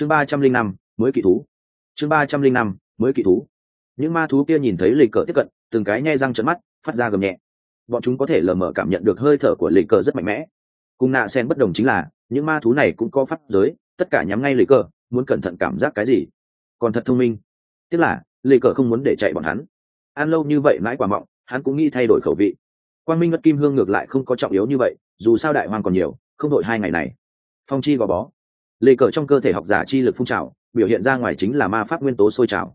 chương ba trăm linh năm, mới kỳ thú. Chương ba trăm linh năm, mới kỳ thú. Những ma thú kia nhìn thấy lịch cờ tiếp cận, từng cái nhe răng trận mắt, phát ra gầm nhẹ. Bọn chúng có thể lờ mờ cảm nhận được hơi thở của lịch cờ rất mạnh mẽ. Cùng nạ sen bất đồng chính là, những ma thú này cũng có pháp giới, tất cả nhắm ngay lịch cờ, muốn cẩn thận cảm giác cái gì? Còn thật thông minh. Tức là lịch cờ không muốn để chạy bọn hắn. Ăn lâu như vậy mãi quả mọng, hắn cũng nghĩ thay đổi khẩu vị. Quang minh ngất kim hương ngược lại không có trọng yếu như vậy, dù sao đại hoàng còn nhiều, không đội hai ngày này. Phong chi gò bó lệ cờ trong cơ thể học giả chi lực phun trào, biểu hiện ra ngoài chính là ma pháp nguyên tố sôi trào.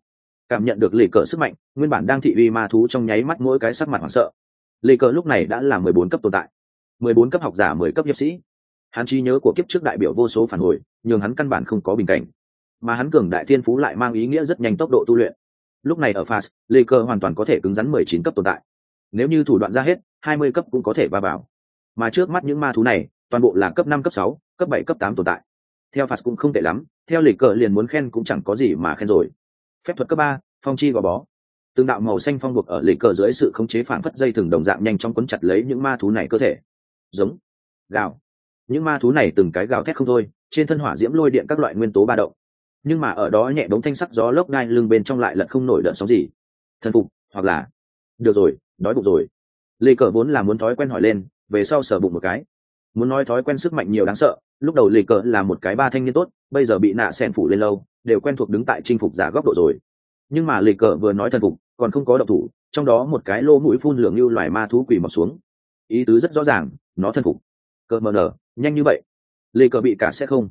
Cảm nhận được lệ cờ sức mạnh, nguyên bản đang thị uy ma thú trong nháy mắt mỗi cái sắc mặt hoảng sợ. Lệ cờ lúc này đã là mười bốn cấp tồn tại, mười bốn cấp học giả, mười cấp hiệp sĩ. Hắn trí nhớ của kiếp trước đại biểu vô số phản hồi, nhường hắn căn bản không có bình cảnh. Mà hắn cường đại thiên phú lại mang ý nghĩa rất nhanh tốc độ tu luyện. Lúc này ở fast, lê cơ hoàn toàn có thể cứng rắn mười chín cấp tồn tại. Nếu như thủ đoạn ra hết, hai mươi cấp cũng có thể va vào. Mà trước mắt những ma thú này, toàn bộ là cấp năm, cấp sáu, cấp bảy, cấp tám tồn tại theo phạt cũng không tệ lắm, theo lịch cờ liền muốn khen cũng chẳng có gì mà khen rồi. Phép thuật cấp ba, phong chi gò bó. Từng đạo màu xanh phong buộc ở lịch cờ dưới sự khống chế phản phất dây thừng đồng dạng nhanh chóng quấn chặt lấy những ma thú này cơ thể. Giống. Gạo những ma thú này từng cái gạo thét không thôi, trên thân hỏa diễm lôi điện các loại nguyên tố ba động. Nhưng mà ở đó nhẹ đống thanh sắc gió lốc ngai lưng bên trong lại lật không nổi đợt sóng gì. Thân phục, hoặc là, được rồi, đói bụng rồi. Lê cờ vốn là muốn thói quen hỏi lên, về sau sờ bụng một cái muốn nói thói quen sức mạnh nhiều đáng sợ, lúc đầu lê cờ là một cái ba thanh niên tốt, bây giờ bị nạ sen phủ lên lâu, đều quen thuộc đứng tại chinh phục giả góc độ rồi. Nhưng mà lê cờ vừa nói thân phục, còn không có độc thủ, trong đó một cái lô mũi phun lượng như loài ma thú quỷ mọc xuống. Ý tứ rất rõ ràng, nó thân phục. Cờ mờ nở, nhanh như vậy. Lê cờ bị cả sẽ không.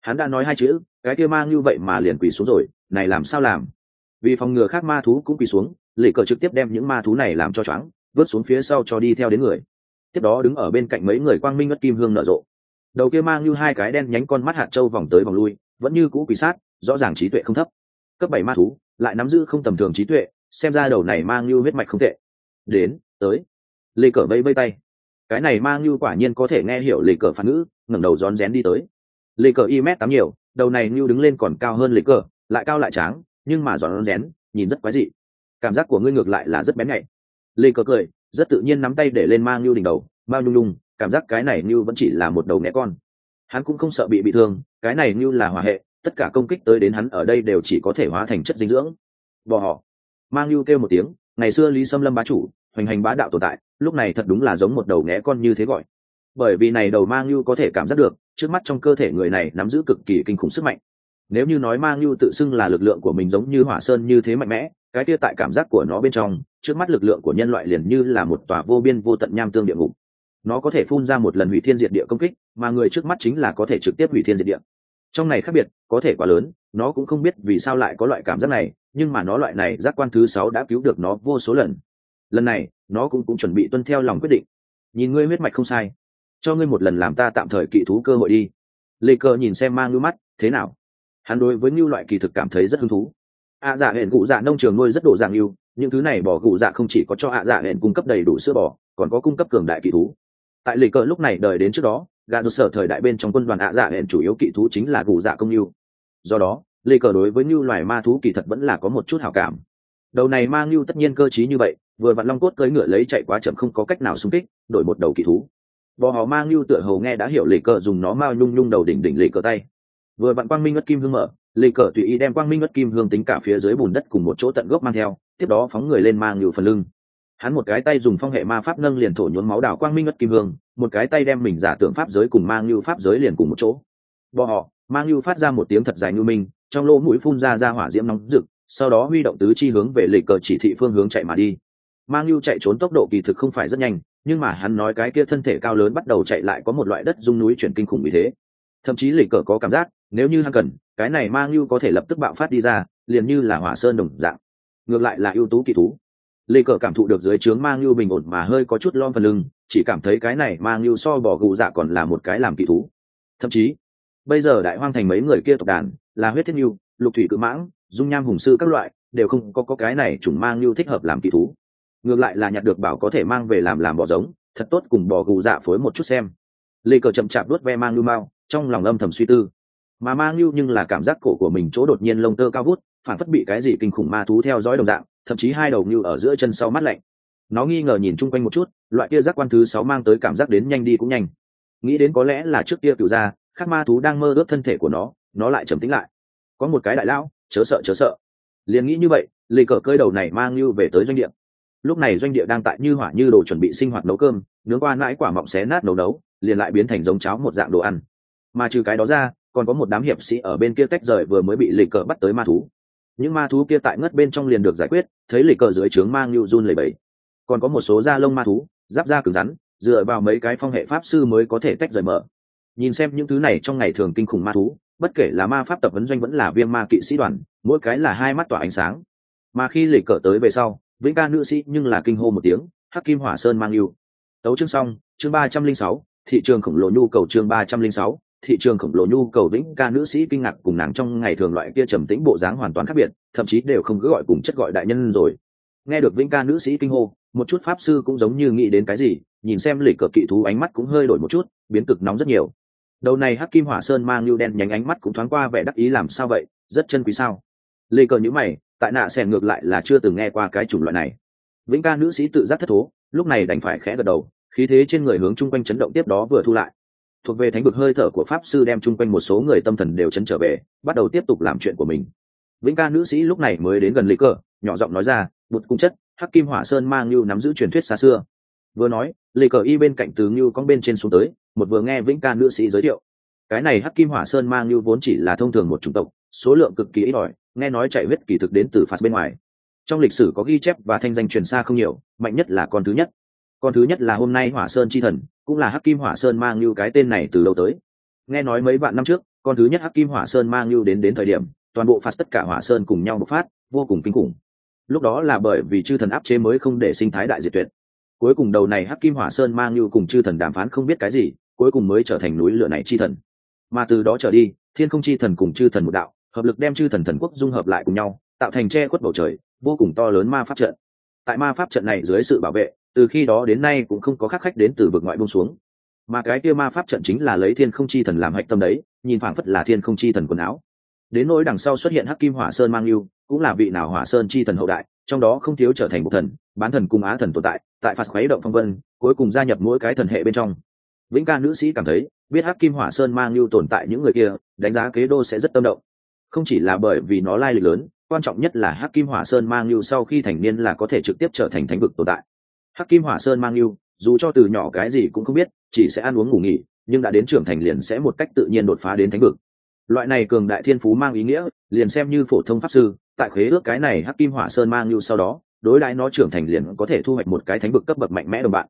Hắn đã nói hai chữ, cái kia mang như vậy mà liền quỳ xuống rồi, này làm sao làm? Vì phòng ngừa khác ma thú cũng quỳ xuống lì cờ trực tiếp đem những ma thú này làm cho choáng vớt xuống phía sau cho đi theo đến người tiếp đó đứng ở bên cạnh mấy người quang minh ngất kim hương nở rộ. Đầu kia mang như hai cái đen nhánh con mắt hạt trâu vòng tới vòng lui, vẫn như cũ quỷ sát, rõ ràng trí tuệ không thấp. Cấp bảy ma thú, lại nắm giữ không tầm thường trí tuệ, xem ra đầu này mang như huyết mạch không tệ. Đến, tới. Lê cờ vây vây tay. Cái này mang như quả nhiên có thể nghe hiểu lê cờ phản ngữ, ngẩng đầu rón rén đi tới. Lê cờ y mét tám nhiều, đầu này như đứng lên còn cao hơn lê cờ lại cao lại tráng, nhưng mà rón rén, nhìn rất quái dị. Cảm giác của ngươi ngược lại là rất bén nhạy. Lê cờ cười rất tự nhiên nắm tay để lên mang nhu đỉnh đầu bao nhung nhung, cảm giác cái này như vẫn chỉ là một đầu né con. Hắn cũng không sợ bị bị thương, cái này như là hỏa hệ, tất cả công kích tới đến hắn ở đây đều chỉ có thể hóa thành chất dinh dưỡng. Bò họ. Mang nhu kêu một tiếng, ngày xưa lý sâm lâm bá chủ, hoành hành bá đạo tồn tại, lúc này thật đúng là giống một đầu né con như thế gọi. Bởi vì này đầu mang nhu có thể cảm giác được, trước mắt trong cơ thể người này nắm giữ cực kỳ kinh khủng sức mạnh nếu như nói mang như tự xưng là lực lượng của mình giống như hỏa sơn như thế mạnh mẽ, cái kia tại cảm giác của nó bên trong, trước mắt lực lượng của nhân loại liền như là một tòa vô biên vô tận nham tương địa ngục. Nó có thể phun ra một lần hủy thiên diệt địa công kích, mà người trước mắt chính là có thể trực tiếp hủy thiên diệt địa. Trong này khác biệt, có thể quá lớn, nó cũng không biết vì sao lại có loại cảm giác này, nhưng mà nó loại này giác quan thứ sáu đã cứu được nó vô số lần. Lần này, nó cũng cũng chuẩn bị tuân theo lòng quyết định. Nhìn ngươi huyết mạch không sai. Cho ngươi một lần làm ta tạm thời kỵ thú cơ hội đi. Lê cơ nhìn xem mang ngư mắt, thế nào? Hắn đối với ngưu loại kỳ thực cảm thấy rất hứng thú. Ạ dạ hẹn cụ dạ nông trường nuôi rất độ dạng yêu, những thứ này bỏ cụ dạ không chỉ có cho ạ dạ hẹn cung cấp đầy đủ sữa bò, còn có cung cấp cường đại kỳ thú. Tại lì cờ lúc này đời đến trước đó gà do sở thời đại bên trong quân đoàn ạ dạ hẹn chủ yếu kỵ thú chính là cụ dạ công yêu. Do đó lì cờ đối với như loài ma thú kỳ thật vẫn là có một chút hảo cảm. Đầu này mang ngưu tất nhiên cơ t như vậy, vừa vặn long cốt cưỡi ngựa lấy chạy quá chậm không có cách nào xung kích, đổi một đầu kỳ thú. Bò họ mang ngưu tựa hầu nghe đã hiểu lì cờ dùng nó mao nhung nhung đầu đỉnh đỉnh lì cờ tay vừa vặn quang minh ngất kim hương mở, lê cờ tùy ý đem quang minh ngất kim hương tính cả phía dưới bùn đất cùng một chỗ tận gốc mang theo, tiếp đó phóng người lên mang nhiều phần lưng. Hắn một cái tay dùng phong hệ ma pháp nâng liền thổ nhuốm máu đào quang minh ngất kim hương, một cái tay đem mình giả tượng pháp giới cùng mang như pháp giới liền cùng một chỗ. Bọ họ mang như phát ra một tiếng thật dài như minh, trong lỗ mũi phun ra ra hỏa diễm nóng rực, sau đó huy động tứ chi hướng về lệ cờ chỉ thị phương hướng chạy mà đi. Mang lưu chạy trốn tốc độ kỳ thực không phải rất nhanh, nhưng mà hắn nói cái kia thân thể cao lớn bắt đầu chạy lại có một loại đất dung núi chuyển kinh khủng vì thế. Thậm chí lịch cờ có cảm giác nếu như hắn cần cái này mang như có thể lập tức bạo phát đi ra liền như là hỏa sơn đồng dạng. Ngược lại là ưu tú kỳ thú. Lê cờ cảm thụ được dưới trướng mang như bình ổn mà hơi có chút lon phần lưng chỉ cảm thấy cái này mang như so bỏ gù dạ còn là một cái làm kỳ thú. Thậm chí bây giờ đại hoang thành mấy người kia tộc đàn là huyết thiết như lục thủy cự mãng dung nham hùng sư các loại đều không có, có cái này chủng mang như thích hợp làm kỳ thú. Ngược lại là nhặt được bảo có thể mang về làm làm bò giống thật tốt cùng bò gù dạ phối một chút xem. Lê cờ chậm chạp đuốt ve mang như mau trong lòng âm thầm suy tư mà mang lưu nhưng là cảm giác cổ của mình chỗ đột nhiên lông tơ cao vút, phản phất bị cái gì kinh khủng ma thú theo dõi đồng dạng, thậm chí hai đầu ngưu ở giữa chân sau mắt lạnh. Nó nghi ngờ nhìn chung quanh một chút, loại kia giác quan thứ sáu mang tới cảm giác đến nhanh đi cũng nhanh. Nghĩ đến có lẽ là trước kia cựu ra khác ma thú đang mơ ước thân thể của nó nó lại trầm tính lại. Có một cái đại lão, chớ sợ chớ sợ. Liền nghĩ như vậy, lì cờ cơi đầu này mang như về tới doanh địa. Lúc này doanh địa đang tại như hỏa như đồ chuẩn bị sinh hoạt nấu cơm, nướng qua mãi quả mọng xé nát nấu nấu, liền lại biến thành giống cháo một dạng đồ ăn. Mà trừ cái đó ra còn có một đám hiệp sĩ ở bên kia tách rời vừa mới bị lịch cờ bắt tới ma thú. Những ma thú kia tại ngất bên trong liền được giải quyết, thấy lịch cờ dưới trướng mang như run lầy bẫy còn có một số da lông ma thú, giáp da cứng rắn, dựa vào mấy cái phong hệ pháp sư mới có thể tách rời mở. Nhìn xem những thứ này trong ngày thường kinh khủng ma thú, bất kể là ma pháp tập vấn doanh vẫn là viêm ma kỵ sĩ đoàn, mỗi cái là hai mắt tỏa ánh sáng. Mà khi lịch cờ tới về sau, vĩnh ca nữ sĩ nhưng là kinh hô một tiếng, hắc kim hỏa sơn mang yêu tấu chương xong, chương ba trăm linh sáu, thị trường khổng lồ nhu cầu chương ba trăm linh sáu thị trường khổng lồ nhu cầu vĩnh ca nữ sĩ kinh ngạc cùng nàng trong ngày thường loại kia trầm tĩnh bộ dáng hoàn toàn khác biệt, thậm chí đều không cứ gọi cùng chất gọi đại nhân rồi. Nghe được vĩnh ca nữ sĩ kinh hô, một chút pháp sư cũng giống như nghĩ đến cái gì, nhìn xem lịch cờ kỵ thú ánh mắt cũng hơi đổi một chút, biến cực nóng rất nhiều. Đầu này hắc kim hỏa sơn mang lưu đen nhánh ánh mắt cũng thoáng qua vẻ đắc ý làm sao vậy, rất chân quý sao? Lê cờ nhữ mày, tại nạ xẻ ngược lại là chưa từng nghe qua cái chủng loại này. Vĩnh ca nữ sĩ tự giác thất thố, lúc này đành phải khẽ gật đầu, khí thế trên người hướng chung quanh chấn động tiếp đó vừa thu lại thuộc về thánh vực hơi thở của pháp sư đem chung quanh một số người tâm thần đều chấn trở về, bắt đầu tiếp tục làm chuyện của mình. Vĩnh ca nữ sĩ lúc này mới đến gần lý cờ nhỏ giọng nói ra, bụt cung chất, hắc kim hỏa sơn mang như nắm giữ truyền thuyết xa xưa. Vừa nói lì cờ y bên cạnh từ như con bên trên xuống tới, một vừa nghe vĩnh ca nữ sĩ giới thiệu. Cái này hắc kim hỏa sơn mang như vốn chỉ là thông thường một chủng tộc, số lượng cực kỳ ít ỏi, nghe nói chạy huyết kỳ thực đến từ phạt bên ngoài. Trong lịch sử có ghi chép và thanh danh truyền xa không nhiều, mạnh nhất là con thứ nhất. Con thứ nhất là hôm nay hỏa sơn chi thần cũng là hắc kim hỏa sơn mang lưu cái tên này từ lâu tới. Nghe nói mấy vạn năm trước, con thứ nhất hắc kim hỏa sơn mang lưu đến đến thời điểm, toàn bộ phạt tất cả hỏa sơn cùng nhau bộc phát, vô cùng kinh khủng. Lúc đó là bởi vì chư thần áp chế mới không để sinh thái đại diệt tuyệt. Cuối cùng đầu này hắc kim hỏa sơn mang lưu cùng chư thần đàm phán không biết cái gì, cuối cùng mới trở thành núi lửa này chi thần. Mà từ đó trở đi, thiên không chi thần cùng chư thần một đạo, hợp lực đem chư thần thần quốc dung hợp lại cùng nhau, tạo thành che khuất bầu trời, vô cùng to lớn ma pháp trận tại ma pháp trận này dưới sự bảo vệ, từ khi đó đến nay cũng không có khắc khách đến từ vực ngoại bông xuống. Mà cái kia ma pháp trận chính là lấy thiên không chi thần làm hạch tâm đấy, nhìn phảng phất là thiên không chi thần quần áo. Đến nỗi đằng sau xuất hiện hắc kim hỏa sơn mang lưu, cũng là vị nào hỏa sơn chi thần hậu đại, trong đó không thiếu trở thành một thần, bán thần cùng á thần tồn tại tại phạt khuấy động phong vân, cuối cùng gia nhập mỗi cái thần hệ bên trong. Vĩnh ca nữ sĩ cảm thấy, biết hắc kim hỏa sơn mang lưu tồn tại những người kia, đánh giá kế đô sẽ rất tâm động. Không chỉ là bởi vì nó lai lịch lớn quan trọng nhất là hắc kim hỏa sơn mang lưu sau khi thành niên là có thể trực tiếp trở thành thánh vực tồn tại. Hắc kim hỏa sơn mang lưu dù cho từ nhỏ cái gì cũng không biết, chỉ sẽ ăn uống ngủ nghỉ, nhưng đã đến trưởng thành liền sẽ một cách tự nhiên đột phá đến thánh vực. Loại này cường đại thiên phú mang ý nghĩa, liền xem như phổ thông pháp sư, tại khế ước cái này hắc kim hỏa sơn mang lưu sau đó, đối đãi nó trưởng thành liền có thể thu hoạch một cái thánh vực cấp bậc mạnh mẽ đồng bạn.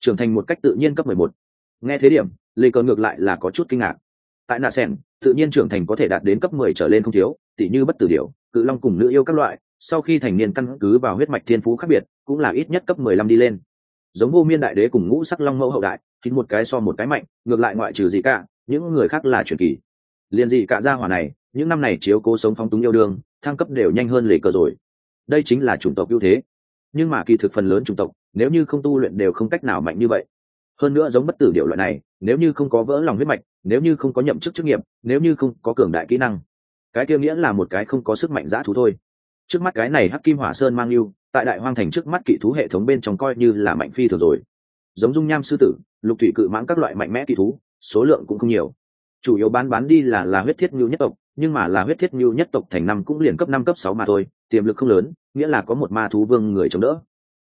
Trưởng thành một cách tự nhiên cấp mười một. Nghe thế điểm, lê cờ ngược lại là có chút kinh ngạc. Tại nà sen tự nhiên trưởng thành có thể đạt đến cấp mười trở lên không thiếu, tỉ như bất tử điểu cự long cùng nữ yêu các loại, sau khi thành niên căn cứ vào huyết mạch thiên phú khác biệt, cũng là ít nhất cấp mười lăm đi lên. Giống vô miên đại đế cùng ngũ sắc long mẫu hậu đại, thì một cái so một cái mạnh, ngược lại ngoại trừ gì cả, những người khác là truyền kỳ. Liền gì cả gia hỏa này, những năm này chiếu cố sống phóng túng yêu đương, thăng cấp đều nhanh hơn lề cờ rồi. Đây chính là chủng tộc ưu thế. Nhưng mà kỳ thực phần lớn chủng tộc, nếu như không tu luyện đều không cách nào mạnh như vậy. Hơn nữa giống bất tử điệu loại này, nếu như không có vỡ lòng huyết mạch, nếu như không có nhậm chức chức nghiệp, nếu như không có cường đại kỹ năng cái kia nghĩa là một cái không có sức mạnh giã thú thôi. Trước mắt cái này hắc kim hỏa sơn mang lưu, tại đại hoang thành trước mắt kỵ thú hệ thống bên trong coi như là mạnh phi thường rồi. Giống dung nham sư tử, lục thủy cự mãng các loại mạnh mẽ kỵ thú, số lượng cũng không nhiều. Chủ yếu bán bán đi là là huyết thiết ngưu nhất tộc, nhưng mà là huyết thiết ngưu nhất tộc thành năm cũng liền cấp năm, cấp sáu mà thôi, tiềm lực không lớn, nghĩa là có một ma thú vương người chống đỡ.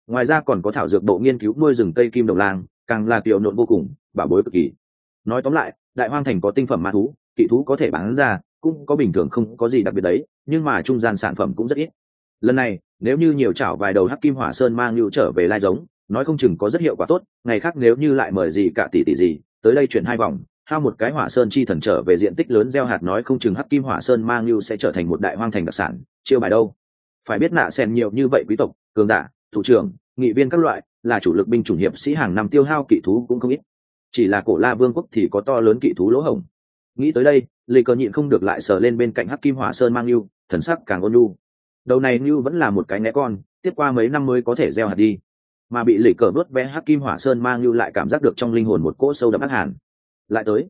Ngoài ra còn có thảo dược bộ nghiên cứu nuôi rừng cây kim đồng lang, càng là kiệu nộn vô cùng, bảo bối cực kỳ. Nói tóm lại, đại hoang thành có tinh phẩm ma thú, kỵ thú có thể bán ra cũng có bình thường không có gì đặc biệt đấy, nhưng mà trung gian sản phẩm cũng rất ít. Lần này, nếu như nhiều chảo vài đầu hắc kim hỏa sơn mang lưu trở về lai giống, nói không chừng có rất hiệu quả tốt, ngày khác nếu như lại mời gì cả tỷ tỷ gì, tới đây chuyển hai vòng, hao một cái hỏa sơn chi thần trở về diện tích lớn gieo hạt nói không chừng hắc kim hỏa sơn mang lưu sẽ trở thành một đại hoang thành đặc sản, chiêu bài đâu. Phải biết nạ sen nhiều như vậy quý tộc, cường giả, thủ trưởng, nghị viên các loại, là chủ lực binh chủng hiệp sĩ hàng năm tiêu hao kỵ thú cũng không ít. Chỉ là cổ la vương quốc thì có to lớn kỵ thú lỗ hổng. Nghĩ tới đây lê cờ nhịn không được lại sờ lên bên cạnh hắc kim hỏa sơn mang lưu thần sắc càng ôn nhu. đầu này lưu vẫn là một cái né con, tiếp qua mấy năm mới có thể gieo hạt đi. Mà bị lê cờ vớt vẽ hắc kim hỏa sơn mang lưu lại cảm giác được trong linh hồn một cỗ sâu đậm ác hàn. Lại tới,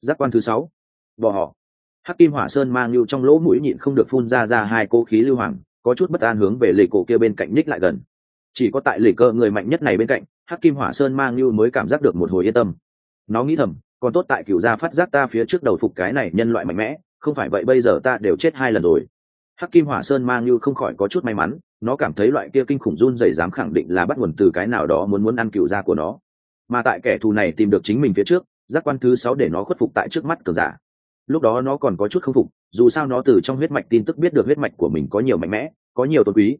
giác quan thứ sáu bỏ họ. Hắc kim hỏa sơn mang lưu trong lỗ mũi nhịn không được phun ra ra hai cỗ khí lưu hoàng, có chút bất an hướng về lì cổ kia bên cạnh ních lại gần. Chỉ có tại lì cơ người mạnh nhất này bên cạnh, hắc kim hỏa sơn mang lưu mới cảm giác được một hồi yên tâm. Nó nghĩ thầm còn tốt tại cựu gia phát giác ta phía trước đầu phục cái này nhân loại mạnh mẽ, không phải vậy bây giờ ta đều chết hai lần rồi. Hắc kim hỏa sơn mang như không khỏi có chút may mắn, nó cảm thấy loại kia kinh khủng run dày dám khẳng định là bắt nguồn từ cái nào đó muốn muốn ăn cựu gia của nó. Mà tại kẻ thù này tìm được chính mình phía trước, giác quan thứ sáu để nó khuất phục tại trước mắt cờ giả. Lúc đó nó còn có chút k phục, dù sao nó từ trong huyết mạch tin tức biết được huyết mạch của mình có nhiều mạnh mẽ, có nhiều tôn quý.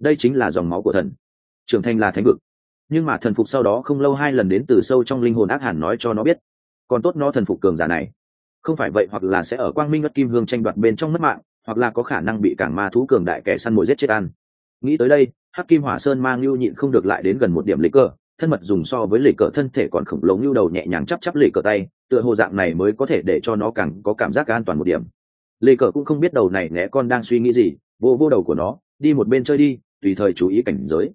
Đây chính là dòng máu của thần. Trưởng thành là thánh vực. Nhưng mà thần phục sau đó không lâu hai lần đến từ sâu trong linh hồn ác hẳn nói cho nó biết còn tốt nó thần phục cường giả này. Không phải vậy hoặc là sẽ ở quang minh ngất kim hương tranh đoạt bên trong mất mạng, hoặc là có khả năng bị cảng ma thú cường đại kẻ săn mồi giết chết ăn. Nghĩ tới đây, hắc kim hỏa sơn mang lưu nhịn không được lại đến gần một điểm lịch cờ, thân mật dùng so với lịch cờ thân thể còn khổng lồ như đầu nhẹ nhàng chắp chắp lịch cờ tay, tựa hồ dạng này mới có thể để cho nó càng có cảm giác an toàn một điểm. Lịch cờ cũng không biết đầu này né con đang suy nghĩ gì, vô vô đầu của nó, đi một bên chơi đi, tùy thời chú ý cảnh giới.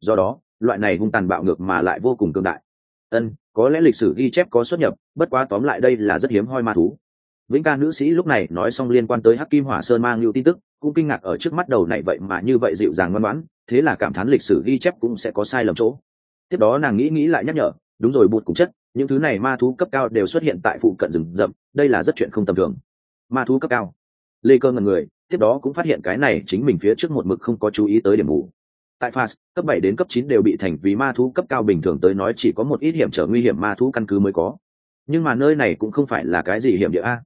Do đó, loại này hung tàn bạo ngược mà lại vô cùng cường đại. Ân có lẽ lịch sử ghi chép có xuất nhập, bất quá tóm lại đây là rất hiếm hoi ma thú. Vĩnh ca nữ sĩ lúc này nói xong liên quan tới hắc kim hỏa sơn mang lưu tin tức, cũng kinh ngạc ở trước mắt đầu này vậy mà như vậy dịu dàng ngoan ngoãn, thế là cảm thán lịch sử ghi chép cũng sẽ có sai lầm chỗ. Tiếp đó nàng nghĩ nghĩ lại nhắc nhở, đúng rồi, bụt cũng chất, những thứ này ma thú cấp cao đều xuất hiện tại phụ cận rừng rậm, đây là rất chuyện không tầm thường. Ma thú cấp cao. Lê cơ ngần người, tiếp đó cũng phát hiện cái này chính mình phía trước một mực không có chú ý tới điểm mù tại phas cấp bảy đến cấp chín đều bị thành vì ma thú cấp cao bình thường tới nói chỉ có một ít hiểm trở nguy hiểm ma thú căn cứ mới có. Nhưng mà nơi này cũng không phải là cái gì hiểm địa a.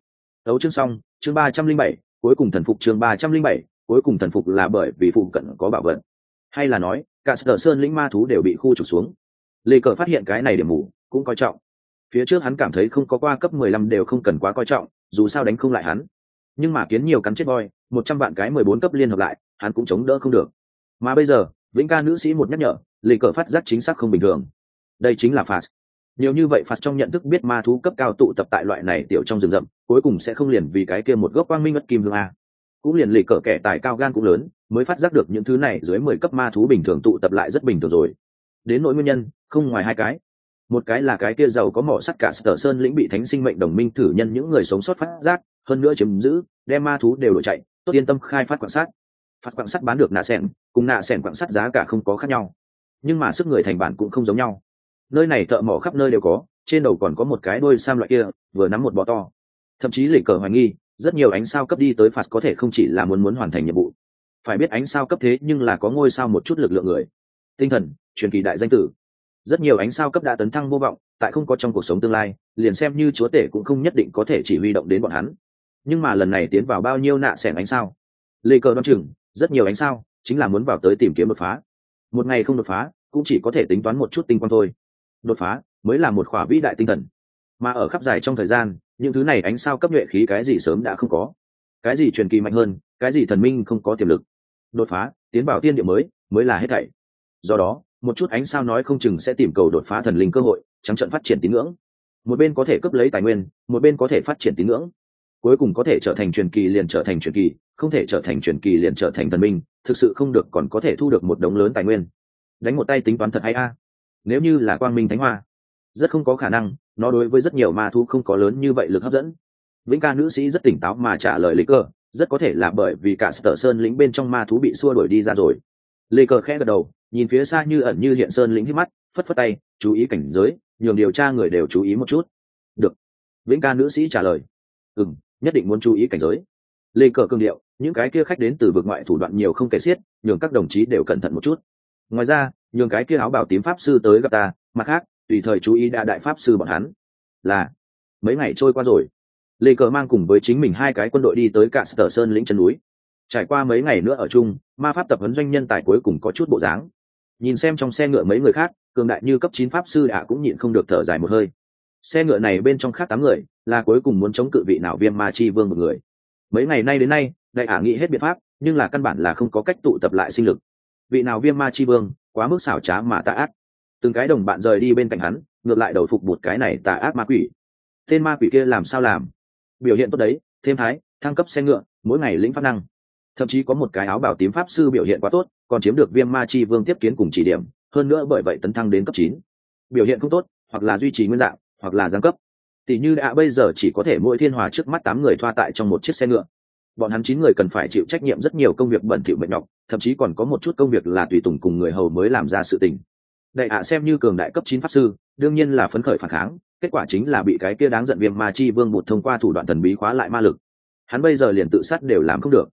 Đấu chương xong, chương ba trăm linh bảy, cuối cùng thần phục chương ba trăm linh bảy, cuối cùng thần phục là bởi vì phụ cận có bảo vật. Hay là nói, cả sở sơn lĩnh ma thú đều bị khu trục xuống. Lê cờ phát hiện cái này điểm mù, cũng coi trọng. Phía trước hắn cảm thấy không có qua cấp mười lăm đều không cần quá coi trọng, dù sao đánh không lại hắn. Nhưng mà kiến nhiều cắn chết voi, một trăm vạn cái mười bốn cấp liên hợp lại, hắn cũng chống đỡ không được. Mà bây giờ vĩnh ca nữ sĩ một nhắc nhở lì cờ phát giác chính xác không bình thường. Đây chính là phạt nhiều như vậy phạt trong nhận thức biết ma thú cấp cao tụ tập tại loại này tiểu trong rừng rậm, cuối cùng sẽ không liền vì cái kia một gốc quang minh mất kim hương a. Cũng liền lì cờ kẻ tài cao gan cũng lớn, mới phát giác được những thứ này dưới mười cấp ma thú bình thường tụ tập lại rất bình thường rồi. Đến nỗi nguyên nhân, không ngoài hai cái. Một cái là cái kia giàu có mỏ sắt cả sở sơn lĩnh bị thánh sinh mệnh đồng minh thử nhân những người sống sót phát giác, hơn nữa chiếm giữ, đem ma thú đều đổi chạy, tốt yên tâm khai phát quan sát phạt quạng sắt bán được nạ sẻn, cùng nạ sẻn quạng sắt giá cả không có khác nhau. Nhưng mà sức người thành bản cũng không giống nhau. Nơi này thợ mỏ khắp nơi đều có, trên đầu còn có một cái đôi sam loại kia, vừa nắm một bọ to. Thậm chí lịch cờ hoài nghi, rất nhiều ánh sao cấp đi tới phạt có thể không chỉ là muốn muốn hoàn thành nhiệm vụ. Phải biết ánh sao cấp thế nhưng là có ngôi sao một chút lực lượng người. Tinh thần, truyền kỳ đại danh tử. Rất nhiều ánh sao cấp đã tấn thăng vô vọng, tại không có trong cuộc sống tương lai, liền xem như chúa tể cũng không nhất định có thể chỉ huy động đến bọn hắn. Nhưng mà lần này tiến vào bao nhiêu nạ sẻn ánh sao? Lê cờ đoan chừng rất nhiều ánh sao chính là muốn vào tới tìm kiếm đột phá. Một ngày không đột phá, cũng chỉ có thể tính toán một chút tinh quang thôi. Đột phá mới là một khỏa vĩ đại tinh thần. Mà ở khắp dài trong thời gian, những thứ này ánh sao cấp nhuệ khí cái gì sớm đã không có. Cái gì truyền kỳ mạnh hơn, cái gì thần minh không có tiềm lực. Đột phá, tiến vào tiên địa mới mới là hết thảy. Do đó, một chút ánh sao nói không chừng sẽ tìm cầu đột phá thần linh cơ hội, trắng trận phát triển tín ngưỡng. Một bên có thể cấp lấy tài nguyên, một bên có thể phát triển tín ngưỡng cuối cùng có thể trở thành truyền kỳ liền trở thành truyền kỳ, không thể trở thành truyền kỳ liền trở thành thần minh, thực sự không được còn có thể thu được một đống lớn tài nguyên. Đánh một tay tính toán thật hay a. Nếu như là quang minh thánh hoa, rất không có khả năng, nó đối với rất nhiều ma thu không có lớn như vậy lực hấp dẫn. Vĩnh ca nữ sĩ rất tỉnh táo mà trả lời lấy cơ, rất có thể là bởi vì cả sở sơn lĩnh bên trong ma thú bị xua đuổi đi ra rồi. Lê cờ khẽ gật đầu, nhìn phía xa như ẩn như hiện sơn lĩnh hít mắt, phất phất tay, chú ý cảnh giới, nhường điều tra người đều chú ý một chút. Được. Vĩnh ca nữ sĩ trả lời. Ừ m nhất định muốn chú ý cảnh giới. Lê cờ cương điệu, những cái kia khách đến từ vực ngoại thủ đoạn nhiều không kể xiết, nhường các đồng chí đều cẩn thận một chút. Ngoài ra, nhường cái kia áo bảo tím pháp sư tới gặp ta, mặt khác, tùy thời chú ý đa đại pháp sư bọn hắn. Là, mấy ngày trôi qua rồi. Lê cờ mang cùng với chính mình hai cái quân đội đi tới cả sở sơn lĩnh chân núi. Trải qua mấy ngày nữa ở chung, ma pháp tập huấn doanh nhân tài cuối cùng có chút bộ dáng. Nhìn xem trong xe ngựa mấy người khác, cường đại như cấp chín pháp sư đã cũng nhịn không được thở dài một hơi xe ngựa này bên trong khác tám người, là cuối cùng muốn chống cự vị nào viêm ma chi vương một người. Mấy ngày nay đến nay, đại ả nghĩ hết biện pháp, nhưng là căn bản là không có cách tụ tập lại sinh lực. Vị nào viêm ma chi vương, quá mức xảo trá mà tạ ác. Từng cái đồng bạn rời đi bên cạnh hắn, ngược lại đầu phục một cái này tà ác ma quỷ. Tên ma quỷ kia làm sao làm? Biểu hiện tốt đấy, thêm thái, thăng cấp xe ngựa, mỗi ngày lĩnh pháp năng. Thậm chí có một cái áo bảo tím pháp sư biểu hiện quá tốt, còn chiếm được viêm ma chi vương tiếp kiến cùng chỉ điểm, hơn nữa bởi vậy tấn thăng đến cấp chín. Biểu hiện không tốt, hoặc là duy trì nguyên dạng hoặc là giáng cấp. Tỷ như đã bây giờ chỉ có thể mỗi thiên hòa trước mắt tám người thoa tại trong một chiếc xe ngựa. Bọn hắn chín người cần phải chịu trách nhiệm rất nhiều công việc bẩn thỉu mệt nhọc, thậm chí còn có một chút công việc là tùy tùng cùng người hầu mới làm ra sự tình. Đại ạ xem như cường đại cấp chín pháp sư, đương nhiên là phấn khởi phản kháng, kết quả chính là bị cái kia đáng giận viêm ma chi vương bụt thông qua thủ đoạn thần bí khóa lại ma lực. Hắn bây giờ liền tự sát đều làm không được.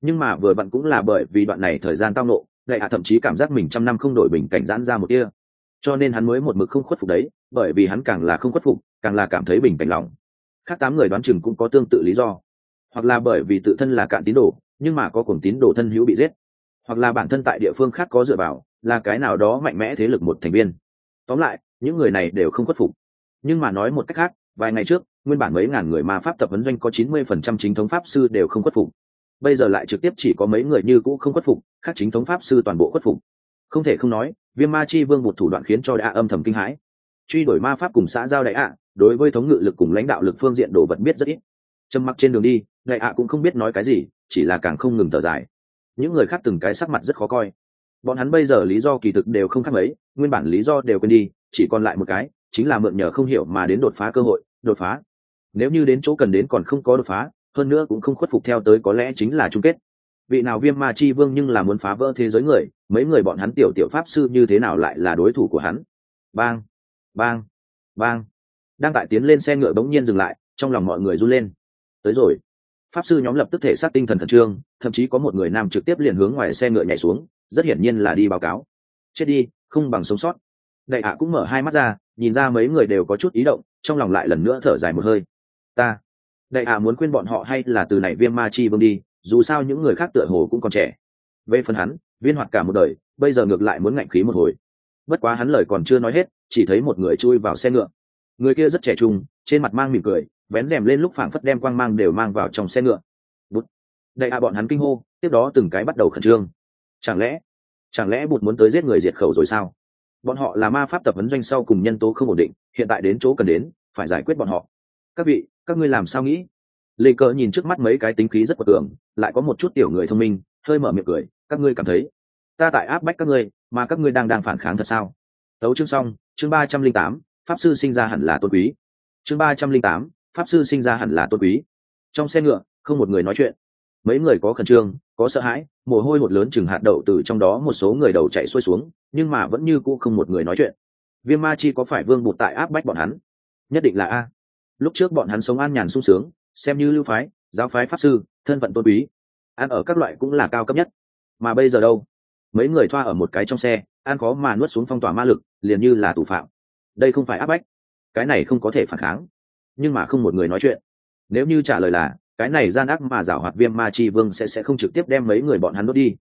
Nhưng mà vừa vặn cũng là bởi vì đoạn này thời gian tao nộ đại à thậm chí cảm giác mình trăm năm không đổi bình cảnh giãn ra một kia cho nên hắn mới một mực không khuất phục đấy bởi vì hắn càng là không khuất phục, càng là cảm thấy bình cảnh lòng. Khác tám người đoán chừng cũng có tương tự lý do. Hoặc là bởi vì tự thân là cạn tín đồ, nhưng mà có cùng tín đồ thân hữu bị giết. Hoặc là bản thân tại địa phương khác có dựa vào, là cái nào đó mạnh mẽ thế lực một thành viên. Tóm lại, những người này đều không khuất phục. Nhưng mà nói một cách khác, vài ngày trước, nguyên bản mấy ngàn người ma pháp tập vấn doanh có chín mươi phần trăm chính thống pháp sư đều không khuất phục. Bây giờ lại trực tiếp chỉ có mấy người như cũ không khuất phục, khác chính thống pháp sư toàn bộ khuất phục. Không thể không nói, viêm ma chi vương một thủ đoạn khiến cho đã âm thầm kinh hãi truy đổi ma pháp cùng xã giao đại ạ, đối với thống ngự lực cùng lãnh đạo lực phương diện đồ vật biết rất ít. Trầm mặc trên đường đi, đại ạ cũng không biết nói cái gì, chỉ là càng không ngừng thở dài. Những người khác từng cái sắc mặt rất khó coi. Bọn hắn bây giờ lý do kỳ thực đều không khác mấy, nguyên bản lý do đều quên đi, chỉ còn lại một cái, chính là mượn nhờ không hiểu mà đến đột phá cơ hội, đột phá. Nếu như đến chỗ cần đến còn không có đột phá, hơn nữa cũng không khuất phục theo tới có lẽ chính là chung kết. Vị nào viêm ma chi vương nhưng là muốn phá vỡ thế giới người, mấy người bọn hắn tiểu tiểu pháp sư như thế nào lại là đối thủ của hắn? Bang! Bang bang. Đang tại tiến lên xe ngựa bỗng nhiên dừng lại, trong lòng mọi người run lên. Tới rồi. Pháp sư nhóm lập tức thể xác tinh thần khẩn trương, thậm chí có một người nam trực tiếp liền hướng ngoài xe ngựa nhảy xuống, rất hiển nhiên là đi báo cáo. Chết đi, không bằng sống sót. Đại hạ cũng mở hai mắt ra, nhìn ra mấy người đều có chút ý động, trong lòng lại lần nữa thở dài một hơi. Ta, đại hạ muốn khuyên bọn họ hay là từ này viêm ma chi vương đi, dù sao những người khác tựa hồ cũng còn trẻ. Về phần hắn, viên hoạt cả một đời, bây giờ ngược lại muốn ngạnh khí một hồi bất quá hắn lời còn chưa nói hết, chỉ thấy một người chui vào xe ngựa. Người kia rất trẻ trung, trên mặt mang mỉm cười, vén rèm lên lúc phảng phất đem quang mang đều mang vào trong xe ngựa. Bút đại hạ bọn hắn kinh hô, tiếp đó từng cái bắt đầu khẩn trương. Chẳng lẽ chẳng lẽ bụt muốn tới giết người diệt khẩu rồi sao? Bọn họ là ma pháp tập vấn doanh sau cùng nhân tố không ổn định, hiện tại đến chỗ cần đến, phải giải quyết bọn họ. Các vị, các ngươi làm sao nghĩ? Lê cờ nhìn trước mắt mấy cái tính khí rất quật tưởng lại có một chút tiểu người thông minh, hơi mở miệng cười, các ngươi cảm thấy, ta tại áp bách các ngươi mà các ngươi đang đang phản kháng thật sao? Tấu chương xong, chương ba trăm linh tám, pháp sư sinh ra hẳn là tôn quý. Chương ba trăm linh tám, pháp sư sinh ra hẳn là tôn quý. Trong xe ngựa, không một người nói chuyện. Mấy người có khẩn trương, có sợ hãi, mồ hôi một lớn chừng hạt đậu từ trong đó một số người đầu chạy xuôi xuống, nhưng mà vẫn như cũ không một người nói chuyện. Viêm ma chi có phải vương bụt tại áp bách bọn hắn? Nhất định là a. Lúc trước bọn hắn sống an nhàn sung sướng, xem như lưu phái, giáo phái pháp sư, thân phận tôn quý. Ăn ở các loại cũng là cao cấp nhất. Mà bây giờ đâu? Mấy người thoa ở một cái trong xe, an khó mà nuốt xuống phong tỏa ma lực, liền như là tù phạm. Đây không phải áp bách. Cái này không có thể phản kháng. Nhưng mà không một người nói chuyện. Nếu như trả lời là, cái này gian ác mà giảo hoạt viêm ma chi vương sẽ sẽ không trực tiếp đem mấy người bọn hắn đốt đi.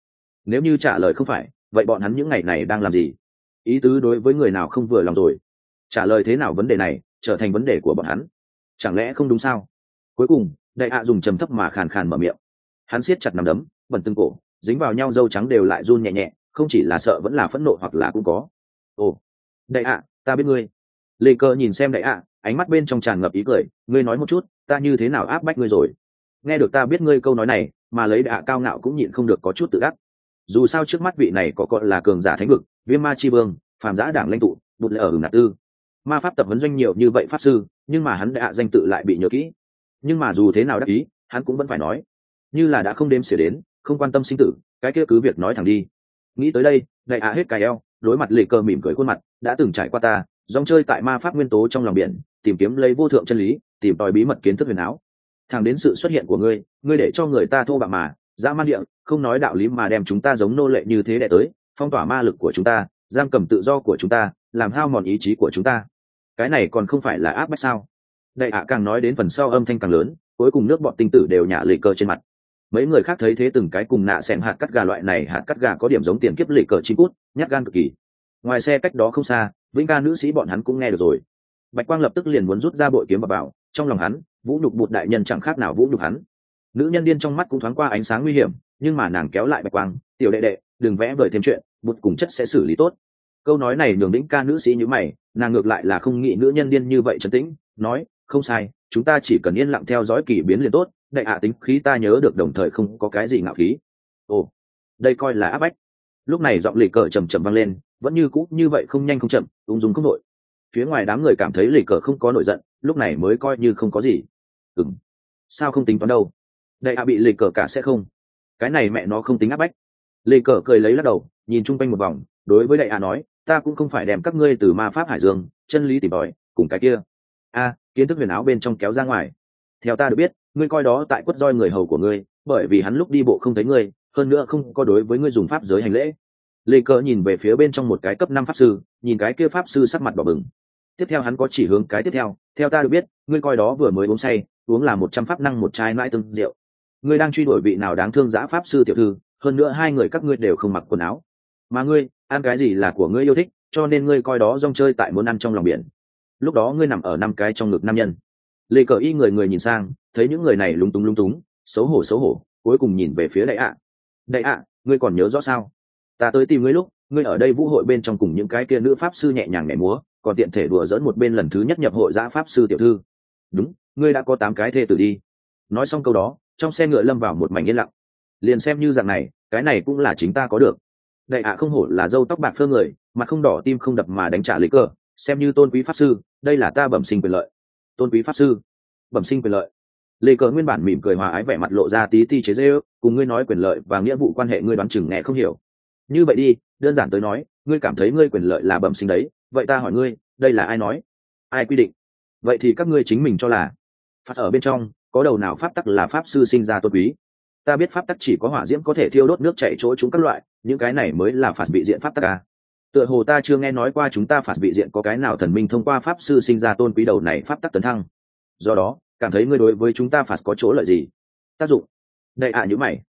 Nếu như trả lời không phải, vậy bọn hắn những ngày này đang làm gì? Ý tứ đối với người nào không vừa lòng rồi? Trả lời thế nào vấn đề này, trở thành vấn đề của bọn hắn. Chẳng lẽ không đúng sao? Cuối cùng, đại hạ dùng trầm thấp mà khàn khàn mở miệng. Hắn siết chặt nằm đấm, bẩn từng cổ dính vào nhau dâu trắng đều lại run nhẹ nhẹ, không chỉ là sợ vẫn là phẫn nộ hoặc là cũng có. Ồ, đại ạ, ta biết ngươi. Lê cơ nhìn xem đại ạ, ánh mắt bên trong tràn ngập ý cười, ngươi nói một chút, ta như thế nào áp bách ngươi rồi? Nghe được ta biết ngươi câu nói này, mà lấy đại ạ cao ngạo cũng nhịn không được có chút tự ác dù sao trước mắt vị này có gọi là cường giả thánh vực, viêm ma chi vương, phàm giã đảng lãnh tụ, bụt lệ ở hưởng nạt tư. Ma pháp tập huấn doanh nhiều như vậy pháp sư, nhưng mà hắn đại danh tự lại bị nhớ kỹ. Nhưng mà dù thế nào đắc ý, hắn cũng vẫn phải nói. Như là đã không đếm xỉa đến không quan tâm sinh tử, cái kia cứ việc nói thẳng đi. Nghĩ tới đây, đại ạ hết cài eo, đối mặt lệ cơ mỉm cười khuôn mặt, đã từng trải qua ta, dòng chơi tại ma pháp nguyên tố trong lòng biển, tìm kiếm lấy vô thượng chân lý, tìm tòi bí mật kiến thức huyền áo. Thẳng đến sự xuất hiện của ngươi ngươi để cho người ta thô bạo mà, dã man địa, không nói đạo lý mà đem chúng ta giống nô lệ như thế đẻ tới, phong tỏa ma lực của chúng ta, giam cầm tự do của chúng ta, làm hao mòn ý chí của chúng ta. Cái này còn không phải là áp bách sao? Đại hạ càng nói đến phần sau âm thanh càng lớn, cuối cùng nước bọn tinh tử đều nhả lệ cờ trên mặt mấy người khác thấy thế từng cái cùng nạ xem hạt cắt gà loại này, hạt cắt gà có điểm giống tiền kiếp lệ cờ chim cút, nhát gan cực kỳ. Ngoài xe cách đó không xa, vĩnh ca nữ sĩ bọn hắn cũng nghe được rồi. Bạch quang lập tức liền muốn rút ra bội kiếm và bảo, trong lòng hắn, vũ nhục bụt đại nhân chẳng khác nào vũ nhục hắn. Nữ nhân điên trong mắt cũng thoáng qua ánh sáng nguy hiểm, nhưng mà nàng kéo lại bạch quang, tiểu đệ đệ, đừng vẽ vời thêm chuyện, bụt cùng chất sẽ xử lý tốt. Câu nói này nhường lĩnh ca nữ sĩ như mày, nàng ngược lại là không nghĩ nữ nhân điên như vậy trấn tĩnh, nói, không sai, chúng ta chỉ cần yên lặng theo dõi kỳ biến liền tốt đại ạ tính khí ta nhớ được đồng thời không có cái gì ngạo khí. Ồ, đây coi là áp bách. Lúc này giọng lì cờ chầm chầm vang lên, vẫn như cũ như vậy không nhanh không chậm, ung dung không nội phía ngoài đám người cảm thấy lì cờ không có nổi giận, lúc này mới coi như không có gì. Ừ m sao không tính toán đâu? Đại ạ bị lì cờ cả sẽ không. Cái này mẹ nó không tính áp bách. Lì cờ cười lấy lắc đầu, nhìn chung quanh một vòng, đối với đại ạ nói, ta cũng không phải đem các ngươi từ ma pháp hải dương, chân lý tìm tòi, cùng cái kia. A, kiến thức huyền áo bên trong kéo ra ngoài. Theo ta được biết ngươi coi đó tại quất roi người hầu của ngươi, bởi vì hắn lúc đi bộ không thấy ngươi, hơn nữa không có đối với ngươi dùng pháp giới hành lễ. Lê cờ nhìn về phía bên trong một cái cấp năm pháp sư, nhìn cái kia pháp sư sắc mặt bỏ bừng. Tiếp theo hắn có chỉ hướng cái tiếp theo theo ta được biết, ngươi coi đó vừa mới uống say, uống là một trăm pháp năng một chai mãi tương rượu. Ngươi đang truy đuổi vị nào đáng thương giã pháp sư tiểu thư, hơn nữa hai người các ngươi đều không mặc quần áo. Mà ngươi, ăn cái gì là của ngươi yêu thích, cho nên ngươi coi đó rong chơi tại muốn ăn trong lòng biển. Lúc đó ngươi nằm ở năm cái trong ngực nam nhân lê cờ y người người nhìn sang, thấy những người này lúng túng lúng túng, xấu hổ xấu hổ, cuối cùng nhìn về phía đại ạ. Đại ạ, ngươi còn nhớ rõ sao? Ta tới tìm ngươi lúc, ngươi ở đây vũ hội bên trong cùng những cái kia nữ pháp sư nhẹ nhàng nhảy múa, còn tiện thể đùa dỡn một bên lần thứ nhất nhập hội giã pháp sư tiểu thư. Đúng, ngươi đã có tám cái thê tử đi. Nói xong câu đó, trong xe ngựa lâm vào một mảnh yên lặng. Liền xem như dạng này, cái này cũng là chính ta có được. Đại ạ không hổ là dâu tóc bạc phơ người, mặt không đỏ, tim không đập mà đánh trả lấy cờ xem như tôn quý pháp sư, đây là ta bẩm sinh quyền lợi tôn quý pháp sư. Bẩm sinh quyền lợi. Lê cờ nguyên bản mỉm cười hòa ái vẻ mặt lộ ra tí ti chế dễ. ước cùng ngươi nói quyền lợi và nghĩa vụ quan hệ ngươi đoán chừng nghe không hiểu. Như vậy đi, đơn giản tới nói, ngươi cảm thấy ngươi quyền lợi là bẩm sinh đấy, vậy ta hỏi ngươi, đây là ai nói? Ai quy định? Vậy thì các ngươi chính mình cho là. Phát ở bên trong, có đầu nào pháp tắc là pháp sư sinh ra tôn quý? Ta biết pháp tắc chỉ có hỏa diễm có thể thiêu đốt nước chảy chỗ chúng các loại, những cái này mới là phạt bị diện pháp tắc à tựa hồ ta chưa nghe nói qua chúng ta phạt bị diện có cái nào thần minh thông qua pháp sư sinh ra tôn quý đầu này pháp tắc tấn thăng. Do đó cảm thấy ngươi đối với chúng ta phạt có chỗ lợi gì? Tác dụng. Đây ạ à, như mày.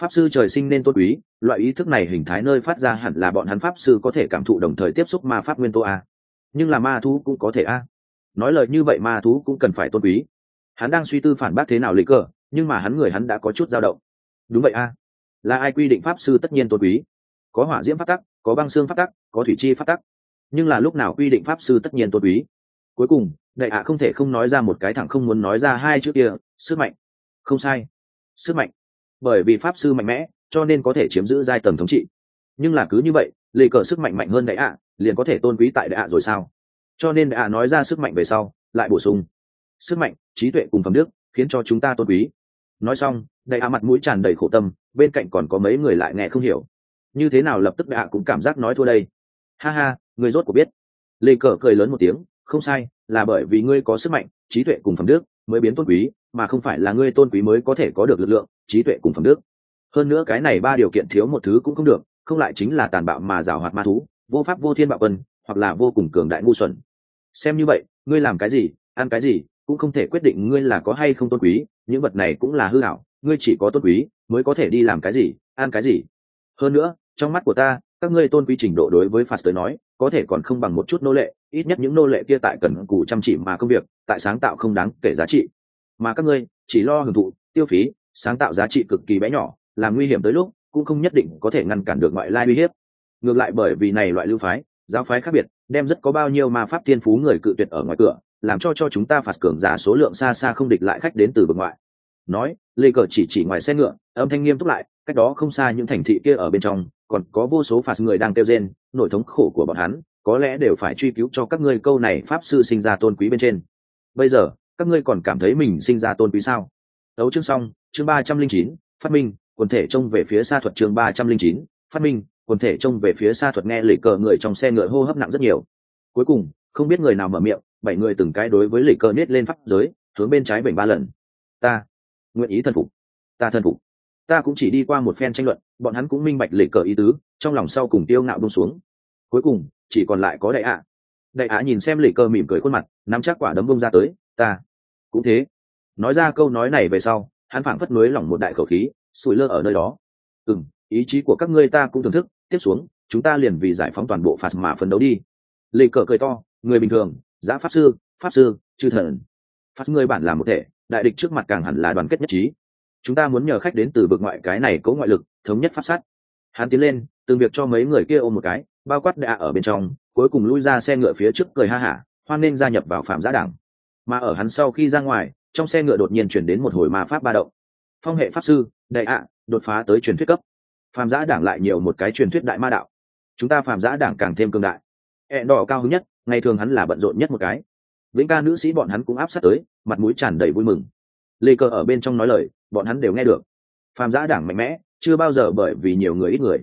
Pháp sư trời sinh nên tôn quý loại ý thức này hình thái nơi phát ra hẳn là bọn hắn pháp sư có thể cảm thụ đồng thời tiếp xúc ma pháp nguyên tố a. Nhưng là ma thú cũng có thể a. Nói lời như vậy ma thú cũng cần phải tôn quý. Hắn đang suy tư phản bác thế nào lịch cờ nhưng mà hắn người hắn đã có chút dao động. Đúng vậy a. Là ai quy định pháp sư tất nhiên tôn quý? Có hỏa diễm phát tắc có băng xương phát tắc, có thủy chi phát tắc. Nhưng là lúc nào quy định pháp sư tất nhiên tôn quý. Cuối cùng, đại ạ không thể không nói ra một cái thẳng không muốn nói ra hai chữ kia, sức mạnh. Không sai. Sức mạnh. Bởi vì pháp sư mạnh mẽ, cho nên có thể chiếm giữ giai tầng thống trị. Nhưng là cứ như vậy, lệ cờ sức mạnh mạnh hơn đại ạ liền có thể tôn quý tại đại ạ rồi sao? Cho nên đại ạ nói ra sức mạnh về sau, lại bổ sung. Sức mạnh, trí tuệ cùng phẩm đức, khiến cho chúng ta tôn quý. Nói xong, đại ạ mặt mũi tràn đầy khổ tâm, bên cạnh còn có mấy người lại nghe không hiểu như thế nào lập tức bệ hạ cũng cảm giác nói thua đây. Ha ha, người rốt của biết. Lê cờ cười lớn một tiếng, không sai, là bởi vì ngươi có sức mạnh, trí tuệ cùng phẩm đức mới biến tôn quý, mà không phải là ngươi tôn quý mới có thể có được lực lượng, trí tuệ cùng phẩm đức. Hơn nữa cái này ba điều kiện thiếu một thứ cũng không được, không lại chính là tàn bạo mà rào hoạt ma thú, vô pháp vô thiên bạo quân, hoặc là vô cùng cường đại ngu xuẩn. Xem như vậy, ngươi làm cái gì, ăn cái gì, cũng không thể quyết định ngươi là có hay không tôn quý, những vật này cũng là hư hảo ngươi chỉ có tôn quý, mới có thể đi làm cái gì, ăn cái gì. Hơn nữa trong mắt của ta, các ngươi tôn quý trình độ đối với phạt tới nói, có thể còn không bằng một chút nô lệ, ít nhất những nô lệ kia tại cần cù chăm chỉ mà công việc, tại sáng tạo không đáng kể giá trị. Mà các ngươi, chỉ lo hưởng thụ, tiêu phí, sáng tạo giá trị cực kỳ bé nhỏ làm nguy hiểm tới lúc, cũng không nhất định có thể ngăn cản được ngoại lai uy hiếp. Ngược lại bởi vì này loại lưu phái, giáo phái khác biệt, đem rất có bao nhiêu ma pháp thiên phú người cự tuyệt ở ngoài cửa, làm cho cho chúng ta phạt cường giả số lượng xa xa không địch lại khách đến từ vực ngoại. Nói, lê cờ chỉ chỉ ngoài xe ngựa, âm thanh nghiêm túc lại cách đó không xa những thành thị kia ở bên trong, còn có vô số phạt người đang kêu rên, nỗi thống khổ của bọn hắn, có lẽ đều phải truy cứu cho các ngươi câu này pháp sư sinh ra tôn quý bên trên. Bây giờ, các ngươi còn cảm thấy mình sinh ra tôn quý sao? Đấu chương xong, chương ba trăm linh chín, phát minh, quần thể trông về phía xa thuật chương ba trăm linh chín, phát minh, quần thể trông về phía xa thuật nghe lệ cờ người trong xe ngựa hô hấp nặng rất nhiều. Cuối cùng, không biết người nào mở miệng, bảy người từng cái đối với lệ cờ nết lên pháp giới, hướng bên trái bảy ba lần. Ta, nguyện ý thần phục. Ta thần phục ta cũng chỉ đi qua một phen tranh luận, bọn hắn cũng minh bạch lệ cờ ý tứ, trong lòng sau cùng tiêu ngạo bông xuống. Cuối cùng, chỉ còn lại có đại ạ. Đại ạ nhìn xem lệ cờ mỉm cười khuôn mặt, nắm chắc quả đấm bông ra tới, ta cũng thế. Nói ra câu nói này về sau, hắn phảng phất nuối lỏng một đại khẩu khí, sủi lơ ở nơi đó. Ừ ý chí của các ngươi ta cũng thưởng thức, tiếp xuống, chúng ta liền vì giải phóng toàn bộ phạt mà phấn đấu đi. Lệ cờ cười to, người bình thường giã pháp sư pháp sư, chư thần. Phát người bản là một thể, đại địch trước mặt càng hẳn là đoàn kết nhất trí chúng ta muốn nhờ khách đến từ vực ngoại cái này cố ngoại lực, thống nhất pháp sát. Hắn tiến lên, từng việc cho mấy người kia ôm một cái, bao quát đạ ở bên trong, cuối cùng lui ra xe ngựa phía trước cười ha hả, hoan nên gia nhập vào phạm giã đảng. Mà ở hắn sau khi ra ngoài, trong xe ngựa đột nhiên chuyển đến một hồi ma pháp ba động. Phong hệ pháp sư, đại ạ, đột phá tới truyền thuyết cấp. Phạm giã đảng lại nhiều một cái truyền thuyết đại ma đạo. Chúng ta phạm giã đảng càng thêm cương đại. Hẹn đỏ cao hứng nhất, ngày thường hắn là bận rộn nhất một cái. Vĩnh ca nữ sĩ bọn hắn cũng áp sát tới, mặt mũi tràn đầy vui mừng. Lê cơ ở bên trong nói lời bọn hắn đều nghe được. Phàm giã đảng mạnh mẽ, chưa bao giờ bởi vì nhiều người ít người.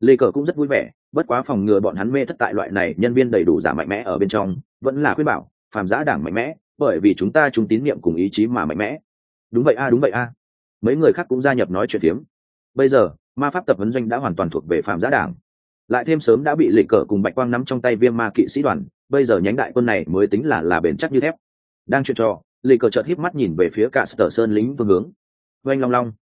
Lê cờ cũng rất vui vẻ, bất quá phòng ngừa bọn hắn mê thất tại loại này nhân viên đầy đủ giả mạnh mẽ ở bên trong, vẫn là khuyên bảo, phàm giã đảng mạnh mẽ, bởi vì chúng ta chúng tín nhiệm cùng ý chí mà mạnh mẽ. Đúng vậy a, đúng vậy a. Mấy người khác cũng gia nhập nói chuyện phiếm. Bây giờ, ma pháp tập vấn doanh đã hoàn toàn thuộc về phạm giã đảng. Lại thêm sớm đã bị lịch cờ cùng bạch quang nắm trong tay viêm ma kỵ sĩ đoàn, bây giờ nhánh đại quân này mới tính là là bền chắc như thép. Đang chuyện trò lịch cờ chợt híp mắt nhìn về phía cả sở sơn lính phương hướng oanh long long.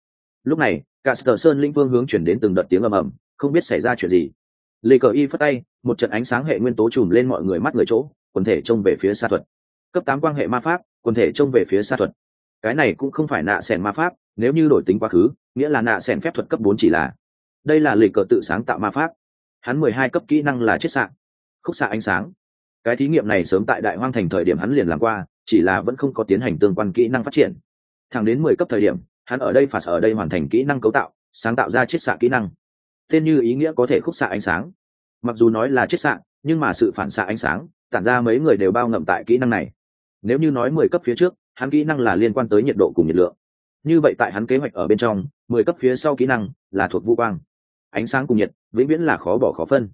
Lúc này, cả sở sơn lĩnh Vương hướng chuyển đến từng đợt tiếng ầm ầm, không biết xảy ra chuyện gì. Lê cờ y phất tay, một trận ánh sáng hệ nguyên tố trùm lên mọi người mắt người chỗ, quần thể trông về phía xa thuật. Cấp tám quan hệ ma pháp, quần thể trông về phía xa thuật. Cái này cũng không phải nạ sẻn ma pháp, nếu như đổi tính quá khứ, nghĩa là nạ sẻn phép thuật cấp bốn chỉ là. Đây là lịch cờ tự sáng tạo ma pháp. Hắn mười hai cấp kỹ năng là chết xạ, khúc xạ ánh sáng. Cái thí nghiệm này sớm tại đại hoang thành thời điểm hắn liền làm qua, chỉ là vẫn không có tiến hành tương quan kỹ năng phát triển. Thẳng đến mười cấp thời điểm hắn ở đây phạt ở đây hoàn thành kỹ năng cấu tạo, sáng tạo ra chiết xạ kỹ năng. Tên như ý nghĩa có thể khúc xạ ánh sáng. Mặc dù nói là chiết xạ, nhưng mà sự phản xạ ánh sáng, tản ra mấy người đều bao ngậm tại kỹ năng này. Nếu như nói mười cấp phía trước, hắn kỹ năng là liên quan tới nhiệt độ cùng nhiệt lượng. Như vậy tại hắn kế hoạch ở bên trong, mười cấp phía sau kỹ năng là thuộc vũ quang. Ánh sáng cùng nhiệt, vĩnh viễn là khó bỏ khó phân.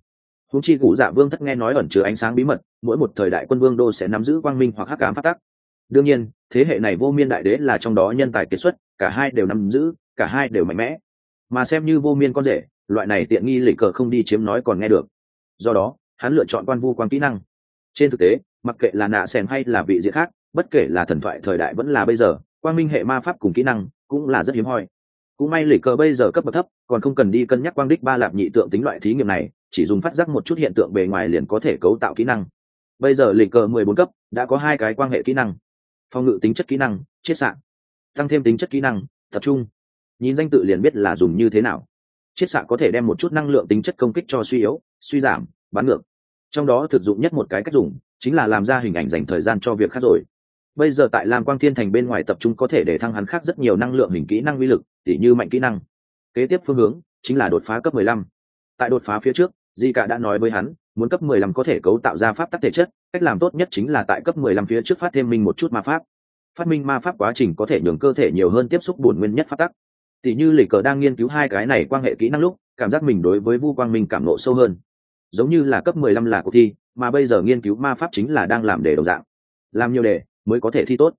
Húng chi cụ dạ vương thất nghe nói ẩn chứa ánh sáng bí mật, mỗi một thời đại quân vương đô sẽ nắm giữ quang minh hoặc hắc cám phát tắc. Đương nhiên, thế hệ này vô miên đại đế là trong đó nhân tài kiệt xuất cả hai đều nắm giữ, cả hai đều mạnh mẽ. Mà xem như vô miên con rể, loại này tiện nghi lịch cờ không đi chiếm nói còn nghe được. Do đó, hắn lựa chọn quan vu quan kỹ năng. Trên thực tế, mặc kệ là nạ sèn hay là vị diện khác, bất kể là thần thoại thời đại vẫn là bây giờ, quang minh hệ ma pháp cùng kỹ năng cũng là rất hiếm hoi. Cũng may lịch cờ bây giờ cấp bậc thấp, còn không cần đi cân nhắc quang đích ba lạp nhị tượng tính loại thí nghiệm này, chỉ dùng phát giác một chút hiện tượng bề ngoài liền có thể cấu tạo kỹ năng. Bây giờ lịch cờ mười bốn cấp, đã có hai cái quan hệ kỹ năng. Phòng ngự tính chất kỹ năng, chiết sạn tăng thêm tính chất kỹ năng, tập trung. Nhìn danh tự liền biết là dùng như thế nào. Chiết xạ có thể đem một chút năng lượng tính chất công kích cho suy yếu, suy giảm, bán ngược. Trong đó thực dụng nhất một cái cách dùng, chính là làm ra hình ảnh dành thời gian cho việc khác rồi. Bây giờ tại lam quang thiên thành bên ngoài tập trung có thể để thăng hắn khác rất nhiều năng lượng hình kỹ năng uy lực, tỉ như mạnh kỹ năng. Kế tiếp phương hướng chính là đột phá cấp 15. tại đột phá phía trước, di cả đã nói với hắn, muốn cấp 15 có thể cấu tạo ra pháp tắc thể chất, cách làm tốt nhất chính là tại cấp 15 phía trước phát thêm mình một chút ma pháp phát minh ma pháp quá trình có thể nhường cơ thể nhiều hơn tiếp xúc bổn nguyên nhất phát tắc. Tỷ như lịch cờ đang nghiên cứu hai cái này quan hệ kỹ năng lúc, cảm giác mình đối với vu quang minh cảm nộ sâu hơn. Giống như là cấp 15 là cuộc thi, mà bây giờ nghiên cứu ma pháp chính là đang làm đề đồng dạng. Làm nhiều đề mới có thể thi tốt.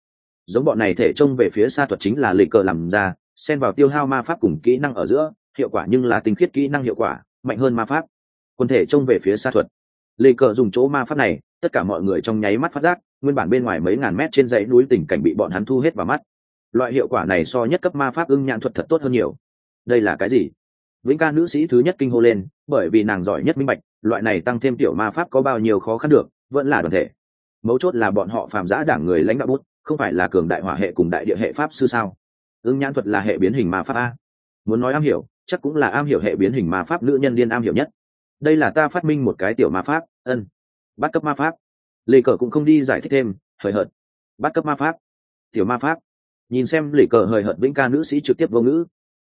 Giống bọn này thể trông về phía xa thuật chính là lịch cờ làm ra, xen vào tiêu hao ma pháp cùng kỹ năng ở giữa, hiệu quả nhưng là tinh khiết kỹ năng hiệu quả, mạnh hơn ma pháp. Quân thể trông về phía xa thuật lê cờ dùng chỗ ma pháp này, tất cả mọi người trong nháy mắt phát giác, nguyên bản bên ngoài mấy ngàn mét trên dãy núi tình cảnh bị bọn hắn thu hết vào mắt. Loại hiệu quả này so nhất cấp ma pháp ưng nhãn thuật thật tốt hơn nhiều. Đây là cái gì? Vĩnh ca nữ sĩ thứ nhất kinh hô lên, bởi vì nàng giỏi nhất minh bạch, loại này tăng thêm tiểu ma pháp có bao nhiêu khó khăn được, vẫn là đoàn thể. Mấu chốt là bọn họ phàm giã đảng người lãnh đạo bút, không phải là cường đại hỏa hệ cùng đại địa hệ pháp sư sao? Ưng nhãn thuật là hệ biến hình ma pháp a. Muốn nói am hiểu, chắc cũng là am hiểu hệ biến hình ma pháp nữ nhân liên am hiểu nhất đây là ta phát minh một cái tiểu ma pháp, ân, bắt cấp ma pháp. Lê cờ cũng không đi giải thích thêm, hời hợt. Bắt cấp ma pháp. Tiểu ma pháp. Nhìn xem lê cờ hời hợt vĩnh ca nữ sĩ trực tiếp vô ngữ.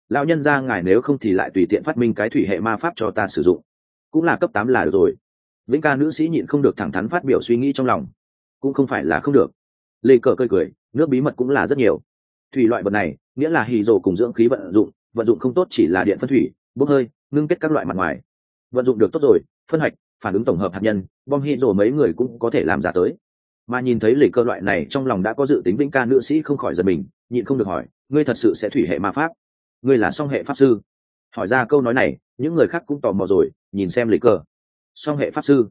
Lão nhân ra ngài nếu không thì lại tùy tiện phát minh cái thủy hệ ma pháp cho ta sử dụng. Cũng là cấp tám là được rồi. Vĩnh ca nữ sĩ nhịn không được thẳng thắn phát biểu suy nghĩ trong lòng. Cũng không phải là không được. Lê cờ cười cười, nước bí mật cũng là rất nhiều. Thủy loại vật này, nghĩa là hì rồ cùng dưỡng khí vận dụng vận dụng không tốt chỉ là điện phân thủy, bốc hơi, ngưng kết các loại mặt ngoài vận dụng được tốt rồi, phân hạch, phản ứng tổng hợp hạt nhân, bom hy rồi mấy người cũng có thể làm giả tới. Mà nhìn thấy lịch cơ loại này, trong lòng đã có dự tính vĩnh ca nữ sĩ không khỏi giật mình, nhịn không được hỏi, ngươi thật sự sẽ thủy hệ ma pháp? Ngươi là song hệ pháp sư? Hỏi ra câu nói này, những người khác cũng tò mò rồi, nhìn xem lịch cơ. Song hệ pháp sư?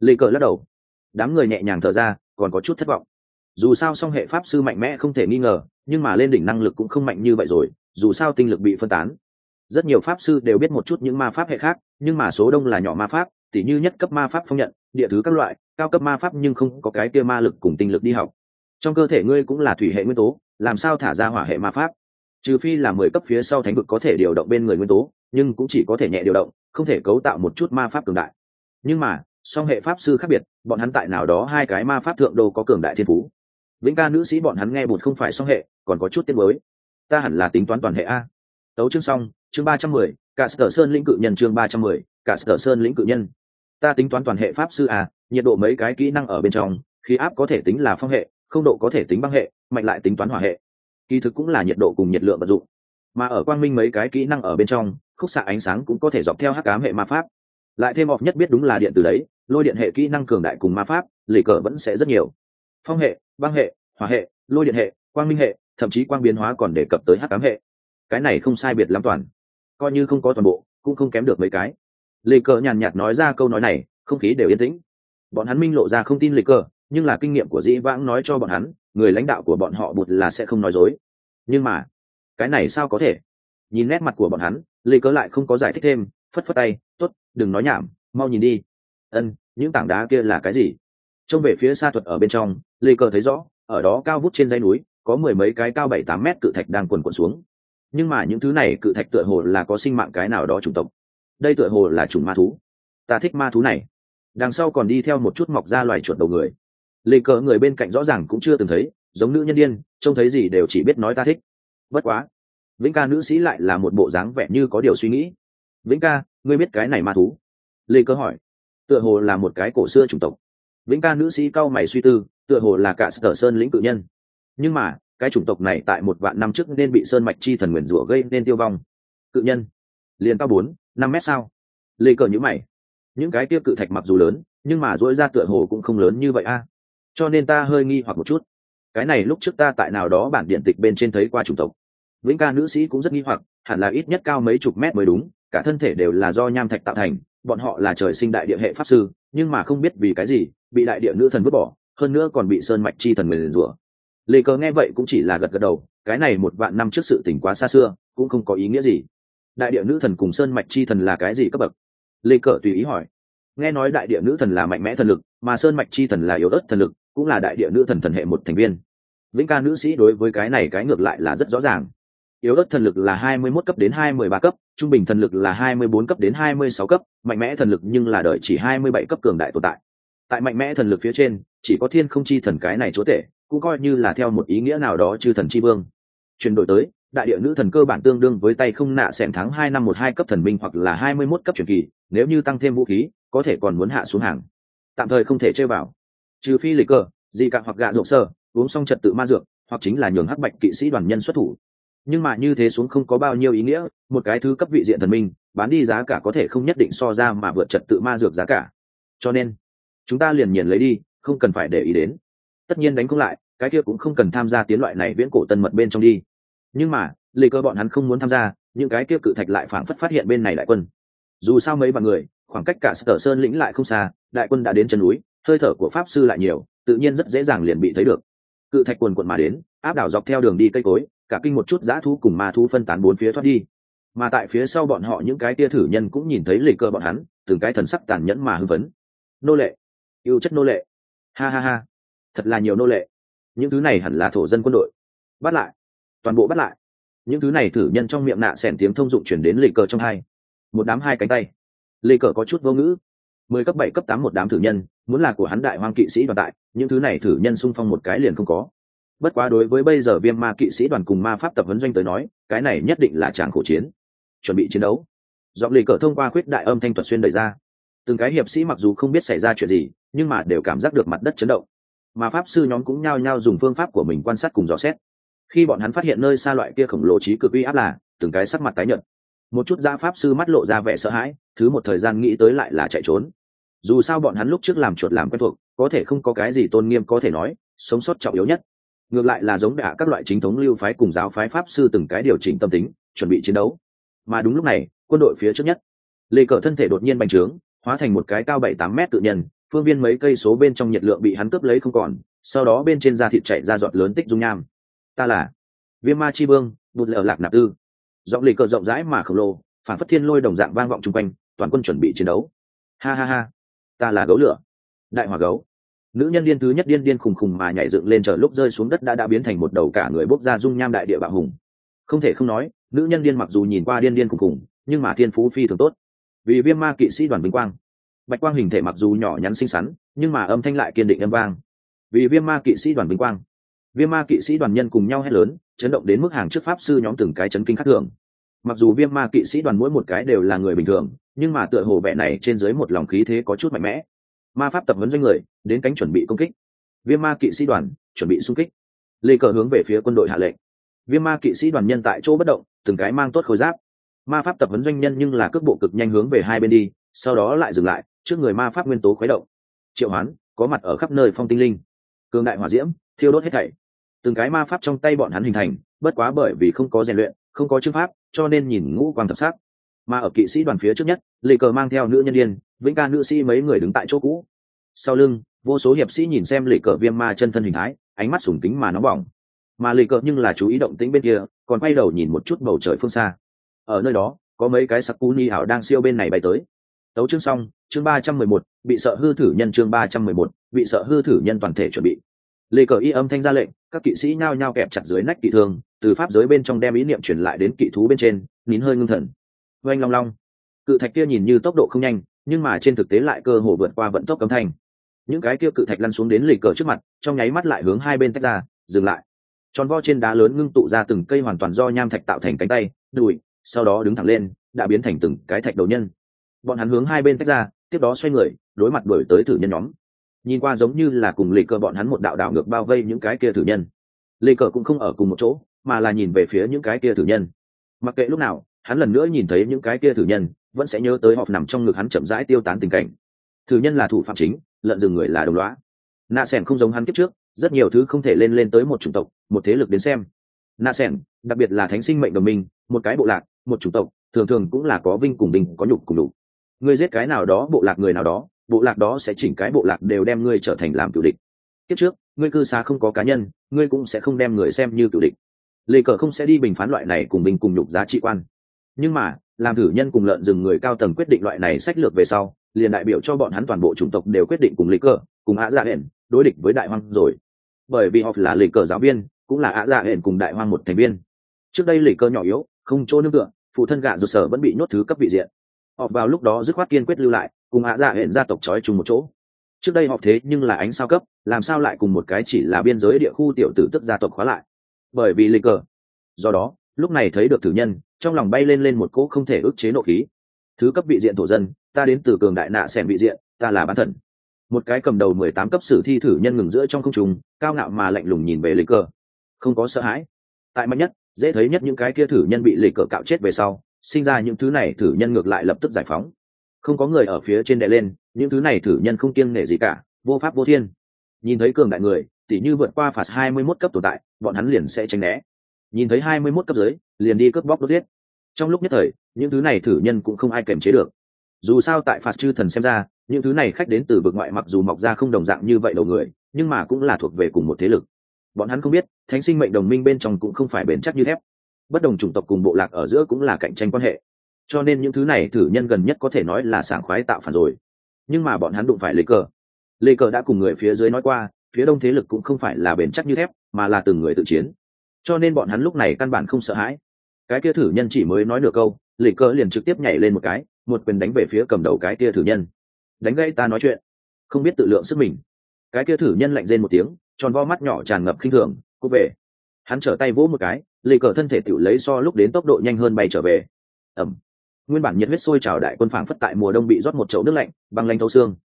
Lịch cơ lắc đầu. Đám người nhẹ nhàng thở ra, còn có chút thất vọng. Dù sao song hệ pháp sư mạnh mẽ không thể nghi ngờ, nhưng mà lên đỉnh năng lực cũng không mạnh như vậy rồi, dù sao tinh lực bị phân tán rất nhiều pháp sư đều biết một chút những ma pháp hệ khác, nhưng mà số đông là nhỏ ma pháp, tỉ như nhất cấp ma pháp phong nhận, địa thứ các loại, cao cấp ma pháp nhưng không có cái kia ma lực cùng tinh lực đi học. Trong cơ thể ngươi cũng là thủy hệ nguyên tố, làm sao thả ra hỏa hệ ma pháp? Trừ phi là mười cấp phía sau thánh vực có thể điều động bên người nguyên tố, nhưng cũng chỉ có thể nhẹ điều động, không thể cấu tạo một chút ma pháp cường đại. Nhưng mà, song hệ pháp sư khác biệt, bọn hắn tại nào đó hai cái ma pháp thượng đô có cường đại thiên phú. Vĩnh ca nữ sĩ bọn hắn nghe một không phải song hệ, còn có chút tiết mới. Ta hẳn là tính toán toàn hệ a. Tấu chương xong chương ba trăm mười, cả sở sơn lĩnh cự nhân chương ba trăm mười, cả sở sơn lĩnh cự nhân. Ta tính toán toàn hệ pháp sư à nhiệt độ mấy cái kỹ năng ở bên trong, khí áp có thể tính là phong hệ, không độ có thể tính băng hệ, mạnh lại tính toán hỏa hệ. Kỳ thực cũng là nhiệt độ cùng nhiệt lượng vật dụng. Mà ở quang minh mấy cái kỹ năng ở bên trong, khúc xạ ánh sáng cũng có thể dọc theo hắc ám hệ ma pháp. Lại thêm học nhất biết đúng là điện từ đấy, lôi điện hệ kỹ năng cường đại cùng ma pháp, lì cờ vẫn sẽ rất nhiều. Phong hệ, băng hệ, hỏa hệ, lôi điện hệ, quang minh hệ, thậm chí quang biến hóa còn đề cập tới hắc ám hệ. Cái này không sai biệt lắm toàn coi như không có toàn bộ, cũng không kém được mấy cái. Lê cờ nhàn nhạt nói ra câu nói này, không khí đều yên tĩnh. Bọn hắn minh lộ ra không tin lê cờ, nhưng là kinh nghiệm của dĩ vãng nói cho bọn hắn, người lãnh đạo của bọn họ bụt là sẽ không nói dối. Nhưng mà, cái này sao có thể? Nhìn nét mặt của bọn hắn, lê Cờ lại không có giải thích thêm, phất phất tay t ố t đừng nói nhảm, mau nhìn đi. Ân, những tảng đá kia là cái gì? Trông về phía xa thuật ở bên trong, lê cờ thấy rõ, ở đó cao vút trên dây núi, có mười mấy cái cao bảy tám mét cự thạch đang quần quần xuống nhưng mà những thứ này cự thạch tựa hồ là có sinh mạng cái nào đó chủng tộc. Đây tựa hồ là chủng ma thú. Ta thích ma thú này. Đằng sau còn đi theo một chút mọc ra loài chuột đầu người. Lê cờ người bên cạnh rõ ràng cũng chưa từng thấy, giống nữ nhân đ i ê n trông thấy gì đều chỉ biết nói ta thích. Bất quá, vĩnh ca nữ sĩ lại là một bộ dáng vẻ như có điều suy nghĩ. Vĩnh ca, ngươi biết cái này ma thú? Lê cơ hỏi. Tựa hồ là một cái cổ xưa chủng tộc. Vĩnh ca nữ sĩ cau mày suy tư, tựa hồ là cả sở sơn lĩnh cự nhân. Nhưng mà cái chủng tộc này tại một vạn năm trước nên bị sơn mạch chi thần nguyền rủa gây nên tiêu vong. Cự nhân, liền cao bốn, năm mét sao? Lê cờ nhữ mày. Những cái tiêu cự thạch mặc dù lớn, nhưng mà dỗi ra tựa hồ cũng không lớn như vậy a. Cho nên ta hơi nghi hoặc một chút. Cái này lúc trước ta tại nào đó bản điện tịch bên trên thấy qua chủng tộc. Vĩnh ca nữ sĩ cũng rất nghi hoặc, hẳn là ít nhất cao mấy chục mét mới đúng, cả thân thể đều là do nham thạch tạo thành, bọn họ là trời sinh đại địa hệ pháp sư, nhưng mà không biết vì cái gì, bị đại địa nữ thần vứt bỏ, hơn nữa còn bị sơn mạch chi thần nguyền rủa lê cờ nghe vậy cũng chỉ là gật gật đầu, cái này một vạn năm trước sự tỉnh quá xa xưa, cũng không có ý nghĩa gì. Đại địa nữ thần cùng sơn mạch chi thần là cái gì cấp bậc? Lê cờ tùy ý hỏi. Nghe nói đại địa nữ thần là mạnh mẽ thần lực, mà sơn mạch chi thần là yếu ớt thần lực, cũng là đại địa nữ thần thần hệ một thành viên. Vĩnh ca nữ sĩ đối với cái này cái ngược lại là rất rõ ràng. Yếu ớt thần lực là hai mươi 21 cấp đến hai mươi ba cấp, trung bình thần lực là hai mươi bốn cấp đến hai mươi sáu cấp, mạnh mẽ thần lực nhưng là đợi chỉ hai mươi bảy cấp cường đại tồn tại. Tại mạnh mẽ thần lực phía trên, chỉ có thiên không chi thần cái này chúa tể cũng coi như là theo một ý nghĩa nào đó chư thần chi vương. Chuyển đổi tới, đại địa nữ thần cơ bản tương đương với tay không nạ xẻng tháng hai năm một hai cấp thần minh hoặc là hai mươi mốt cấp truyền kỳ, nếu như tăng thêm vũ khí, có thể còn muốn hạ xuống hàng. Tạm thời không thể chơi vào. Trừ phi lịch cơ gì cả hoặc gạ rộp sơ, uống xong trật tự ma dược, hoặc chính là nhường hắc bạch kỵ sĩ đoàn nhân xuất thủ. Nhưng mà như thế xuống không có bao nhiêu ý nghĩa, một cái thứ cấp vị diện thần minh, bán đi giá cả có thể không nhất định so ra mà vượt trật tự ma dược giá cả. Cho nên, chúng ta liền nhìn lấy đi, không cần phải để ý đến tất nhiên đánh không lại, cái kia cũng không cần tham gia tiến loại này viễn cổ tân mật bên trong đi. Nhưng mà, lê cơ bọn hắn không muốn tham gia, những cái kia cự thạch lại phảng phất phát hiện bên này đại quân. Dù sao mấy bằng người, khoảng cách cả sở sơn lĩnh lại không xa, đại quân đã đến chân núi, hơi thở của pháp sư lại nhiều, tự nhiên rất dễ dàng liền bị thấy được. Cự thạch quần quần mà đến, áp đảo dọc theo đường đi cây cối, cả kinh một chút dã thu cùng ma thu phân tán bốn phía thoát đi. Mà tại phía sau bọn họ những cái tia thử nhân cũng nhìn thấy lì cơ bọn hắn, từng cái thần sắc tàn nhẫn mà hư vấn nô lệ. Yêu chất nô lệ. Ha ha ha thật là nhiều nô lệ. Những thứ này hẳn là thổ dân quân đội. Bắt lại. Toàn bộ bắt lại. Những thứ này thử nhân trong miệng nạ xẻn tiếng thông dụng chuyển đến lì cờ trong hai. Một đám hai cánh tay. Lì cờ có chút vô ngữ. Mười cấp bảy, cấp tám một đám thử nhân, muốn là của hắn đại hoang kỵ sĩ đoàn tại, những thứ này thử nhân xung phong một cái liền không có. Bất quá đối với bây giờ viêm ma kỵ sĩ đoàn cùng ma pháp tập huấn doanh tới nói, cái này nhất định là tràng khổ chiến. Chuẩn bị chiến đấu. Giọng lì cờ thông qua khuyết đại âm thanh thuật xuyên đẩy ra. Từng cái hiệp sĩ mặc dù không biết xảy ra chuyện gì, nhưng mà đều cảm giác được mặt đất chấn động mà pháp sư nhóm cũng nhao nhao dùng phương pháp của mình quan sát cùng dò xét. Khi bọn hắn phát hiện nơi xa loại kia khổng lồ trí cực uy áp là, từng cái sắc mặt tái nhợt. Một chút gia pháp sư mắt lộ ra vẻ sợ hãi, thứ một thời gian nghĩ tới lại là chạy trốn. Dù sao bọn hắn lúc trước làm chuột làm quen thuộc, có thể không có cái gì tôn nghiêm có thể nói, sống sót trọng yếu nhất. Ngược lại là giống đạ các loại chính thống lưu phái cùng giáo phái pháp sư từng cái điều chỉnh tâm tính, chuẩn bị chiến đấu. Mà đúng lúc này, quân đội phía trước nhất, lê cờ thân thể đột nhiên bành trướng, hóa thành một cái cao bảy tám mét tự nhân phương viên mấy cây số bên trong nhiệt lượng bị hắn cướp lấy không còn, sau đó bên trên da thịt chạy ra giọt lớn tích dung nham. Ta là viêm ma chi vương, bụt lở lạc nạp tư. Giọng lì cờ rộng rãi mà khổng lồ, phản phất thiên lôi đồng dạng vang vọng chung quanh, toàn quân chuẩn bị chiến đấu. Ha ha ha, ta là gấu lửa. Đại hòa gấu. Nữ nhân điên thứ nhất điên điên khùng khùng mà nhảy dựng lên chờ lúc rơi xuống đất đã đã biến thành một đầu cả người bốc ra dung nham đại địa bạo hùng. Không thể không nói, nữ nhân điên mặc dù nhìn qua điên điên khùng khùng, nhưng mà thiên phú phi thường tốt. Vì viêm ma kỵ sĩ đoàn vinh quang bạch quang hình thể mặc dù nhỏ nhắn xinh xắn, nhưng mà âm thanh lại kiên định âm vang. Vì viêm ma kỵ sĩ đoàn vinh quang, viêm ma kỵ sĩ đoàn nhân cùng nhau hét lớn, chấn động đến mức hàng trước pháp sư nhóm từng cái chấn kinh khắc thường. Mặc dù viêm ma kỵ sĩ đoàn mỗi một cái đều là người bình thường, nhưng mà tựa hồ vẻ này trên dưới một lòng khí thế có chút mạnh mẽ. Ma pháp tập vấn doanh người, đến cánh chuẩn bị công kích. Viêm ma kỵ sĩ đoàn, chuẩn bị xung kích. Lê cờ hướng về phía quân đội hạ lệnh. Viêm ma kỵ sĩ đoàn nhân tại chỗ bất động, từng cái mang tốt khối giáp. Ma pháp tập vấn doanh nhân nhưng là cước bộ cực nhanh hướng về hai bên đi, sau đó lại dừng lại trước người ma pháp nguyên tố khuấy động. Triệu hoán, có mặt ở khắp nơi phong tinh linh. Cường đại hỏa diễm, thiêu đốt hết thảy. Từng cái ma pháp trong tay bọn hắn hình thành, bất quá bởi vì không có rèn luyện, không có chữ pháp, cho nên nhìn ngũ quang thập sắc. Mà ở kỵ sĩ đoàn phía trước nhất lì cờ mang theo nữ nhân đ i ê n vĩnh ca nữ sĩ mấy người đứng tại chỗ cũ. Sau lưng, vô số hiệp sĩ nhìn xem lì cờ viêm ma chân thân hình thái, ánh mắt sùng kính mà nóng bỏng. Mà lì cờ nhưng là chú ý động tĩnh bên kia, còn quay đầu nhìn một chút bầu trời phương xa. Ở nơi đó, có mấy cái sắc cú ni ảo đang siêu bên này bay tới tấu chương xong, chương ba trăm mười một, bị sợ hư thử nhân chương ba trăm mười một, bị sợ hư thử nhân toàn thể chuẩn bị. Lê cờ y âm thanh ra lệnh, các kỵ sĩ nhao nhao kẹp chặt dưới nách kỵ thương, từ pháp giới bên trong đem ý niệm truyền lại đến kỵ thú bên trên, nín hơi ngưng thần. Oanh long long. Cự thạch kia nhìn như tốc độ không nhanh, nhưng mà trên thực tế lại cơ hồ vượt qua vận tốc cấm thanh. Những cái kia cự thạch lăn xuống đến lì cờ trước mặt, trong nháy mắt lại hướng hai bên tách ra, dừng lại. Tròn vo trên đá lớn ngưng tụ ra từng cây hoàn toàn do nham thạch tạo thành cánh tay, đùi, sau đó đứng thẳng lên, đã biến thành từng cái thạch đầu nhân bọn hắn hướng hai bên tách ra, tiếp đó xoay người, đối mặt đổi tới thử nhân nhóm. Nhìn qua giống như là cùng lì cờ bọn hắn một đạo đảo ngược bao vây những cái kia thử nhân. Lì cờ cũng không ở cùng một chỗ, mà là nhìn về phía những cái kia thử nhân. Mặc kệ lúc nào, hắn lần nữa nhìn thấy những cái kia thử nhân, vẫn sẽ nhớ tới họ nằm trong ngực hắn chậm rãi tiêu tán tình cảnh. Thử nhân là thủ phạm chính lợn rừng người là đồng loá nạ s không giống hắn kiếp trước, rất nhiều thứ không thể lên lên tới một chủng tộc, một thế lực đến xem. Nạ s đặc biệt là thánh sinh mệnh đồng minh, một cái bộ lạc, một chủng tộc, thường thường cũng là có vinh cùng bình, có nhục cùng đủ ngươi giết cái nào đó, bộ lạc người nào đó, bộ lạc đó sẽ chỉnh cái bộ lạc đều đem ngươi trở thành làm cựu địch. Kiếp trước, ngươi cư xá không có cá nhân, ngươi cũng sẽ không đem người xem như cựu địch. Lê cờ không sẽ đi bình phán loại này cùng bình cùng nhục giá trị quan. Nhưng mà, làm thử nhân cùng lợn rừng người cao tầng quyết định loại này sách lược về sau, liền đại biểu cho bọn hắn toàn bộ chủng tộc đều quyết định cùng lê cờ, cùng ạ dạ hển đối địch với đại hoang rồi. Bởi vì họ là lê cờ giáo viên, cũng là ạ dạ hển cùng đại hoang một thành viên. Trước đây lê cờ nhỏ yếu, không chỗ nương tựa, phụ thân gạ rụt sở vẫn bị nhốt thứ cấp vị diện họ vào lúc đó dứt khoát kiên quyết lưu lại, cùng hạ dạ hẹn gia tộc trói chung một chỗ. Trước đây họ thế nhưng là ánh sao cấp, làm sao lại cùng một cái chỉ là biên giới địa khu tiểu tử tức gia tộc khóa lại? Bởi vì lịch cờ. Do đó, lúc này thấy được thử nhân, trong lòng bay lên lên một cỗ không thể ức chế nộ khí. Thứ cấp vị diện thổ dân, ta đến từ cường đại nạ xẻn vị diện, ta là bán thần. Một cái cầm đầu mười tám cấp sử thi thử nhân ngừng giữa trong không trùng cao ngạo mà lạnh lùng nhìn về lịch cờ. Không có sợ hãi. Tại mạnh nhất, dễ thấy nhất những cái kia thử nhân bị lịch cờ cạo chết về sau sinh ra những thứ này thử nhân ngược lại lập tức giải phóng. Không có người ở phía trên đè lên, những thứ này thử nhân không kiêng nể gì cả, vô pháp vô thiên. Nhìn thấy cường đại người, tỉ như vượt qua phạt hai mươi 21 cấp tồn tại, bọn hắn liền sẽ tránh né. Nhìn thấy hai mươi 21 cấp dưới liền đi cướp bóc đốt giết. Trong lúc nhất thời, những thứ này thử nhân cũng không ai kềm chế được. Dù sao tại phạt chư thần xem ra, những thứ này khách đến từ vực ngoại mặc dù mọc ra không đồng dạng như vậy đầu người, nhưng mà cũng là thuộc về cùng một thế lực. Bọn hắn không biết, thánh sinh mệnh đồng minh bên trong cũng không phải bền chắc như thép bất đồng chủng tộc cùng bộ lạc ở giữa cũng là cạnh tranh quan hệ. Cho nên những thứ này thử nhân gần nhất có thể nói là sảng khoái tạo phản rồi. Nhưng mà bọn hắn đụng phải lê cờ lê cờ đã cùng người phía dưới nói qua, phía đông thế lực cũng không phải là bền chắc như thép, mà là từng người tự chiến. Cho nên bọn hắn lúc này căn bản không sợ hãi. Cái kia thử nhân chỉ mới nói nửa câu lê cờ liền trực tiếp nhảy lên một cái, một quyền đánh về phía cầm đầu cái kia thử nhân. Đánh gãy ta nói chuyện. Không biết tự lượng sức mình. Cái kia thử nhân lạnh rên một tiếng, tròn vo mắt nhỏ tràn ngập khinh thường, cô về hắn trở tay vỗ một cái lê cờ thân thể tự lấy so lúc đến tốc độ nhanh hơn bay trở về. Ẩm. Nguyên bản nhiệt huyết sôi trào đại quân phảng phất tại mùa đông bị rót một chậu nước lạnh, băng lanh thấu xương.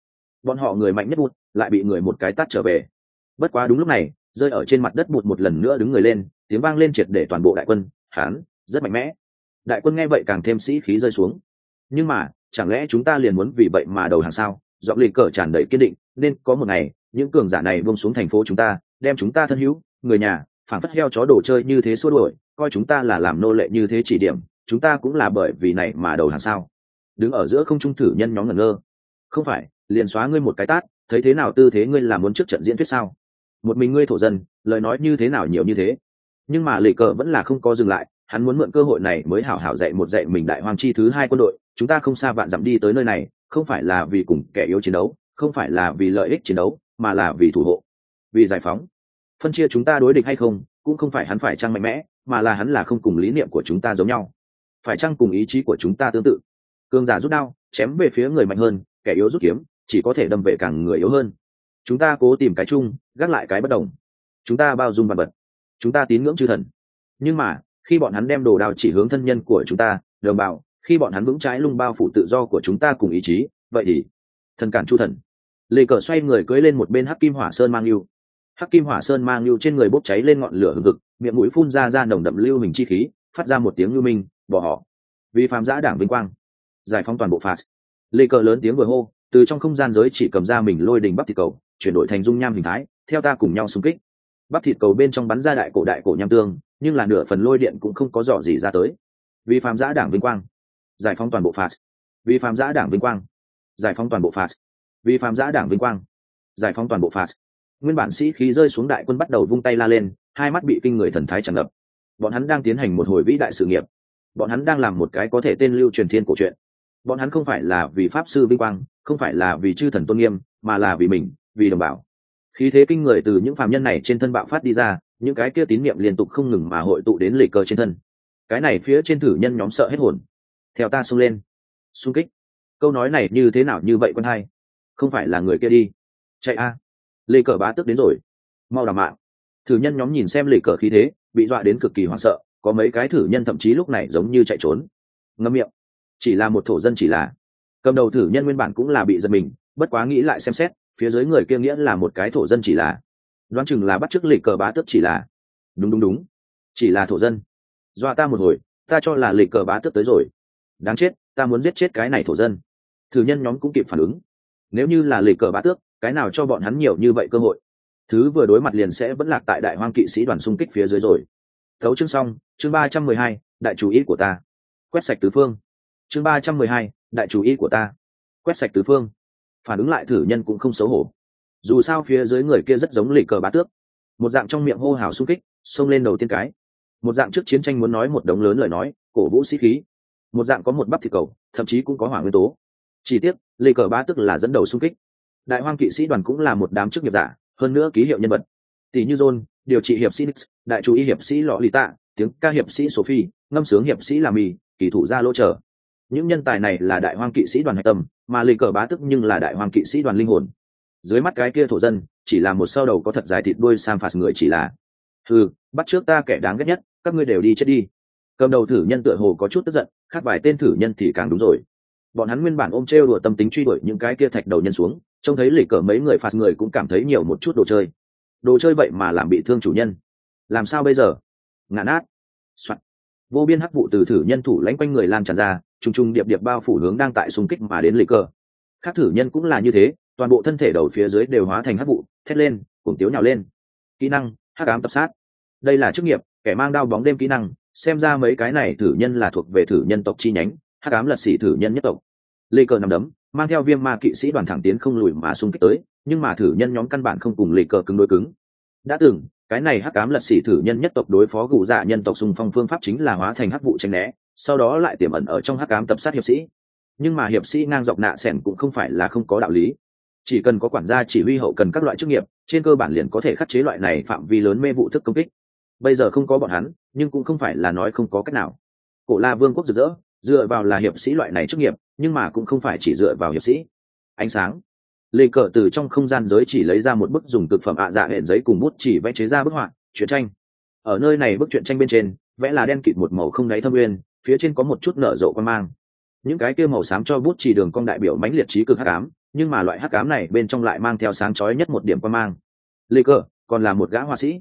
Bọn họ người mạnh nhất bụt, lại bị người một cái tắt trở về. Bất quá đúng lúc này, rơi ở trên mặt đất bụt một lần nữa đứng người lên, tiếng vang lên triệt để toàn bộ đại quân hán rất mạnh mẽ. Đại quân nghe vậy càng thêm sĩ khí rơi xuống. Nhưng mà, chẳng lẽ chúng ta liền muốn vì vậy mà đầu hàng sao? Giọng lì cờ tràn đầy kiên định, nên có một ngày, những cường giả này vông xuống thành phố chúng ta, đem chúng ta thân hữu, người nhà phản phất heo chó đồ chơi như thế xua đuổi, coi chúng ta là làm nô lệ như thế chỉ điểm, chúng ta cũng là bởi vì này mà đầu hàng sao? Đứng ở giữa không trung thử nhân nhóm ngẩn ngơ. Không phải, liền xóa ngươi một cái tát, thấy thế nào tư thế ngươi làm muốn trước trận diễn thuyết sao? Một mình ngươi thổ dân, lời nói như thế nào nhiều như thế? Nhưng mà lì cờ vẫn là không có dừng lại, hắn muốn mượn cơ hội này mới hảo hảo dạy một dạy mình đại hoàng chi thứ hai quân đội, chúng ta không xa vạn dặm đi tới nơi này, không phải là vì cùng kẻ yếu chiến đấu, không phải là vì lợi ích chiến đấu, mà là vì thủ hộ, vì giải phóng phân chia chúng ta đối địch hay không, cũng không phải hắn phải chăng mạnh mẽ, mà là hắn là không cùng lý niệm của chúng ta giống nhau. Phải chăng cùng ý chí của chúng ta tương tự? Cường giả rút đao, chém về phía người mạnh hơn, kẻ yếu rút kiếm, chỉ có thể đâm về càng người yếu hơn. Chúng ta cố tìm cái chung, gác lại cái bất đồng. Chúng ta bao dung vật vật. Chúng ta tín ngưỡng chư thần. Nhưng mà, khi bọn hắn đem đồ đào chỉ hướng thân nhân của chúng ta, đồng bào, khi bọn hắn vững trái lung bao phủ tự do của chúng ta cùng ý chí, vậy thì, thần cản chu thần. Lê cờ xoay người cưới lên một bên hắc kim hỏa sơn mang yêu hắc kim hỏa sơn mang lưu trên người bốc cháy lên ngọn lửa hừng hực, miệng mũi phun ra ra nồng đậm lưu hình chi khí, phát ra một tiếng lưu minh, bỏ họ. Vì phàm giã đảng vinh quang. Giải phóng toàn bộ phạt. Lê cờ lớn tiếng vừa hô, từ trong không gian giới chỉ cầm ra mình lôi đình bắc thịt cầu, chuyển đổi thành dung nham hình thái, theo ta cùng nhau xung kích. Bắp thịt cầu bên trong bắn ra đại cổ đại cổ nham tương, nhưng là nửa phần lôi điện cũng không có dò gì ra tới. Vì phàm giã đảng vinh quang. Giải phóng toàn bộ phạt. Vì phàm giã đảng vinh quang. Giải phóng toàn bộ phạt. Vì phàm giã đảng vinh quang. Giải phóng toàn bộ phạt nguyên bản sĩ khí rơi xuống đại quân bắt đầu vung tay la lên, hai mắt bị kinh người thần thái tràn ngập. Bọn hắn đang tiến hành một hồi vĩ đại sự nghiệp. Bọn hắn đang làm một cái có thể tên lưu truyền thiên cổ truyện. Bọn hắn không phải là vì pháp sư vinh quang, không phải là vì chư thần tôn nghiêm, mà là vì mình, vì đồng bào. Khí thế kinh người từ những phạm nhân này trên thân bạo phát đi ra, những cái kia tín niệm liên tục không ngừng mà hội tụ đến lệ cờ trên thân. Cái này phía trên thử nhân nhóm sợ hết hồn. Theo ta xông lên. Xung kích. Câu nói này như thế nào như vậy quân hai? Không phải là người kia đi. Chạy a lê cờ bá tức đến rồi. Mau đảm mạng. Thử nhân nhóm nhìn xem lê cờ khí thế, bị dọa đến cực kỳ hoảng sợ, có mấy cái thử nhân thậm chí lúc này giống như chạy trốn. Ngâm miệng. Chỉ là một thổ dân chỉ là. Cầm đầu thử nhân nguyên bản cũng là bị giật mình, bất quá nghĩ lại xem xét, phía dưới người kia nghĩa là một cái thổ dân chỉ là. Đoán chừng là bắt chước lịch cờ bá tước chỉ là. Đúng đúng đúng. Chỉ là thổ dân. Dọa ta một hồi, ta cho là lịch cờ bá tước tới rồi. Đáng chết, ta muốn giết chết cái này thổ dân. Thử nhân nhóm cũng kịp phản ứng. Nếu như là lịch cờ bá tước cái nào cho bọn hắn nhiều như vậy cơ hội? Thứ vừa đối mặt liền sẽ vẫn lạc tại đại hoang kỵ sĩ đoàn xung kích phía dưới rồi. Thấu chương xong, chương ba trăm mười hai, đại chủ ý của ta. Quét sạch tứ phương. Chương ba trăm mười hai, đại chủ ý của ta. Quét sạch tứ phương. Phản ứng lại thử nhân cũng không xấu hổ. Dù sao phía dưới người kia rất giống lì cờ bá tước. Một dạng trong miệng hô hào xung kích, xông lên đầu tiên cái. Một dạng trước chiến tranh muốn nói một đống lớn lời nói, cổ vũ sĩ khí. Một dạng có một bắp thịt cầu, thậm chí cũng có hỏa nguyên tố. Chỉ tiếc, lì cờ bá tước là dẫn đầu xung kích đại hoang kỵ sĩ đoàn cũng là một đám chức nghiệp giả hơn nữa ký hiệu nhân vật. Tỷ như john điều trị hiệp sĩ Nix, đại chú ý hiệp sĩ lọ lì tạ tiếng ca hiệp sĩ sophie ngâm sướng hiệp sĩ làm mì kỳ thủ gia lỗ trở những nhân tài này là đại hoang kỵ sĩ đoàn hạch tâm mà lì cờ bá tức nhưng là đại hoang kỵ sĩ đoàn linh hồn. Dưới mắt cái kia thổ dân chỉ là một sau đầu có thật dài thịt đuôi sam phạt người chỉ là. Ừ bắt trước ta kẻ đáng ghét nhất các ngươi đều đi chết đi. Cầm đầu thử nhân tựa hồ có chút tức giận khác vài tên thử nhân thì càng đúng rồi. Bọn hắn nguyên bản ôm trêu đùa tâm tính truy đuổi những cái kia thạch đầu nhân xuống trông thấy lịch cờ mấy người phạt người cũng cảm thấy nhiều một chút đồ chơi. Đồ chơi vậy mà làm bị thương chủ nhân. Làm sao bây giờ? Ngã nát Soạn. vô biên hắc vụ từ thử nhân thủ lánh quanh người lan tràn ra, trùng trùng điệp điệp bao phủ hướng đang tại xung kích mà đến lịch cờ. Khác thử nhân cũng là như thế, toàn bộ thân thể đầu phía dưới đều hóa thành hắc vụ, thét lên, cuồng tiếu nhào lên. Kỹ năng, hắc ám tập sát. Đây là chức nghiệp, kẻ mang đao bóng đêm kỹ năng, xem ra mấy cái này thử nhân là thuộc về thử nhân tộc chi nhánh, hắc ám lật xỉ thử nhân nhất tộc. Lê cờ nằm đấm mang theo viêm ma kỵ sĩ đoàn thẳng tiến không lùi mà xung kích tới, nhưng mà thử nhân nhóm căn bản không cùng lì cờ cứng đối cứng. Đã từng, cái này hắc cám lật xỉ thử nhân nhất tộc đối phó gù dạ nhân tộc xung phong phương pháp chính là hóa thành hắc vụ tranh né, sau đó lại tiềm ẩn ở trong hắc cám tập sát hiệp sĩ. Nhưng mà hiệp sĩ ngang dọc nạ sẻn cũng không phải là không có đạo lý. Chỉ cần có quản gia chỉ huy hậu cần các loại chức nghiệp, trên cơ bản liền có thể khắc chế loại này phạm vi lớn mê vụ thức công kích. Bây giờ không có bọn hắn, nhưng cũng không phải là nói không có cách nào. Cổ la vương quốc rực rỡ dựa vào là hiệp sĩ loại này chức nghiệp, nhưng mà cũng không phải chỉ dựa vào hiệp sĩ. Ánh sáng. Lê cờ từ trong không gian giới chỉ lấy ra một bức dùng thực phẩm ạ dạ hẹn giấy cùng bút chỉ vẽ chế ra bức họa, truyện tranh. Ở nơi này bức truyện tranh bên trên, vẽ là đen kịt một màu không đáy thâm uyên phía trên có một chút nở rộ quan mang. Những cái kia màu xám cho bút chỉ đường cong đại biểu mãnh liệt trí cực hắc ám, nhưng mà loại hắc ám này bên trong lại mang theo sáng chói nhất một điểm quan mang. Lê cờ, còn là một gã họa sĩ.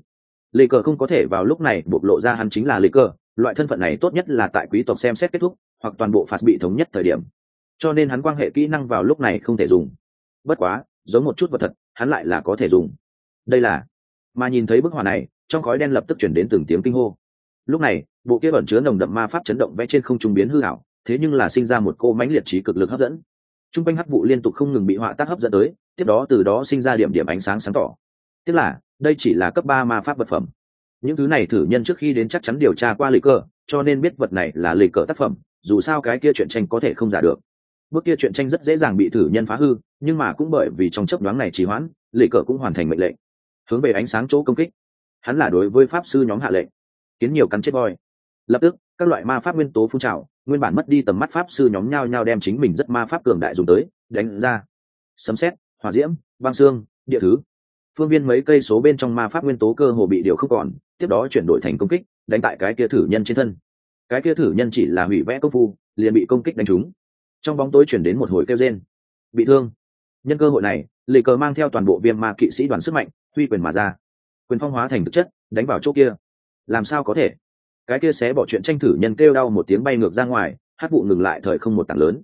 Lê cờ không có thể vào lúc này bộc lộ ra hắn chính là lê cờ, loại thân phận này tốt nhất là tại quý tộc xem xét kết thúc hoặc toàn bộ phạt bị thống nhất thời điểm. Cho nên hắn quan hệ kỹ năng vào lúc này không thể dùng. Bất quá, giống một chút vật thật, hắn lại là có thể dùng. Đây là, mà nhìn thấy bức họa này, trong khói đen lập tức chuyển đến từng tiếng kinh hô. Lúc này, bộ kia ẩn chứa nồng đậm ma pháp chấn động vẽ trên không trung biến hư hảo thế nhưng là sinh ra một cô mãnh liệt trí cực lực hấp dẫn. T r u n g quanh hắc vụ liên tục không ngừng bị họa tác hấp dẫn tới, tiếp đó từ đó sinh ra điểm điểm ánh sáng sáng tỏ. Tức là, đây chỉ là cấp ba ma pháp vật phẩm. Những thứ này thử nhân trước khi đến chắc chắn điều tra qua lịch cơ cho nên biết vật này là lịch cờ tác phẩm dù sao cái kia chuyện tranh có thể không giả được. Bước kia chuyện tranh rất dễ dàng bị thử nhân phá hư, nhưng mà cũng bởi vì trong chấp đoán này trì hoãn, lệ cờ cũng hoàn thành mệnh lệnh. Hướng về ánh sáng chỗ công kích. Hắn là đối với pháp sư nhóm hạ lệnh. Kiến nhiều cắn chết voi. Lập tức, các loại ma pháp nguyên tố phun trào, nguyên bản mất đi tầm mắt pháp sư nhóm nhau nhau đem chính mình rất ma pháp cường đại dùng tới, đánh ra. Sấm xét hỏa diễm, băng xương, địa thứ. Phương viên mấy cây số bên trong ma pháp nguyên tố cơ hồ bị điều không còn, tiếp đó chuyển đổi thành công kích, đánh tại cái kia thử nhân trên thân cái kia thử nhân chỉ là hủy vẽ công phu, liền bị công kích đánh trúng. Trong bóng tối chuyển đến một hồi kêu rên. Bị thương. Nhân cơ hội này lì cờ mang theo toàn bộ viêm ma kỵ sĩ đoàn sức mạnh, huy quyền mà ra. Quyền phong hóa thành thực chất, đánh vào chỗ kia. Làm sao có thể? Cái kia xé bỏ chuyện tranh thử nhân kêu đau một tiếng bay ngược ra ngoài, hát vụ ngừng lại thời không một tảng lớn.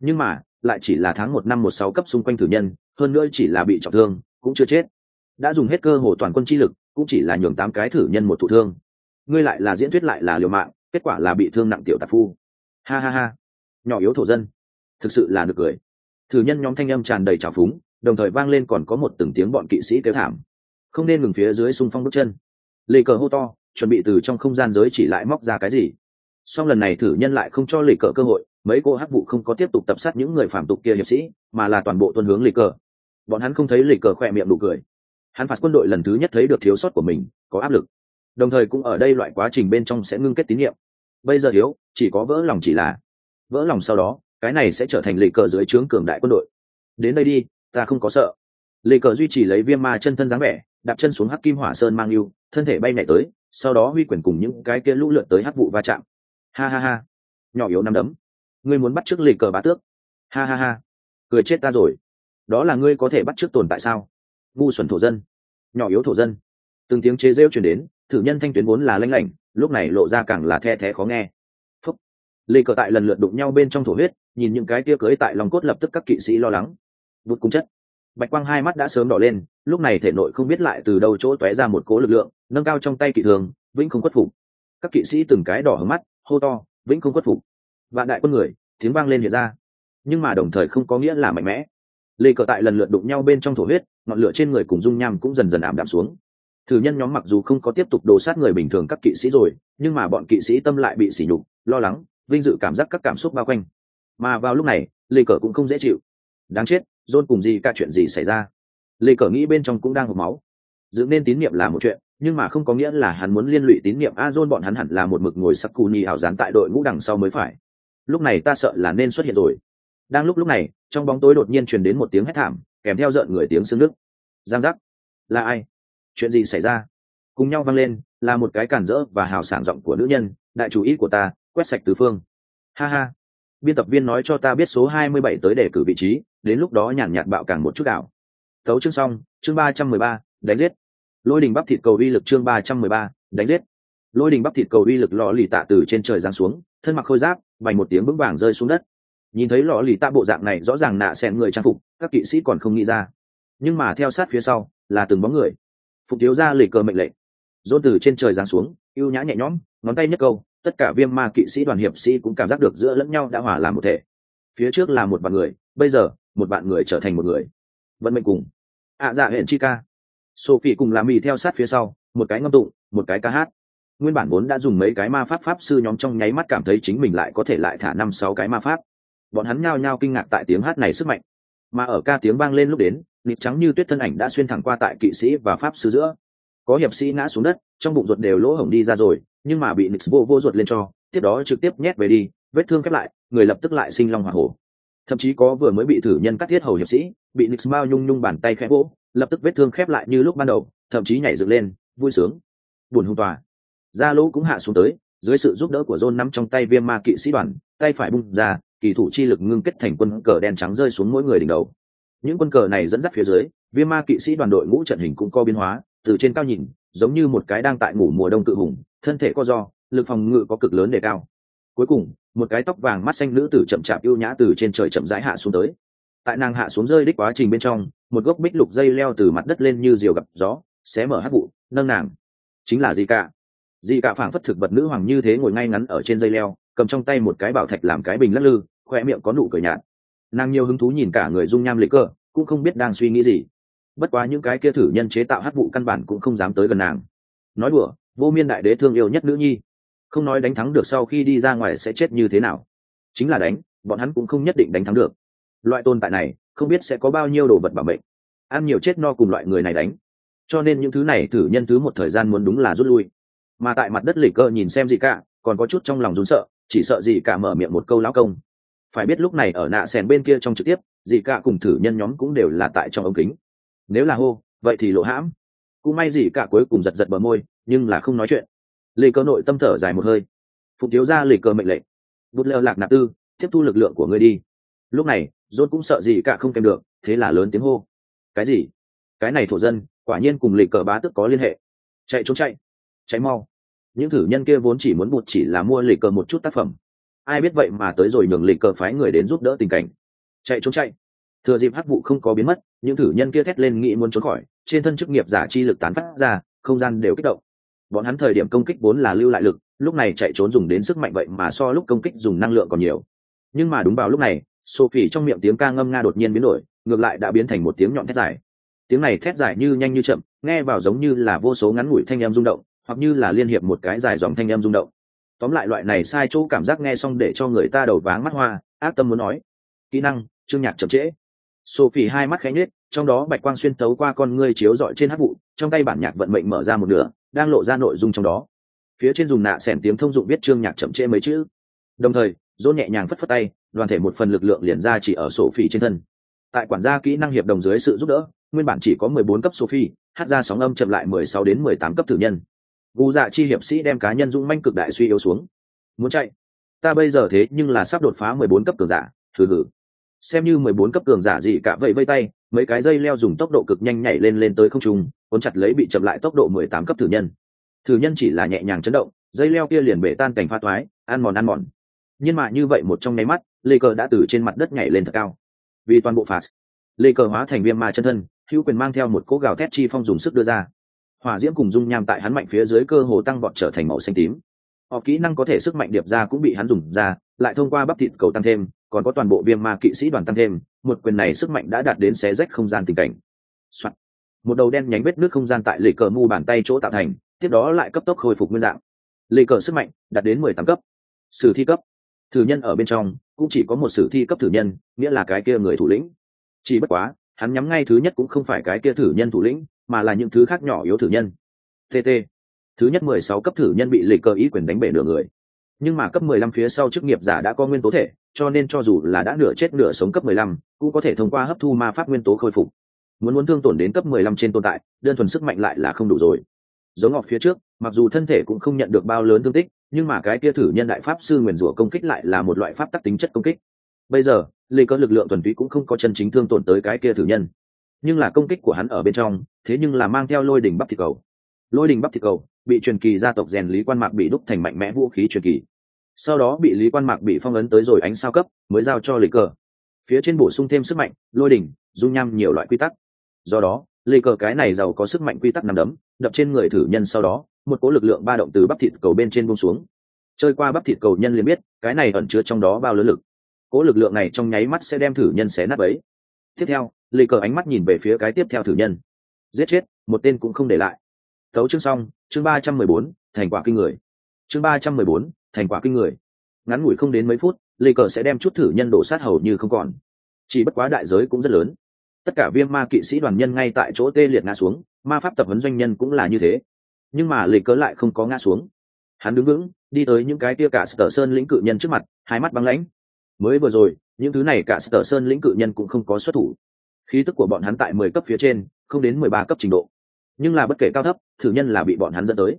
Nhưng mà, lại chỉ là tháng một năm một sáu cấp xung quanh thử nhân, hơn nữa chỉ là bị trọng thương, cũng chưa chết. Đã dùng hết cơ hồ toàn quân chi lực, cũng chỉ là nhường tám cái thử nhân một thụ thương. Ngươi lại là diễn thuyết lại là liều mạng kết quả là bị thương nặng tiểu tạp phu. Ha ha ha. Nhỏ yếu thổ dân. Thực sự là được cười. Thử nhân nhóm thanh âm tràn đầy trào phúng, đồng thời vang lên còn có một từng tiếng bọn kỵ sĩ kêu thảm. Không nên ngừng phía dưới xung phong bước chân. Lì cờ hô to, chuẩn bị từ trong không gian giới chỉ lại móc ra cái gì. Song lần này thử nhân lại không cho lì cờ cơ hội, mấy cô hắc vụ không có tiếp tục tập sát những người phạm tục kia hiệp sĩ, mà là toàn bộ tuân hướng lì cờ. Bọn hắn không thấy lì cờ khỏe miệng đủ cười. Hắn phạt quân đội lần thứ nhất thấy được thiếu sót của mình, có áp lực đồng thời cũng ở đây loại quá trình bên trong sẽ ngưng kết tín nhiệm. Bây giờ thiếu, chỉ có vỡ lòng chỉ là vỡ lòng sau đó, cái này sẽ trở thành lệ cờ dưới trướng cường đại quân đội. Đến đây đi, ta không có sợ. Lệ cờ duy trì lấy viêm ma chân thân dáng vẻ, đạp chân xuống hắc kim hỏa sơn mang yêu, thân thể bay nhảy tới, sau đó huy quyển cùng những cái kia lũ lượt tới hắc vụ va chạm. Ha ha ha. Nhỏ yếu năm đấm. Ngươi muốn bắt t r ư ớ c lì cờ bá tước. Ha ha ha. Cười chết ta rồi. Đó là ngươi có thể bắt t r ư ớ c tồn tại sao? Ngu xuẩn thổ dân. Nhỏ yếu thổ dân. Từng tiếng chế rêu chuyển đến thử nhân thanh tuyến vốn là lanh lảnh, lúc này lộ ra càng là the thé khó nghe. Phúc. Lê cờ tại lần lượt đụng nhau bên trong thổ huyết, nhìn những cái tia cưới tại lòng cốt lập tức các kỵ sĩ lo lắng. Bút cung chất. Bạch quang hai mắt đã sớm đỏ lên, lúc này thể nội không biết lại từ đâu chỗ tóe ra một cố lực lượng, nâng cao trong tay kỵ thường, vĩnh không khuất phục. Các kỵ sĩ từng cái đỏ hướng mắt, hô to, vĩnh không khuất phục. Vạn đại quân người, tiếng vang lên hiện ra. Nhưng mà đồng thời không có nghĩa là mạnh mẽ. Lê cờ tại lần lượt đụng nhau bên trong thổ huyết, ngọn lửa trên người cùng dung nham cũng dần dần ảm đạm xuống thử nhân nhóm mặc dù không có tiếp tục đồ sát người bình thường các kỵ sĩ rồi, nhưng mà bọn kỵ sĩ tâm lại bị sỉ nhục, lo lắng, vinh dự cảm giác các cảm xúc bao quanh. Mà vào lúc này, lê cờ cũng không dễ chịu. Đáng chết dôn cùng gì cả chuyện gì xảy ra? Lê cờ nghĩ bên trong cũng đang hộp máu. Giữ nên tín nhiệm là một chuyện, nhưng mà không có nghĩa là hắn muốn liên lụy tín nhiệm a dôn bọn hắn hẳn là một mực ngồi sắc cù nhì ảo dán tại đội ngũ đằng sau mới phải. Lúc này ta sợ là nên xuất hiện rồi. Đang lúc lúc này, trong bóng tối đột nhiên truyền đến một tiếng hét thảm, kèm theo rợn người tiếng xương nước. Giang giác. Là ai? Chuyện gì xảy ra? Cùng nhau vang lên, là một cái cản rỡ và hào sảng giọng của nữ nhân, đại chủ ý của ta, quét sạch tứ phương. Ha ha. Biên tập viên nói cho ta biết số hai mươi bảy tới để cử vị trí, đến lúc đó nhàn nhạt bạo càng một chút đảo tấu chương xong, chương ba trăm mười ba, đánh giết. Lôi đình bắp thịt cầu uy lực chương ba trăm mười ba, đánh giết. Lôi đình bắp thịt cầu uy lực lò lì tạ từ trên trời giáng xuống, thân mặc khôi giáp, vành một tiếng vững vàng rơi xuống đất. Nhìn thấy lò lì tạ bộ dạng này, rõ ràng nạ xẹn người trang phục, các kỵ sĩ còn không nghĩ ra. Nhưng mà theo sát phía sau, là từng bóng người phục thiếu ra lì cờ mệnh lệnh. Dôn từ trên trời giáng xuống ưu nhã nhẹ nhõm ngón tay nhất câu tất cả viêm ma kỵ sĩ đoàn hiệp sĩ cũng cảm giác được giữa lẫn nhau đã hòa làm một thể. Phía trước là một bạn người bây giờ một bạn người trở thành một người. Vận mệnh cùng. Ạ à, dạ hẹn chi ca. Sophie cùng làm mì theo sát phía sau một cái ngâm tụng một cái ca hát. Nguyên bản vốn đã dùng mấy cái ma pháp pháp sư nhóm trong nháy mắt cảm thấy chính mình lại có thể lại thả năm sáu cái ma pháp. Bọn hắn nhao nhao kinh ngạc tại tiếng hát này sức mạnh. Mà ở ca tiếng vang lên lúc đến nịp trắng như tuyết thân ảnh đã xuyên thẳng qua tại kỵ sĩ và pháp sư giữa. Có hiệp sĩ ngã xuống đất, trong bụng ruột đều lỗ hổng đi ra rồi, nhưng mà bị nịp vô vô ruột lên cho, tiếp đó trực tiếp nhét về đi, vết thương khép lại, người lập tức lại sinh long hỏa hổ. Thậm chí có vừa mới bị thử nhân cắt thiết hầu hiệp sĩ, bị nịp mao nhung nhung bàn tay khẽ vỗ, lập tức vết thương khép lại như lúc ban đầu, thậm chí nhảy dựng lên, vui sướng. Buồn hung tòa. Da lỗ cũng hạ xuống tới, dưới sự giúp đỡ của john nắm trong tay viêm ma kỵ sĩ đoàn, tay phải bung ra, kỳ thủ chi lực ngưng kết thành quân cờ đen trắng rơi xuống mỗi người đỉnh đầu những quân cờ này dẫn dắt phía dưới viêm ma kỵ sĩ đoàn đội ngũ trận hình cũng co biến hóa, từ trên cao nhìn, giống như một cái đang tại ngủ mùa đông tự hùng, thân thể co do, lực phòng ngự có cực lớn đề cao. Cuối cùng, một cái tóc vàng mắt xanh nữ tử chậm chạp ưu nhã từ trên trời chậm rãi hạ xuống tới. Tại nàng hạ xuống rơi đích quá trình bên trong, một gốc bích lục dây leo từ mặt đất lên như diều gặp gió, xé mở hát vụ, nâng nàng. Chính là gì cả dị cả phảng phất thực vật nữ hoàng như thế ngồi ngay ngắn ở trên dây leo, cầm trong tay một cái bảo thạch làm cái bình lắc lư, khoe miệng có nụ cười nhạt nàng nhiều hứng thú nhìn cả người dung nham lịch cơ, cũng không biết đang suy nghĩ gì. Bất quá những cái kia thử nhân chế tạo hát vụ căn bản cũng không dám tới gần nàng. Nói đùa, vô miên đại đế thương yêu nhất nữ nhi. Không nói đánh thắng được sau khi đi ra ngoài sẽ chết như thế nào. Chính là đánh, bọn hắn cũng không nhất định đánh thắng được. Loại tồn tại này, không biết sẽ có bao nhiêu đồ vật bảo mệnh. Ăn nhiều chết no cùng loại người này đánh. Cho nên những thứ này thử nhân thứ một thời gian muốn đúng là rút lui. Mà tại mặt đất lịch cơ nhìn xem gì cả, còn có chút trong lòng rún sợ, chỉ sợ gì cả mở miệng một câu lão công phải biết lúc này ở nạ sèn bên kia trong trực tiếp, dì cả cùng thử nhân nhóm cũng đều là tại trong ống kính. Nếu là hô, vậy thì lộ hãm. Cũng may dì cả cuối cùng giật giật bờ môi, nhưng là không nói chuyện. Lì cơ nội tâm thở dài một hơi. Phục thiếu ra lì cơ mệnh lệnh. Bút leo lạc nạp tư, tiếp thu lực lượng của ngươi đi. Lúc này dốt cũng sợ gì cả không kèm được, thế là lớn tiếng hô. Cái gì? Cái này thổ dân, quả nhiên cùng lì cờ bá tức có liên hệ. Chạy trốn chạy. Cháy mau. Những thử nhân kia vốn chỉ muốn bụt chỉ là mua lì cờ một chút tác phẩm ai biết vậy mà tới rồi nhường lì cờ phái người đến giúp đỡ tình cảnh. Chạy trốn chạy. Thừa dịp hắc vụ không có biến mất, những thử nhân kia thét lên nghĩ muốn trốn khỏi, trên thân chức nghiệp giả chi lực tán phát ra, không gian đều kích động. Bọn hắn thời điểm công kích vốn là lưu lại lực, lúc này chạy trốn dùng đến sức mạnh vậy mà so lúc công kích dùng năng lượng còn nhiều. Nhưng mà đúng vào lúc này, sophie trong miệng tiếng ca ngâm nga đột nhiên biến đổi, ngược lại đã biến thành một tiếng nhọn thét dài. Tiếng này thét dài như nhanh như chậm, nghe vào giống như là vô số ngắn ngủi thanh em rung động, hoặc như là liên hiệp một cái dài dòng thanh em rung động tóm lại loại này sai chỗ cảm giác nghe xong để cho người ta đầu váng mắt hoa, ác tâm muốn nói. Kỹ năng, chương nhạc chậm trễ. Sophie hai mắt khẽ nhếch, trong đó bạch quang xuyên tấu qua con ngươi chiếu dọi trên hát vụ, trong tay bản nhạc vận mệnh mở ra một nửa, đang lộ ra nội dung trong đó. Phía trên dùng nạ xẻm tiếng thông dụng biết chương nhạc chậm trễ mấy chữ. Đồng thời, dỗ nhẹ nhàng phất phất tay, đoàn thể một phần lực lượng liền ra chỉ ở sổ phỉ trên thân. Tại quản gia kỹ năng hiệp đồng dưới sự giúp đỡ, nguyên bản chỉ có mười bốn cấp sophie, hát ra sóng âm chậm lại mười sáu đến mười tám cấp thử nhân gu dạ chi hiệp sĩ đem cá nhân dũng manh cực đại suy yếu xuống. Muốn chạy? Ta bây giờ thế nhưng là sắp đột phá mười bốn cấp cường giả, thử thử. xem như mười bốn cấp cường giả gì cả vậy vây tay, mấy cái dây leo dùng tốc độ cực nhanh nhảy lên lên tới không trung, cuốn chặt lấy bị chậm lại tốc độ mười tám cấp thử nhân. Thử nhân chỉ là nhẹ nhàng chấn động, dây leo kia liền bể tan cảnh pha toái, ăn mòn ăn mòn. Nhưng mà như vậy một trong nháy mắt, lê cờ đã từ trên mặt đất nhảy lên thật cao. Vì toàn bộ phạt, lê cờ hóa thành viêm ma chân thân, hữu quyền mang theo một cỗ gào thét chi phong dùng sức đưa ra hỏa diễm cùng dung nham tại hắn mạnh phía dưới cơ hồ tăng vọt trở thành màu xanh tím. Họ kỹ năng có thể sức mạnh điệp ra cũng bị hắn dùng ra, lại thông qua bắp thịt cầu tăng thêm, còn có toàn bộ viêm ma kỵ sĩ đoàn tăng thêm, một quyền này sức mạnh đã đạt đến xé rách không gian tình cảnh、Soạn. một đầu đen nhánh vết nước không gian tại lệ cờ mu bàn tay chỗ tạo thành, tiếp đó lại cấp tốc khôi phục nguyên dạng. Lệ cờ sức mạnh đạt đến mười tám cấp. Sử thi cấp. Thử nhân ở bên trong, cũng chỉ có một sử thi cấp thử nhân, nghĩa là cái kia người thủ lĩnh. Chỉ bất quá hắn nhắm ngay thứ nhất cũng không phải cái kia thử nhân thủ lĩnh, mà là những thứ khác nhỏ yếu thử nhân. Tt thứ nhất mười sáu cấp thử nhân bị lịch cơ ý quyền đánh bể nửa người. Nhưng mà cấp mười lăm phía sau chức nghiệp giả đã có nguyên tố thể, cho nên cho dù là đã nửa chết nửa sống cấp mười lăm, cũng có thể thông qua hấp thu ma pháp nguyên tố khôi phục. Muốn muốn thương tổn đến cấp mười lăm trên tồn tại, đơn thuần sức mạnh lại là không đủ rồi. Giống ngọc phía trước, mặc dù thân thể cũng không nhận được bao lớn thương tích, nhưng mà cái kia thử nhân đại pháp sư nguyền rủa công kích lại là một loại pháp tắc tính chất công kích. Bây giờ lê cỡ lực lượng thuần túy cũng không có chân chính thương tổn tới cái kia thử nhân. Nhưng là công kích của hắn ở bên trong, thế nhưng là mang theo lôi đỉnh bắp thịt cầu. Lôi đình bắp thịt cầu bị truyền kỳ gia tộc rèn lý quan mạc bị đúc thành mạnh mẽ vũ khí truyền kỳ. Sau đó bị lý quan mạc bị phong ấn tới rồi ánh sao cấp, mới giao cho lê cờ phía trên bổ sung thêm sức mạnh, lôi đỉnh, dung nham nhiều loại quy tắc. Do đó, lê cờ cái này giàu có sức mạnh quy tắc nằm đấm, đập trên người thử nhân sau đó, một cỗ lực lượng ba động từ bắp thịt cầu bên trên buông xuống. Chơi qua bắp thịt cầu nhân liền biết, cái này ẩn chứa trong đó bao lớn lực cỗ lực lượng này trong nháy mắt sẽ đem thử nhân xé nát ấy tiếp theo lì cờ ánh mắt nhìn về phía cái tiếp theo thử nhân giết chết một tên cũng không để lại Tấu chương xong, chương ba trăm mười bốn, thành quả kinh người. Chương ba trăm mười bốn, thành quả kinh người. Ngắn ngủi không đến mấy phút, lì Cờ sẽ đem chút thử nhân đổ sát hầu như không còn. Chỉ bất quá đại giới cũng rất lớn. Tất cả viêm ma kỵ sĩ đoàn nhân ngay tại chỗ tê liệt ngã xuống, ma pháp tập huấn doanh nhân cũng là như thế. Nhưng mà lì Cờ lại không có ngã xuống. Hắn đứng vững, đi tới những cái tia cả Sở Sơn lĩnh cự nhân trước mặt, hai mắt băng lãnh. Mới vừa rồi, những thứ này cả Sở Sơn lĩnh cự nhân cũng không có xuất thủ. Khí tức của bọn hắn tại mười cấp phía trên, không đến mười ba cấp trình độ. Nhưng là bất kể cao thấp thử nhân là bị bọn hắn dẫn tới.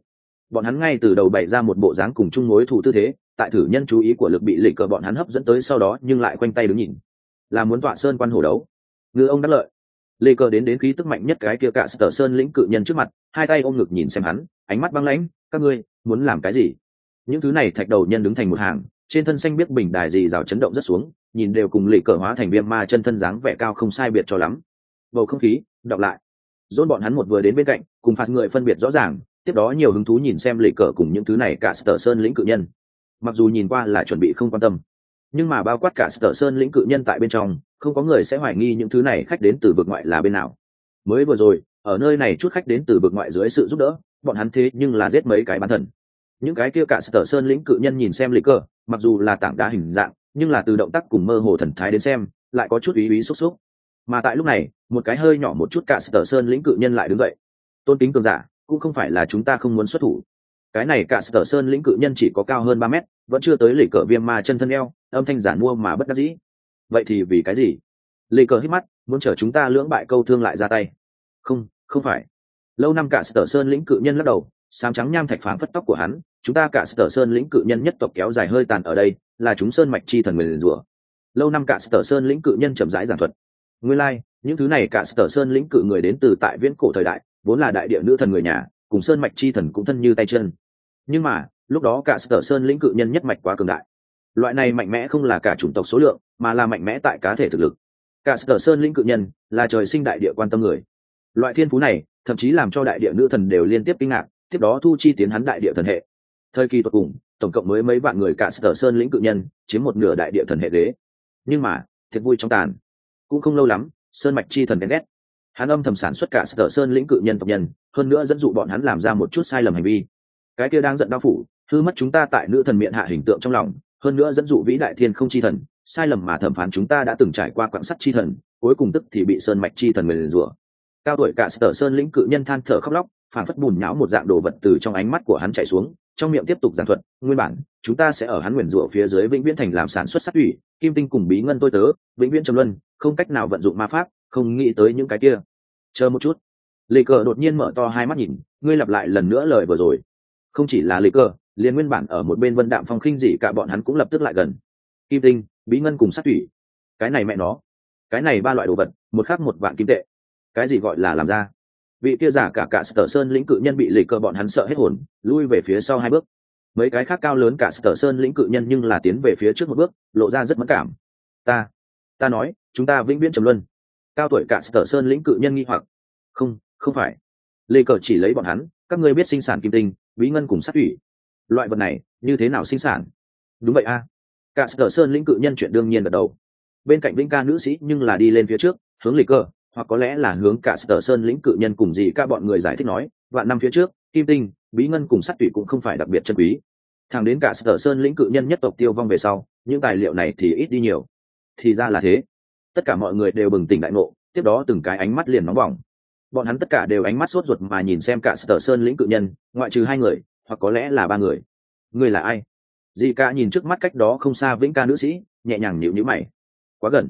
Bọn hắn ngay từ đầu bày ra một bộ dáng cùng chung mối thủ tư thế tại thử nhân chú ý của lực bị lệ cờ bọn hắn hấp dẫn tới sau đó nhưng lại quanh tay đứng nhìn. Là muốn tọa sơn quan hổ đấu. Ngư ông đắc lợi. Lê cờ đến đến khí tức mạnh nhất cái kia cả sở sơn lĩnh cự nhân trước mặt hai tay ôm ngực nhìn xem hắn ánh mắt băng lãnh các ngươi muốn làm cái gì? Những thứ này thạch đầu nhân đứng thành một hàng trên thân xanh biết bình đài gì rào chấn động rất xuống, nhìn đều cùng lì cờ hóa thành viêm ma chân thân dáng vẻ cao không sai biệt cho lắm. Bầu không khí, đọc lại. Dôn bọn hắn một vừa đến bên cạnh, cùng phạt người phân biệt rõ ràng, tiếp đó nhiều hứng thú nhìn xem lì cờ cùng những thứ này cả sở sơn lĩnh cự nhân. Mặc dù nhìn qua là chuẩn bị không quan tâm, nhưng mà bao quát cả sở sơn lĩnh cự nhân tại bên trong, không có người sẽ hoài nghi những thứ này khách đến từ vực ngoại là bên nào. Mới vừa rồi, ở nơi này chút khách đến từ vực ngoại dưới sự giúp đỡ, bọn hắn thế nhưng là giết mấy cái bán thần. Những cái kia cả sở sơn lĩnh cự nhân nhìn xem lì cờ mặc dù là tảng đá hình dạng, nhưng là từ động tác cùng mơ hồ thần thái đến xem, lại có chút ý ý xúc xúc. Mà tại lúc này, một cái hơi nhỏ một chút cả sở sơn lĩnh cự nhân lại đứng dậy. Tôn kính cường giả, cũng không phải là chúng ta không muốn xuất thủ. Cái này cả sở sơn lĩnh cự nhân chỉ có cao hơn ba mét, vẫn chưa tới lì cờ viêm ma chân thân eo, âm thanh giản mua mà bất đắc dĩ. Vậy thì vì cái gì? Lì cờ hít mắt, muốn chở chúng ta lưỡng bại câu thương lại ra tay. Không không phải. Lâu năm cả sở sơn lĩnh cự nhân lắc đầu sám trắng nham thạch phán phất tóc của hắn chúng ta cả sở sơn lĩnh cự nhân nhất tộc kéo dài hơi tàn ở đây là chúng sơn mạch chi thần nguyền rủa. Lâu năm cả sở sơn lĩnh cự nhân chậm rãi giảng thuật. Nguyên lai、like, những thứ này cả sở sơn lĩnh cự người đến từ tại viễn cổ thời đại vốn là đại địa nữ thần người nhà cùng sơn mạch chi thần cũng thân như tay chân. Nhưng mà lúc đó cả sở sơn lĩnh cự nhân nhất mạch quá cường đại. Loại này mạnh mẽ không là cả chủng tộc số lượng mà là mạnh mẽ tại cá thể thực lực. Cả sở sơn lĩnh cự nhân là trời sinh đại địa quan tâm người. Loại thiên phú này thậm chí làm cho đại địa nữ thần đều liên tiếp kinh ngạc tiếp đó thu chi tiến hắn đại địa thần hệ. Thời kỳ tột cùng, tổng cộng mới mấy vạn người cả sở sơn lĩnh cự nhân, chiếm một nửa đại địa thần hệ ghế. Nhưng mà, thiệt vui trong tàn. Cũng không lâu lắm, sơn mạch chi thần đen ghét hắn âm thầm sản xuất cả sở sơn lĩnh cự nhân tộc nhân, hơn nữa dẫn dụ bọn hắn làm ra một chút sai lầm hành vi. Cái kia đang giận đau phủ, hư mất chúng ta tại nữ thần miệng hạ hình tượng trong lòng, hơn nữa dẫn dụ vĩ đại thiên không chi thần, sai lầm mà thẩm phán chúng ta đã từng trải qua quãng sắt chi thần, cuối cùng tức thì bị sơn mạch chi thần nguyền rủa. Cao tuổi cả sở sơn lĩnh cự nhân than thở khóc lóc phản phất bùn nhão một dạng đồ vật từ trong ánh mắt của hắn chạy xuống, trong miệng tiếp tục giảng thuật, nguyên bản, chúng ta sẽ ở hắn nguyền rủa phía dưới vĩnh viễn thành làm sản xuất sát ủy kim tinh cùng bí ngân tôi tớ, vĩnh viễn trầm luân, không cách nào vận dụng ma pháp, không nghĩ tới những cái kia. Chờ một chút. Lê cờ đột nhiên mở to hai mắt nhìn, ngươi lặp lại lần nữa lời vừa rồi. Không chỉ là lê cờ, liền nguyên bản ở một bên vân đạm phong khinh gì cả bọn hắn cũng lập tức lại gần. Kim tinh, bí ngân cùng sát thủy. Cái này mẹ nó. Cái này ba loại đồ vật, một khác một vạn kim tệ. Cái gì gọi là làm ra? Vị kia giả cả cả sở sơn lĩnh cự nhân bị lì cờ bọn hắn sợ hết hồn, lui về phía sau hai bước. Mấy cái khác cao lớn cả sở sơn lĩnh cự nhân nhưng là tiến về phía trước một bước, lộ ra rất mất cảm. Ta ta nói, chúng ta vĩnh viễn trầm luân. Cao tuổi cả sở sơn lĩnh cự nhân nghi hoặc. Không không phải. Lê cờ chỉ lấy bọn hắn, các ngươi biết sinh sản kim tinh, bí ngân cùng sát thủy. Loại vật này, như thế nào sinh sản? Đúng vậy a. Cả sở sơn lĩnh cự nhân chuyện đương nhiên gật đầu. Bên cạnh vĩnh ca nữ sĩ nhưng là đi lên phía trước, hướng lê cờ hoặc có lẽ là hướng cả sở sơn lĩnh cự nhân cùng gì các bọn người giải thích nói, vạn năm phía trước, kim tinh, bí ngân cùng sát tụy cũng không phải đặc biệt chân quý. Thẳng đến cả sở sơn lĩnh cự nhân nhất tộc tiêu vong về sau, những tài liệu này thì ít đi nhiều. Thì ra là thế. Tất cả mọi người đều bừng tỉnh đại ngộ, tiếp đó từng cái ánh mắt liền nóng bỏng. Bọn hắn tất cả đều ánh mắt sốt ruột mà nhìn xem cả sở sơn lĩnh cự nhân, ngoại trừ hai người, hoặc có lẽ là ba người. Người là ai? Dì ca nhìn trước mắt cách đó không xa vĩnh ca nữ sĩ, nhẹ nhàng nhịu nhữ mày. Quá gần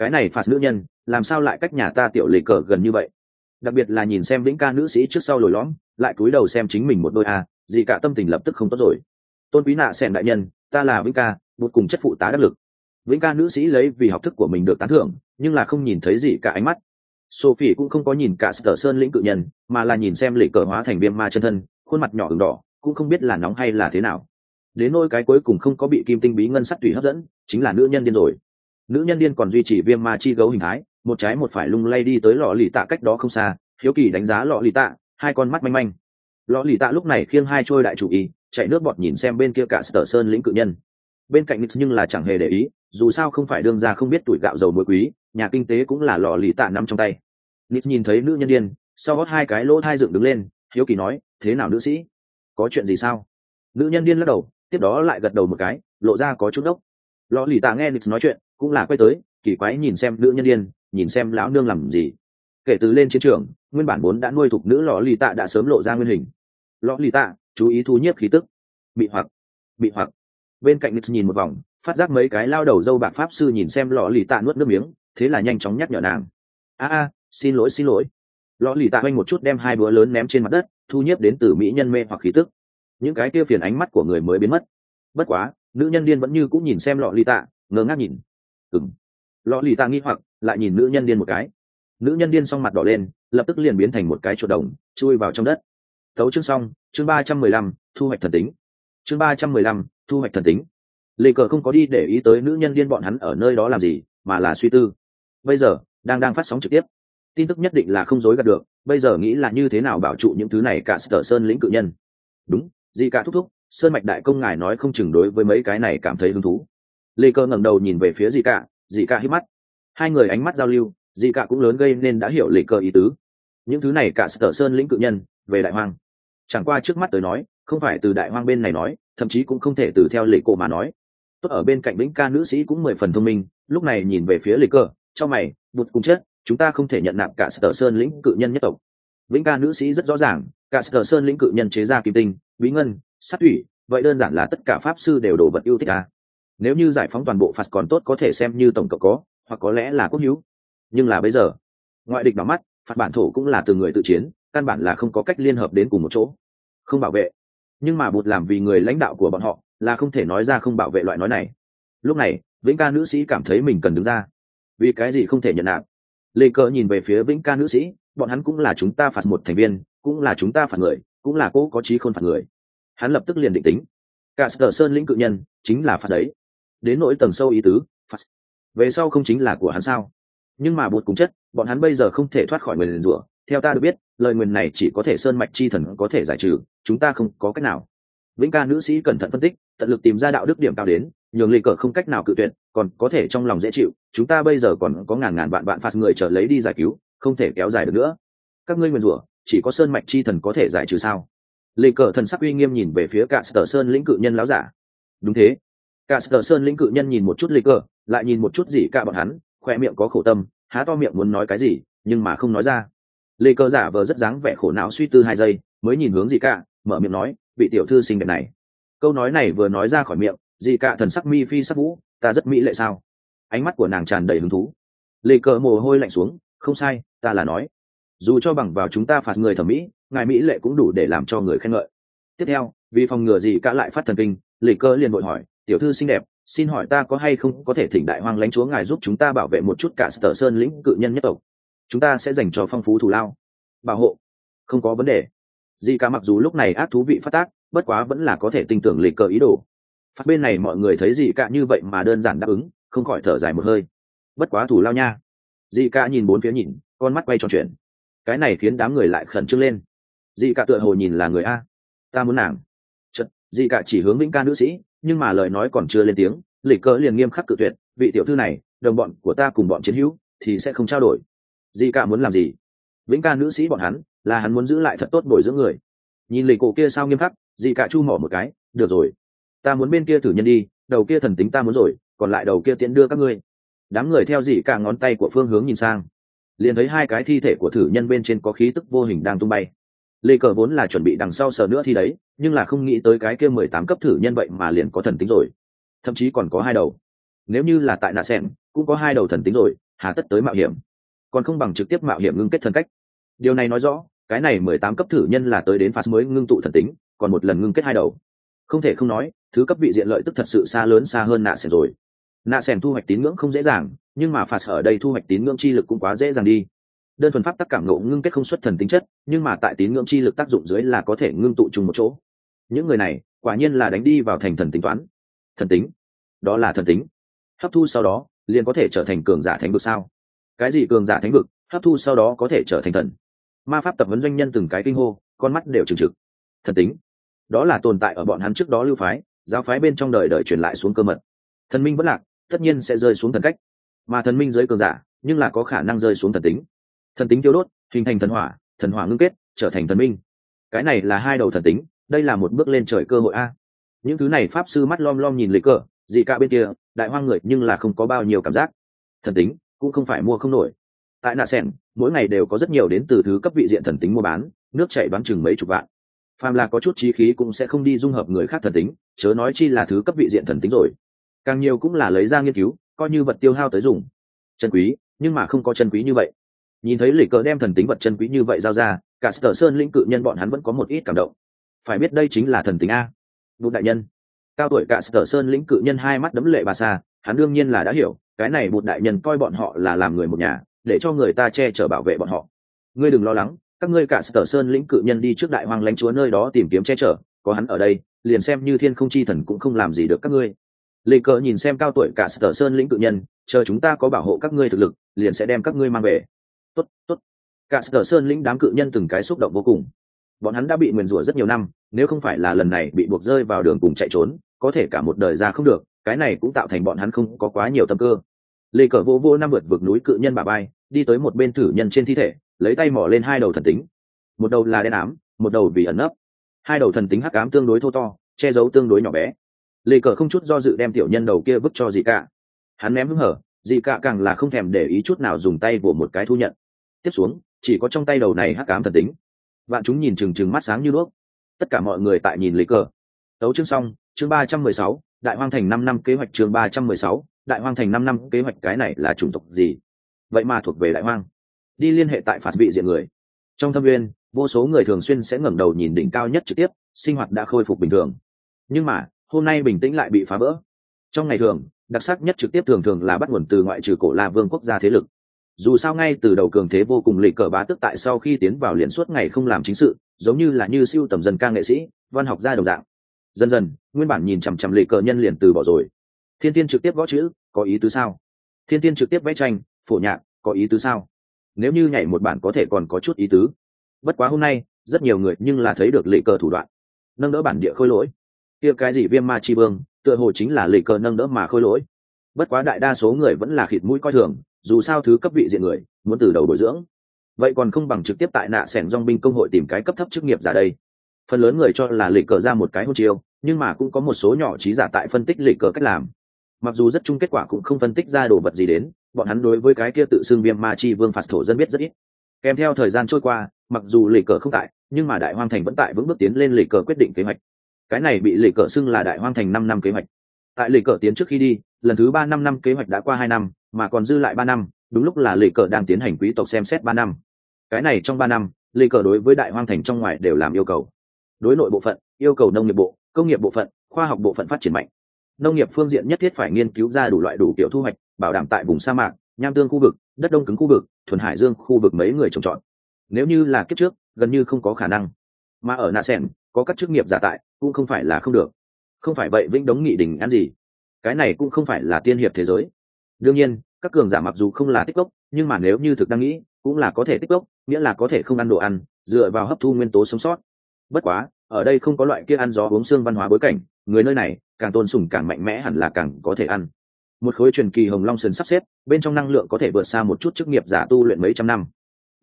cái này phạt nữ nhân, làm sao lại cách nhà ta tiểu lì cờ gần như vậy? Đặc biệt là nhìn xem vĩnh ca nữ sĩ trước sau lồi lõm, lại cúi đầu xem chính mình một đôi a gì cả tâm tình lập tức không tốt rồi. Tôn quý nạ xẻn đại nhân, ta là vĩnh ca một cùng chất phụ tá đắc lực. Vĩnh ca nữ sĩ lấy vì học thức của mình được tán thưởng, nhưng là không nhìn thấy gì cả ánh mắt. Sophie cũng không có nhìn cả sở sơn lĩnh cự nhân, mà là nhìn xem lì cờ hóa thành viêm ma chân thân, khuôn mặt nhỏ ửng đỏ, cũng không biết là nóng hay là thế nào. Đến nôi cái cuối cùng không có bị kim tinh bí ngân sắc tùy hấp dẫn, chính là nữ nhân điên rồi nữ nhân điên còn duy trì viêm ma chi gấu hình thái, một trái một phải lung lay đi tới lọ lì tạ cách đó không xa, hiếu kỳ đánh giá lọ lì tạ, hai con mắt manh manh. Lọ lì tạ lúc này khiêng hai trôi đại chủ ý chạy nước bọt nhìn xem bên kia cả sở sơn lĩnh cự nhân. Bên cạnh nix nhưng là chẳng hề để ý, dù sao không phải đương ra không biết tuổi gạo dầu muối quý, nhà kinh tế cũng là lọ lì tạ nắm trong tay. Nix nhìn thấy nữ nhân điên, sau gót hai cái lỗ thai dựng đứng lên, hiếu kỳ nói, thế nào nữ sĩ? Có chuyện gì sao? Nữ nhân điên lắc đầu, tiếp đó lại gật đầu một cái, lộ ra có chút đốc. Lọ lì tạ nghe nix nói chuyện cũng là quay tới, kỳ quái nhìn xem nữ nhân điên, nhìn xem lão nương làm gì. Kể từ lên chiến trường, nguyên bản vốn đã nuôi thục nữ lò lì tạ đã sớm lộ ra nguyên hình. Lò lì tạ, chú ý thu nhiếp khí tức. Bị hoặc bị hoặc. Bên cạnh nix nhìn một vòng, phát giác mấy cái lao đầu dâu bạc pháp sư nhìn xem lò lì tạ nuốt nước miếng, thế là nhanh chóng nhắc nhở nàng. A a, xin lỗi xin lỗi. Lò lì tạ oanh một chút đem hai búa lớn ném trên mặt đất, thu nhiếp đến từ mỹ nhân mê hoặc khí tức. Những cái kia phiền ánh mắt của người mới biến mất. Bất quá, nữ nhân điên vẫn như cũng nhìn xem lọ lì tạ, ngơ ngác nhìn ừng lò lì ta nghi hoặc, lại nhìn nữ nhân điên một cái. Nữ nhân điên xong mặt đỏ lên, lập tức liền biến thành một cái chuột đồng, chui vào trong đất. Tấu chương xong, chương ba trăm mười lăm, thu hoạch thần tính. Chương ba trăm mười lăm, thu hoạch thần tính. Lê cờ không có đi để ý tới nữ nhân điên bọn hắn ở nơi đó làm gì, mà là suy tư. Bây giờ, đang đang phát sóng trực tiếp. Tin tức nhất định là không dối gạt được, bây giờ nghĩ là như thế nào bảo trụ những thứ này cả sở sơn lĩnh cự nhân. Đúng, gì cả thúc thúc, sơn mạch đại công ngài nói không chừng đối với mấy cái này cảm thấy hứng thú lê cơ ngẩng đầu nhìn về phía dì cả dì cả hít mắt. Hai người ánh mắt giao lưu dì cả cũng lớn gây nên đã hiểu lê cơ ý tứ. Những thứ này cả sở sơn lĩnh cự nhân, về đại hoang. Chẳng qua trước mắt tới nói, không phải từ đại hoang bên này nói, thậm chí cũng không thể từ theo lệ cổ mà nói. Tốt ở bên cạnh lĩnh ca nữ sĩ cũng mười phần thông minh, lúc này nhìn về phía lệ cơ, cho mày, bụt cùng chết, chúng ta không thể nhận nạp cả sở sơn lĩnh cự nhân nhất tộc. Vĩnh ca nữ sĩ rất rõ ràng, cả sở sơn lĩnh cự nhân chế ra kim tinh, bí ngân, sát thủy, vậy đơn giản là tất cả pháp sư đều đổ vật yêu thích à nếu như giải phóng toàn bộ phạt còn tốt có thể xem như tổng cộng có, hoặc có lẽ là quốc hữu. Nhưng là bây giờ, ngoại địch đỏ mắt, phạt bản thổ cũng là từ người tự chiến, căn bản là không có cách liên hợp đến cùng một chỗ. Không bảo vệ. Nhưng mà bụt làm vì người lãnh đạo của bọn họ, là không thể nói ra không bảo vệ loại nói này. Lúc này, vĩnh ca nữ sĩ cảm thấy mình cần đứng ra. Vì cái gì không thể nhận nạp? Lê cờ nhìn về phía vĩnh ca nữ sĩ, bọn hắn cũng là chúng ta phạt một thành viên, cũng là chúng ta phạt người, cũng là cô có trí khôn phạt người. Hắn lập tức liền định tính. Cả sở sơn lĩnh cự nhân, chính là phạt đấy đến nỗi tầng sâu ý tứ về sau không chính là của hắn sao? Nhưng mà bột cùng chất, bọn hắn bây giờ không thể thoát khỏi nguyền rủa. Theo ta được biết, lời nguyền này chỉ có thể sơn mạch chi thần có thể giải trừ, chúng ta không có cách nào. Vĩnh ca nữ sĩ cẩn thận phân tích, tận lực tìm ra đạo đức điểm cao đến, nhường lì cờ không cách nào cự tuyệt, còn có thể trong lòng dễ chịu, chúng ta bây giờ còn có ngàn ngàn vạn vạn phạt người chờ lấy đi giải cứu, không thể kéo dài được nữa. Các ngươi nguyền rủa, chỉ có sơn mạch chi thần có thể giải trừ sao? Lì cờ thần sắc uy nghiêm nhìn về phía cả sở sơn lĩnh cự nhân láo giả. Đúng thế cả sờ sơn lĩnh cự nhân nhìn một chút lịch cờ lại nhìn một chút gì cả bọn hắn khoe miệng có khổ tâm, há to miệng muốn nói cái gì, nhưng mà không nói ra. Lê cờ giả vờ rất dáng vẻ khổ não suy tư hai giây, mới nhìn hướng gì cả, mở miệng nói, vị tiểu thư xinh đẹp này. Câu nói này vừa nói ra khỏi miệng dị cả thần sắc mi phi sắc vũ, ta rất mỹ lệ sao? Ánh mắt của nàng tràn đầy hứng thú. Lê cờ mồ hôi lạnh xuống, không sai, ta là nói. Dù cho bằng vào chúng ta phạt người thẩm mỹ, ngài mỹ lệ cũng đủ để làm cho người khen ngợi. Tiếp theo, vì phòng ngừa gì cả lại phát thần kinh lê cơ liền vội hỏi tiểu thư xinh đẹp, xin hỏi ta có hay không có thể thỉnh đại hoang lãnh chúa ngài giúp chúng ta bảo vệ một chút cả sở sơn lĩnh cự nhân nhất tộc. Chúng ta sẽ dành cho phong phú thù lao. Bảo hộ. Không có vấn đề. Di ca mặc dù lúc này ác thú vị phát tác, bất quá vẫn là có thể tin tưởng lịch cờ ý đồ. Phát bên này mọi người thấy gì cả như vậy mà đơn giản đáp ứng, không khỏi thở dài một hơi. Bất quá thủ lao nha. Dị cả nhìn bốn phía nhìn, con mắt quay tròn chuyện cái này khiến đám người lại khẩn trương lên. Dị cả tựa hồ nhìn là người a. Ta muốn nàng. Chật dị cả chỉ hướng vĩnh ca nữ sĩ nhưng mà lời nói còn chưa lên tiếng lịch cờ liền nghiêm khắc cự tuyệt, vị tiểu thư này, đồng bọn của ta cùng bọn chiến hữu thì sẽ không trao đổi. Dị cả muốn làm gì? Vĩnh ca nữ sĩ bọn hắn, là hắn muốn giữ lại thật tốt bồi dưỡng người. Nhìn lịch cổ kia sao nghiêm khắc dị cả chu mỏ một cái, được rồi, ta muốn bên kia thử nhân đi, đầu kia thần tính ta muốn rồi, còn lại đầu kia tiễn đưa các ngươi. Đám người theo dị cả ngón tay của phương hướng nhìn sang, liền thấy hai cái thi thể của thử nhân bên trên có khí tức vô hình đang tung bay. Lê cờ vốn là chuẩn bị đằng sau sờ nữa thi đấy nhưng là không nghĩ tới cái kia mười tám cấp thử nhân vậy mà liền có thần tính rồi. Thậm chí còn có hai đầu. Nếu như là tại nạ sen cũng có hai đầu thần tính rồi, hà tất tới mạo hiểm. Còn không bằng trực tiếp mạo hiểm ngưng kết thần cách. Điều này nói rõ, cái này mười tám cấp thử nhân là tới đến phạt mới ngưng tụ thần tính, còn một lần ngưng kết hai đầu. Không thể không nói, thứ cấp vị diện lợi tức thật sự xa lớn xa hơn nạ sen rồi. Nạ sen thu hoạch tín ngưỡng không dễ dàng, nhưng mà phạt ở đây thu hoạch tín ngưỡng chi lực cũng quá dễ dàng đi. Đơn thuần pháp tắc cảm ngộ ngưng kết không xuất thần tính chất, nhưng mà tại tín ngưỡng chi lực tác dụng dưới là có thể ngưng tụ chung một chỗ những người này, quả nhiên là đánh đi vào thành thần tính toán. Thần tính? Đó là thần tính. Hấp thu sau đó, liền có thể trở thành cường giả thánh vực sao? Cái gì cường giả thánh vực, hấp thu sau đó có thể trở thành thần? Ma pháp tập huấn doanh nhân từng cái kinh hô, con mắt đều trừng trực thần tính? Đó là tồn tại ở bọn hắn trước đó lưu phái, giáo phái bên trong đời đời truyền lại xuống cơ mật. Thần minh vẫn lạc, tất nhiên sẽ rơi xuống thần cách. Mà thần minh dưới cường giả, nhưng là có khả năng rơi xuống thần tính. Thần tính tiêu đốt, hình thành thần hỏa thần hỏa ngưng kết, trở thành thần minh. Cái này là hai đầu thần tính đây là một bước lên trời cơ hội a. Những thứ này pháp sư mắt lom lom nhìn lấy cờ dị cả bên kia, đại hoang người nhưng là không có bao nhiêu cảm giác. Thần tính cũng không phải mua không nổi. Tại nạ sen mỗi ngày đều có rất nhiều đến từ thứ cấp vị diện thần tính mua bán, nước chảy đoán chừng mấy chục vạn. Phàm là có chút trí khí cũng sẽ không đi dung hợp người khác thần tính, chớ nói chi là thứ cấp vị diện thần tính rồi. Càng nhiều cũng là lấy ra nghiên cứu, coi như vật tiêu hao tới dùng. Chân quý, nhưng mà không có chân quý như vậy. Nhìn thấy lịch cờ đem thần tính vật chân quý như vậy giao ra, cả sở sơn lĩnh cự nhân bọn hắn vẫn có một ít cảm động phải biết đây chính là thần tính a. Bụt đại nhân. Cao tuổi cả sở sơn lĩnh cự nhân hai mắt đấm lệ bà xa hắn đương nhiên là đã hiểu, cái này bụt đại nhân coi bọn họ là làm người một nhà, để cho người ta che chở bảo vệ bọn họ. Ngươi đừng lo lắng, các ngươi cả sở sơn lĩnh cự nhân đi trước đại hoàng lãnh chúa nơi đó tìm kiếm che chở, có hắn ở đây, liền xem như thiên không chi thần cũng không làm gì được các ngươi. Lê cờ nhìn xem cao tuổi cả sở sơn lĩnh cự nhân, chờ chúng ta có bảo hộ các ngươi thực lực, liền sẽ đem các ngươi mang về. Tốt tốt. Cả sở sơn lĩnh đám cự nhân từng cái xúc động vô cùng bọn hắn đã bị nguyền rủa rất nhiều năm, nếu không phải là lần này bị buộc rơi vào đường cùng chạy trốn, có thể cả một đời ra không được, cái này cũng tạo thành bọn hắn không có quá nhiều tâm cơ. Lê cờ vô vô năm vượt vượt núi cự nhân bà bay, đi tới một bên thử nhân trên thi thể, lấy tay mỏ lên hai đầu thần tính. Một đầu là đen ám, một đầu vì ẩn nấp. Hai đầu thần tính hắc ám tương đối thô to, che giấu tương đối nhỏ bé. Lê cờ không chút do dự đem tiểu nhân đầu kia vứt cho dì cả hắn ném hứng hở dì cả càng là không thèm để ý chút nào dùng tay của một cái thu nhận. Tiếp xuống, chỉ có trong tay đầu này hắc ám thần tính vạn chúng nhìn chừng chừng mắt sáng như đuốc. Tất cả mọi người tại nhìn lấy cờ. Tấu chương xong, chương ba trăm mười sáu, đại hoang thành năm năm kế hoạch chương ba trăm mười sáu, đại hoang thành năm năm kế hoạch cái này là chủng tộc gì? Vậy mà thuộc về đại hoang. Đi liên hệ tại phạt vị diện người. Trong thâm viên, vô số người thường xuyên sẽ ngẩng đầu nhìn đỉnh cao nhất trực tiếp, sinh hoạt đã khôi phục bình thường. Nhưng mà, hôm nay bình tĩnh lại bị phá vỡ. Trong ngày thường, đặc sắc nhất trực tiếp thường thường là bắt nguồn từ ngoại trừ cổ la vương quốc gia thế lực dù sao ngay từ đầu cường thế vô cùng lịch cờ bá tức tại sau khi tiến vào liền suốt ngày không làm chính sự, giống như là như siêu tầm dân ca nghệ sĩ, văn học gia đồng dạng. Dần dần, nguyên bản nhìn chằm chằm lịch cờ nhân liền từ bỏ rồi. Thiên tiên trực tiếp gõ chữ, có ý tứ sao? Thiên tiên trực tiếp vẽ tranh, phổ nhạc, có ý tứ sao? Nếu như nhảy một bản có thể còn có chút ý tứ. Bất quá hôm nay, rất nhiều người nhưng là thấy được lì cờ thủ đoạn. Nâng đỡ bản địa khôi lỗi. Kia cái gì viêm ma chi vương, tựa hồ chính là lì cờ nâng đỡ mà khôi lỗi. Bất quá đại đa số người vẫn là khịt mũi coi thường dù sao thứ cấp vị diện người, muốn từ đầu bồi dưỡng. Vậy còn không bằng trực tiếp tại nạ sẻn dong binh công hội tìm cái cấp thấp chức nghiệp giả đây. Phần lớn người cho là lịch cờ ra một cái hôn chiêu, nhưng mà cũng có một số nhỏ trí giả tại phân tích lịch cờ cách làm. Mặc dù rất chung kết quả cũng không phân tích ra đồ vật gì đến, bọn hắn đối với cái kia tự xưng viêm ma chi vương phạt thổ dân biết rất ít. Kèm theo thời gian trôi qua, mặc dù lịch cờ không tại, nhưng mà đại hoang thành vẫn tại vững bước tiến lên lịch cờ quyết định kế hoạch. Cái này bị lịch cờ xưng là đại hoang thành năm năm kế hoạch. Tại lịch cờ tiến trước khi đi lần thứ ba năm năm kế hoạch đã qua hai năm, mà còn dư lại ba năm, đúng lúc là lịch cờ đang tiến hành quý tộc xem xét ba năm. Cái này trong ba năm lịch cờ đối với đại hoang thành trong ngoài đều làm yêu cầu. Đối nội bộ phận, yêu cầu nông nghiệp bộ, công nghiệp bộ phận, khoa học bộ phận phát triển mạnh. Nông nghiệp phương diện nhất thiết phải nghiên cứu ra đủ loại đủ kiểu thu hoạch, bảo đảm tại vùng sa mạc, nham tương khu vực, đất đông cứng khu vực, thuần hải dương khu vực mấy người trồng trọt. Nếu như là kiếp trước, gần như không có khả năng. Mà ở na sen có các chức nghiệp giả tại, cũng không phải là không được. Không phải vậy vĩnh đống nghị đình ăn gì? Cái này cũng không phải là tiên hiệp thế giới. Đương nhiên, các cường giả mặc dù không là tích cốc, nhưng mà nếu như thực đang nghĩ, cũng là có thể tích cốc, nghĩa là có thể không ăn đồ ăn, dựa vào hấp thu nguyên tố sống sót. Bất quá, ở đây không có loại kia ăn gió uống xương văn hóa bối cảnh, người nơi này, càng tôn sùng càng mạnh mẽ hẳn là càng có thể ăn. Một khối truyền kỳ hồng long sơn sắp xếp, bên trong năng lượng có thể vượt xa một chút chức nghiệp giả tu luyện mấy trăm năm.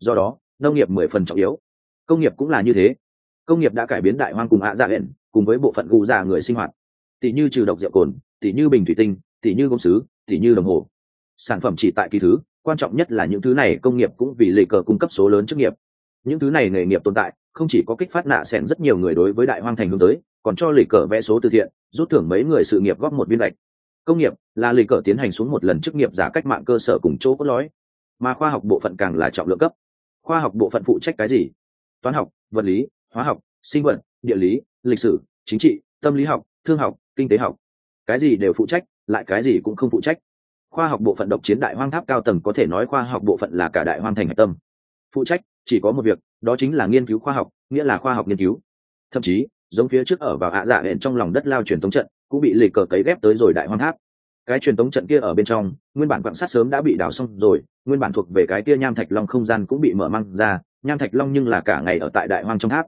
Do đó, nông nghiệp mười phần trọng yếu. Công nghiệp cũng là như thế. Công nghiệp đã cải biến đại hoang cùng hạ dạ hẹn, cùng với bộ phận gù già người sinh hoạt. Tỷ như trừ độc rượu cồn tỉ như bình thủy tinh, tỉ như công sứ tỉ như đồng hồ. Sản phẩm chỉ tại kỳ thứ, quan trọng nhất là những thứ này công nghiệp cũng vì lệ cờ cung cấp số lớn chức nghiệp. Những thứ này nghề nghiệp tồn tại, không chỉ có kích phát nạ xẻn rất nhiều người đối với đại hoang thành hướng tới, còn cho lệ cờ vẽ số từ thiện, rút thưởng mấy người sự nghiệp góp một viên lệch công nghiệp là lệ cờ tiến hành xuống một lần chức nghiệp giả cách mạng cơ sở cùng chỗ cốt lõi, mà khoa học bộ phận càng là trọng lượng cấp. Khoa học bộ phận phụ trách cái gì? Toán học, vật lý, hóa học, sinh vật, địa lý, lịch sử, chính trị, tâm lý học, thương học, kinh tế học cái gì đều phụ trách, lại cái gì cũng không phụ trách. Khoa học bộ phận độc chiến đại hoang tháp cao tầng có thể nói khoa học bộ phận là cả đại hoang thành hạch tâm. Phụ trách, chỉ có một việc, đó chính là nghiên cứu khoa học, nghĩa là khoa học nghiên cứu. Thậm chí, giống phía trước ở vào ạ dạ hẹn trong lòng đất lao truyền tống trận, cũng bị lì cờ cấy ghép tới rồi đại hoang tháp. Cái truyền tống trận kia ở bên trong, nguyên bản quạng sát sớm đã bị đào xong rồi, nguyên bản thuộc về cái kia nham thạch long không gian cũng bị mở măng ra, nham thạch long nhưng là cả ngày ở tại đại hoang trong tháp.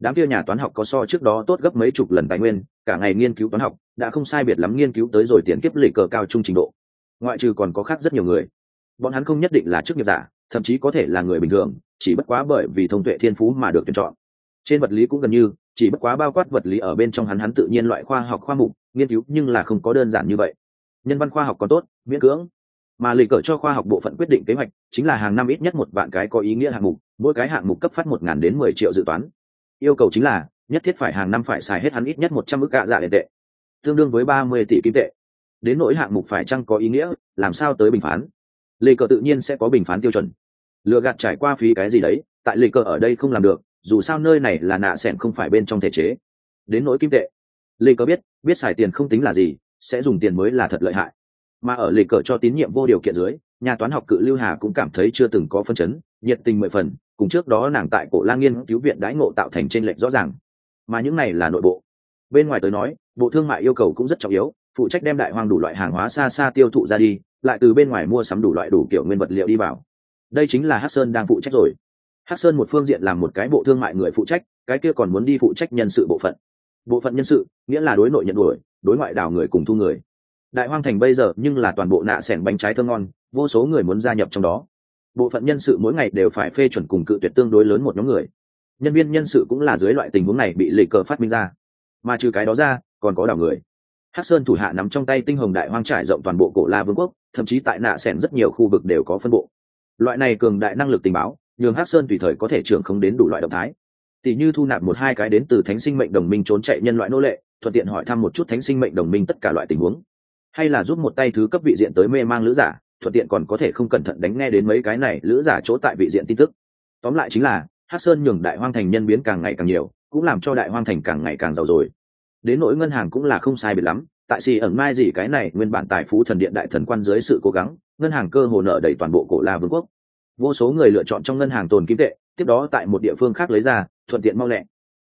Đám kia nhà toán học có so trước đó tốt gấp mấy chục lần tài nguyên cả ngày nghiên cứu toán học, đã không sai biệt lắm nghiên cứu tới rồi tiền kiếp lì cờ cao trung trình độ. Ngoại trừ còn có khác rất nhiều người. Bọn hắn không nhất định là chức nghiệp giả, thậm chí có thể là người bình thường, chỉ bất quá bởi vì thông tuệ thiên phú mà được tuyển chọn. Trên vật lý cũng gần như, chỉ bất quá bao quát vật lý ở bên trong hắn hắn tự nhiên loại khoa học khoa mục, nghiên cứu nhưng là không có đơn giản như vậy. Nhân văn khoa học còn tốt, miễn cưỡng. Mà lì cờ cho khoa học bộ phận quyết định kế hoạch, chính là hàng năm ít nhất một vạn cái có ý nghĩa hạng mục, mỗi cái hạng mục cấp phát một ngàn đến mười triệu dự toán. Yêu cầu chính là nhất thiết phải hàng năm phải xài hết hắn ít nhất một trăm ức gạ dạ tiền tệ, tương đương với ba mươi tỷ kim tệ. Đến nỗi hạng mục phải chăng có ý nghĩa, làm sao tới bình phán? Lê cờ tự nhiên sẽ có bình phán tiêu chuẩn. Lừa gạt trải qua phí cái gì đấy, tại lê cờ ở đây không làm được, dù sao nơi này là nạ sẹn không phải bên trong thể chế. Đến nỗi kim tệ, lê cờ biết biết xài tiền không tính là gì, sẽ dùng tiền mới là thật lợi hại. Mà ở lê cờ cho tín nhiệm vô điều kiện dưới, nhà toán học cự lưu hà cũng cảm thấy chưa từng có phân chấn, nhiệt tình mười phần, cùng trước đó nàng tại cổ lang nghiên cứu viện đãi ngộ tạo thành trên lệnh rõ ràng mà những này là nội bộ. Bên ngoài tới nói, bộ thương mại yêu cầu cũng rất trọng yếu, phụ trách đem đại hoang đủ loại hàng hóa xa xa tiêu thụ ra đi, lại từ bên ngoài mua sắm đủ loại đủ kiểu nguyên vật liệu đi vào. Đây chính là hát sơn đang phụ trách rồi. Hát sơn một phương diện làm một cái bộ thương mại người phụ trách, cái kia còn muốn đi phụ trách nhân sự bộ phận. Bộ phận nhân sự, nghĩa là đối nội nhận đuổi, đối ngoại đảo người cùng thu người. Đại hoang thành bây giờ nhưng là toàn bộ nạ s ẻ n bánh trái thơ ngon, vô số người muốn gia nhập trong đó. Bộ phận nhân sự mỗi ngày đều phải phê chuẩn cùng cự tuyệt tương đối lớn một nhóm người nhân viên nhân sự cũng là dưới loại tình huống này bị lệ cờ phát minh ra. Mà trừ cái đó ra, còn có đảo người. Hắc sơn thủ hạ nắm trong tay tinh hồng đại hoang trải rộng toàn bộ cổ la vương quốc, thậm chí tại nạ sẻn rất nhiều khu vực đều có phân bộ. Loại này cường đại năng lực tình báo, nhường hắc sơn tùy thời có thể trưởng không đến đủ loại động thái. Tỷ như thu nạp một hai cái đến từ thánh sinh mệnh đồng minh trốn chạy nhân loại nô lệ, thuận tiện hỏi thăm một chút thánh sinh mệnh đồng minh tất cả loại tình huống. Hay là giúp một tay thứ cấp vị diện tới mê mang lữ giả, thuận tiện còn có thể không cẩn thận đánh nghe đến mấy cái này lữ giả chỗ tại vị diện tin tức. Tóm lại chính là hắc sơn nhường đại hoang thành nhân biến càng ngày càng nhiều, cũng làm cho đại hoang thành càng ngày càng giàu rồi. Đến nỗi ngân hàng cũng là không sai biệt lắm, tại xì ẩn mai gì cái này, nguyên bản tài phú thần điện đại thần quan dưới sự cố gắng, ngân hàng cơ hồ nợ đầy toàn bộ cổ la vương quốc. Vô số người lựa chọn trong ngân hàng tồn kim tệ, tiếp đó tại một địa phương khác lấy ra, thuận tiện mau lẹ.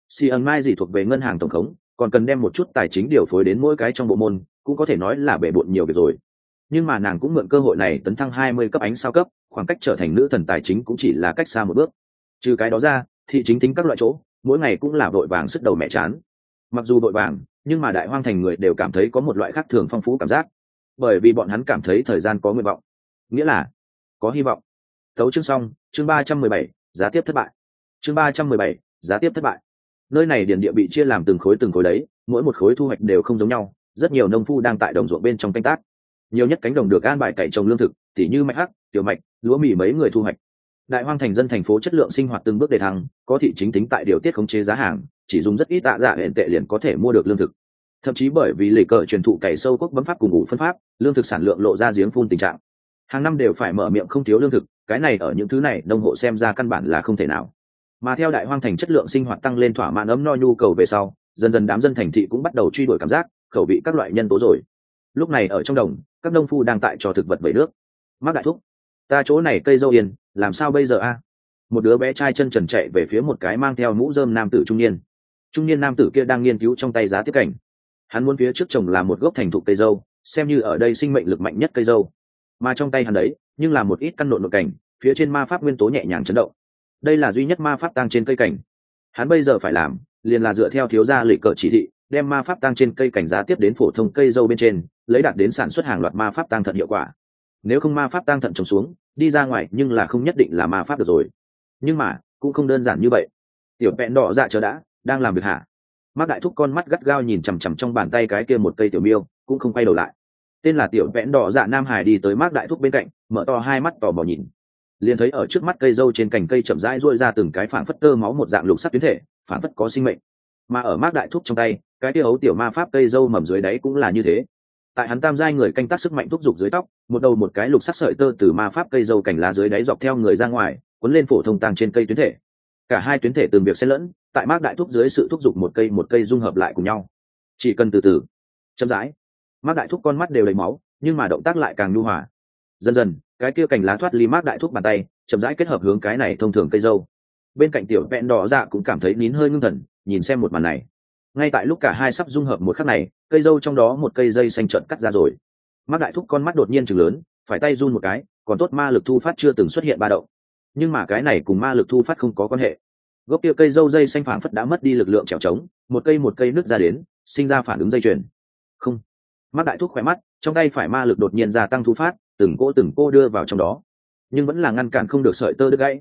Xì ẩn mai gì thuộc về ngân hàng tổng khống còn cần đem một chút tài chính điều phối đến mỗi cái trong bộ môn, cũng có thể nói là bể bộn nhiều việc rồi. Nhưng mà nàng cũng mượn cơ hội này tấn thăng hai mươi cấp ánh sao cấp, khoảng cách trở thành nữ thần tài chính cũng chỉ là cách xa một bước trừ cái đó ra, thị chính tính các loại chỗ, mỗi ngày cũng là vội vàng sức đầu mẹ chán. Mặc dù vội vàng, nhưng mà đại hoang thành người đều cảm thấy có một loại khác thường phong phú cảm giác. Bởi vì bọn hắn cảm thấy thời gian có nguyện vọng. Nghĩa là, có hy vọng. Tấu chương xong, chương ba trăm mười bảy, giá tiếp thất bại. Chương ba trăm mười bảy, giá tiếp thất bại. Nơi này điền địa bị chia làm từng khối từng khối đấy, mỗi một khối thu hoạch đều không giống nhau, rất nhiều nông phu đang tại đồng ruộng bên trong canh tác. Nhiều nhất cánh đồng được an bài cày trồng lương thực, tỉ như mạch hắc, tiểu mạch, lúa mì mấy người thu hoạch đại hoang thành dân thành phố chất lượng sinh hoạt từng bước đề thăng, có thị chính tính tại điều tiết khống chế giá hàng, chỉ dùng rất ít tạ dạ hiện tệ liền có thể mua được lương thực. Thậm chí bởi vì lịch cờ truyền thụ cày sâu quốc bấm pháp cùng ngủ phân pháp, lương thực sản lượng lộ ra giếng phun tình trạng. Hàng năm đều phải mở miệng không thiếu lương thực, cái này ở những thứ này nông hộ xem ra căn bản là không thể nào. Mà theo đại hoang thành chất lượng sinh hoạt tăng lên thỏa mãn ấm no nhu cầu về sau, dần dần đám dân thành thị cũng bắt đầu truy đuổi cảm giác, khẩu vị các loại nhân tố rồi. Lúc này ở trong đồng, các nông phu đang tại cho thực vật bẫy nước. Mắc đại thúc, ta chỗ này cây dâu yên làm sao bây giờ a? Một đứa bé trai chân trần chạy về phía một cái mang theo mũ dơm nam tử trung niên. Trung niên nam tử kia đang nghiên cứu trong tay giá tiếp cảnh. Hắn muốn phía trước trồng là một gốc thành thục cây dâu, xem như ở đây sinh mệnh lực mạnh nhất cây dâu. Mà trong tay hắn đấy, nhưng là một ít căn nộn nội cảnh, phía trên ma pháp nguyên tố nhẹ nhàng chấn động. Đây là duy nhất ma pháp tăng trên cây cảnh. Hắn bây giờ phải làm, liền là dựa theo thiếu gia lệ cờ chỉ thị, đem ma pháp tăng trên cây cảnh giá tiếp đến phổ thông cây dâu bên trên, lấy đạt đến sản xuất hàng loạt ma pháp tăng thận hiệu quả. Nếu không ma pháp tăng thận trồng xuống đi ra ngoài nhưng là không nhất định là ma pháp được rồi. Nhưng mà, cũng không đơn giản như vậy. Tiểu vẹn đỏ dạ chờ đã, đang làm việc hả? Mắt đại thúc con mắt gắt gao nhìn chằm chằm trong bàn tay cái kia một cây tiểu miêu, cũng không quay đầu lại. Tên là tiểu vẽn đỏ dạ nam hải đi tới mác đại thúc bên cạnh, mở to hai mắt tò mò nhìn. Liền thấy ở trước mắt cây dâu trên cành cây chậm rãi ruôi ra từng cái phản phất tơ máu một dạng lục sắc tuyến thể phản phất có sinh mệnh. Mà ở mác đại thúc trong tay, cái kia ấu tiểu ma pháp cây dâu mầm dưới đáy cũng là như thế tại hắn tam giai người canh tác sức mạnh thúc giục dưới tóc, một đầu một cái lục sắc sợi tơ từ ma pháp cây dâu cành lá dưới đáy dọc theo người ra ngoài, cuốn lên phổ thông tàng trên cây tuyến thể. Cả hai tuyến thể từng việc xen lẫn, tại mác đại thúc dưới sự thúc giục một cây một cây dung hợp lại cùng nhau. Chỉ cần từ từ, chậm rãi, mác đại thúc con mắt đều đầy máu, nhưng mà động tác lại càng nhu hòa. Dần dần, cái kia cành lá thoát ly mác đại thúc bàn tay, chậm rãi kết hợp hướng cái này thông thường cây dâu. Bên cạnh tiểu vẹn đỏ dạ cũng cảm thấy nín hơi ngưng thần, nhìn xem một màn này ngay tại lúc cả hai sắp dung hợp một khắc này, cây dâu trong đó một cây dây xanh trợn cắt ra rồi. Mắt đại thúc con mắt đột nhiên chừng lớn, phải tay run một cái, còn tốt ma lực thu phát chưa từng xuất hiện ba động. Nhưng mà cái này cùng ma lực thu phát không có quan hệ. Gốc kia cây dâu dây xanh phảng phất đã mất đi lực lượng trèo trống, một cây một cây nứt ra đến, sinh ra phản ứng dây chuyền. Không. Mắt đại thúc khỏe mắt, trong tay phải ma lực đột nhiên gia tăng thu phát, từng cô từng cô đưa vào trong đó. Nhưng vẫn là ngăn cản không được sợi tơ đứt gãy.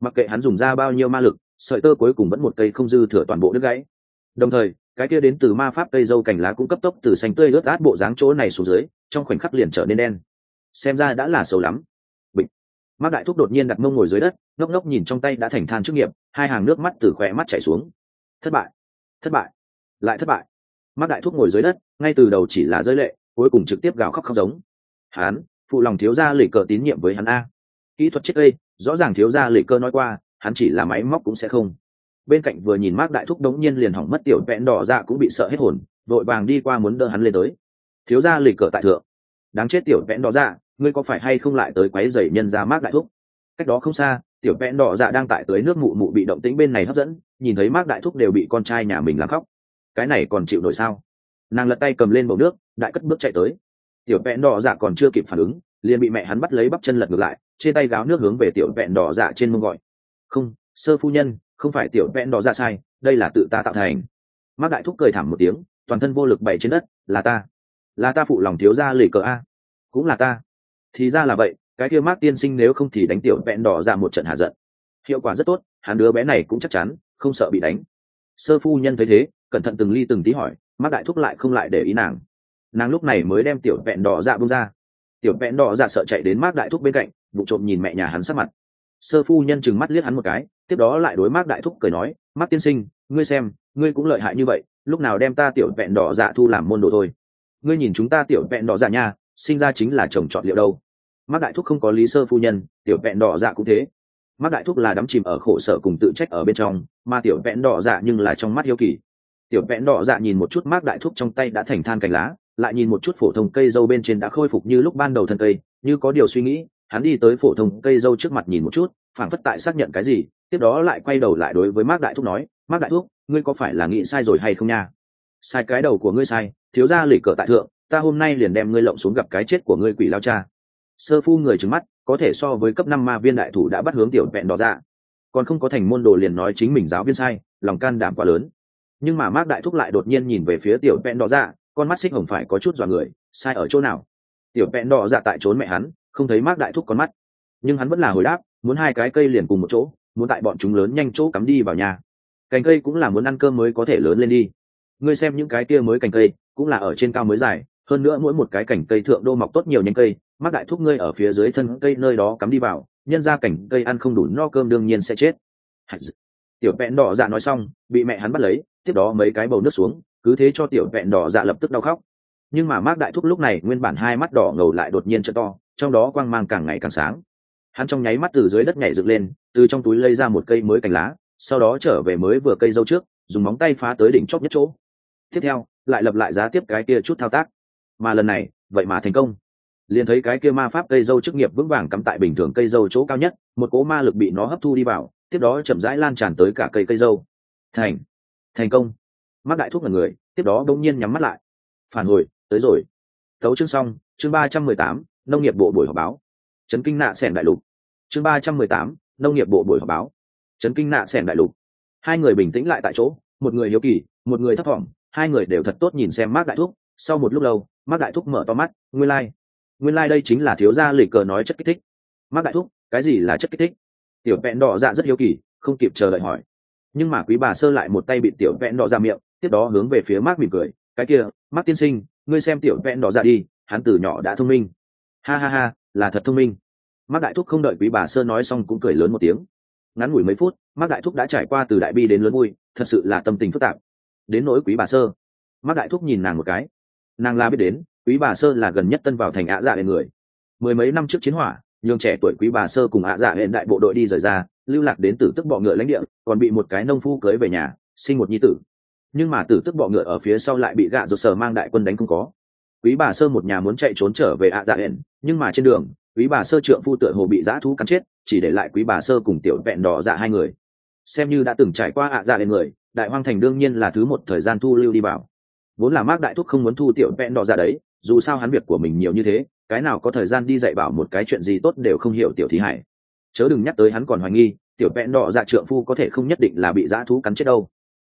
Mặc kệ hắn dùng ra bao nhiêu ma lực, sợi tơ cuối cùng vẫn một cây không dư thừa toàn bộ đứt gãy đồng thời, cái kia đến từ ma pháp cây dâu cành lá cũng cấp tốc từ xanh tươi ướt át bộ dáng chỗ này xuống dưới, trong khoảnh khắc liền trở nên đen. Xem ra đã là xấu lắm. Bịch. Mắt đại thúc đột nhiên đặt mông ngồi dưới đất, ngốc ngốc nhìn trong tay đã thành than chức nghiệp, hai hàng nước mắt từ khỏe mắt chảy xuống. Thất bại thất bại, lại thất bại. Mắt đại thúc ngồi dưới đất, ngay từ đầu chỉ là rơi lệ, cuối cùng trực tiếp gào khóc khóc giống. Hắn phụ lòng thiếu gia lì cờ tín nhiệm với hắn a. Kỹ thuật chết đây rõ ràng thiếu gia lì cơ nói qua, hắn chỉ là máy móc cũng sẽ không bên cạnh vừa nhìn mác đại thúc đống nhiên liền hỏng mất tiểu vẹn đỏ dạ cũng bị sợ hết hồn, vội vàng đi qua muốn đỡ hắn lên tới. Thiếu gia lì cờ tại thượng. Đáng chết tiểu vẹn đỏ dạ ngươi có phải hay không lại tới quấy rầy nhân ra mác đại thúc? Cách đó không xa, tiểu vẹn đỏ dạ đang tại tới nước mụ mụ bị động tĩnh bên này hấp dẫn, nhìn thấy mác đại thúc đều bị con trai nhà mình làm khóc. Cái này còn chịu nổi sao? Nàng lật tay cầm lên bầu nước, đại cất bước chạy tới. Tiểu vẹn đỏ dạ còn chưa kịp phản ứng, liền bị mẹ hắn bắt lấy bắp chân lật ngược lại trên tay gáo nước hướng về tiểu vẹn đỏ dạ trên mông gọi. Không, sơ phu nhân không phải tiểu vẹn đỏ ra sai, đây là tự ta tạo thành. Mác đại thúc cười thảm một tiếng, toàn thân vô lực bày trên đất, là ta. Là ta phụ lòng thiếu ra lì cờ a. Cũng là ta. Thì ra là vậy, cái kia mác tiên sinh nếu không thì đánh tiểu vẹn đỏ ra một trận hạ giận. Hiệu quả rất tốt, hắn đứa bé này cũng chắc chắn, không sợ bị đánh. Sơ phu nhân thấy thế, cẩn thận từng ly từng tí hỏi mác đại thúc lại không lại để ý nàng. Nàng lúc này mới đem tiểu vẹn đỏ dạ bung ra. Tiểu vẹn đỏ dạ sợ chạy đến mác đại thúc bên cạnh, vụ trộm nhìn mẹ nhà hắn sắc mặt. Sơ phu nhân chừng mắt liếc hắn một cái tiếp đó lại đối mác đại thúc cười nói mác tiên sinh, ngươi xem, ngươi cũng lợi hại như vậy, lúc nào đem ta tiểu vẹn đỏ dạ thu làm môn đồ thôi. Ngươi nhìn chúng ta tiểu vẹn đỏ dạ nha, sinh ra chính là chồng chọn liệu đâu. Mác đại thúc không có lý sơ phu nhân, tiểu vẹn đỏ dạ cũng thế. Mác đại thúc là đắm chìm ở khổ sở cùng tự trách ở bên trong, mà tiểu vẹn đỏ dạ nhưng là trong mắt hiếu kỳ. Tiểu vẹn đỏ dạ nhìn một chút mác đại thúc trong tay đã thành than cành lá, lại nhìn một chút phổ thông cây dâu bên trên đã khôi phục như lúc ban đầu thân cây, như có điều suy nghĩ, hắn đi tới phổ thông cây dâu trước mặt nhìn một chút, phảng phất tại xác nhận cái gì tiếp đó lại quay đầu lại đối với mác đại thúc nói mác đại thúc ngươi có phải là nghĩ sai rồi hay không nha? Sai cái đầu của ngươi sai thiếu ra lỉ cờ tại thượng ta hôm nay liền đem ngươi lộng xuống gặp cái chết của ngươi quỷ lao cha. Sơ phu người trứng mắt có thể so với cấp năm ma viên đại thủ đã bắt hướng tiểu vẹn đỏ ra, còn không có thành môn đồ liền nói chính mình giáo viên sai lòng can đảm quá lớn. Nhưng mà mác đại thúc lại đột nhiên nhìn về phía tiểu vẹn đỏ dạ con mắt xích hồng phải có chút dọa người sai ở chỗ nào? Tiểu vẹn đỏ dạ tại trốn mẹ hắn không thấy mác đại thúc con mắt. Nhưng hắn vẫn là hồi đáp muốn hai cái cây liền cùng một chỗ muốn tại bọn chúng lớn nhanh chỗ cắm đi vào nhà. Cành cây cũng là muốn ăn cơm mới có thể lớn lên đi. Ngươi xem những cái kia mới cành cây, cũng là ở trên cao mới dài, hơn nữa mỗi một cái cành cây thượng đô mọc tốt nhiều nhánh cây mắc đại thúc ngươi ở phía dưới thân cây nơi đó cắm đi vào, nhân ra cành cây ăn không đủ no cơm đương nhiên sẽ chết. Tiểu vẹn đỏ dạ nói xong, bị mẹ hắn bắt lấy, tiếp đó mấy cái bầu nước xuống, cứ thế cho tiểu vẹn đỏ dạ lập tức đau khóc. Nhưng mà mác đại thúc lúc này nguyên bản hai mắt đỏ ngầu lại đột nhiên trợ to, trong đó quang mang càng ngày càng sáng hắn trong nháy mắt từ dưới đất nhảy dựng lên, từ trong túi lây ra một cây mới cành lá, sau đó trở về mới vừa cây dâu trước, dùng móng tay phá tới đỉnh chóp nhất chỗ. Tiếp theo, lại lập lại giá tiếp cái kia chút thao tác. Mà lần này, vậy mà thành công. Liền thấy cái kia ma pháp cây dâu chức nghiệp vững vàng cắm tại bình thường cây dâu chỗ cao nhất, một cỗ ma lực bị nó hấp thu đi vào, tiếp đó chậm rãi lan tràn tới cả cây cây dâu. Thành thành công. Mắc đại thuốc là người, tiếp đó bỗng nhiên nhắm mắt lại. Phản hồi, tới rồi. Tấu chương xong, chương ba trăm mười tám, nông nghiệp bộ buổi họp báo trấn kinh nạ sẻn đại lục. Chương ba trăm mười tám, nông nghiệp bộ buổi họp báo. Trấn kinh nạ sẻn đại lục. Hai người bình tĩnh lại tại chỗ, một người hiếu kỳ, một người thấp thỏm, hai người đều thật tốt nhìn xem mác đại thúc. Sau một lúc lâu mác đại thúc mở to mắt, nguyên lai、like. nguyên lai、like、đây chính là thiếu gia lì cờ nói chất kích thích. Mác đại thúc, cái gì là chất kích thích? Tiểu vẹn đỏ dạ rất hiếu kỳ, không kịp chờ đợi hỏi. Nhưng mà quý bà sơ lại một tay bị tiểu vẹn đỏ ra miệng, tiếp đó hướng về phía mác mỉm cười, cái kia mác tiên sinh, ngươi xem tiểu vẹn đỏ ra đi, hắn từ nhỏ đã thông minh. Ha ha ha là thật thông minh. Mác đại thúc không đợi quý bà sơ nói xong cũng cười lớn một tiếng. Ngắn ngủi mấy phút mác đại thúc đã trải qua từ đại bi đến lớn vui, thật sự là tâm tình phức tạp. Đến nỗi quý bà sơ. Mác đại thúc nhìn nàng một cái. Nàng la biết đến, quý bà sơ là gần nhất tân vào thành ạ dạ lên người. Mười mấy năm trước chiến hỏa, nhường trẻ tuổi quý bà sơ cùng ạ dạ hệ đại bộ đội đi rời ra, lưu lạc đến tử tức bọ ngựa lãnh địa, còn bị một cái nông phu cưới về nhà, sinh một nhi tử. Nhưng mà tử tức bọ ngựa ở phía sau lại bị gạ rột sở mang đại quân đánh không có quý bà sơ một nhà muốn chạy trốn trở về ạ dạ hiện nhưng mà trên đường, quý bà sơ trượng phu tựa hồ bị dã thú cắn chết, chỉ để lại quý bà sơ cùng tiểu vẹn đỏ dạ hai người. Xem như đã từng trải qua ạ dạ hiện người, đại hoang thành đương nhiên là thứ một thời gian thu lưu đi vào. Vốn là mác đại thúc không muốn thu tiểu vẹn đỏ dạ đấy, dù sao hắn việc của mình nhiều như thế, cái nào có thời gian đi dạy bảo một cái chuyện gì tốt đều không hiểu tiểu thí hải. Chớ đừng nhắc tới hắn còn hoài nghi, tiểu vẹn đỏ dạ trượng phu có thể không nhất định là bị dã thú cắn chết đâu.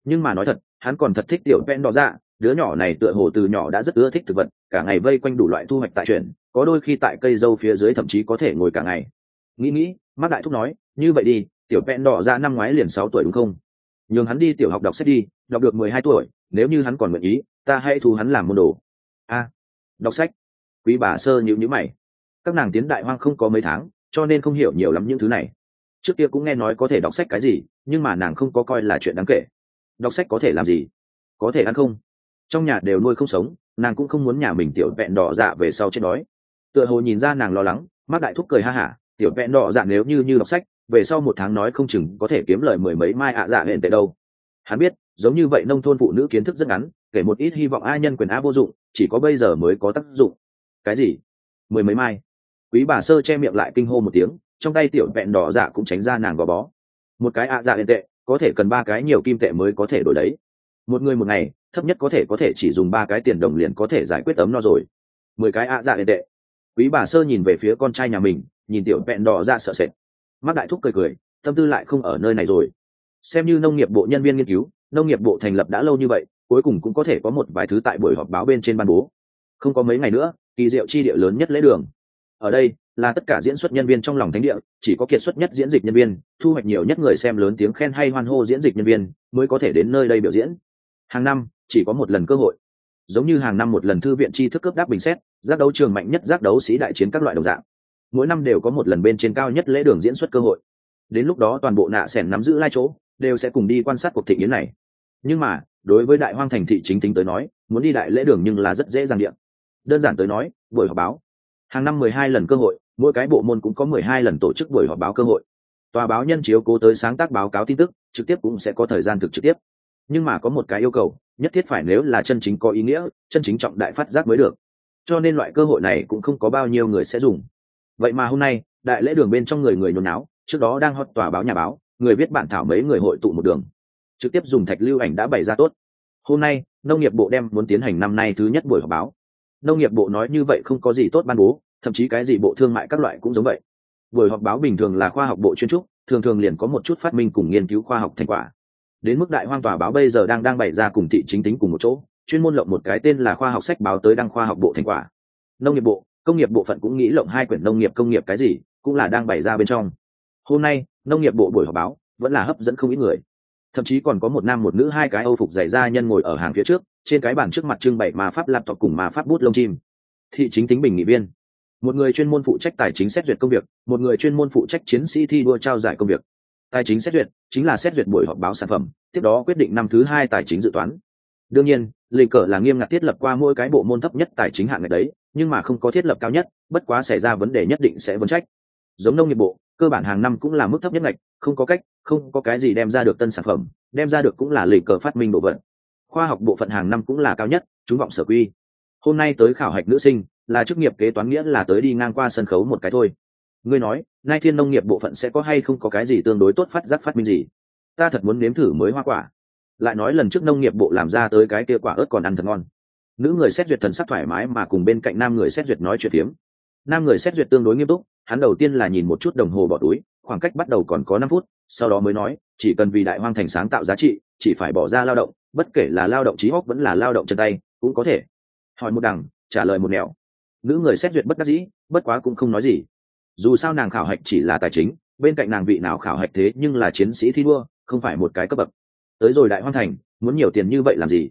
Nhưng mà nói thật, hắn còn thật thích tiểu vẹn đỏ dạ đứa nhỏ này tựa hồ từ nhỏ đã rất ưa thích thực vật, cả ngày vây quanh đủ loại thu hoạch tại chuyển, có đôi khi tại cây dâu phía dưới thậm chí có thể ngồi cả ngày. Nghĩ nghĩ mắt đại thúc nói, như vậy đi, tiểu vẹn đỏ ra năm ngoái liền sáu tuổi đúng không? Nhường hắn đi tiểu học đọc sách đi, đọc được mười hai tuổi, nếu như hắn còn nguyện ý, ta hãy thu hắn làm môn đồ. A, đọc sách? Quý bà sơ nhịu nhữ mày. Các nàng tiến đại hoang không có mấy tháng, cho nên không hiểu nhiều lắm những thứ này. Trước kia cũng nghe nói có thể đọc sách cái gì, nhưng mà nàng không có coi là chuyện đáng kể. Đọc sách có thể làm gì? Có thể ăn không? Trong nhà đều nuôi không sống, nàng cũng không muốn nhà mình tiểu vẹn đỏ dạ về sau chết đói. Tựa hồ nhìn ra nàng lo lắng mắt đại thúc cười ha hả, tiểu vẹn đỏ dạ nếu như như đọc sách, về sau một tháng nói không chừng có thể kiếm lời mười mấy mai ạ à dạ hẹn tệ đâu. Hắn biết, giống như vậy nông thôn phụ nữ kiến thức rất ngắn, kể một ít hy vọng ai nhân quyền á vô dụng, chỉ có bây giờ mới có tác dụng. Cái gì? Mười mấy mai? Quý bà sơ che miệng lại kinh hô một tiếng, trong tay tiểu vẹn đỏ dạ cũng tránh ra nàng gò bó. Một cái ạ dạ hẹn tệ, có thể cần ba cái nhiều kim tệ mới có thể đổi đấy. Một người một ngày thấp nhất có thể có thể chỉ dùng ba cái tiền đồng liền có thể giải quyết ấm no rồi. Mười cái ạ dạ đệ. tệ quý bà sơ nhìn về phía con trai nhà mình, nhìn tiểu vẹn đỏ ra sợ sệt. Mắt đại thúc cười cười, tâm tư lại không ở nơi này rồi. Xem như nông nghiệp bộ nhân viên nghiên cứu, nông nghiệp bộ thành lập đã lâu như vậy, cuối cùng cũng có thể có một vài thứ tại buổi họp báo bên trên ban bố. Không có mấy ngày nữa, kỳ diệu chi địa lớn nhất lễ đường. Ở đây, là tất cả diễn xuất nhân viên trong lòng thánh địa, chỉ có kiệt xuất nhất diễn dịch nhân viên, thu hoạch nhiều nhất người xem lớn tiếng khen hay hoan hô diễn dịch nhân viên, mới có thể đến nơi đây biểu diễn. Hàng năm chỉ có một lần cơ hội. Giống như hàng năm một lần thư viện tri thức cấp đáp bình xét, giác đấu trường mạnh nhất giác đấu sĩ đại chiến các loại đồng dạng. Mỗi năm đều có một lần bên trên cao nhất lễ đường diễn xuất cơ hội. Đến lúc đó toàn bộ nạ sẻn nắm giữ lai chỗ, đều sẽ cùng đi quan sát cuộc thị yến này. Nhưng mà, đối với đại hoang thành thị chính tính tới nói, muốn đi đại lễ đường nhưng là rất dễ dàng điện đơn giản tới nói, buổi họp báo. Hàng năm mười hai lần cơ hội, mỗi cái bộ môn cũng có mười hai lần tổ chức buổi họp báo cơ hội. Tòa báo nhân chiếu cố tới sáng tác báo cáo tin tức, trực tiếp cũng sẽ có thời gian thực trực tiếp. Nhưng mà có một cái yêu cầu nhất thiết phải nếu là chân chính có ý nghĩa, chân chính trọng đại phát giác mới được. Cho nên loại cơ hội này cũng không có bao nhiêu người sẽ dùng. Vậy mà hôm nay, đại lễ đường bên trong người người nhốn náo trước đó đang hót tòa báo nhà báo, người viết bản thảo mấy người hội tụ một đường. Trực tiếp dùng thạch lưu ảnh đã bày ra tốt. Hôm nay, nông nghiệp bộ đem muốn tiến hành năm nay thứ nhất buổi họp báo. Nông nghiệp bộ nói như vậy không có gì tốt ban bố, thậm chí cái gì bộ thương mại các loại cũng giống vậy. Buổi họp báo bình thường là khoa học bộ chuyên trúc, thường thường liền có một chút phát minh cùng nghiên cứu khoa học thành quả đến mức đại hoang tòa báo bây giờ đang đang bày ra cùng thị chính tính cùng một chỗ, chuyên môn lộng một cái tên là khoa học sách báo tới đăng khoa học bộ thành quả. Nông nghiệp bộ, công nghiệp bộ phận cũng nghĩ lộng hai quyển nông nghiệp công nghiệp cái gì, cũng là đang bày ra bên trong. Hôm nay, nông nghiệp bộ buổi họp báo vẫn là hấp dẫn không ít người. Thậm chí còn có một nam một nữ hai cái âu phục dày da nhân ngồi ở hàng phía trước, trên cái bàn trước mặt trưng bày mà pháp laptop cùng mà pháp bút lông chim. Thị chính tính bình nghị viên. Một người chuyên môn phụ trách tài chính xét duyệt công việc, một người chuyên môn phụ trách chiến sĩ thi đua trao giải công việc tài chính xét duyệt, chính là xét duyệt buổi họp báo sản phẩm, tiếp đó quyết định năm thứ hai tài chính dự toán. Đương nhiên lịch cờ là nghiêm ngặt thiết lập qua mỗi cái bộ môn thấp nhất tài chính hạng ngày đấy, nhưng mà không có thiết lập cao nhất, bất quá xảy ra vấn đề nhất định sẽ vấn trách. Giống nông nghiệp bộ, cơ bản hàng năm cũng là mức thấp nhất ngạch, không có cách, không có cái gì đem ra được tân sản phẩm, đem ra được cũng là lịch cờ phát minh đồ vật. Khoa học bộ phận hàng năm cũng là cao nhất, chúng vọng sở quy. Hôm nay tới khảo hạch nữ sinh, là chức nghiệp kế toán nghĩa là tới đi ngang qua sân khấu một cái thôi ngươi nói nay thiên nông nghiệp bộ phận sẽ có hay không có cái gì tương đối tốt phát giác phát minh gì? Ta thật muốn nếm thử mới hoa quả. Lại nói lần trước nông nghiệp bộ làm ra tới cái kia quả ớt còn ăn thật ngon. Nữ người xét duyệt thần sắc thoải mái mà cùng bên cạnh nam người xét duyệt nói chuyện phiếm. Nam người xét duyệt tương đối nghiêm túc, hắn đầu tiên là nhìn một chút đồng hồ bỏ túi, khoảng cách bắt đầu còn có năm phút, sau đó mới nói, chỉ cần vì đại hoang thành sáng tạo giá trị, chỉ phải bỏ ra lao động, bất kể là lao động trí hóc vẫn là lao động chân tay, cũng có thể. Hỏi một đằng, trả lời một nẻo. Nữ người xét duyệt bất đắc dĩ, bất quá cũng không nói gì dù sao nàng khảo hạch chỉ là tài chính, bên cạnh nàng vị nào khảo hạch thế nhưng là chiến sĩ thi đua, không phải một cái cấp bậc. Tới rồi đại hoan thành, muốn nhiều tiền như vậy làm gì?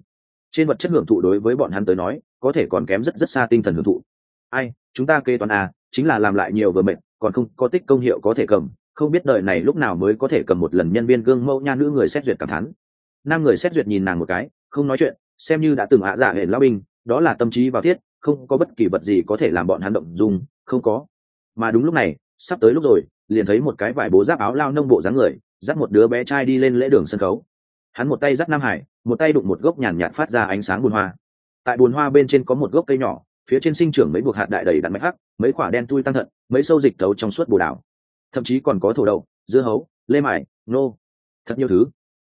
Trên vật chất hưởng thụ đối với bọn hắn tới nói, có thể còn kém rất rất xa tinh thần hưởng thụ. Ai, chúng ta kê toán à chính là làm lại nhiều vừa mệt, còn không có tích công hiệu có thể cầm, không biết đời này lúc nào mới có thể cầm một lần nhân viên gương mẫu nha nữ người xét duyệt cảm thán. Nam người xét duyệt nhìn nàng một cái, không nói chuyện, xem như đã từng ạ dạ hệ lao binh, đó là tâm trí vào thiết, không có bất kỳ vật gì có thể làm bọn hắn động dung, không có mà đúng lúc này, sắp tới lúc rồi, liền thấy một cái vải bố giáp áo lao nông bộ dáng người, dắt một đứa bé trai đi lên lễ đường sân khấu. Hắn một tay dắt nam hải, một tay đụng một gốc nhàn nhạt phát ra ánh sáng bùn hoa. Tại bùn hoa bên trên có một gốc cây nhỏ, phía trên sinh trưởng mấy buộc hạt đại đầy đặn mạch hắc, mấy quả đen tui tăng thận, mấy sâu dịch thấu trong suốt bồ đảo thậm chí còn có thổ đậu, dưa hấu, lê mải nô, thật nhiều thứ.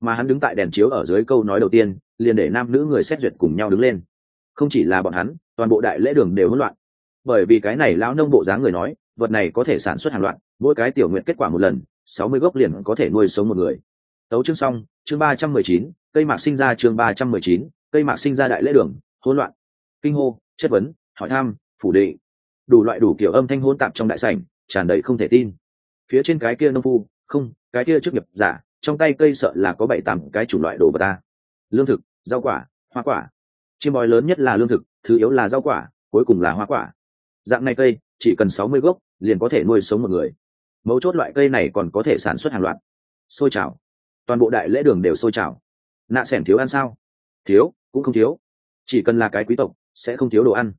Mà hắn đứng tại đèn chiếu ở dưới câu nói đầu tiên, liền để nam nữ người xét duyệt cùng nhau đứng lên. Không chỉ là bọn hắn, toàn bộ đại lễ đường đều hỗn loạn. Bởi vì cái này lão nông bộ dáng người nói vật này có thể sản xuất hàng loạt, mỗi cái tiểu nguyện kết quả một lần, sáu mươi gốc liền có thể nuôi sống một người. Tấu chương xong, chương ba trăm mười chín, cây mạc sinh ra chương ba trăm mười chín, cây mạc sinh ra đại lễ đường, hỗn loạn. Kinh hô, chất vấn, hỏi thăm, phủ định. Đủ loại đủ kiểu âm thanh hỗn tạp trong đại sảnh, tràn đầy không thể tin. Phía trên cái kia nông phu, không, cái kia trước nghiệp giả, trong tay cây sợ là có bảy tám cái chủng loại đồ vật ta. Lương thực, rau quả, hoa quả. Chiêm bòi lớn nhất là lương thực, thứ yếu là rau quả, cuối cùng là hoa quả. Dạng này cây, chỉ cần sáu mươi gốc liền có thể nuôi sống một người. Mấu chốt loại cây này còn có thể sản xuất hàng loạt. Xôi trào toàn bộ đại lễ đường đều sôi trào nạ s ẻ n thiếu ăn sao? Thiếu, cũng không thiếu. Chỉ cần là cái quý tộc, sẽ không thiếu đồ ăn.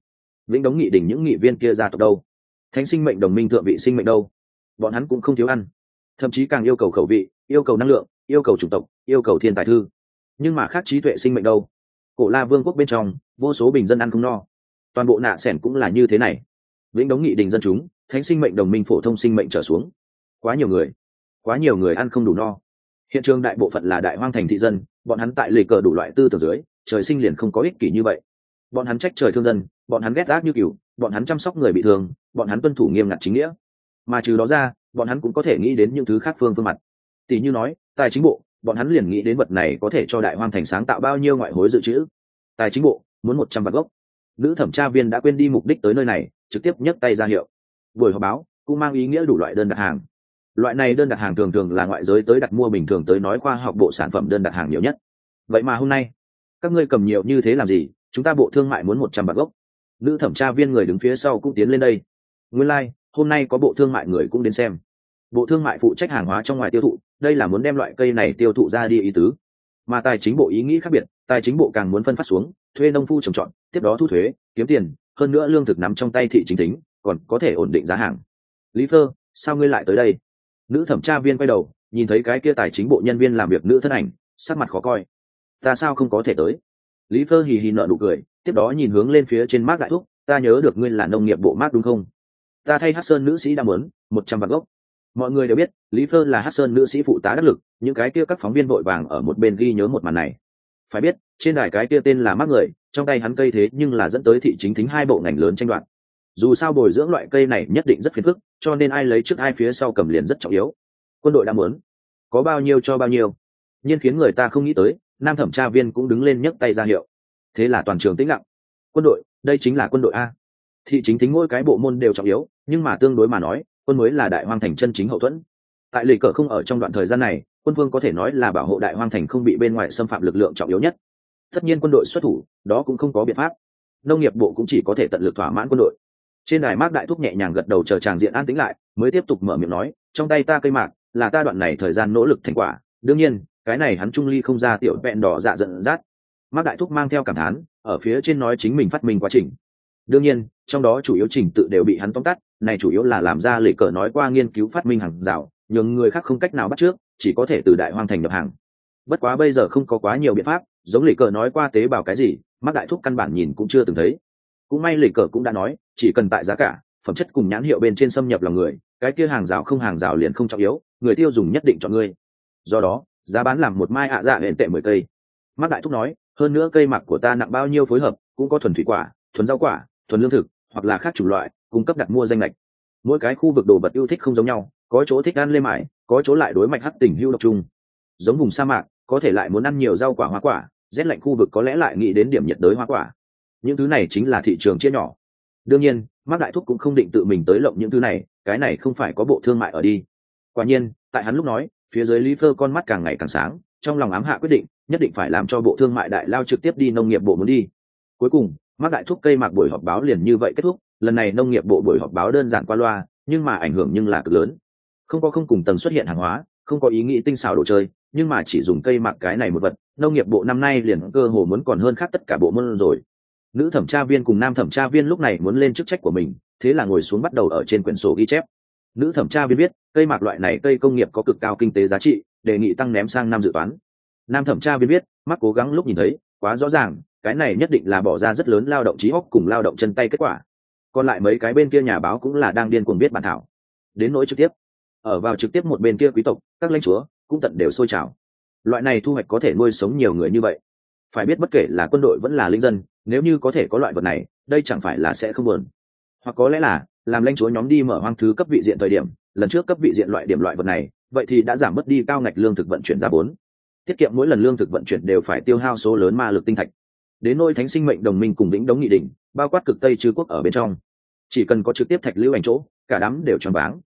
Vĩnh đống nghị đỉnh những nghị viên kia ra tộc đâu? Thánh sinh mệnh đồng minh thượng vị sinh mệnh đâu? Bọn hắn cũng không thiếu ăn. Thậm chí càng yêu cầu khẩu vị, yêu cầu năng lượng, yêu cầu chủng tộc, yêu cầu thiên tài thư. Nhưng mà khác trí tuệ sinh mệnh đâu? Cổ la vương quốc bên trong, vô số bình dân ăn không no. Toàn bộ nạ s ẻ n cũng là như thế này. Vĩnh đống nghị đình dân chúng thánh sinh mệnh đồng minh phổ thông sinh mệnh trở xuống. Quá nhiều người, quá nhiều người ăn không đủ no. Hiện trường đại bộ phận là đại hoang thành thị dân, bọn hắn tại lề cờ đủ loại tư tưởng dưới, trời sinh liền không có ích kỷ như vậy. Bọn hắn trách trời thương dân, bọn hắn ghét ác như cừu bọn hắn chăm sóc người bị thương, bọn hắn tuân thủ nghiêm ngặt chính nghĩa. Mà trừ đó ra, bọn hắn cũng có thể nghĩ đến những thứ khác phương phương mặt. Tỷ như nói, tài chính bộ, bọn hắn liền nghĩ đến vật này có thể cho đại hoang thành sáng tạo bao nhiêu ngoại hối dự trữ. Tài chính bộ, muốn một trăm vạn gốc. Nữ thẩm tra viên đã quên đi mục đích tới nơi này, trực tiếp nhấc tay ra hiệu buổi họp báo cũng mang ý nghĩa đủ loại đơn đặt hàng. Loại này đơn đặt hàng thường thường là ngoại giới tới đặt mua bình thường tới nói khoa học bộ sản phẩm đơn đặt hàng nhiều nhất. Vậy mà hôm nay các ngươi cầm nhiều như thế làm gì? Chúng ta bộ thương mại muốn một trăm bạc gốc. Nữ thẩm tra viên người đứng phía sau cũng tiến lên đây. Nguyên lai、like, hôm nay có bộ thương mại người cũng đến xem. Bộ thương mại phụ trách hàng hóa trong ngoài tiêu thụ đây là muốn đem loại cây này tiêu thụ ra đi ý tứ. Mà tài chính bộ ý nghĩ khác biệt tài chính bộ càng muốn phân phát xuống thuê nông phu trồng trọt tiếp đó thu thuế kiếm tiền hơn nữa lương thực nắm trong tay thị chính tính còn có thể ổn định giá hàng. Lý phơ, sao ngươi lại tới đây? Nữ thẩm tra viên quay đầu, nhìn thấy cái kia tài chính bộ nhân viên làm việc nữ thân ảnh, sắc mặt khó coi. Ta sao không có thể tới? Lý phơ hì hì nợ nụ cười, tiếp đó nhìn hướng lên phía trên mác đại thúc, ta nhớ được ngươi là nông nghiệp bộ mác đúng không? Ta thay hát sơn nữ sĩ đã muốn, một trăm vạn gốc. Mọi người đều biết, lý phơ là hát sơn nữ sĩ phụ tá đắc lực, những cái kia các phóng viên vội vàng ở một bên ghi nhớ một màn này. Phải biết, trên đài cái kia tên là mác người, trong tay hắn cây thế nhưng là dẫn tới thị chính thính hai bộ ngành lớn tranh đoạt dù sao bồi dưỡng loại cây này nhất định rất phiền phức, cho nên ai lấy trước ai phía sau cầm liền rất trọng yếu. Quân đội đã muốn. Có bao nhiêu cho bao nhiêu. Nhiên khiến người ta không nghĩ tới, nam thẩm tra viên cũng đứng lên nhấc tay ra hiệu. Thế là toàn trường tĩnh lặng. Quân đội, đây chính là quân đội a. Thị chính tính mỗi cái bộ môn đều trọng yếu, nhưng mà tương đối mà nói, quân mới là đại hoang thành chân chính hậu thuẫn. Tại lì cờ không ở trong đoạn thời gian này, quân vương có thể nói là bảo hộ đại hoang thành không bị bên ngoài xâm phạm lực lượng trọng yếu nhất. Tất nhiên quân đội xuất thủ, đó cũng không có biện pháp. Nông nghiệp bộ cũng chỉ có thể tận lực thỏa mãn quân đội trên đài mác đại thúc nhẹ nhàng gật đầu chờ tràng diện an tĩnh lại, mới tiếp tục mở miệng nói, trong tay ta cây mạc, là ta đoạn này thời gian nỗ lực thành quả. Đương nhiên, cái này hắn trung ly không ra tiểu vẹn đỏ dạ giận dắt. Mác đại thúc mang theo cảm thán, ở phía trên nói chính mình phát minh quá trình. Đương nhiên, trong đó chủ yếu trình tự đều bị hắn tóm tắt, này chủ yếu là làm ra lệ cờ nói qua nghiên cứu phát minh hàng rào, nhường người khác không cách nào bắt trước, chỉ có thể từ đại hoang thành nhập hàng. Bất quá bây giờ không có quá nhiều biện pháp, giống lệ cờ nói qua tế bào cái gì mắc đại thúc căn bản nhìn cũng chưa từng thấy cũng may lịch cờ cũng đã nói, chỉ cần tại giá cả, phẩm chất cùng nhãn hiệu bên trên xâm nhập lòng người, cái kia hàng rào không hàng rào liền không trọng yếu, người tiêu dùng nhất định chọn ngươi. Do đó, giá bán làm một mai ạ dạ hệ tệ mười cây. Mắc đại thúc nói, hơn nữa cây mặc của ta nặng bao nhiêu phối hợp, cũng có thuần thủy quả, thuần rau quả, thuần lương thực, hoặc là khác chủng loại, cung cấp đặt mua danh lệch mỗi cái khu vực đồ vật yêu thích không giống nhau, có chỗ thích ăn lê mải có chỗ lại đối mạch hắc tình hưu độc trung. Giống vùng sa mạc, có thể lại muốn ăn nhiều rau quả hoa quả, rét lạnh khu vực có lẽ lại nghĩ đến điểm nhiệt đới hoa quả những thứ này chính là thị trường chia nhỏ. Đương nhiên mắc đại thúc cũng không định tự mình tới lộng những thứ này, cái này không phải có bộ thương mại ở đi. Quả nhiên, tại hắn lúc nói, phía dưới lý phơ con mắt càng ngày càng sáng, trong lòng ám hạ quyết định, nhất định phải làm cho bộ thương mại đại lao trực tiếp đi nông nghiệp bộ muốn đi. Cuối cùng mắc đại thúc cây mạc buổi họp báo liền như vậy kết thúc, lần này nông nghiệp bộ buổi họp báo đơn giản qua loa, nhưng mà ảnh hưởng nhưng là cực lớn. Không có không cùng tầng xuất hiện hàng hóa, không có ý nghĩ tinh xào đồ chơi, nhưng mà chỉ dùng cây mạc cái này một vật, nông nghiệp bộ năm nay liền cơ hồ muốn còn hơn khác tất cả bộ môn rồi nữ thẩm tra viên cùng nam thẩm tra viên lúc này muốn lên chức trách của mình, thế là ngồi xuống bắt đầu ở trên quyển sổ ghi chép. Nữ thẩm tra viên biết cây mạc loại này cây công nghiệp có cực cao kinh tế giá trị, đề nghị tăng ném sang năm dự toán. Nam thẩm tra viên biết mắc cố gắng lúc nhìn thấy, quá rõ ràng, cái này nhất định là bỏ ra rất lớn lao động trí óc cùng lao động chân tay kết quả. Còn lại mấy cái bên kia nhà báo cũng là đang điên cuồng viết bản thảo. Đến nỗi trực tiếp, ở vào trực tiếp một bên kia quý tộc, các lãnh chúa, cũng tận đều sôi trào. Loại này thu hoạch có thể nuôi sống nhiều người như vậy. Phải biết bất kể là quân đội vẫn là linh dân nếu như có thể có loại vật này, đây chẳng phải là sẽ không buồn. Hoặc có lẽ là, làm lãnh chúa nhóm đi mở hoang thứ cấp vị diện thời điểm, lần trước cấp vị diện loại điểm loại vật này, vậy thì đã giảm mất đi cao ngạch lương thực vận chuyển ra bốn. Tiết kiệm mỗi lần lương thực vận chuyển đều phải tiêu hao số lớn ma lực tinh thạch. Đến nôi thánh sinh mệnh đồng minh cùng lĩnh đống nghị định bao quát cực tây chư quốc ở bên trong. Chỉ cần có trực tiếp thạch lưu ảnh chỗ, cả đám đều tròn váng.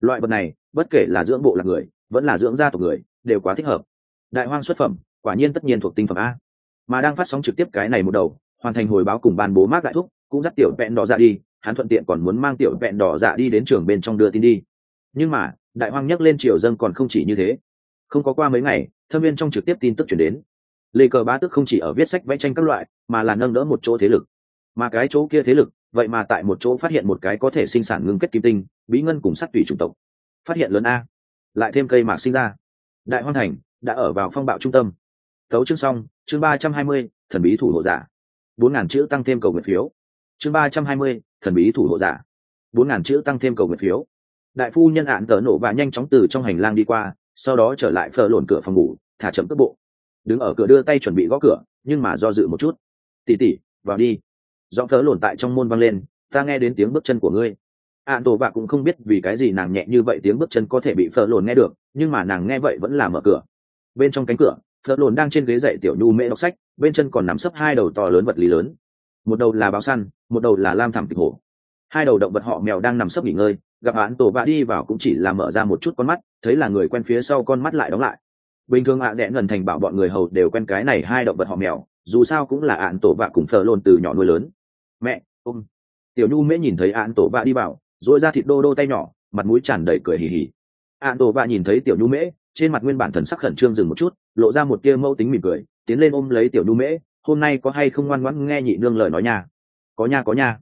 Loại vật này, bất kể là dưỡng bộ là người, vẫn là dưỡng gia tộc người, đều quá thích hợp. Đại hoang xuất phẩm, quả nhiên tất nhiên thuộc tinh phẩm a. Mà đang phát sóng trực tiếp cái này một đầu hoàn thành hồi báo cùng ban bố mác đại thúc, cũng dắt tiểu vẹn đỏ dạ đi, hắn thuận tiện còn muốn mang tiểu vẹn đỏ dạ đi đến trường bên trong đưa tin đi. Nhưng mà, đại hoang nhắc lên triều dân còn không chỉ như thế. Không có qua mấy ngày, thâm viên trong trực tiếp tin tức chuyển đến. Lê cờ bá tức không chỉ ở viết sách vẽ tranh các loại, mà là nâng đỡ một chỗ thế lực. Mà cái chỗ kia thế lực, vậy mà tại một chỗ phát hiện một cái có thể sinh sản ngưng kết kim tinh, bí ngân cùng sắt tùy chủng tộc. Phát hiện lớn a. Lại thêm cây mạc sinh ra. Đại hoang thành, đã ở vào phong bạo trung tâm. Tấu chương xong, chương ba trăm hai mươi, thần bí thủ hộ giả bốn ngàn chữ tăng thêm cầu nguyện phiếu. Chương ba trăm hai mươi, thần bí thủ hộ giả. bốn ngàn chữ tăng thêm cầu nguyện phiếu. Đại phu nhân ạn tờ nổ và nhanh chóng từ trong hành lang đi qua, sau đó trở lại phờ lộn cửa phòng ngủ, thả chậm tốc bộ. Đứng ở cửa đưa tay chuẩn bị gõ cửa, nhưng mà do dự một chút. Tỉ tỉ vào đi. Do phở lộn tại trong môn văng lên, ta nghe đến tiếng bước chân của ngươi. Ạn tổ vạ cũng không biết vì cái gì nàng nhẹ như vậy tiếng bước chân có thể bị phở lồn nghe được, nhưng mà nàng nghe vậy vẫn là mở cửa. Bên trong cánh cửa, phở lồn đang trên ghế dậy tiểu nhu mễ đọc sách bên chân còn nắm sấp hai đầu to lớn vật lý lớn. Một đầu là báo săn, một đầu là lam thảm tịch hổ hai đầu động vật họ mèo đang nằm sấp nghỉ ngơi, gặp án tổ vạ đi vào cũng chỉ là mở ra một chút con mắt, thấy là người quen phía sau con mắt lại đóng lại. Bình thường ạ à rẽ ngần thành bảo bọn người hầu đều quen cái này hai động vật họ mèo, dù sao cũng là án tổ vạ cùng phở lồn từ nhỏ nuôi lớn. Mẹ, ôm. Tiểu nhu mễ nhìn thấy án tổ vạ đi vào dội ra thịt đô đô tay nhỏ, mặt mũi tràn đầy cười hì hì. Án tổ vạ nhìn thấy tiểu nhu mễ, trên mặt nguyên bản thần sắc khẩn trương dừng một chút, lộ ra một tia mâu tính mỉm cười tiến lên ôm lấy tiểu nhu mễ, hôm nay có hay không ngoan ngoãn nghe nhị nương lời nói nha? Có nha có nha.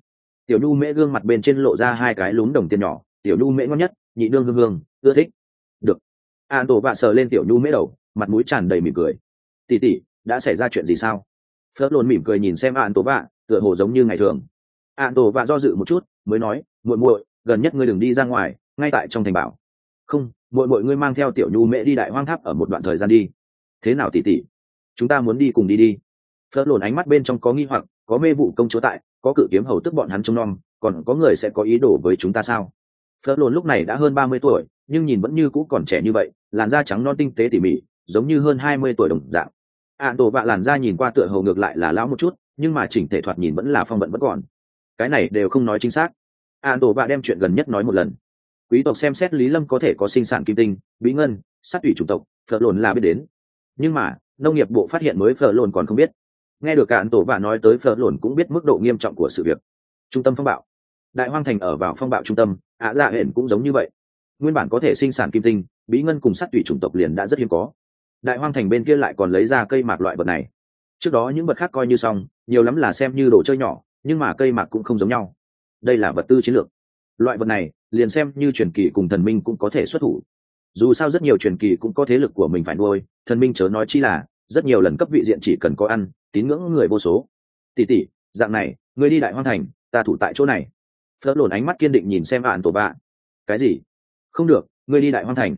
Tiểu nhu mễ gương mặt bên trên lộ ra hai cái lúng đồng tiền nhỏ, tiểu nhu mễ ngon nhất, nhị nương hương hương, ưa thích. Được. An tổ vạ sờ lên tiểu nhu mễ đầu, mặt mũi tràn đầy mỉm cười. Tỉ tỉ đã xảy ra chuyện gì sao? Phớt lồn mỉm cười nhìn xem an tổ vạ, tựa hồ giống như ngày thường. An tổ vạ do dự một chút, mới nói, muội muội, gần nhất ngươi đừng đi ra ngoài, ngay tại trong thành bảo. Không, muội muội ngươi mang theo tiểu nhu mễ đi đại hoang tháp ở một đoạn thời gian đi. Thế nào tỉ tỉ chúng ta muốn đi cùng đi đi. Phớt lồn ánh mắt bên trong có nghi hoặc, có mê vụ công chúa tại, có cự kiếm hầu tức bọn hắn trông nom, còn có người sẽ có ý đồ với chúng ta sao? Phớt lồn lúc này đã hơn ba mươi tuổi, nhưng nhìn vẫn như cũ còn trẻ như vậy, làn da trắng non tinh tế tỉ mỉ, giống như hơn hai mươi tuổi đồng dạng. Ạ tổ vạ làn da nhìn qua tựa hầu ngược lại là lão một chút, nhưng mà chỉnh thể thoạt nhìn vẫn là phong vận vẫn còn. Cái này đều không nói chính xác. Ạ tổ vạ đem chuyện gần nhất nói một lần. Quý tộc xem xét lý lâm có thể có sinh sản kim tinh, bí ngân, sát ủy chủng tộc phật lồn là biết đến. Nhưng mà nông nghiệp bộ phát hiện mới phở lồn còn không biết. Nghe được cạn tổ vạ nói tới phở lồn cũng biết mức độ nghiêm trọng của sự việc. Trung tâm phong bạo. Đại hoang thành ở vào phong bạo trung tâm, ạ dạ hển cũng giống như vậy. Nguyên bản có thể sinh sản kim tinh, bí ngân cùng sát tùy chủng tộc liền đã rất hiếm có. Đại hoang thành bên kia lại còn lấy ra cây mạc loại vật này. Trước đó những vật khác coi như xong, nhiều lắm là xem như đồ chơi nhỏ, nhưng mà cây mạc cũng không giống nhau. Đây là vật tư chiến lược. Loại vật này, liền xem như truyền kỳ cùng thần minh cũng có thể xuất thủ dù sao rất nhiều truyền kỳ cũng có thế lực của mình phải nuôi thần minh chớ nói chi là, rất nhiều lần cấp vị diện chỉ cần có ăn, tín ngưỡng người vô số. Tỉ tỉ dạng này người đi đại hoang thành, ta thủ tại chỗ này. Phớt lồn ánh mắt kiên định nhìn xem ạn tổ vạ. cái gì? Không được, ngươi đi đại hoang thành.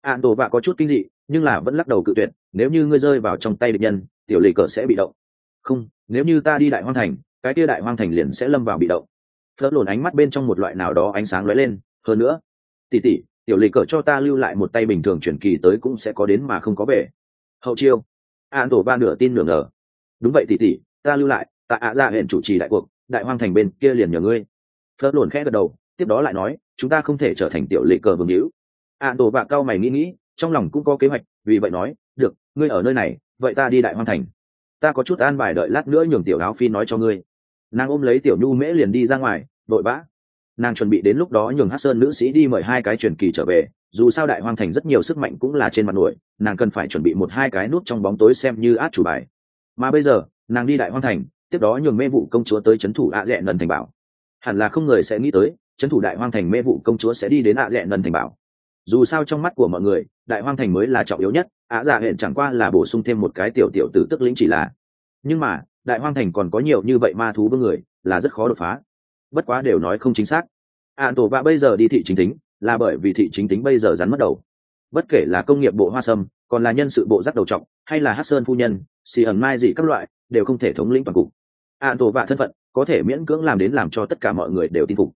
Ạn tổ vạ có chút kinh dị, nhưng là vẫn lắc đầu cự tuyệt, nếu như ngươi rơi vào trong tay địch nhân, tiểu lì cờ sẽ bị động. Không, nếu như ta đi đại hoang thành, cái kia đại hoang thành liền sẽ lâm vào bị động. Phớt lồn ánh mắt bên trong một loại nào đó ánh sáng lóe lên, hơn nữa. Tỉ tỉ tiểu lịch cờ cho ta lưu lại một tay bình thường chuyển kỳ tới cũng sẽ có đến mà không có về. Hậu chiêu. An tổ ba nửa tin nửa ngờ. Đúng vậy tỉ tỉ ta lưu lại tại ạ ra hẹn chủ trì đại cuộc, đại hoang thành bên kia liền nhờ ngươi. Phớt lồn khẽ gật đầu, tiếp đó lại nói, chúng ta không thể trở thành tiểu lệ cờ vương hữu. An tổ bạ cao mày nghĩ nghĩ, trong lòng cũng có kế hoạch, vì vậy nói, được, ngươi ở nơi này, vậy ta đi đại hoang thành. Ta có chút an bài đợi lát nữa nhường tiểu áo phi nói cho ngươi. Nàng ôm lấy tiểu nhu mễ liền đi ra ngoài vội vã nàng chuẩn bị đến lúc đó nhường hát sơn nữ sĩ đi mời hai cái truyền kỳ trở về, dù sao đại hoang thành rất nhiều sức mạnh cũng là trên mặt nổi, nàng cần phải chuẩn bị một hai cái nút trong bóng tối xem như át chủ bài. Mà bây giờ, nàng đi đại hoang thành, tiếp đó nhường mê vụ công chúa tới c h ấ n thủ ạ à nần thành bảo. Hẳn là không người sẽ nghĩ tới c h ấ n thủ đại hoang thành mê vụ công chúa sẽ đi đến ạ à nần thành bảo. Dù sao trong mắt của mọi người, đại hoang thành mới là trọng yếu nhất, ạ dạ hẹn chẳng qua là bổ sung thêm một cái tiểu tiểu tử tức lĩnh chỉ là. Nhưng mà, đại hoang thành còn có nhiều như vậy ma thú với người, là rất khó đột phá bất quá đều nói không chính xác. Ạn tổ vạ bây giờ đi thị chính tính, là bởi vì thị chính tính bây giờ rắn mất đầu. Bất kể là công nghiệp bộ hoa sâm, còn là nhân sự bộ rắc đầu trọng, hay là hát sơn phu nhân, xì ẩn mai gì các loại, đều không thể thống lĩnh toàn cục. Ạn tổ vạ thân phận, có thể miễn cưỡng làm đến làm cho tất cả mọi người đều tin phục.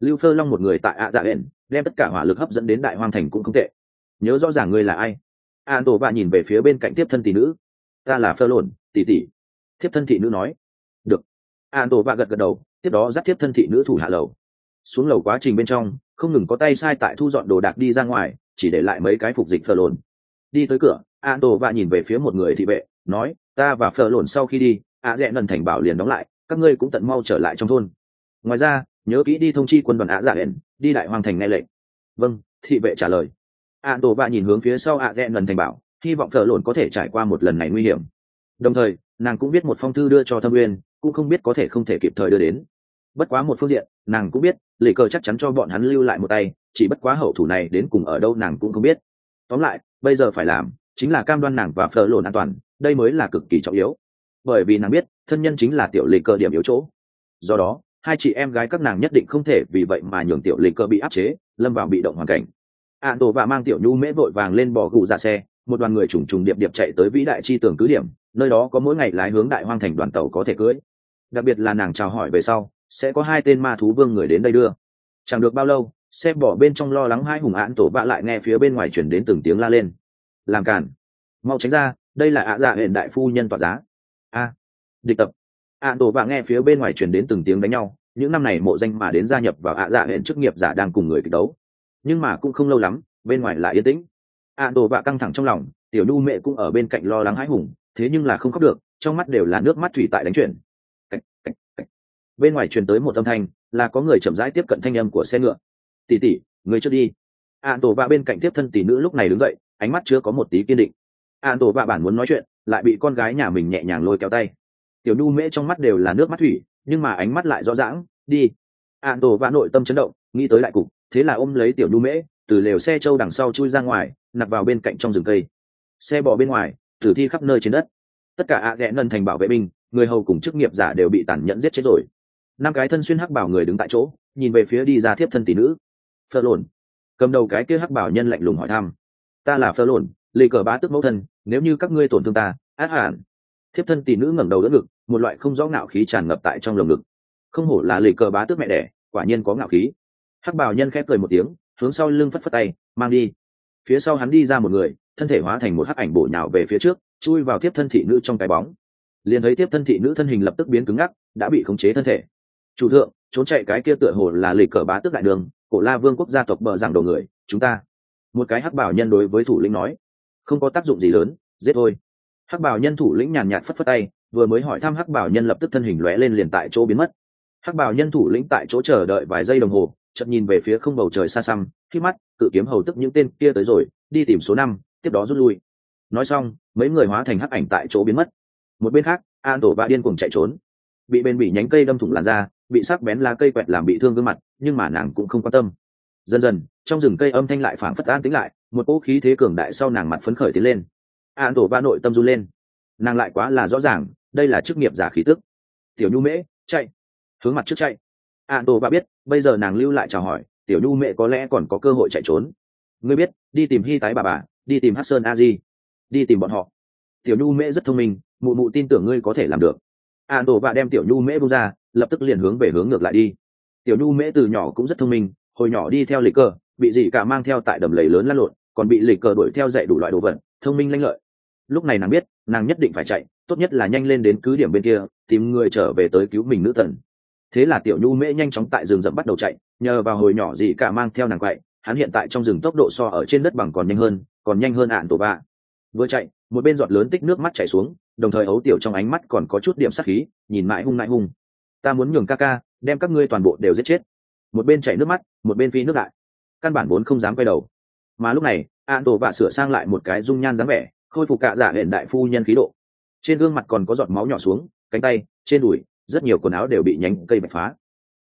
Lưu phơ long một người tại ạ dạ hển đem tất cả hỏa lực hấp dẫn đến đại hoang thành cũng không tệ. Nhớ rõ ràng ngươi là ai? Ạn tổ vạ nhìn về phía bên cạnh tiếp thân tỷ nữ. Ta là phơ lồn, tỷ tỷ. Thiếp thân thị nữ nói. Được. Ạn tổ vạ gật gật đầu tiếp đó dắt tiếp thân thị nữ thủ hạ lầu. Xuống lầu quá trình bên trong, không ngừng có tay sai tại thu dọn đồ đạc đi ra ngoài, chỉ để lại mấy cái phục dịch phờ lồn. Đi tới cửa an tổ và nhìn về phía một người thị vệ, nói, ta và phờ lồn sau khi đi, ạ dẹ nần thành bảo liền đóng lại, các ngươi cũng tận mau trở lại trong thôn. Ngoài ra, nhớ kỹ đi thông chi quân đoàn ạ dạ hẹn đi đại hoàng thành nghe lệnh. Vâng thị vệ trả lời. An tổ và nhìn hướng phía sau ạ dẹ nần thành bảo, hy vọng phờ lồn có thể trải qua một lần này nguy hiểm. Đồng thời, nàng cũng biết một phong thư đưa cho thâm uyên, cũng không biết có thể không thể kịp thời đưa đến bất quá một phương diện, nàng cũng biết, lệ cờ chắc chắn cho bọn hắn lưu lại một tay, chỉ bất quá hậu thủ này đến cùng ở đâu nàng cũng không biết. Tóm lại, bây giờ phải làm, chính là cam đoan nàng và phờ lồn an toàn, đây mới là cực kỳ trọng yếu. Bởi vì nàng biết, thân nhân chính là tiểu lệ cờ điểm yếu chỗ. Do đó, hai chị em gái các nàng nhất định không thể vì vậy mà nhường tiểu lệ cờ bị áp chế, lâm vào bị động hoàn cảnh. An tổ và mang tiểu nhu mễ vội vàng lên bò gù ra xe, một đoàn người trùng trùng điệp điệp chạy tới vĩ đại chi tưởng cứ điểm, nơi đó có mỗi ngày lái hướng đại hoang thành đoàn tàu có thể cưỡi. đặc biệt là nàng chào hỏi về sau sẽ có hai tên ma thú vương người đến đây đưa. Chẳng được bao lâu, xe bỏ bên trong lo lắng hai hùng án tổ bạ lại nghe phía bên ngoài chuyển đến từng tiếng la lên. Làm cản mau tránh ra, đây là ạ dạ hiện đại phu nhân tỏa giá. A. Địch tập. Ạ tổ bạ nghe phía bên ngoài chuyển đến từng tiếng đánh nhau, những năm này mộ danh mà đến gia nhập vào ạ dạ hiện chức nghiệp giả đang cùng người kịch đấu. Nhưng mà cũng không lâu lắm, bên ngoài lại yên tĩnh. Ạ tổ bạ căng thẳng trong lòng, tiểu nhu mẹ cũng ở bên cạnh lo lắng hãi hùng, thế nhưng là không khóc được, trong mắt đều là nước mắt thủy tại đánh chuyển bên ngoài truyền tới một âm thanh, là có người chậm rãi tiếp cận thanh âm của xe ngựa. Tỉ tỉ người trước đi. An tổ vạ bên cạnh tiếp thân tỷ nữ lúc này đứng dậy, ánh mắt chưa có một tí kiên định. An tổ vạ bản muốn nói chuyện, lại bị con gái nhà mình nhẹ nhàng lôi kéo tay. Tiểu nhu mễ trong mắt đều là nước mắt thủy, nhưng mà ánh mắt lại rõ rãng đi. An tổ vạ nội tâm chấn động, nghĩ tới lại cục, thế là ôm lấy tiểu nhu mễ, từ lều xe trâu đằng sau chui ra ngoài nặc vào bên cạnh trong rừng cây. Xe bò bên ngoài, tử thi khắp nơi trên đất. Tất cả ạ ghẹ nần thành bảo vệ binh, người hầu cùng chức nghiệp giả đều bị tàn nhẫn giết chết rồi năm cái thân xuyên hắc bảo người đứng tại chỗ, nhìn về phía đi ra thiếp thân tỷ nữ. Phơ lồn. Cầm đầu cái kia hắc bảo nhân lạnh lùng hỏi thăm. Ta là phơ lồn, lì cờ bá tức mẫu thân, nếu như các ngươi tổn thương ta át hẳn. Thiếp thân tỷ nữ ngẩng đầu đỡ ngực, một loại không rõ ngạo khí tràn ngập tại trong lồng ngực. Không hổ là lì cờ bá tước mẹ đẻ, quả nhiên có ngạo khí. Hắc bảo nhân khép cười một tiếng, hướng sau lưng phất phất tay, mang đi. Phía sau hắn đi ra một người, thân thể hóa thành một hắc ảnh bổ nhào về phía trước, chui vào tiếp thân thị nữ trong cái bóng. Liền thấy tiếp thân thị nữ thân hình lập tức biến cứng ngắc, đã bị khống chế thân thể chủ thượng, trốn chạy cái kia tựa hồ là lịch cờ bá tước đại đường, cổ la vương quốc gia tộc bờ giảng đầu người, chúng ta. Một cái hắc bảo nhân đối với thủ lĩnh nói. Không có tác dụng gì lớn, giết thôi. Hắc bảo nhân thủ lĩnh nhàn nhạt phất phất tay, vừa mới hỏi thăm hắc bảo nhân lập tức thân hình lóe lên liền tại chỗ biến mất. Hắc bảo nhân thủ lĩnh tại chỗ chờ đợi vài giây đồng hồ, chợt nhìn về phía không bầu trời xa xăm, khi mắt, cự kiếm hầu tức những tên kia tới rồi, đi tìm số năm, tiếp đó rút lui. Nói xong, mấy người hóa thành hắc ảnh tại chỗ biến mất. Một bên khác, an tổ ba điên cùng chạy trốn. Bị bên bị nhánh cây đâm thủng làn da bị sắc bén lá cây quẹt làm bị thương gương mặt, nhưng mà nàng cũng không quan tâm. Dần dần, trong rừng cây âm thanh lại phảng phất an tính lại, một cỗ khí thế cường đại sau nàng mặt phấn khởi tiến lên. An tổ ba nội tâm run lên. Nàng lại quá là rõ ràng, đây là chức nghiệp giả khí tức. Tiểu nhu mễ, chạy. Hướng mặt trước chạy. An tổ ba biết, bây giờ nàng lưu lại chào hỏi, tiểu nhu mễ có lẽ còn có cơ hội chạy trốn. Ngươi biết, đi tìm hy tái bà bà, đi tìm hát sơn a di, đi tìm bọn họ. Tiểu nhu mễ rất thông minh, mụ mụ tin tưởng ngươi có thể làm được an tổ ba đem tiểu nhu mễ bung ra, lập tức liền hướng về hướng ngược lại đi. Tiểu nhu mễ từ nhỏ cũng rất thông minh, hồi nhỏ đi theo lịch cờ, bị dị cả mang theo tại đầm lầy lớn lăn lộn, còn bị lịch cờ đuổi theo dạy đủ loại đồ vật, thông minh lanh lợi. Lúc này nàng biết, nàng nhất định phải chạy, tốt nhất là nhanh lên đến cứ điểm bên kia, tìm người trở về tới cứu mình nữ thần. Thế là tiểu nhu mễ nhanh chóng tại rừng rậm bắt đầu chạy, nhờ vào hồi nhỏ dị cả mang theo nàng quậy, hắn hiện tại trong rừng tốc độ so ở trên đất bằng còn nhanh hơn, còn nhanh hơn ạn tổ ba vừa chạy, một bên giọt lớn tích nước mắt chảy xuống đồng thời ấu tiểu trong ánh mắt còn có chút điểm sắc khí nhìn mãi hung mãi hung. Ta muốn nhường ca ca đem các ngươi toàn bộ đều giết chết. Một bên chảy nước mắt một bên phi nước lại căn bản vốn không dám quay đầu. Mà lúc này an tổ vạ sửa sang lại một cái dung nhan dáng vẻ khôi phục cạ dạ giả hiện đại phu nhân khí độ. Trên gương mặt còn có giọt máu nhỏ xuống cánh tay trên đùi rất nhiều quần áo đều bị nhánh cây bạch phá.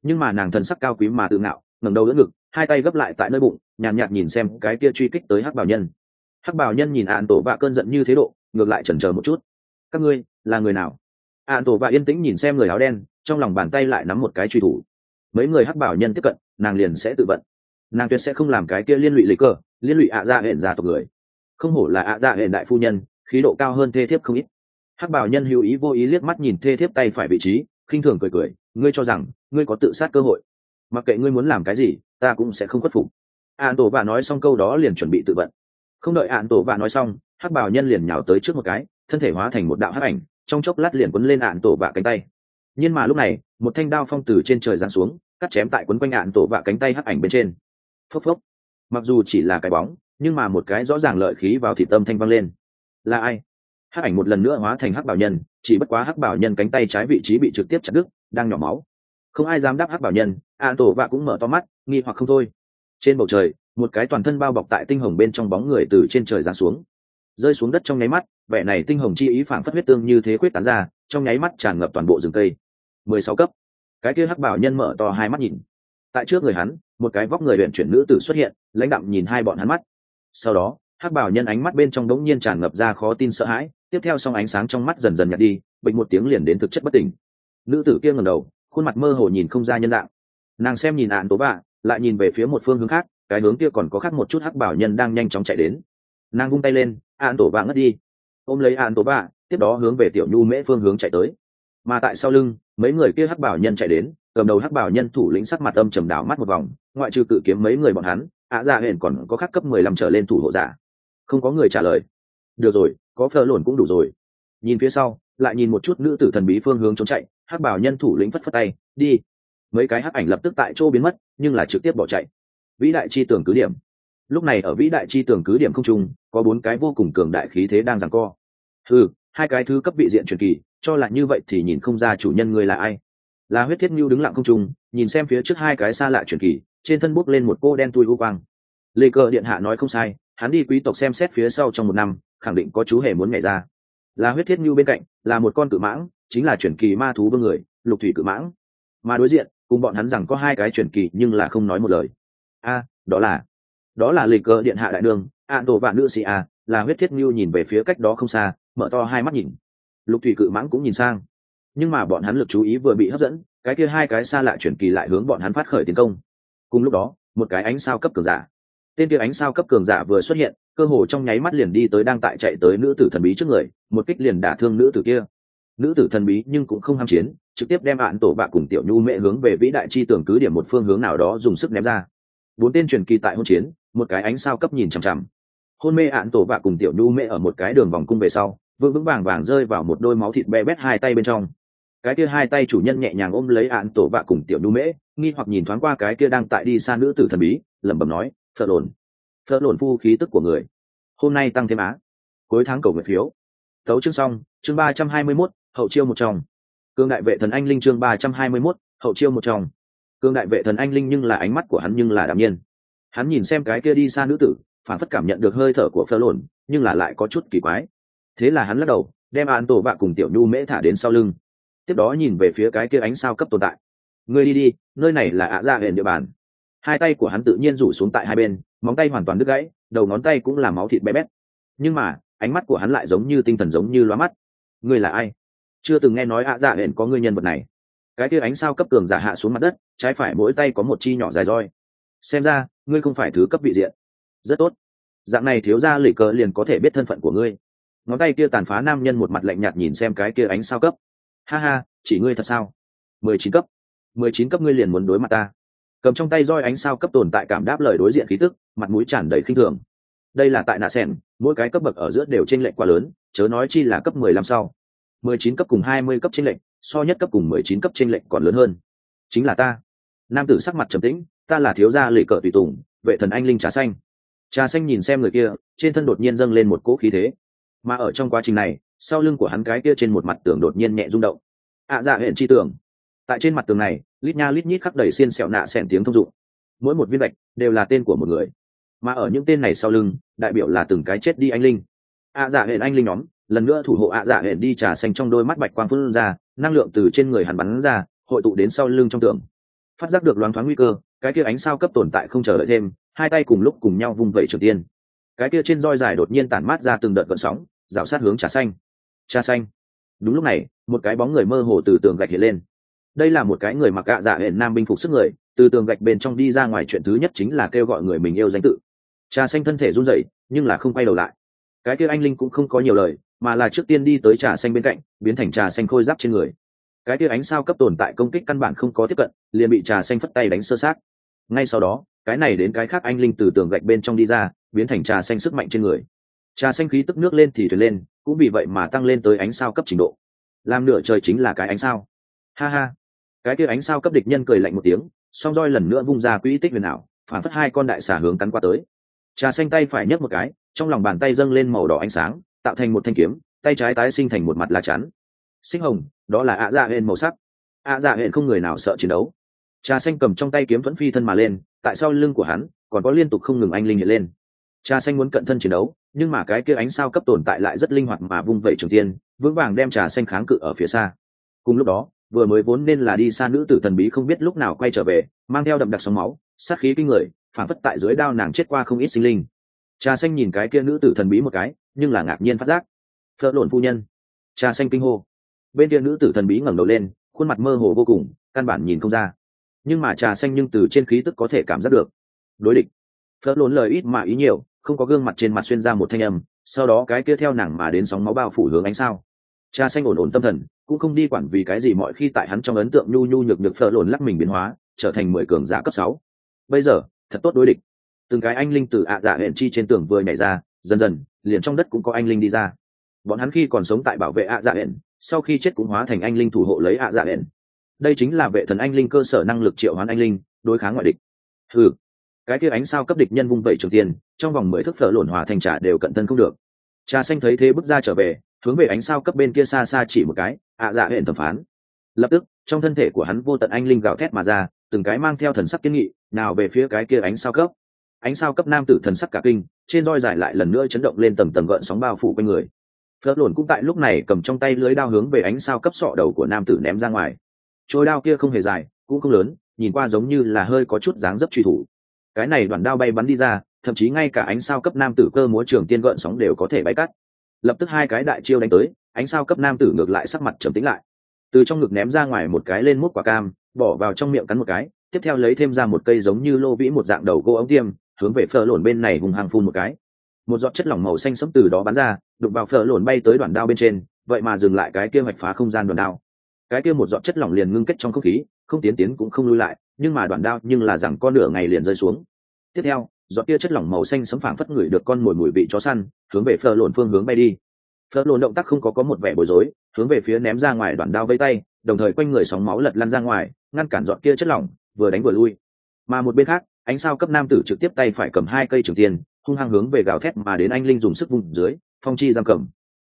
Nhưng mà nàng thần sắc cao quý mà tự ngạo ngẩng đầu đỡ ngực hai tay gấp lại tại nơi bụng nhàn nhạt, nhạt nhìn xem cái kia truy kích tới hắc bảo nhân. Hắc bảo nhân nhìn an tổ vạ cơn giận như thế độ ngược lại chần chờ một chút các ngươi, là người nào? An tổ và yên tĩnh nhìn xem người áo đen, trong lòng bàn tay lại nắm một cái truy thủ. Mấy người hắc bảo nhân tiếp cận, nàng liền sẽ tự vận. Nàng tuyệt sẽ không làm cái kia liên lụy lấy cờ liên lụy ạ dạ hẹn già tộc người. Không hổ là ạ dạ hẹn đại phu nhân, khí độ cao hơn thê thiếp không ít. Hắc bảo nhân hữu ý vô ý liếc mắt nhìn thê thiếp tay phải vị trí, khinh thường cười cười, ngươi cho rằng, ngươi có tự sát cơ hội. Mặc kệ ngươi muốn làm cái gì, ta cũng sẽ không khuất phục. Ạn tổ vạ nói xong câu đó liền chuẩn bị tự vận. Không đợi ạn tổ vạ nói xong, hắc bảo nhân liền nhào tới trước một cái thân thể hóa thành một đạo hắc ảnh, trong chốc lát liền quấn lên ạn tổ vạ cánh tay. Nhưng mà lúc này, một thanh đao phong từ trên trời giáng xuống, cắt chém tại quấn quanh ạn tổ vạ cánh tay hắc ảnh bên trên. Phốc phốc. Mặc dù chỉ là cái bóng, nhưng mà một cái rõ ràng lợi khí vào thị tâm thanh văng lên. Là ai? Hắc ảnh một lần nữa hóa thành hắc bảo nhân, chỉ bất quá hắc bảo nhân cánh tay trái vị trí bị trực tiếp chặt đứt, đang nhỏ máu. Không ai dám đáp hắc bảo nhân, ạn tổ vạ cũng mở to mắt, nghi hoặc không thôi. Trên bầu trời, một cái toàn thân bao bọc tại tinh hồng bên trong bóng người từ trên trời giáng xuống. Rơi xuống đất trong nháy mắt vẻ này tinh hồng chi ý phảng phất huyết tương như thế quyết tán ra, trong nháy mắt tràn ngập toàn bộ rừng cây. Mười sáu cấp. Cái kia hắc bảo nhân mở to hai mắt nhìn. Tại trước người hắn, một cái vóc người luyện chuyển nữ tử xuất hiện, lãnh đạm nhìn hai bọn hắn mắt. Sau đó, hắc bảo nhân ánh mắt bên trong đống nhiên tràn ngập ra khó tin sợ hãi, tiếp theo xong ánh sáng trong mắt dần dần nhạt đi bệnh một tiếng liền đến thực chất bất tỉnh. Nữ tử kia ngầm đầu, khuôn mặt mơ hồ nhìn không ra nhân dạng. Nàng xem nhìn ạn tố bạ, lại nhìn về phía một phương hướng khác, cái hướng kia còn có khác một chút hắc bảo nhân đang nhanh chóng chạy đến. Nàng vung tay lên ạn tổ bạ ngất đi ôm lấy an tố bạ tiếp đó hướng về tiểu nhu mễ phương hướng chạy tới. Mà tại sau lưng, mấy người kia hắc bảo nhân chạy đến, cầm đầu hắc bảo nhân thủ lĩnh sắc mặt âm trầm đảo mắt một vòng, ngoại trừ cự kiếm mấy người bọn hắn ạ dạ hển còn có khắc cấp mười lăm trở lên thủ hộ giả. Không có người trả lời. Được rồi, có phờ lồn cũng đủ rồi. Nhìn phía sau, lại nhìn một chút nữ tử thần bí phương hướng trốn chạy, hắc bảo nhân thủ lĩnh phất phất tay, đi. Mấy cái hắc ảnh lập tức tại chỗ biến mất, nhưng là trực tiếp bỏ chạy. Vĩ đại chi tưởng cứ điểm lúc này ở vĩ đại chi tưởng cứ điểm không trung, có bốn cái vô cùng cường đại khí thế đang giằng co. Ừ hai cái thứ cấp vị diện truyền kỳ, cho là như vậy thì nhìn không ra chủ nhân người là ai. Là huyết thiết mưu đứng lặng không trung, nhìn xem phía trước hai cái xa lạ truyền kỳ, trên thân bốc lên một cô đen tui u quang. Lê cờ điện hạ nói không sai, hắn đi quý tộc xem xét phía sau trong một năm, khẳng định có chú hề muốn nhảy ra. Là huyết thiết mưu bên cạnh, là một con cự mãng, chính là truyền kỳ ma thú vương người, lục thủy cự mãng. Mà đối diện, cùng bọn hắn rằng có hai cái truyền kỳ nhưng là không nói một lời. A, đó là đó là lịch cờ điện hạ đại đường ạ tổ vạn nữ sĩ à là huyết thiết mưu nhìn về phía cách đó không xa, mở to hai mắt nhìn. Lục thủy cự mãng cũng nhìn sang. Nhưng mà bọn hắn lực chú ý vừa bị hấp dẫn, cái kia hai cái xa lạ chuyển kỳ lại hướng bọn hắn phát khởi tiến công. Cùng lúc đó, một cái ánh sao cấp cường giả. Tên kia ánh sao cấp cường giả vừa xuất hiện, cơ hồ trong nháy mắt liền đi tới đang tại chạy tới nữ tử thần bí trước người, một kích liền đả thương nữ tử kia. Nữ tử thần bí nhưng cũng không ham chiến, trực tiếp đem bạn tổ bạ cùng tiểu nhu mẹ hướng về vĩ đại chi tưởng cứ điểm một phương hướng nào đó dùng sức ném ra. Bốn tên truyền kỳ tại hôn chiến một cái ánh sao cấp nhìn chằm chằm. Hôn mê ạn tổ vạ cùng tiểu nhu mê ở một cái đường vòng cung về sau vững vững vàng vàng rơi vào một đôi máu thịt be bét hai tay bên trong. Cái kia hai tay chủ nhân nhẹ nhàng ôm lấy ạn tổ vạ cùng tiểu nhu mễ nghi hoặc nhìn thoáng qua cái kia đang tại đi xa nữ tử thần bí, lẩm bẩm nói thợ lồn thợ lồn phu khí tức của người. Hôm nay tăng thêm á. Cuối tháng cầu nguyện phiếu. Tấu chương xong, chương ba trăm hai mươi mốt, hậu chiêu một trong cương đại vệ thần anh linh chương ba trăm hai mươi mốt, hậu chiêu một trong cương đại vệ thần anh linh nhưng là ánh mắt của hắn nhưng là đạm nhiên hắn nhìn xem cái kia đi xa nữ tử, phản phất cảm nhận được hơi thở của phơ lồn nhưng là lại có chút kỳ quái. Thế là hắn lắc đầu, đem an tổ bạ cùng tiểu nhu mễ thả đến sau lưng. Tiếp đó nhìn về phía cái kia ánh sao cấp tồn tại. Ngươi đi đi, nơi này là ạ dạ ra hển địa bàn. Hai tay của hắn tự nhiên rủ xuống tại hai bên, móng tay hoàn toàn đứt gãy, đầu ngón tay cũng là máu thịt bé bét. Nhưng mà, ánh mắt của hắn lại giống như tinh thần giống như loa mắt. Ngươi là ai? Chưa từng nghe nói ạ dạ hển có ngươi nhân vật này. Cái kia ánh sao cấp cường giả hạ xuống mặt đất, trái phải mỗi tay có một chi nhỏ dài roi xem ra, ngươi không phải thứ cấp vị diện. Rất tốt. Dạng này thiếu ra lỉ cờ liền có thể biết thân phận của ngươi. Ngón tay kia tàn phá nam nhân một mặt lạnh nhạt nhìn xem cái kia ánh sao cấp. Ha ha, chỉ ngươi thật sao? Mười chín cấp. Mười chín cấp ngươi liền muốn đối mặt ta. Cầm trong tay roi ánh sao cấp tồn tại cảm đáp lời đối diện khí tức, mặt mũi tràn đầy khinh thường. Đây là tại nạ sen mỗi cái cấp bậc ở giữa đều t r ê n lệch quá lớn, chớ nói chi là cấp mười lăm sau. Mười chín cấp cùng hai mươi cấp t r ê n lệch, so nhất cấp cùng mười chín cấp t r ê n lệch còn lớn hơn. Chính là ta. Nam tử sắc mặt trầm tĩnh ta là thiếu gia lì cờ tùy tùng vệ thần anh linh trà xanh. Trà xanh nhìn xem người kia trên thân đột nhiên dâng lên một cỗ khí thế. Mà ở trong quá trình này sau lưng của hắn cái kia trên một mặt tường đột nhiên nhẹ rung động. Ạ à, dạ hẹn chi tưởng tại trên mặt tường này lít nha lít nhít khắc đầy xiên sẹo nạ xẻn tiếng thông dụng. Mỗi một viên gạch đều là tên của một người. Mà ở những tên này sau lưng đại biểu là từng cái chết đi anh linh. Ạ dạ hẹn anh linh nhóm lần nữa thủ hộ ạ dạ hẹn đi trà xanh trong đôi mắt bạch quang phương ra năng lượng từ trên người hắn bắn ra hội tụ đến sau lưng trong tường. Phát giác được loáng thoáng nguy cơ cái kia ánh sao cấp tồn tại không chờ đợi thêm, hai tay cùng lúc cùng nhau vung vẩy trường tiên. Cái kia trên roi dài đột nhiên tản mát ra từng đợt gợn sóng, rào sát hướng trà xanh. Trà xanh. Đúng lúc này, một cái bóng người mơ hồ từ tường gạch hiện lên. Đây là một cái người mặc gạ dạ hệ nam binh phục sức người, từ tường gạch bên trong đi ra ngoài chuyện thứ nhất chính là kêu gọi người mình yêu danh tự. Trà xanh thân thể run rẩy, nhưng là không quay đầu lại. Cái kia anh linh cũng không có nhiều lời, mà là trước tiên đi tới trà xanh bên cạnh, biến thành trà xanh khôi giáp trên người. Cái kia ánh sao cấp tồn tại công kích căn bản không có tiếp cận, liền bị trà xanh phất tay đánh sơ sát ngay sau đó, cái này đến cái khác anh linh từ tường gạch bên trong đi ra, biến thành trà xanh sức mạnh trên người. Trà xanh khí tức nước lên thì thuyền lên, cũng vì vậy mà tăng lên tới ánh sao cấp trình độ. Làm nửa trời chính là cái ánh sao. Ha ha. Cái kia ánh sao cấp địch nhân cười lạnh một tiếng, song roi lần nữa vung ra quỹ tích huyền ảo, phản phất hai con đại xà hướng cắn qua tới. Trà xanh tay phải nhấc một cái, trong lòng bàn tay dâng lên màu đỏ ánh sáng, tạo thành một thanh kiếm, tay trái tái sinh thành một mặt lá chắn. Sinh hồng, đó là ạ dạ hên màu sắc. Ạ dạ hên không người nào sợ chiến đấu trà xanh cầm trong tay kiếm thuẫn phi thân mà lên, tại sau lưng của hắn, còn có liên tục không ngừng anh linh hiện lên. Trà xanh muốn cận thân chiến đấu, nhưng mà cái kia ánh sao cấp tồn tại lại rất linh hoạt mà vung vẩy trường tiên, vững vàng đem trà xanh kháng cự ở phía xa. Cùng lúc đó, vừa mới vốn nên là đi xa nữ tử thần bí không biết lúc nào quay trở về, mang theo đậm đặc sóng máu, sát khí kinh người, phản phất tại dưới đao nàng chết qua không ít sinh linh. Trà xanh nhìn cái kia nữ tử thần bí một cái, nhưng là ngạc nhiên phát giác. Phở lộn phu nhân. Trà xanh kinh hô. Bên kia nữ tử thần bí ngẩng đầu lên, khuôn mặt mơ hồ vô cùng, căn bản nhìn không ra nhưng mà trà xanh nhưng từ trên khí tức có thể cảm giác được. Đối địch. Phớt lốn lời ít mà ý nhiều, không có gương mặt trên mặt xuyên ra một thanh âm, sau đó cái kia theo nàng mà đến sóng máu bao phủ hướng ánh sao. Trà xanh ổn ổn tâm thần, cũng không đi quản vì cái gì mọi khi tại hắn trong ấn tượng nhu nhu nhược nhược phở lồn lắc mình biến hóa, trở thành mười cường giả cấp sáu. Bây giờ, thật tốt đối địch. Từng cái anh linh từ ạ dạ hẹn chi trên tường vừa nhảy ra, dần dần, liền trong đất cũng có anh linh đi ra. Bọn hắn khi còn sống tại bảo vệ ạ dạ hẹn, sau khi chết cũng hóa thành anh linh thủ hộ lấy ạ dạ hẹn đây chính là vệ thần anh linh cơ sở năng lực triệu hoán anh linh, đối kháng ngoại địch. Ừ cái kia ánh sao cấp địch nhân vung vẩy trường tiền, trong vòng mười thức phở lộn hòa thành trả đều cận thân không được. Cha xanh thấy thế bước ra trở về, hướng về ánh sao cấp bên kia xa xa chỉ một cái, ạ dạ hẹn thẩm phán. Lập tức, trong thân thể của hắn vô tận anh linh gào thét mà ra, từng cái mang theo thần sắc kiên nghị, nào về phía cái kia ánh sao cấp. Ánh sao cấp nam tử thần sắc cả kinh, trên roi dài lại lần nữa chấn động lên tầng tầng gợn sóng bao phủ quanh người. Phớt lồn cũng tại lúc này cầm trong tay lưới đao hướng về ánh sao cấp sọ đầu của nam tử ném ra ngoài trôi đao kia không hề dài, cũng không lớn, nhìn qua giống như là hơi có chút dáng dấp truy thủ. Cái này đoạn đao bay bắn đi ra, thậm chí ngay cả ánh sao cấp nam tử cơ múa trường tiên gợn sóng đều có thể bay cắt. Lập tức hai cái đại chiêu đánh tới, ánh sao cấp nam tử ngược lại sắc mặt trầm tĩnh lại. Từ trong ngực ném ra ngoài một cái lên mút quả cam, bỏ vào trong miệng cắn một cái, tiếp theo lấy thêm ra một cây giống như lô vĩ một dạng đầu gỗ ống tiêm, hướng về phở lổn bên này hùng hàng phun một cái. Một giọt chất lỏng màu xanh sẫm từ đó bắn ra đục vào phở lổn bay tới đoạn đao bên trên, vậy mà dừng lại cái kia hoạch phá không gian đoạn đao cái kia một giọt chất lỏng liền ngưng kết trong không khí, không tiến tiến cũng không lui lại, nhưng mà đoạn đao nhưng là rằng con nửa ngày liền rơi xuống. Tiếp theo, giọt kia chất lỏng màu xanh sấm phảng phất người được con mồi mùi vị chó săn, hướng về phở lộn phương hướng bay đi. Phở lộn động tác không có có một vẻ bối rối, hướng về phía ném ra ngoài đoạn đao vây tay, đồng thời quanh người sóng máu lật lăn ra ngoài, ngăn cản giọt kia chất lỏng, vừa đánh vừa lui. Mà một bên khác, ánh sao cấp nam tử trực tiếp tay phải cầm hai cây trường tiền hung hăng hướng về gào thét mà đến anh linh dùng sức vùng dưới, phong chi giam cầm.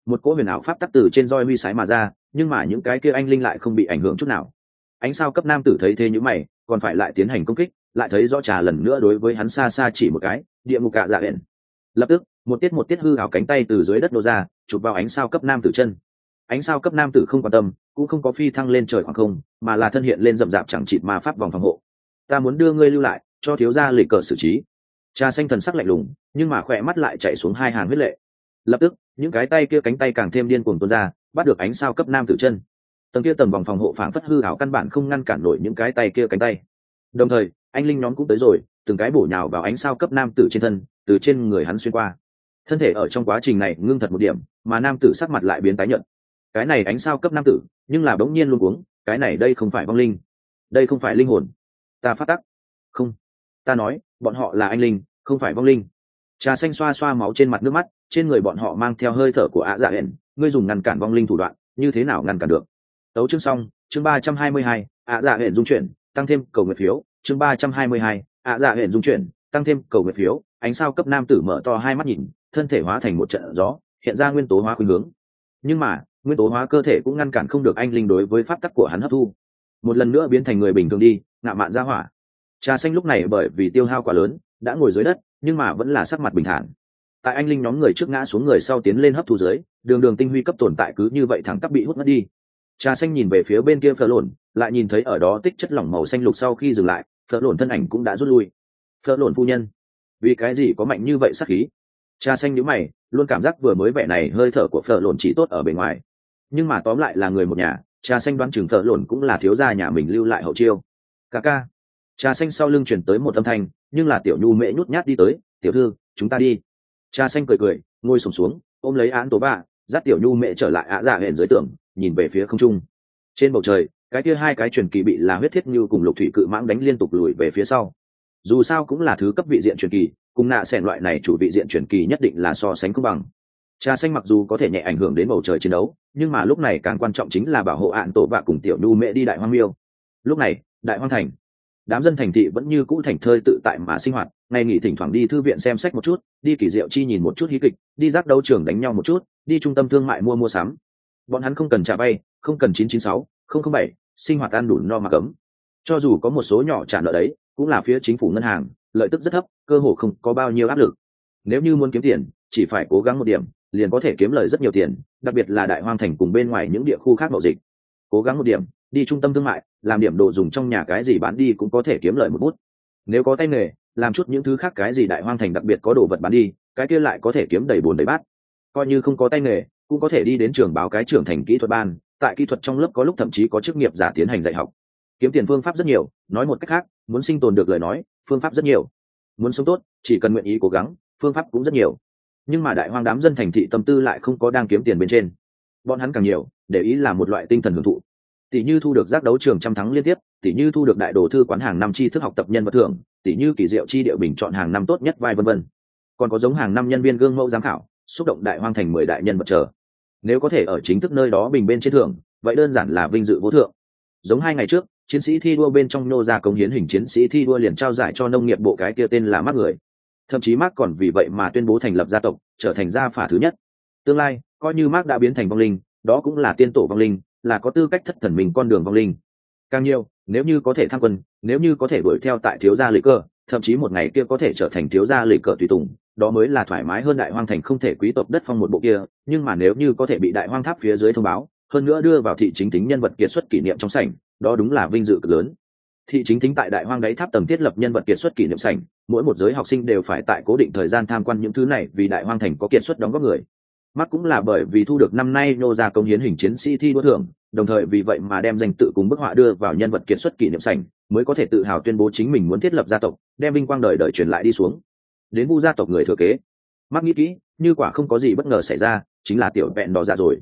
Một cỗ huyền ảo pháp tắc từ trên roi huy sái mà ra nhưng mà những cái kia anh linh lại không bị ảnh hưởng chút nào. Ánh sao cấp nam tử thấy thế như mày, còn phải lại tiến hành công kích, lại thấy rõ trà lần nữa đối với hắn xa xa chỉ một cái, địa ngục cạ dạ hẹn. Lập tức, một tiết một tiết hư hào cánh tay từ dưới đất nô ra, chụp vào ánh sao cấp nam tử chân. Ánh sao cấp nam tử không quan tâm, cũng không có phi thăng lên trời khoảng không, mà là thân hiện lên rậm rạp chẳng chịt ma pháp vòng phòng hộ. Ta muốn đưa ngươi lưu lại, cho thiếu gia lịch cờ xử trí. Trà xanh thần sắc lạnh lùng, nhưng mà khỏe mắt lại chạy xuống hai hàng huyết lệ. Lập tức, những cái tay kia cánh tay càng thêm điên cuồng tuôn ra bắt được ánh sao cấp nam tử chân. Tầng kia tầng vòng phòng hộ phảng phất hư hảo căn bản không ngăn cản nổi những cái tay kia cánh tay. Đồng thời, anh linh nhóm cũng tới rồi, từng cái bổ nhào vào ánh sao cấp nam tử trên thân, từ trên người hắn xuyên qua. Thân thể ở trong quá trình này ngưng thật một điểm, mà nam tử sắc mặt lại biến tái nhận cái này ánh sao cấp nam tử, nhưng là bỗng nhiên luôn cuống, cái này đây không phải vong linh. Đây không phải linh hồn. Ta phát tắc. Không. Ta nói, bọn họ là anh linh, không phải vong linh. Trà xanh xoa xoa máu trên mặt nước mắt, trên người bọn họ mang theo hơi thở của ạ dạ hển ngươi dùng ngăn cản vong linh thủ đoạn, như thế nào ngăn cản được? Tấu chương xong, chương ba trăm hai mươi hai, ạ dạ hệ dung chuyển, tăng thêm cầu nguyện phiếu. Chương ba trăm hai mươi hai, ạ dạ hệ dung chuyển, tăng thêm cầu nguyện phiếu. Ánh sao cấp nam tử mở to hai mắt nhìn, thân thể hóa thành một trận gió, hiện ra nguyên tố hóa khuynh hướng. Nhưng mà, nguyên tố hóa cơ thể cũng ngăn cản không được anh linh đối với pháp tắc của hắn hấp thu. Một lần nữa biến thành người bình thường đi, ngạo mạn ra hỏa. Trà xanh lúc này bởi vì tiêu hao quá lớn, đã ngồi dưới đất, nhưng mà vẫn là sắc mặt bình thản tại anh linh nhóm người trước ngã xuống người sau tiến lên hấp thu dưới, đường đường tinh huy cấp tồn tại cứ như vậy thẳng tắp bị hút mất đi. Trà xanh nhìn về phía bên kia phở lộn, lại nhìn thấy ở đó tích chất lỏng màu xanh lục sau khi dừng lại, phở lộn thân ảnh cũng đã rút lui. Phở lộn phu nhân, vì cái gì có mạnh như vậy sắc khí? Trà xanh nhíu mày, luôn cảm giác vừa mới vẻ này hơi thở của phở lộn chỉ tốt ở bề ngoài. Nhưng mà tóm lại là người một nhà, trà xanh đoán chừng phở lộn cũng là thiếu gia nhà mình lưu lại hậu chiêu. Ca ca. Trà xanh sau lưng chuyển tới một âm thanh, nhưng là tiểu nhu mễ nhút nhát đi tới, tiểu thư, chúng ta đi. Cha xanh cười cười ngồi sùng xuống, xuống ôm lấy án tố ba dắt tiểu nhu mẹ trở lại ạ dạ hẹn dưới tường nhìn về phía không trung. Trên bầu trời cái kia hai cái truyền kỳ bị là huyết thiết như cùng lục thủy cự mãng đánh liên tục lùi về phía sau. Dù sao cũng là thứ cấp vị diện truyền kỳ cùng nạ xẻn loại này chủ vị diện truyền kỳ nhất định là so sánh công bằng. Trà xanh mặc dù có thể nhẹ ảnh hưởng đến bầu trời chiến đấu nhưng mà lúc này càng quan trọng chính là bảo hộ ạn tổ và cùng tiểu nhu mẹ đi đại hoang miêu. Lúc này đại hoang thành đám dân thành thị vẫn như cũ thành thơi tự tại mà sinh hoạt ngày nghỉ thỉnh thoảng đi thư viện xem sách một chút, đi kỳ diệu chi nhìn một chút hí kịch, đi giác đấu trường đánh nhau một chút, đi trung tâm thương mại mua mua sắm. Bọn hắn không cần trả vay, không cần chín chín sáu, không không bảy, sinh hoạt ăn đủ no mà cấm. Cho dù có một số nhỏ trả nợ đấy, cũng là phía chính phủ ngân hàng, lợi tức rất thấp, cơ hồ không có bao nhiêu áp lực. Nếu như muốn kiếm tiền, chỉ phải cố gắng một điểm, liền có thể kiếm lời rất nhiều tiền, đặc biệt là đại hoang thành cùng bên ngoài những địa khu khác mậu dịch. Cố gắng một điểm, đi trung tâm thương mại, làm điểm đồ dùng trong nhà cái gì bán đi cũng có thể kiếm lời một bút. Nếu có tay nghề làm chút những thứ khác cái gì đại hoang thành đặc biệt có đồ vật bán đi, cái kia lại có thể kiếm đầy bồn đầy bát. Coi như không có tay nghề, cũng có thể đi đến trường báo cái trưởng thành kỹ thuật ban, tại kỹ thuật trong lớp có lúc thậm chí có chức nghiệp giả tiến hành dạy học. Kiếm tiền phương pháp rất nhiều, nói một cách khác, muốn sinh tồn được lời nói, phương pháp rất nhiều. Muốn sống tốt, chỉ cần nguyện ý cố gắng, phương pháp cũng rất nhiều. Nhưng mà đại hoang đám dân thành thị tâm tư lại không có đang kiếm tiền bên trên. Bọn hắn càng nhiều, để ý là một loại tinh thần hưởng thụ tỷ như thu được giác đấu trường trăm thắng liên tiếp, tỷ như thu được đại đồ thư quán hàng năm tri thức học tập nhân vật thưởng, tỷ như kỳ diệu chi điệu bình chọn hàng năm tốt nhất vai vân vân. Còn có giống hàng năm nhân viên gương mẫu giám khảo, xúc động đại hoang thành mười đại nhân vật chờ. Nếu có thể ở chính thức nơi đó bình bên trên thưởng, vậy đơn giản là vinh dự vô thượng. Giống hai ngày trước, chiến sĩ thi đua bên trong nô ra công hiến hình chiến sĩ thi đua liền trao giải cho nông nghiệp bộ cái kia tên là mắc người. Thậm chí mark còn vì vậy mà tuyên bố thành lập gia tộc, trở thành gia phả thứ nhất. Tương lai, coi như mark đã biến thành vong linh, đó cũng là tiên tổ vong linh là có tư cách thất thần mình con đường vong linh. Càng nhiều, nếu như có thể tham quân, nếu như có thể đuổi theo tại thiếu gia lịch cơ, thậm chí một ngày kia có thể trở thành thiếu gia lịch cờ tùy tùng, đó mới là thoải mái hơn đại hoang thành không thể quý tộc đất phong một bộ kia, nhưng mà nếu như có thể bị đại hoang tháp phía dưới thông báo, hơn nữa đưa vào thị chính tính nhân vật kiệt xuất kỷ niệm trong sảnh, đó đúng là vinh dự cực lớn. Thị chính tính tại đại hoang đáy tháp tầng thiết lập nhân vật kiệt xuất kỷ niệm sảnh, mỗi một giới học sinh đều phải tại cố định thời gian tham quan những thứ này vì đại hoang thành có kiệt xuất đóng góp người mắt cũng là bởi vì thu được năm nay nô ra công hiến hình chiến sĩ thi đua thưởng, đồng thời vì vậy mà đem danh tự cùng bức họa đưa vào nhân vật kiệt xuất kỷ niệm sảnh, mới có thể tự hào tuyên bố chính mình muốn thiết lập gia tộc, đem vinh quang đời đời truyền lại đi xuống. Đến vu gia tộc người thừa kế mắt nghĩ kỹ, như quả không có gì bất ngờ xảy ra, chính là tiểu vẹn đỏ ra rồi.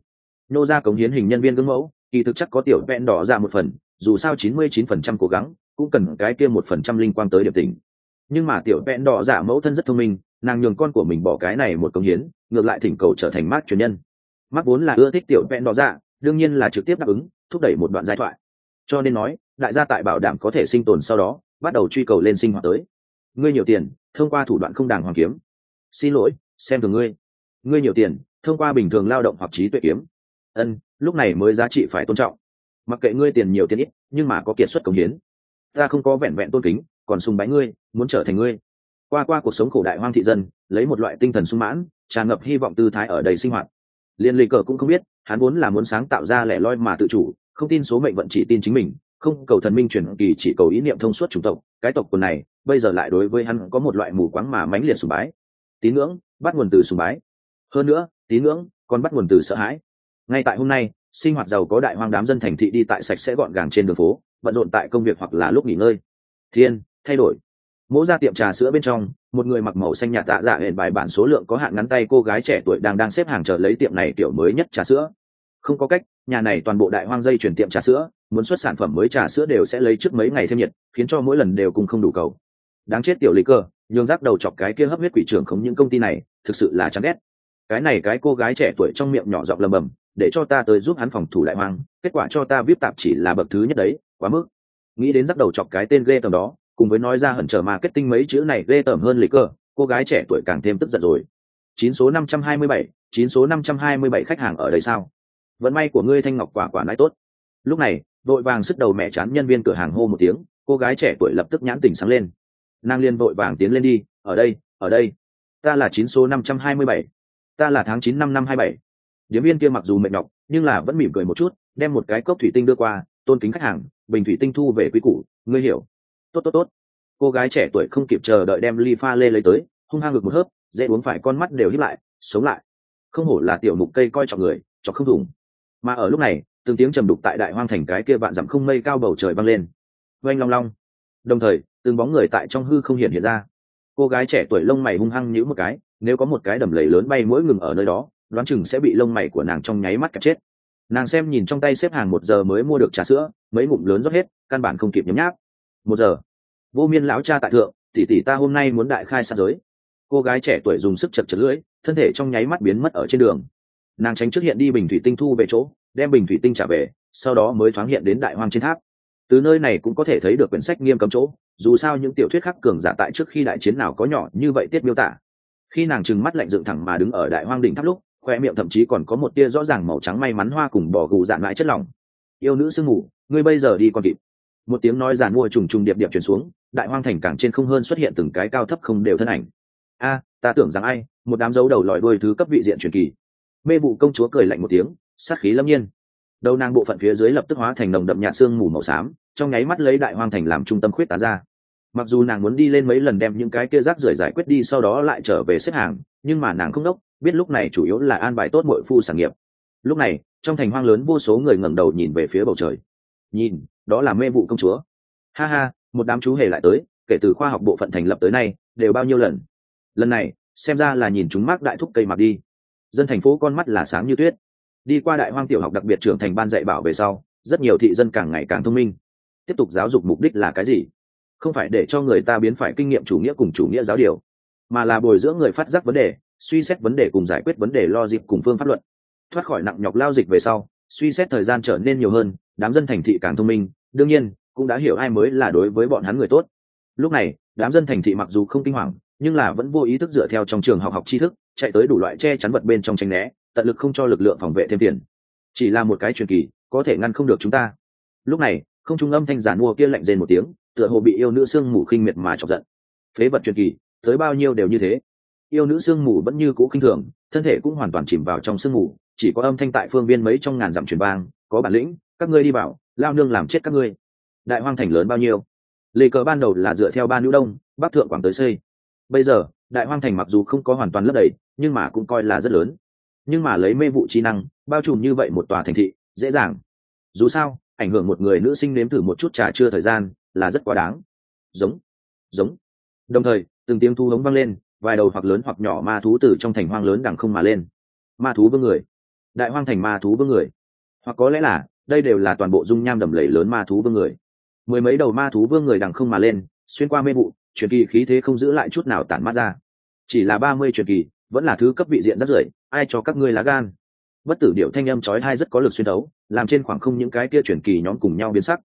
Nô ra cống hiến hình nhân viên gương mẫu, kỳ thực chắc có tiểu vẹn đỏ ra một phần, dù sao chín mươi chín phần trăm cố gắng, cũng cần cái kia một phần trăm linh quang tới điểm tình. Nhưng mà tiểu vẹn đỏ giả mẫu thân rất thông minh nàng nhường con của mình bỏ cái này một công hiến, ngược lại thỉnh cầu trở thành mác truyền nhân. Mác vốn là ưa thích tiểu vẹn đỏ giả đương nhiên là trực tiếp đáp ứng, thúc đẩy một đoạn giai thoại. Cho nên nói, đại gia tại bảo đảm có thể sinh tồn sau đó, bắt đầu truy cầu lên sinh hoạt tới. Ngươi nhiều tiền, thông qua thủ đoạn không đàng hoàng kiếm. Xin lỗi, xem thường ngươi. Ngươi nhiều tiền, thông qua bình thường lao động hoặc trí tuệ kiếm. Ân, lúc này mới giá trị phải tôn trọng. Mặc kệ ngươi tiền nhiều tiền ít, nhưng mà có kiệt xuất công hiến. Ta không có vẹn vẹn tôn kính, còn sùng bái ngươi, muốn trở thành ngươi qua qua cuộc sống khổ đại hoang thị dân, lấy một loại tinh thần sung mãn, tràn ngập hy vọng tư thái ở đầy sinh hoạt. Liên lì cờ cũng không biết, hắn vốn là muốn sáng tạo ra lẻ loi mà tự chủ, không tin số mệnh vận chỉ tin chính mình, không cầu thần minh chuyển kỳ chỉ cầu ý niệm thông suốt chủng tộc. Cái tộc quần này, bây giờ lại đối với hắn có một loại mù quáng mà mãnh liệt sùng bái. Tín ngưỡng, bắt nguồn từ sùng bái. Hơn nữa, tín ngưỡng, còn bắt nguồn từ sợ hãi. Ngay tại hôm nay, sinh hoạt giàu có đại hoang đám dân thành thị đi tại sạch sẽ gọn gàng trên đường phố, bận rộn tại công việc hoặc là lúc nghỉ ngơi. Thiên, thay đổi mỗ ra tiệm trà sữa bên trong, một người mặc màu xanh nhạt tạ dạ hẹn bài bản số lượng có hạn ngắn tay cô gái trẻ tuổi đang đang xếp hàng chờ lấy tiệm này kiểu mới nhất trà sữa. Không có cách, nhà này toàn bộ đại hoang dây chuyển tiệm trà sữa, muốn xuất sản phẩm mới trà sữa đều sẽ lấy trước mấy ngày thêm nhiệt, khiến cho mỗi lần đều cùng không đủ cầu. Đáng chết tiểu lý cơ, nhường rác đầu chọc cái kia hấp huyết quỷ trưởng không những công ty này, thực sự là chán ghét. Cái này cái cô gái trẻ tuổi trong miệng nhỏ giọng lầm bầm, để cho ta tới giúp hắn phòng thủ đại hoang, kết quả cho ta vip tạp chỉ là bậc thứ nhất đấy, quá mức. Nghĩ đến rắc đầu chọc cái tên ghê tầm đó cùng với nói ra hận trở marketing mấy chữ này ghê tởm hơn lịch cơ, cô gái trẻ tuổi càng thêm tức giận rồi. Chín số năm trăm hai mươi bảy, chín số năm trăm hai mươi bảy khách hàng ở đây sao? Vận may của ngươi thanh ngọc quả quả nói tốt. Lúc này, đội vàng sức đầu mẹ chán nhân viên cửa hàng hô một tiếng, cô gái trẻ tuổi lập tức nhãn tình sáng lên. Nàng liên vội vàng tiến lên đi, ở đây ở đây. Ta là chín số năm trăm hai mươi bảy. Ta là tháng chín năm năm hai bảy. Điếm viên kia mặc dù mệt nhọc, nhưng là vẫn mỉm cười một chút, đem một cái cốc thủy tinh đưa qua, tôn kính khách hàng, bình thủy tinh thu về quý củ, ngươi hiểu tốt tốt tốt. Cô gái trẻ tuổi không kịp chờ đợi đem ly pha lê lấy tới, hung hăng ngực một hớp, dễ uống phải con mắt đều hít lại, sống lại. Không hổ là tiểu mục cây coi trọng người cho không thủng. Mà ở lúc này, từng tiếng trầm đục tại đại hoang thành cái kia vạn dặm không mây cao bầu trời vang lên. Oanh long long. Đồng thời, từng bóng người tại trong hư không hiện hiện ra. Cô gái trẻ tuổi lông mày hung hăng nhíu một cái, nếu có một cái đầm lầy lớn bay mỗi ngừng ở nơi đó, đoán chừng sẽ bị lông mày của nàng trong nháy mắt cả chết. Nàng xem nhìn trong tay xếp hàng một giờ mới mua được trà sữa, mấy ngụm lớn rót hết, căn bản không kịp nhấm nháp một giờ. Vô miên lão cha tại thượng, tỷ tỷ ta hôm nay muốn đại khai sát giới. Cô gái trẻ tuổi dùng sức chật chật lưỡi, thân thể trong nháy mắt biến mất ở trên đường. Nàng tránh trước hiện đi bình thủy tinh thu về chỗ, đem bình thủy tinh trả về, sau đó mới thoáng hiện đến đại hoang trên tháp. Từ nơi này cũng có thể thấy được quyển sách nghiêm cấm chỗ, dù sao những tiểu thuyết khắc cường giả tại trước khi đại chiến nào có nhỏ như vậy tiết miêu tả. Khi nàng trừng mắt lạnh dựng thẳng mà đứng ở đại hoang đỉnh tháp lúc, khoe miệng thậm chí còn có một tia rõ ràng màu trắng may mắn hoa cùng bỏ gù dạn lại chất lỏng. Yêu nữ sương ngủ ngươi bây giờ đi còn kịp một tiếng nói giàn mua trùng trùng điệp điệp chuyển xuống, đại hoang thành cảng trên không hơn xuất hiện từng cái cao thấp không đều thân ảnh. A, ta tưởng rằng ai, một đám dấu đầu lòi đuôi thứ cấp vị diện truyền kỳ. Mê vụ công chúa cười lạnh một tiếng, sát khí lâm nhiên. Đầu nàng bộ phận phía dưới lập tức hóa thành nồng đậm nhạt xương mù màu xám, trong nháy mắt lấy đại hoang thành làm trung tâm khuyết tán ra. Mặc dù nàng muốn đi lên mấy lần đem những cái kia rác rưởi giải quyết đi sau đó lại trở về xếp hàng, nhưng mà nàng không đốc, biết lúc này chủ yếu là an bài tốt mọi phu sản nghiệp. Lúc này, trong thành hoang lớn vô số người ngẩng đầu nhìn về phía bầu trời. Nhìn đó là mê vụ công chúa. Ha ha, một đám chú hề lại tới, kể từ khoa học bộ phận thành lập tới nay, đều bao nhiêu lần. Lần này, xem ra là nhìn chúng mác đại thúc cây mặc đi. Dân thành phố con mắt là sáng như tuyết. Đi qua đại hoang tiểu học đặc biệt trưởng thành ban dạy bảo về sau, rất nhiều thị dân càng ngày càng thông minh. Tiếp tục giáo dục mục đích là cái gì? Không phải để cho người ta biến phải kinh nghiệm chủ nghĩa cùng chủ nghĩa giáo điều, mà là bồi dưỡng người phát giác vấn đề, suy xét vấn đề cùng giải quyết vấn đề lo dịp cùng phương pháp luận. Thoát khỏi nặng nhọc lao dịch về sau, suy xét thời gian trở nên nhiều hơn đám dân thành thị càng thông minh, đương nhiên, cũng đã hiểu ai mới là đối với bọn hắn người tốt. Lúc này, đám dân thành thị mặc dù không kinh hoàng, nhưng là vẫn vô ý thức dựa theo trong trường học học tri thức, chạy tới đủ loại che chắn vật bên trong tranh né, tận lực không cho lực lượng phòng vệ thêm tiền. Chỉ là một cái truyền kỳ, có thể ngăn không được chúng ta. Lúc này, không trung âm thanh giản mua kia lạnh rên một tiếng, tựa hồ bị yêu nữ sương mù khinh miệt mà chọc giận. Phế vật truyền kỳ, tới bao nhiêu đều như thế. Yêu nữ sương mù vẫn như cũ khinh thường, thân thể cũng hoàn toàn chìm vào trong sương mù, chỉ có âm thanh tại phương viên mấy trong ngàn dặm truyền vang, có bản lĩnh các ngươi đi bảo lao nương làm chết các ngươi. Đại hoang thành lớn bao nhiêu? Lề cờ ban đầu là dựa theo ba nữ đông, bắc thượng quảng tới xây. Bây giờ, đại hoang thành mặc dù không có hoàn toàn lấp đầy, nhưng mà cũng coi là rất lớn. Nhưng mà lấy mê vụ trí năng, bao trùm như vậy một tòa thành thị, dễ dàng. Dù sao, ảnh hưởng một người nữ sinh nếm thử một chút trà chưa thời gian là rất quá đáng. Giống giống. Đồng thời, từng tiếng thu hống vang lên, vài đầu hoặc lớn hoặc nhỏ ma thú từ trong thành hoang lớn đằng không mà lên. Ma thú vương người. Đại hoang thành ma thú vương người. Hoặc có lẽ là đây đều là toàn bộ dung nham đầm lầy lớn ma thú vương người. Mười mấy đầu ma thú vương người đằng không mà lên, xuyên qua mê vụ, truyền kỳ khí thế không giữ lại chút nào tản mát ra. Chỉ là ba mươi truyền kỳ, vẫn là thứ cấp vị diện rất rưởi, ai cho các ngươi lá gan? Bất tử điệu thanh âm chói tai rất có lực xuyên đấu làm trên khoảng không những cái kia truyền kỳ nhóm cùng nhau biến sắc.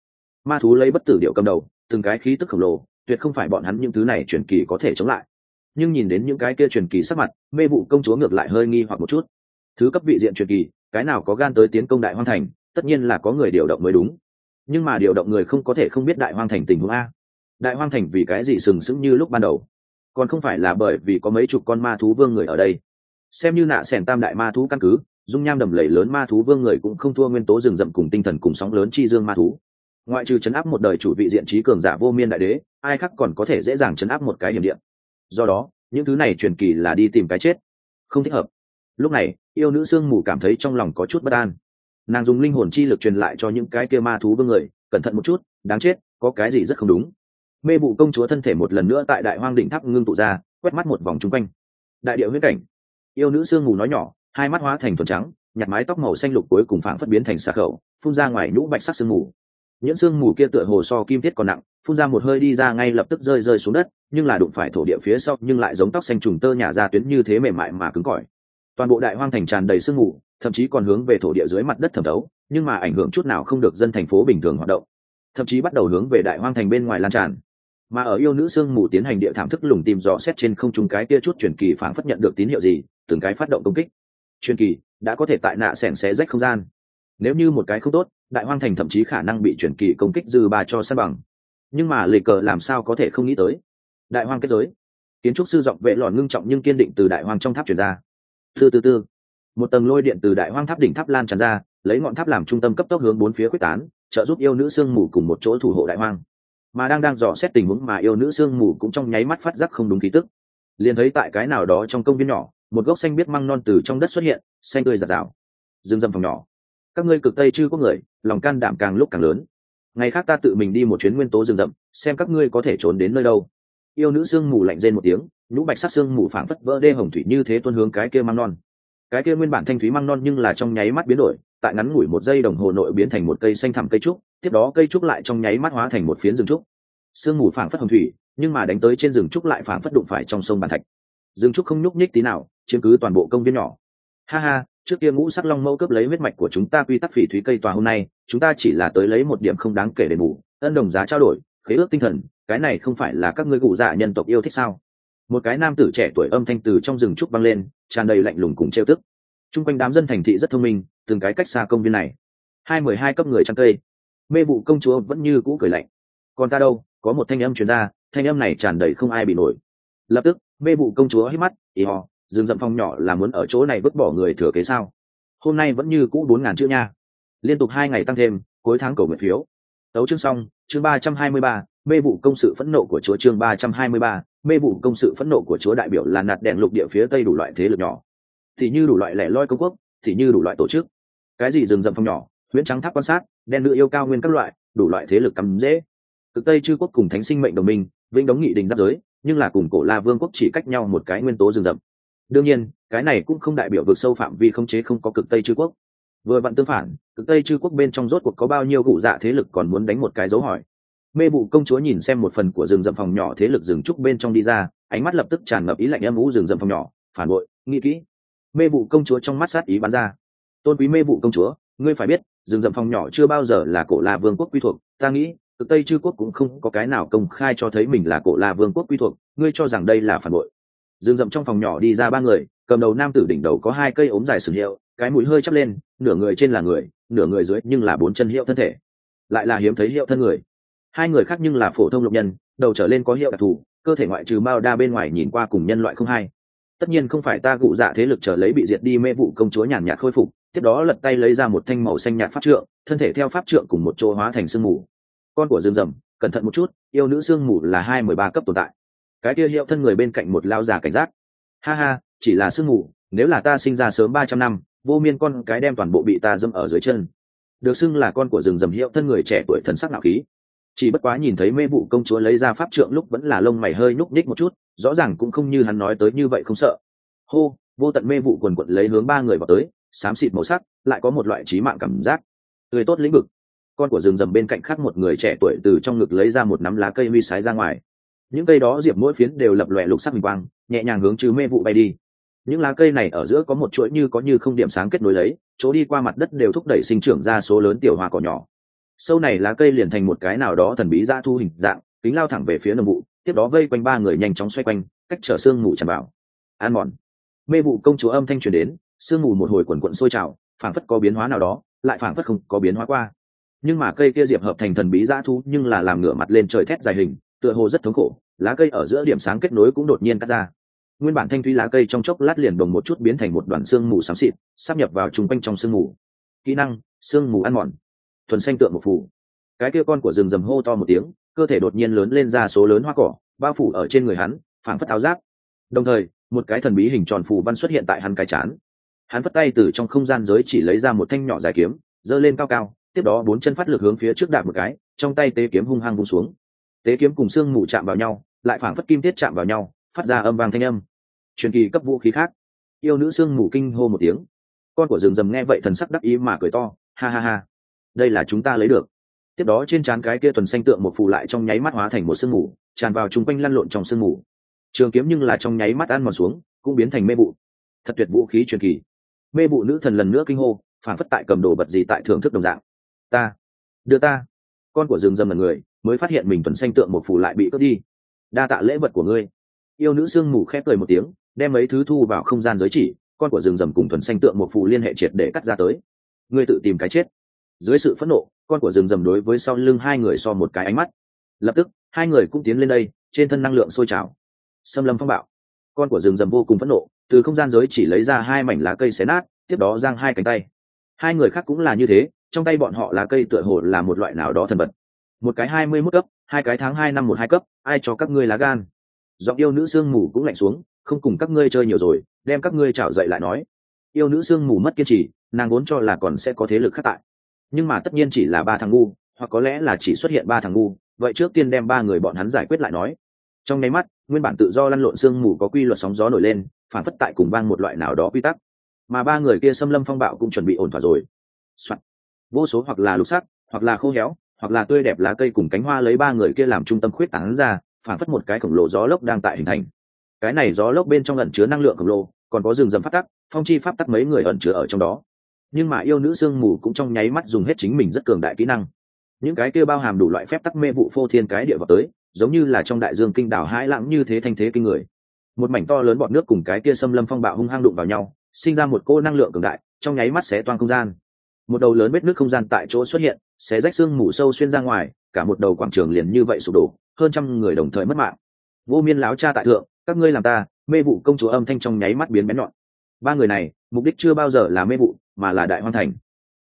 Ma thú lấy bất tử điệu cầm đầu, từng cái khí tức khổng lồ, tuyệt không phải bọn hắn những thứ này truyền kỳ có thể chống lại. Nhưng nhìn đến những cái kia truyền kỳ sắc mặt, mê vụ công chúa ngược lại hơi nghi hoặc một chút. Thứ cấp vị diện truyền kỳ, cái nào có gan tới tiến công đại hoang thành tất nhiên là có người điều động mới đúng. Nhưng mà điều động người không có thể không biết đại hoang thành tình huống a. Đại hoang thành vì cái gì sừng sững như lúc ban đầu? Còn không phải là bởi vì có mấy chục con ma thú vương người ở đây. Xem như nạ sẻn tam đại ma thú căn cứ, dung nham đầm lầy lớn ma thú vương người cũng không thua nguyên tố rừng rậm cùng tinh thần cùng sóng lớn chi dương ma thú. Ngoại trừ chấn áp một đời chủ vị diện trí cường giả vô miên đại đế, ai khác còn có thể dễ dàng chấn áp một cái hiểm điện do đó, những thứ này truyền kỳ là đi tìm cái chết. Không thích hợp. Lúc này, yêu nữ sương mù cảm thấy trong lòng có chút bất an nàng dùng linh hồn chi lực truyền lại cho những cái kia ma thú vương người, cẩn thận một chút, đáng chết, có cái gì rất không đúng. Mê vụ công chúa thân thể một lần nữa tại đại hoang đỉnh tháp ngưng tụ ra, quét mắt một vòng chung quanh. Đại điệu huyết cảnh. Yêu nữ sương mù nói nhỏ, hai mắt hóa thành thuần trắng nhặt mái tóc màu xanh lục cuối cùng phảng phất biến thành xà khẩu, phun ra ngoài nhũ bạch sắc sương mù. Những sương mù kia tựa hồ so kim thiết còn nặng, phun ra một hơi đi ra ngay lập tức rơi rơi xuống đất, nhưng là đụng phải thổ địa phía sau, nhưng lại giống tóc xanh trùng tơ nhả ra tuyến như thế mềm mại mà cứng cỏi. Toàn bộ đại hoang thành tràn đầy sương mù thậm chí còn hướng về thổ địa dưới mặt đất thẩm thấu, nhưng mà ảnh hưởng chút nào không được dân thành phố bình thường hoạt động. Thậm chí bắt đầu hướng về đại hoang thành bên ngoài lan tràn. Mà ở yêu nữ sương mù tiến hành địa thảm thức lùng tìm dò xét trên không trung cái kia chút truyền kỳ phản phất nhận được tín hiệu gì, từng cái phát động công kích. Truyền kỳ, đã có thể tại nạ sẻn xé rách không gian. Nếu như một cái không tốt, đại hoang thành thậm chí khả năng bị truyền kỳ công kích dư bà cho sân bằng. Nhưng mà lịch cờ làm sao có thể không nghĩ tới? Đại hoang kết giới. Kiến trúc sư giọng vệ lòn ngưng trọng nhưng kiên định từ đại hoang trong tháp chuyển ra. Từ từ từ một tầng lôi điện từ đại hoang tháp đỉnh tháp lan tràn ra, lấy ngọn tháp làm trung tâm cấp tốc hướng bốn phía quyết tán, trợ giúp yêu nữ sương mù cùng một chỗ thủ hộ đại hoang. Mà đang đang dò xét tình huống mà yêu nữ sương mù cũng trong nháy mắt phát giác không đúng ký tức. Liền thấy tại cái nào đó trong công viên nhỏ, một gốc xanh biết măng non từ trong đất xuất hiện, xanh tươi giạt rào. Dương dâm phòng nhỏ. Các ngươi cực tây chưa có người, lòng can đảm càng lúc càng lớn. Ngày khác ta tự mình đi một chuyến nguyên tố rừng rậm, xem các ngươi có thể trốn đến nơi đâu. Yêu nữ sương mù lạnh rên một tiếng, nhũ bạch sắc sương mù phảng phất vỡ đê hồng thủy như thế tuân hướng cái kia măng non cái kia nguyên bản thanh thúy măng non nhưng là trong nháy mắt biến đổi, tại ngắn ngủi một giây đồng hồ nội biến thành một cây xanh thẳm cây trúc, tiếp đó cây trúc lại trong nháy mắt hóa thành một phiến rừng trúc. Sương mù phảng phất hồng thủy, nhưng mà đánh tới trên rừng trúc lại phảng phất đụng phải trong sông bàn thạch. Rừng trúc không nhúc nhích tí nào, chiếm cứ toàn bộ công viên nhỏ. Ha ha, trước kia ngũ sắc long mẫu cướp lấy huyết mạch của chúng ta quy tắc phỉ thúy cây tòa hôm nay, chúng ta chỉ là tới lấy một điểm không đáng kể đền bù, ân đồng giá trao đổi, khế ước tinh thần, cái này không phải là các ngươi cụ dạ nhân tộc yêu thích sao? Một cái nam tử trẻ tuổi âm thanh từ trong rừng trúc băng lên, tràn đầy lạnh lùng cùng trêu tức. T quanh đám dân thành thị rất thông minh, từng cái cách xa công viên này. Hai mười hai cấp người trăng cây. Mê vụ công chúa vẫn như cũ cười lạnh. Còn ta đâu, có một thanh âm truyền ra, thanh âm này tràn đầy không ai bị nổi. Lập tức, mê vụ công chúa hít mắt, ý họ rừng rậm phong nhỏ là muốn ở chỗ này vứt bỏ người thừa kế sao? Hôm nay vẫn như cũ bốn ngàn chữ nha. Liên tục hai ngày tăng thêm, cuối tháng cầu nguyện phiếu. Tấu chương xong, chương ba trăm hai mươi ba, mê vụ công sự phẫn nộ của chúa chương ba trăm hai mươi ba mê vụ công sự phẫn nộ của chúa đại biểu là nạt đèn lục địa phía tây đủ loại thế lực nhỏ. Thì như đủ loại lẻ loi công quốc, thì như đủ loại tổ chức. Cái gì rừng rậm phong nhỏ, huyễn trắng tháp quan sát, đen nữ yêu cao nguyên các loại, đủ loại thế lực cắm dễ. Cực tây chư quốc cùng thánh sinh mệnh đồng minh, vĩnh đống nghị đình giáp giới, nhưng là cùng cổ la vương quốc chỉ cách nhau một cái nguyên tố rừng rậm. Đương nhiên, cái này cũng không đại biểu vượt sâu phạm vi không chế không có cực tây chư quốc. Vừa vặn tương phản, cực tây chư quốc bên trong rốt cuộc có bao nhiêu cụ dạ thế lực còn muốn đánh một cái dấu hỏi mê vụ công chúa nhìn xem một phần của rừng rậm phòng nhỏ thế lực rừng trúc bên trong đi ra, ánh mắt lập tức tràn ngập ý lạnh âm ú rừng rậm phòng nhỏ, phản bội, nghĩ kỹ. Mê vụ công chúa trong mắt sát ý bắn ra. Tôn quý mê vụ công chúa, ngươi phải biết, rừng rậm phòng nhỏ chưa bao giờ là cổ la vương quốc quy thuộc, ta nghĩ, từ tây chư quốc cũng không có cái nào công khai cho thấy mình là cổ la vương quốc quy thuộc, ngươi cho rằng đây là phản bội. Rừng rậm trong phòng nhỏ đi ra ba người, cầm đầu nam tử đỉnh đầu có hai cây ống dài sừng hiệu, cái mũi hơi chắp lên, nửa người trên là người, nửa người dưới nhưng là bốn chân hiệu thân thể. Lại là hiếm thấy hiệu thân người hai người khác nhưng là phổ thông lục nhân, đầu trở lên có hiệu đặc thù, cơ thể ngoại trừ mao đa bên ngoài nhìn qua cùng nhân loại không hai. Tất nhiên không phải ta cụ dạ thế lực trở lấy bị diệt đi mê vụ công chúa nhàn nhạt khôi phục, tiếp đó lật tay lấy ra một thanh màu xanh nhạt pháp trượng, thân thể theo pháp trượng cùng một chỗ hóa thành sương mù. Con của dương rầm cẩn thận một chút, yêu nữ sương mù là hai mười ba cấp tồn tại. Cái kia hiệu thân người bên cạnh một lao già cảnh giác. Ha ha, chỉ là sương mù, nếu là ta sinh ra sớm ba trăm năm, vô miên con cái đem toàn bộ bị ta dâm ở dưới chân. Được xưng là con của rừng rầm hiệu thân người trẻ tuổi thần sắc nạo khí chỉ bất quá nhìn thấy mê vụ công chúa lấy ra pháp trượng lúc vẫn là lông mày hơi nhúc nhích một chút, rõ ràng cũng không như hắn nói tới như vậy không sợ. Hô, vô tận mê vụ quần quận lấy hướng ba người vào tới, xám xịt màu sắc, lại có một loại trí mạng cảm giác. Người tốt lĩnh vực. Con của rừng rầm bên cạnh khác một người trẻ tuổi từ trong ngực lấy ra một nắm lá cây huy sái ra ngoài. Những cây đó diệp mỗi phiến đều lập lòe lục sắc hình quang, nhẹ nhàng hướng trừ mê vụ bay đi. Những lá cây này ở giữa có một chuỗi như có như không điểm sáng kết nối lấy, chỗ đi qua mặt đất đều thúc đẩy sinh trưởng ra số lớn tiểu hoa cỏ nhỏ sâu này lá cây liền thành một cái nào đó thần bí ra thu hình dạng, kính lao thẳng về phía nồng vụ, tiếp đó vây quanh ba người nhanh chóng xoay quanh, cách chở sương mù tràn vào. An mòn. Mê vụ công chúa âm thanh truyền đến, sương mù một hồi quần quận sôi trào, phảng phất có biến hóa nào đó, lại phảng phất không có biến hóa qua. Nhưng mà cây kia diệp hợp thành thần bí dã thu nhưng là làm ngửa mặt lên trời thét dài hình, tựa hồ rất thống khổ, lá cây ở giữa điểm sáng kết nối cũng đột nhiên cắt ra. Nguyên bản thanh thúy lá cây trong chốc lát liền đồng một chút biến thành một đoàn xương mù xám xịt sắp nhập vào chung quanh trong sương mù. Kỹ năng xương mù ăn mòn thuần xanh tượng một phủ. Cái kia con của rừng rầm hô to một tiếng, cơ thể đột nhiên lớn lên ra số lớn hoa cỏ, bao phủ ở trên người hắn, phảng phất áo giáp. Đồng thời, một cái thần bí hình tròn phù văn xuất hiện tại hắn cái chán. Hắn phất tay từ trong không gian giới chỉ lấy ra một thanh nhỏ dài kiếm, giơ lên cao cao, tiếp đó bốn chân phát lực hướng phía trước đạp một cái, trong tay tế kiếm hung hăng vung xuống. Tế kiếm cùng xương mù chạm vào nhau, lại phảng phất kim tiết chạm vào nhau, phát ra âm vang thanh âm. Truyền kỳ cấp vũ khí khác. Yêu nữ xương mù kinh hô một tiếng. Con của rừng rầm nghe vậy thần sắc đắc ý mà cười to, ha ha ha đây là chúng ta lấy được. Tiếp đó trên trán cái kia tuần xanh tượng một phù lại trong nháy mắt hóa thành một sương mù, tràn vào chung quanh lăn lộn trong sương mù. Trường kiếm nhưng là trong nháy mắt ăn mòn xuống, cũng biến thành mê vụ. Thật tuyệt vũ khí truyền kỳ. Mê vụ nữ thần lần nữa kinh hô, phản phất tại cầm đồ bật gì tại thưởng thức đồng dạng. Ta, đưa ta. Con của rừng dầm là người, mới phát hiện mình tuần xanh tượng một phù lại bị cướp đi. Đa tạ lễ vật của ngươi. Yêu nữ sương mù khép cười một tiếng, đem mấy thứ thu vào không gian giới chỉ, con của rừng rầm cùng thuần xanh tượng một phù liên hệ triệt để cắt ra tới. Ngươi tự tìm cái chết dưới sự phẫn nộ, con của rừng rầm đối với sau lưng hai người so một cái ánh mắt. Lập tức, hai người cũng tiến lên đây, trên thân năng lượng sôi trào. Xâm lâm phong bạo. Con của rừng rầm vô cùng phẫn nộ, từ không gian giới chỉ lấy ra hai mảnh lá cây xé nát, tiếp đó giang hai cánh tay. Hai người khác cũng là như thế, trong tay bọn họ lá cây tựa hồ là một loại nào đó thần vật. Một cái hai mươi mốt cấp, hai cái tháng hai năm một hai cấp, ai cho các ngươi lá gan? Giọng yêu nữ sương mù cũng lạnh xuống, không cùng các ngươi chơi nhiều rồi, đem các ngươi trảo dậy lại nói. Yêu nữ sương mù mất kiên trì, nàng vốn cho là còn sẽ có thế lực khác tại nhưng mà tất nhiên chỉ là ba thằng ngu, hoặc có lẽ là chỉ xuất hiện ba thằng ngu, vậy trước tiên đem ba người bọn hắn giải quyết lại nói. Trong nháy mắt, nguyên bản tự do lăn lộn sương mù có quy luật sóng gió nổi lên, phản phất tại cùng vang một loại nào đó quy tắc. Mà ba người kia xâm lâm phong bạo cũng chuẩn bị ổn thỏa rồi、Soạn. vô số hoặc là lục sắc, hoặc là khô héo, hoặc là tươi đẹp lá cây cùng cánh hoa lấy ba người kia làm trung tâm khuyết tảng ra, phản phất một cái khổng lồ gió lốc đang tại hình thành. Cái này gió lốc bên trong ẩn chứa năng lượng khổng lồ, còn có rừng rầm phát tắc, phong chi pháp tắc mấy người ẩn chứa ở trong đó nhưng mà yêu nữ sương mù cũng trong nháy mắt dùng hết chính mình rất cường đại kỹ năng. Những cái kia bao hàm đủ loại phép tắc mê vụ phô thiên cái địa vào tới, giống như là trong đại dương kinh đảo hãi lãng như thế thanh thế kinh người. Một mảnh to lớn bọn nước cùng cái kia xâm lâm phong bạo hung hăng đụng vào nhau, sinh ra một cô năng lượng cường đại, trong nháy mắt xé toàn không gian. Một đầu lớn vết nước không gian tại chỗ xuất hiện, xé rách xương mù sâu xuyên ra ngoài, cả một đầu quảng trường liền như vậy sụp đổ, hơn trăm người đồng thời mất mạng. Vô miên láo cha tại thượng, các ngươi làm ta, mê vụ công chúa âm thanh trong nháy mắt biến bén nhọn. Ba người này, mục đích chưa bao giờ là mê vụ mà là đại hoang thành.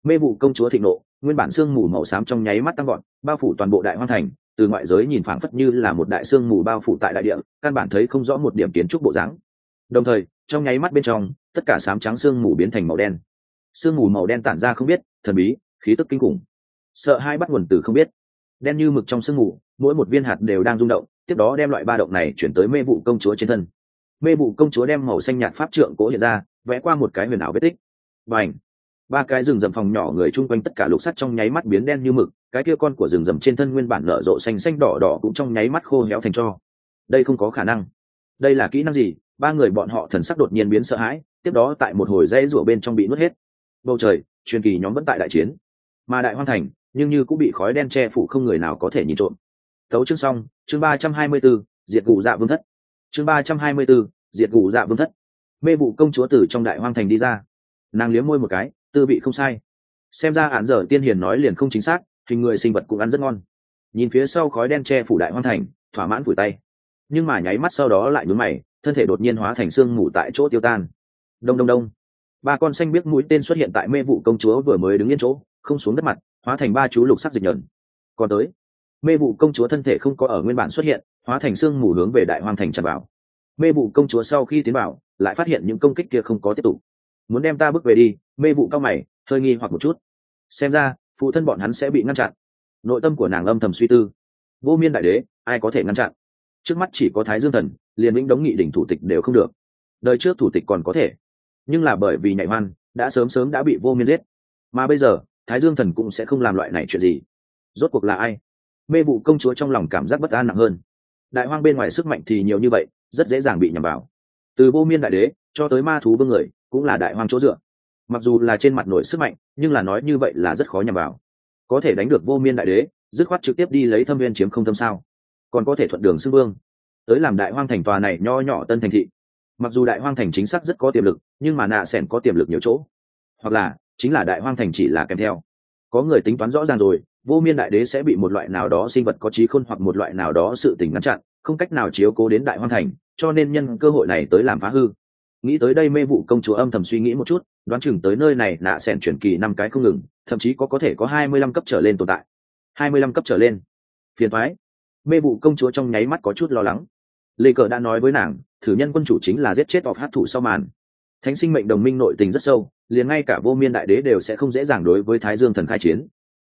Mê vụ công chúa thịnh nộ, nguyên bản xương mù màu xám trong nháy mắt tăng gọn bao phủ toàn bộ đại hoang thành, từ ngoại giới nhìn phảng phất như là một đại xương mù bao phủ tại đại địa, căn bản thấy không rõ một điểm kiến trúc bộ dáng. Đồng thời, trong nháy mắt bên trong, tất cả sám trắng xương mù biến thành màu đen. Xương mù màu đen tản ra không biết, thần bí, khí tức kinh khủng. Sợ hai bắt nguồn từ không biết. Đen như mực trong sương mù, mỗi một viên hạt đều đang rung động, tiếp đó đem loại ba động này chuyển tới mê vụ công chúa trên thân. Mê vụ công chúa đem màu xanh nhạt pháp trượng cố hiện ra, vẽ qua một cái huyền ảo vết tích và ảnh. Ba cái rừng rậm phòng nhỏ người chung quanh tất cả lục sắt trong nháy mắt biến đen như mực, cái kia con của rừng rậm trên thân nguyên bản nở rộ xanh xanh đỏ đỏ cũng trong nháy mắt khô héo thành cho. Đây không có khả năng. Đây là kỹ năng gì? Ba người bọn họ thần sắc đột nhiên biến sợ hãi, tiếp đó tại một hồi dây rủa bên trong bị nuốt hết. Bầu trời, truyền kỳ nhóm vẫn tại đại chiến. Mà đại hoang thành, nhưng như cũng bị khói đen che phủ không người nào có thể nhìn trộm. Tấu chương xong, chương ba trăm hai mươi b diệt cụ dạ vương thất. Chương ba trăm hai mươi b diệt cụ dạ vương thất. Mê vụ công chúa tử trong đại hoang thành đi ra nàng liếm môi một cái, tư vị không sai. Xem ra án dở tiên hiền nói liền không chính xác, hình người sinh vật cũng ăn rất ngon. Nhìn phía sau khói đen che phủ đại hoang thành, thỏa mãn vùi tay. Nhưng mà nháy mắt sau đó lại nhún mày, thân thể đột nhiên hóa thành xương mù tại chỗ tiêu tan. Đông đông đông. Ba con xanh biết mũi tên xuất hiện tại mê vụ công chúa vừa mới đứng yên chỗ, không xuống đất mặt, hóa thành ba chú lục sắc dịch nhợn còn tới, mê vụ công chúa thân thể không có ở nguyên bản xuất hiện, hóa thành xương mù hướng về đại hoang thành tràn vào. Mê vụ công chúa sau khi tiến vào, lại phát hiện những công kích kia không có tiếp tục muốn đem ta bước về đi, mê vụ cao mày, hơi nghi hoặc một chút. Xem ra, phụ thân bọn hắn sẽ bị ngăn chặn. Nội tâm của nàng âm thầm suy tư. Vô miên đại đế, ai có thể ngăn chặn? Trước mắt chỉ có thái dương thần liền lĩnh đống nghị đỉnh thủ tịch đều không được. Đời trước thủ tịch còn có thể. Nhưng là bởi vì nhạy hoan, đã sớm sớm đã bị vô miên giết. Mà bây giờ, thái dương thần cũng sẽ không làm loại này chuyện gì. Rốt cuộc là ai? Mê vụ công chúa trong lòng cảm giác bất an nặng hơn. Đại hoang bên ngoài sức mạnh thì nhiều như vậy, rất dễ dàng bị nhầm vào. Từ vô miên đại đế, cho tới ma thú vương người cũng là đại hoang chỗ dựa. Mặc dù là trên mặt nổi sức mạnh, nhưng là nói như vậy là rất khó nhầm vào. Có thể đánh được vô miên đại đế, dứt khoát trực tiếp đi lấy thâm viên chiếm không tâm sao. Còn có thể thuận đường xưng vương. Tới làm đại hoang thành tòa này nho nhỏ tân thành thị. Mặc dù đại hoang thành chính xác rất có tiềm lực, nhưng mà nạ sẻn có tiềm lực nhiều chỗ. Hoặc là, chính là đại hoang thành chỉ là kèm theo. Có người tính toán rõ ràng rồi, vô miên đại đế sẽ bị một loại nào đó sinh vật có trí khôn hoặc một loại nào đó sự tình ngăn chặn, không cách nào chiếu cố đến đại hoang thành, cho nên nhân cơ hội này tới làm phá hư nghĩ tới đây mê vụ công chúa âm thầm suy nghĩ một chút, đoán chừng tới nơi này nạ sẻn chuyển kỳ năm cái không ngừng, thậm chí có có thể có hai mươi lăm cấp trở lên tồn tại. hai mươi lăm cấp trở lên. Phiền thoái mê vụ công chúa trong nháy mắt có chút lo lắng. Lê cờ đã nói với nàng, thử nhân quân chủ chính là giết chết off hát thủ sau màn. Thánh sinh mệnh đồng minh nội tình rất sâu, liền ngay cả vô miên đại đế đều sẽ không dễ dàng đối với thái dương thần khai chiến.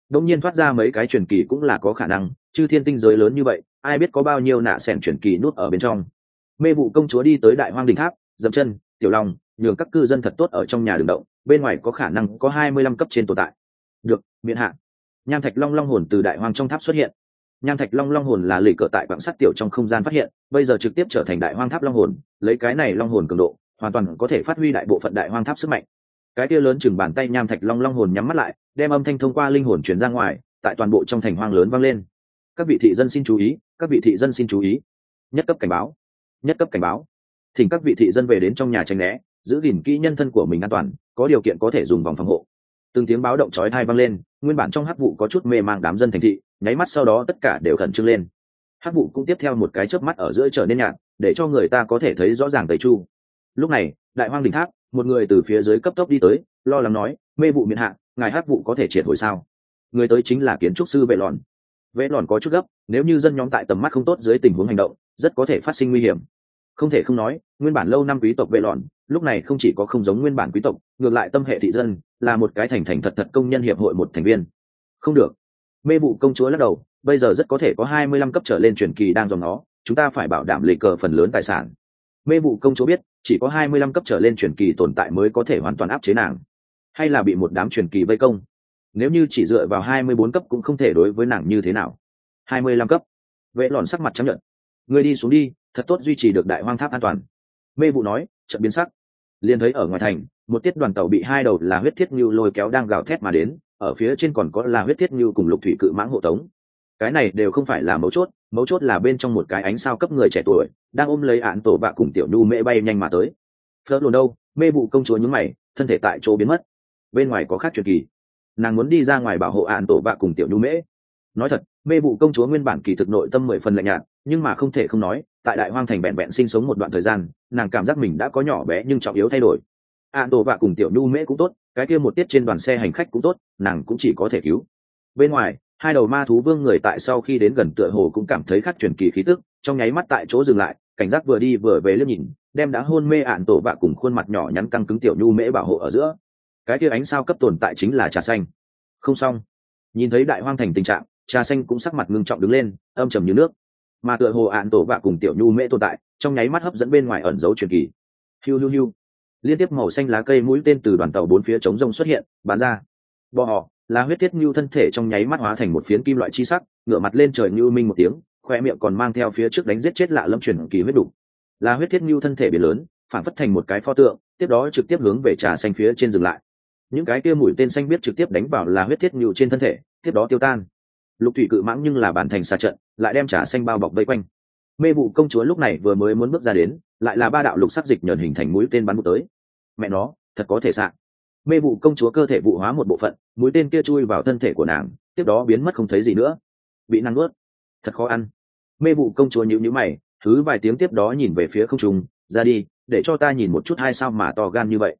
Đông nhiên thoát ra mấy cái truyền kỳ cũng là có khả năng, chư thiên tinh giới lớn như vậy, ai biết có bao nhiêu nạ sẻn truyền kỳ nút ở bên trong. Mê vụ công chúa đi tới đại hoang đình tháp, dậm chân tiểu long, nhường các cư dân thật tốt ở trong nhà đường động, bên ngoài có khả năng có hai mươi lăm cấp trên tồn tại. Được, miễn hạ. Nham thạch long long hồn từ đại hoang trong tháp xuất hiện. Nham thạch long long hồn là lì cờ tại quảng sắt tiểu trong không gian phát hiện, bây giờ trực tiếp trở thành đại hoang tháp long hồn, lấy cái này long hồn cường độ, hoàn toàn có thể phát huy đại bộ phận đại hoang tháp sức mạnh. Cái kia lớn chừng bàn tay nham thạch long long hồn nhắm mắt lại, đem âm thanh thông qua linh hồn truyền ra ngoài, tại toàn bộ trong thành hoang lớn vang lên. Các vị thị dân xin chú ý, các vị thị dân xin chú ý. Nhất cấp cảnh báo. Nhất cấp cảnh báo thỉnh các vị thị dân về đến trong nhà tranh né, giữ gìn kỹ nhân thân của mình an toàn, có điều kiện có thể dùng vòng phòng hộ. Từng tiếng báo động chói thai vang lên, nguyên bản trong hắc vụ có chút mê mang đám dân thành thị, nháy mắt sau đó tất cả đều khẩn trương lên. Hắc vụ cũng tiếp theo một cái chớp mắt ở giữa trở nên nhạt, để cho người ta có thể thấy rõ ràng tây chu. Lúc này, đại hoang đình tháp, một người từ phía dưới cấp tốc đi tới, lo lắng nói, mê vụ miền hạ, ngài hắc vụ có thể triệt hồi sao? Người tới chính là kiến trúc sư vệ lòn. Vệ lòn có chút gấp, nếu như dân nhóm tại tầm mắt không tốt dưới tình huống hành động, rất có thể phát sinh nguy hiểm không thể không nói nguyên bản lâu năm quý tộc vệ lọn, lúc này không chỉ có không giống nguyên bản quý tộc ngược lại tâm hệ thị dân là một cái thành thành thật thật công nhân hiệp hội một thành viên. Không được. Mê vụ công chúa lắc đầu bây giờ rất có thể có hai mươi lăm cấp trở lên truyền kỳ đang dòng nó chúng ta phải bảo đảm lệ cờ phần lớn tài sản. Mê vụ công chúa biết chỉ có hai mươi lăm cấp trở lên truyền kỳ tồn tại mới có thể hoàn toàn áp chế nàng. Hay là bị một đám truyền kỳ vây công. Nếu như chỉ dựa vào hai mươi bốn cấp cũng không thể đối với nàng như thế nào. Hai mươi lăm cấp. Vệ lòn sắc mặt chấp nhận. Người đi xuống đi thật tốt duy trì được đại hoang tháp an toàn. Mê vụ nói trận biến sắc. Liền thấy ở ngoài thành, một tiết đoàn tàu bị hai đầu là huyết thiết như lôi kéo đang gào thét mà đến, ở phía trên còn có là huyết thiết như cùng lục thủy cự mãng hộ tống. Cái này đều không phải là mấu chốt mấu chốt là bên trong một cái ánh sao cấp người trẻ tuổi, đang ôm lấy án tổ bạ cùng tiểu nhu mễ bay nhanh mà tới. Phớt luôn đâu, mê vụ công chúa nhúng mày, thân thể tại chỗ biến mất. Bên ngoài có khác truyền kỳ. Nàng muốn đi ra ngoài bảo hộ án tổ bạ cùng tiểu nhu mễ. Nói thật, mê vụ công chúa nguyên bản kỳ thực nội tâm mười phần lạnh nhạt nhưng mà không thể không nói, tại đại hoang thành bẹn bẹn sinh sống một đoạn thời gian, nàng cảm giác mình đã có nhỏ bé nhưng trọng yếu thay đổi. Ạn tổ vạ cùng tiểu nhu mễ cũng tốt, cái kia một tiết trên đoàn xe hành khách cũng tốt, nàng cũng chỉ có thể cứu. Bên ngoài, hai đầu ma thú vương người tại sau khi đến gần tựa hồ cũng cảm thấy khắc truyền kỳ khí tức, trong nháy mắt tại chỗ dừng lại, cảnh giác vừa đi vừa về liếc nhìn, đem đã hôn mê ạn tổ vạ cùng khuôn mặt nhỏ nhắn căng cứng tiểu nhu mễ bảo hộ ở giữa. Cái kia ánh sao cấp tồn tại chính là trà xanh. Không xong. Nhìn thấy đại hoang thành tình trạng, trà xanh cũng sắc mặt ngưng trọng đứng lên, âm trầm như nước mà tựa hồ ạn tổ vạ cùng tiểu nhu mễ tồn tại, trong nháy mắt hấp dẫn bên ngoài ẩn dấu truyền kỳ. Hiu hiu hiu. Liên tiếp màu xanh lá cây mũi tên từ đoàn tàu bốn phía chống rông xuất hiện bán ra. Bò họ là huyết thiết như thân thể trong nháy mắt hóa thành một phiến kim loại chi sắc, ngửa mặt lên trời như minh một tiếng, khoe miệng còn mang theo phía trước đánh giết chết lạ lâm truyền kỳ huyết đủ. Là huyết thiết như thân thể biển lớn, phản phất thành một cái pho tượng, tiếp đó trực tiếp hướng về trà xanh phía trên dừng lại. Những cái kia mũi tên xanh biết trực tiếp đánh vào là huyết thiết như trên thân thể, tiếp đó tiêu tan lục thủy cự mãng nhưng là bản thành xa trận, lại đem trà xanh bao bọc vây quanh. Mê vụ công chúa lúc này vừa mới muốn bước ra đến, lại là ba đạo lục sắc dịch nhờn hình thành mũi tên bắn vụ tới. Mẹ nó, thật có thể sạn mê vụ công chúa cơ thể vụ hóa một bộ phận, mũi tên kia chui vào thân thể của nàng, tiếp đó biến mất không thấy gì nữa. Bị năng ướt thật khó ăn. Mê vụ công chúa nhịu nhữ mày, thứ vài tiếng tiếp đó nhìn về phía không trung, ra đi, để cho ta nhìn một chút hai sao mà to gan như vậy.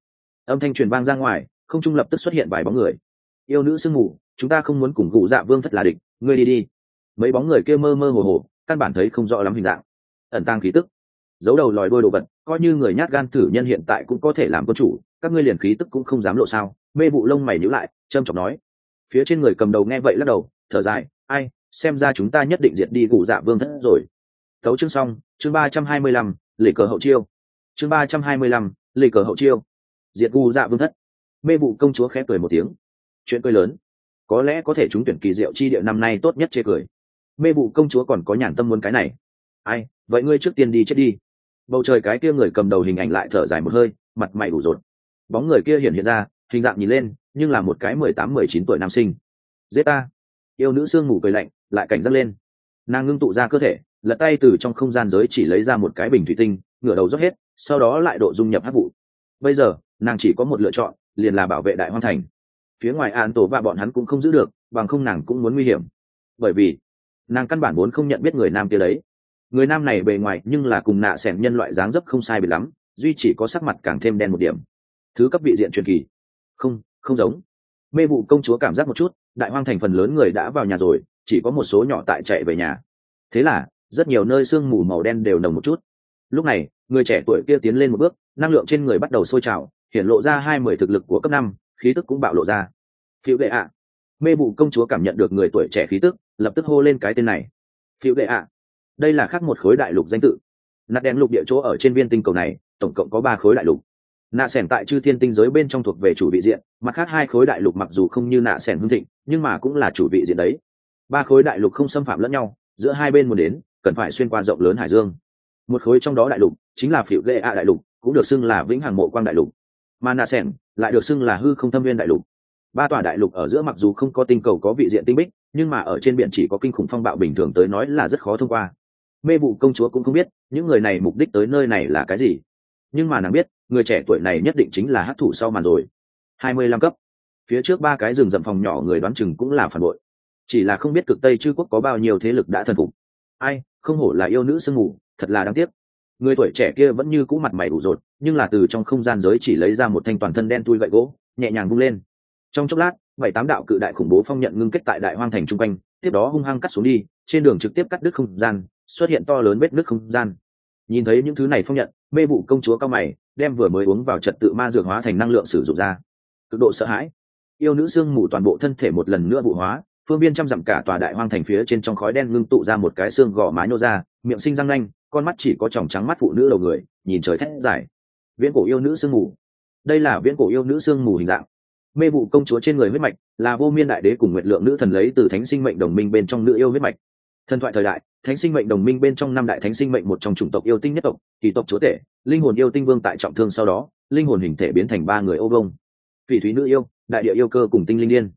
Âm thanh truyền vang ra ngoài, không trung lập tức xuất hiện vài bóng người. Yêu nữ sương mù chúng ta không muốn cùng cụ dạ vương thất là địch, ngươi đi đi. Mấy bóng người kia mơ mơ hồ hồ, căn bản thấy không rõ lắm hình dạng. Ẩn tăng khí tức. Giấu đầu lòi đôi đồ vật, coi như người nhát gan thử nhân hiện tại cũng có thể làm quân chủ, các ngươi liền khí tức cũng không dám lộ sao. Mê vụ lông mày nhữ lại trâm trọng nói. Phía trên người cầm đầu nghe vậy lắc đầu, thở dài, ai, xem ra chúng ta nhất định diệt đi cụ dạ vương thất rồi. Thấu chương xong, chương ba trăm hai mươi lăm lì cờ hậu chiêu. Chương ba trăm hai mươi lăm lì cờ hậu chiêu. Diệt cụ dạ vương thất. Mê vụ công chúa khẽ cười một tiếng. Chuyện cười lớn có lẽ có thể chúng tuyển kỳ diệu chi địa năm nay tốt nhất chê cười. Mê vụ công chúa còn có nhàn tâm muốn cái này. Ai, vậy ngươi trước tiên đi chết đi. Bầu trời cái kia người cầm đầu hình ảnh lại thở dài một hơi, mặt mày ủ rột. Bóng người kia hiện hiện ra, hình dạng nhìn lên, nhưng là một cái mười tám, mười chín tuổi nam sinh. Giết ta. Yêu nữ sương mù cười lạnh, lại cảnh giác lên. Nàng ngưng tụ ra cơ thể, lật tay từ trong không gian giới chỉ lấy ra một cái bình thủy tinh, ngửa đầu rót hết, sau đó lại độ dung nhập hát vụ. Bây giờ, nàng chỉ có một lựa chọn, liền là bảo vệ đại hoang thành phía ngoài an tổ và bọn hắn cũng không giữ được, bằng không nàng cũng muốn nguy hiểm. Bởi vì, nàng căn bản muốn không nhận biết người nam kia đấy. Người nam này bề ngoài nhưng là cùng nạ s nhân loại dáng dấp không sai biệt lắm, duy chỉ có sắc mặt càng thêm đen một điểm. Thứ cấp vị diện truyền kỳ. Không không giống. Mê vụ công chúa cảm giác một chút, đại hoang thành phần lớn người đã vào nhà rồi, chỉ có một số nhỏ tại chạy về nhà. Thế là, rất nhiều nơi sương mù màu đen đều nồng một chút. Lúc này, người trẻ tuổi kia tiến lên một bước, năng lượng trên người bắt đầu sôi trào, hiện lộ ra hai mươi thực lực của cấp năm khí tức cũng bạo lộ ra. Phiêu đệ ạ. Mê vụ công chúa cảm nhận được người tuổi trẻ khí tức, lập tức hô lên cái tên này. Phiêu đệ ạ. Đây là khác một khối đại lục danh tự. Nạt đèn lục địa chỗ ở trên viên tinh cầu này, tổng cộng có ba khối đại lục. Nạ sẻn tại chư thiên tinh giới bên trong thuộc về chủ vị diện, mặt khác hai khối đại lục mặc dù không như nạ sẻn ẻ hương thịnh, nhưng mà cũng là chủ vị diện đấy. Ba khối đại lục không xâm phạm lẫn nhau, giữa hai bên muốn đến, cần phải xuyên qua rộng lớn hải dương. Một khối trong đó đại lục, chính là phiểu lệ ạ đại lục, cũng được xưng là vĩnh hằng mộ quang đại lục mà nạ sẻn lại được xưng là hư không thâm viên đại lục. Ba tòa đại lục ở giữa mặc dù không có tinh cầu có vị diện tinh bích, nhưng mà ở trên biển chỉ có kinh khủng phong bạo bình thường tới nói là rất khó thông qua. Mê vụ công chúa cũng không biết, những người này mục đích tới nơi này là cái gì. Nhưng mà nàng biết, người trẻ tuổi này nhất định chính là hát thủ sau màn rồi. Hai mươi lăm cấp. Phía trước ba cái rừng rậm phòng nhỏ người đoán chừng cũng là phản bội. Chỉ là không biết cực tây chư quốc có bao nhiêu thế lực đã thần phục. Ai, không hổ là yêu nữ sương mù, thật là đáng tiếc. Người tuổi trẻ kia vẫn như cũ mặt mày đủ rột nhưng là từ trong không gian giới chỉ lấy ra một thanh toàn thân đen tui gậy gỗ, nhẹ nhàng vung lên. Trong chốc lát, bảy tám đạo cự đại khủng bố phong nhận ngưng kết tại đại hoang thành chung quanh, tiếp đó hung hăng cắt xuống đi, trên đường trực tiếp cắt đứt không gian, xuất hiện to lớn vết nứt không gian. Nhìn thấy những thứ này phong nhận, mê vụ công chúa cao mày, đem vừa mới uống vào trật tự ma dược hóa thành năng lượng sử dụng ra. Cực độ sợ hãi. Yêu nữ xương mù toàn bộ thân thể một lần nữa vụ hóa, phương biên chăm dặm cả tòa đại hoang thành phía trên trong khói đen ngưng tụ ra một cái xương gò má nhô ra, miệng sinh răng nanh, con mắt chỉ có tròng trắng mắt phụ nữ đầu người, nhìn trời thét dài viễn cổ yêu nữ xương mù. Đây là viễn cổ yêu nữ xương mù hình dạng. Mê vụ công chúa trên người huyết mạch là vô miên đại đế cùng nguyện lượng nữ thần lấy từ thánh sinh mệnh đồng minh bên trong nữ yêu huyết mạch. Thần thoại thời đại, thánh sinh mệnh đồng minh bên trong năm đại thánh sinh mệnh một trong chủng tộc yêu tinh nhất tộc, kỳ tộc chúa tể, linh hồn yêu tinh vương tại trọng thương sau đó, linh hồn hình thể biến thành ba người ô vông phỉ thúy nữ yêu, đại địa yêu cơ cùng tinh linh điên.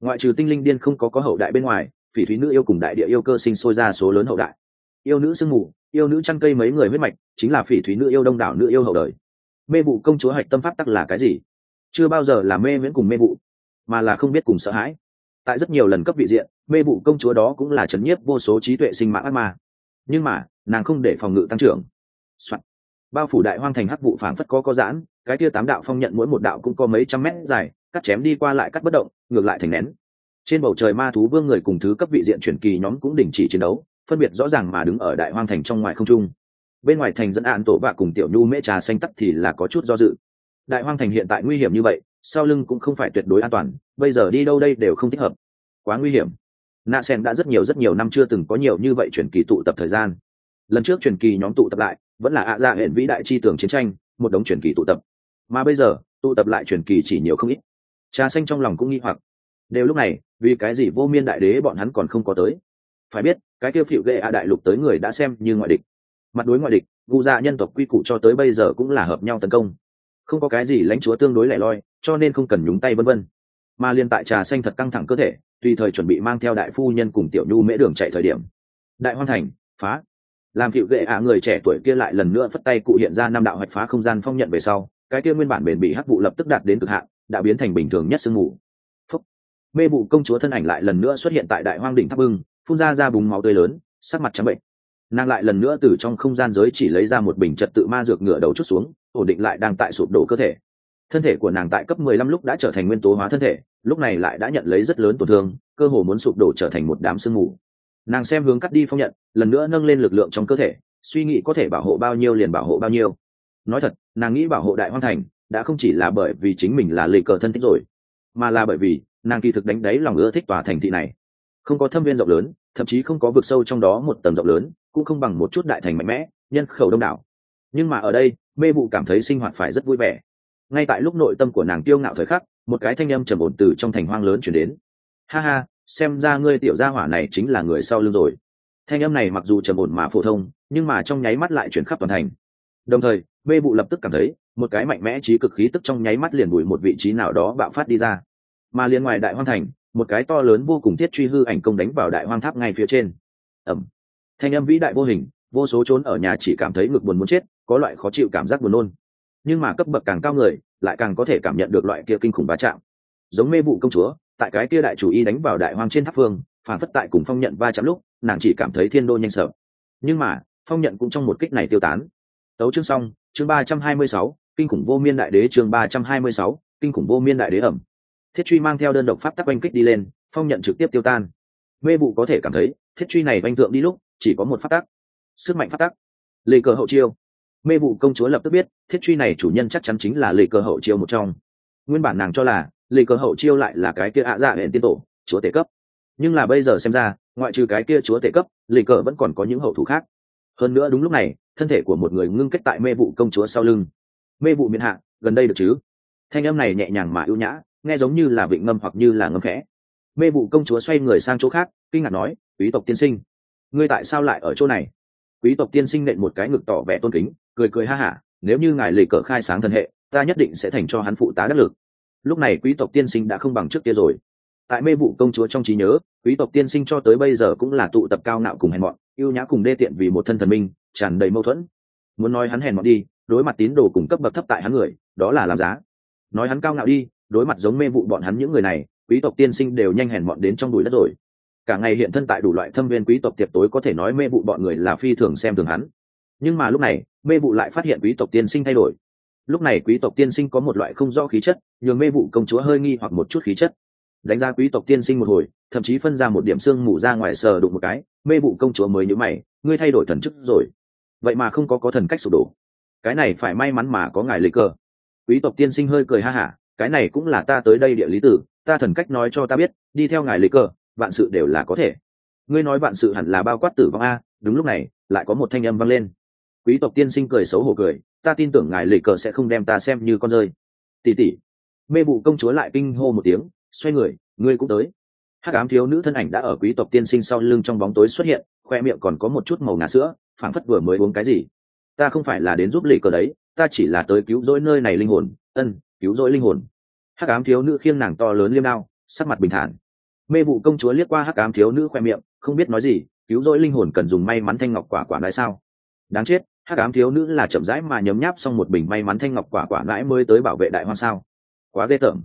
Ngoại trừ tinh linh điên không có có hậu đại bên ngoài, phỉ thúy nữ yêu cùng đại địa yêu cơ sinh sôi ra số lớn hậu đại. Yêu nữ sương mù, yêu nữ chăn cây mấy người huyết mạch, chính là phỉ thúy nữ yêu đông đảo nữ yêu hậu đời mê vụ công chúa hạch tâm pháp tắc là cái gì? Chưa bao giờ là mê miễn cùng mê vụ, mà là không biết cùng sợ hãi. Tại rất nhiều lần cấp vị diện, mê vụ công chúa đó cũng là chấn nhiếp vô số trí tuệ sinh mạng ác ma. Nhưng mà, nàng không để phòng ngự tăng trưởng、Soạn. bao phủ đại hoang thành hắc vụ phảng phất có có giãn, cái kia tám đạo phong nhận mỗi một đạo cũng có mấy trăm mét dài, cắt chém đi qua lại cắt bất động, ngược lại thành nén. Trên bầu trời ma thú vương người cùng thứ cấp vị diện chuyển kỳ nhóm cũng đình chỉ chiến đấu, phân biệt rõ ràng mà đứng ở đại hoang thành trong ngoài không trung bên ngoài thành dẫn án tổ bạ cùng tiểu nhu mễ trà xanh tắc thì là có chút do dự. Đại hoang thành hiện tại nguy hiểm như vậy, sau lưng cũng không phải tuyệt đối an toàn, bây giờ đi đâu đây đều không thích hợp. Quá nguy hiểm. Nạ sen đã rất nhiều rất nhiều năm chưa từng có nhiều như vậy chuyển kỳ tụ tập thời gian. Lần trước chuyển kỳ nhóm tụ tập lại, vẫn là ạ dạ hẹn vĩ đại chi tưởng chiến tranh, một đống chuyển kỳ tụ tập. Mà bây giờ, tụ tập lại chuyển kỳ chỉ nhiều không ít. Trà xanh trong lòng cũng nghi hoặc. Đều lúc này, vì cái gì vô miên đại đế bọn hắn còn không có tới? Phải biết, cái tiêu phịu ghệ ạ đại lục tới người đã xem như ngoại địch mặt đối ngoại địch gu dạ nhân tộc quy củ cho tới bây giờ cũng là hợp nhau tấn công. Không có cái gì lãnh chúa tương đối lẻ loi, cho nên không cần nhúng tay vân vân. Mà liên tại trà xanh thật căng thẳng cơ thể, tùy thời chuẩn bị mang theo đại phu nhân cùng tiểu nhu mễ đường chạy thời điểm. Đại hoan thành, phá. Làm phịu ghệ ạ người trẻ tuổi kia lại lần nữa phất tay cụ hiện ra năm đạo hoạch phá không gian phong nhận về sau, cái kia nguyên bản bền bị hắc vụ lập tức đạt đến cực hạn, đã biến thành bình thường nhất sương mù. Phúc. mê vụ công chúa thân ảnh lại lần nữa xuất hiện tại đại hoang đỉnh tháp bưng, phun ra ra bùng máu tươi lớn, sắc mặt trắng bệnh nàng lại lần nữa từ trong không gian giới chỉ lấy ra một bình trật tự ma dược ngựa đầu chút xuống, ổn định lại đang tại sụp đổ cơ thể. Thân thể của nàng tại cấp mười lăm lúc đã trở thành nguyên tố hóa thân thể, lúc này lại đã nhận lấy rất lớn tổn thương, cơ hồ muốn sụp đổ trở thành một đám sương mù. Nàng xem hướng cắt đi phong nhận, lần nữa nâng lên lực lượng trong cơ thể, suy nghĩ có thể bảo hộ bao nhiêu liền bảo hộ bao nhiêu. Nói thật, nàng nghĩ bảo hộ đại hoang thành, đã không chỉ là bởi vì chính mình là lề cờ thân thích rồi, mà là bởi vì nàng kỳ thực đánh đáy lòng ưa thích tòa thành thị này. Không có thâm viên rộng lớn thậm chí không có vực sâu trong đó một tầng rộng lớn, cũng không bằng một chút đại thành mạnh mẽ, nhân khẩu đông đảo. Nhưng mà ở đây, mê vụ cảm thấy sinh hoạt phải rất vui vẻ. Ngay tại lúc nội tâm của nàng tiêu ngạo thời khắc, một cái thanh âm trầm ổn từ trong thành hoang lớn chuyển đến. Ha ha, xem ra ngươi tiểu gia hỏa này chính là người sau lưng rồi. Thanh âm này mặc dù trầm ổn mà phổ thông, nhưng mà trong nháy mắt lại chuyển khắp toàn thành. Đồng thời, mê vụ lập tức cảm thấy, một cái mạnh mẽ trí cực khí tức trong nháy mắt liền bùi một vị trí nào đó bạo phát đi ra. Mà liền ngoài đại hoang thành một cái to lớn vô cùng thiết truy hư ảnh công đánh vào đại hoang tháp ngay phía trên. Ẩm. Thanh âm vĩ đại vô hình, vô số trốn ở nhà chỉ cảm thấy ngực buồn muốn chết, có loại khó chịu cảm giác buồn nôn. Nhưng mà cấp bậc càng cao người, lại càng có thể cảm nhận được loại kia kinh khủng bá chạm. Giống mê vụ công chúa, tại cái kia đại chủ y đánh vào đại hoang trên tháp phương, phản phất tại cùng phong nhận va chạm lúc, nàng chỉ cảm thấy thiên đô nhanh sợ. Nhưng mà, phong nhận cũng trong một kích này tiêu tán. Tấu chương xong, chương ba trăm hai mươi sáu, kinh khủng vô miên đại đế chương ba trăm hai mươi sáu, kinh khủng vô miên đại đế ẩm thiết truy mang theo đơn độc pháp tắc oanh kích đi lên, phong nhận trực tiếp tiêu tan. Mê vụ có thể cảm thấy, thiết truy này oanh thượng đi lúc, chỉ có một pháp tắc. Sức mạnh pháp tắc. Lệ cờ hậu chiêu. Mê vụ công chúa lập tức biết, thiết truy này chủ nhân chắc chắn chính là lệ cờ hậu chiêu một trong. Nguyên bản nàng cho là lệ cờ hậu chiêu lại là cái kia ạ dạ hệ tiên tổ, chúa tể cấp. Nhưng là bây giờ xem ra, ngoại trừ cái kia chúa tể cấp lệ cờ vẫn còn có những hậu thủ khác. Hơn nữa đúng lúc này, thân thể của một người ngưng kết tại mê vụ công chúa sau lưng. Mê vụ miền hạ, gần đây được chứ? Thanh âm này nhẹ nhàng mà ưu nhã nghe giống như là vịnh ngâm hoặc như là ngâm khẽ. Mê vụ công chúa xoay người sang chỗ khác, kinh ngạc nói, quý tộc tiên sinh, ngươi tại sao lại ở chỗ này? Quý tộc tiên sinh nện một cái ngực tỏ vẻ tôn kính, cười cười ha hả, nếu như ngài lì cờ khai sáng thân hệ, ta nhất định sẽ thành cho hắn phụ tá đắc lực. Lúc này quý tộc tiên sinh đã không bằng trước kia rồi. Tại mê vụ công chúa trong trí nhớ, quý tộc tiên sinh cho tới bây giờ cũng là tụ tập cao nạo cùng hèn mọn yêu nhã cùng đê tiện vì một thân thần minh, tràn đầy mâu thuẫn. Muốn nói hắn hèn mọn đi, đối mặt tín đồ cùng cấp bậc thấp tại hắn người, đó là làm giá. Nói hắn cao ngạo đi đối mặt giống mê vụ bọn hắn những người này, quý tộc tiên sinh đều nhanh hèn mọn đến trong đùi đất rồi. Cả ngày hiện thân tại đủ loại thâm viên quý tộc tiệc tối có thể nói mê vụ bọn người là phi thường xem thường hắn. Nhưng mà lúc này, mê vụ lại phát hiện quý tộc tiên sinh thay đổi. Lúc này quý tộc tiên sinh có một loại không rõ khí chất, nhường mê vụ công chúa hơi nghi hoặc một chút khí chất. Đánh ra quý tộc tiên sinh một hồi, thậm chí phân ra một điểm xương mù ra ngoài sờ đụng một cái, mê vụ công chúa mới nhữ mày, ngươi thay đổi thần chức rồi. Vậy mà không có có thần cách sụp đổ. Cái này phải may mắn mà có ngài lấy cơ. Quý tộc tiên sinh hơi cười ha hả cái này cũng là ta tới đây địa lý tử ta thần cách nói cho ta biết đi theo ngài lấy cờ, vạn sự đều là có thể. Ngươi nói vạn sự hẳn là bao quát tử vong a đúng lúc này lại có một thanh âm vang lên. Quý tộc tiên sinh cười xấu hổ cười ta tin tưởng ngài lì cờ sẽ không đem ta xem như con rơi. Tỉ tỉ mê vụ công chúa lại kinh hô một tiếng xoay người ngươi cũng tới. Hắc ám thiếu nữ thân ảnh đã ở quý tộc tiên sinh sau lưng trong bóng tối xuất hiện khoe miệng còn có một chút màu ngà sữa phảng phất vừa mới uống cái gì. Ta không phải là đến giúp lì cờ đấy ta chỉ là tới cứu rỗi nơi này linh hồn ân cứu rỗi linh hồn hắc ám thiếu nữ khiêng nàng to lớn liêm đao, sắc mặt bình thản. Mê vụ công chúa liếc qua hắc ám thiếu nữ khoe miệng, không biết nói gì, cứu rỗi linh hồn cần dùng may mắn thanh ngọc quả quả lại sao? Đáng chết, hắc ám thiếu nữ là chậm rãi mà nhấm nháp xong một bình may mắn thanh ngọc quả quả ngãi mới tới bảo vệ đại hoa sao? Quá ghê tởm.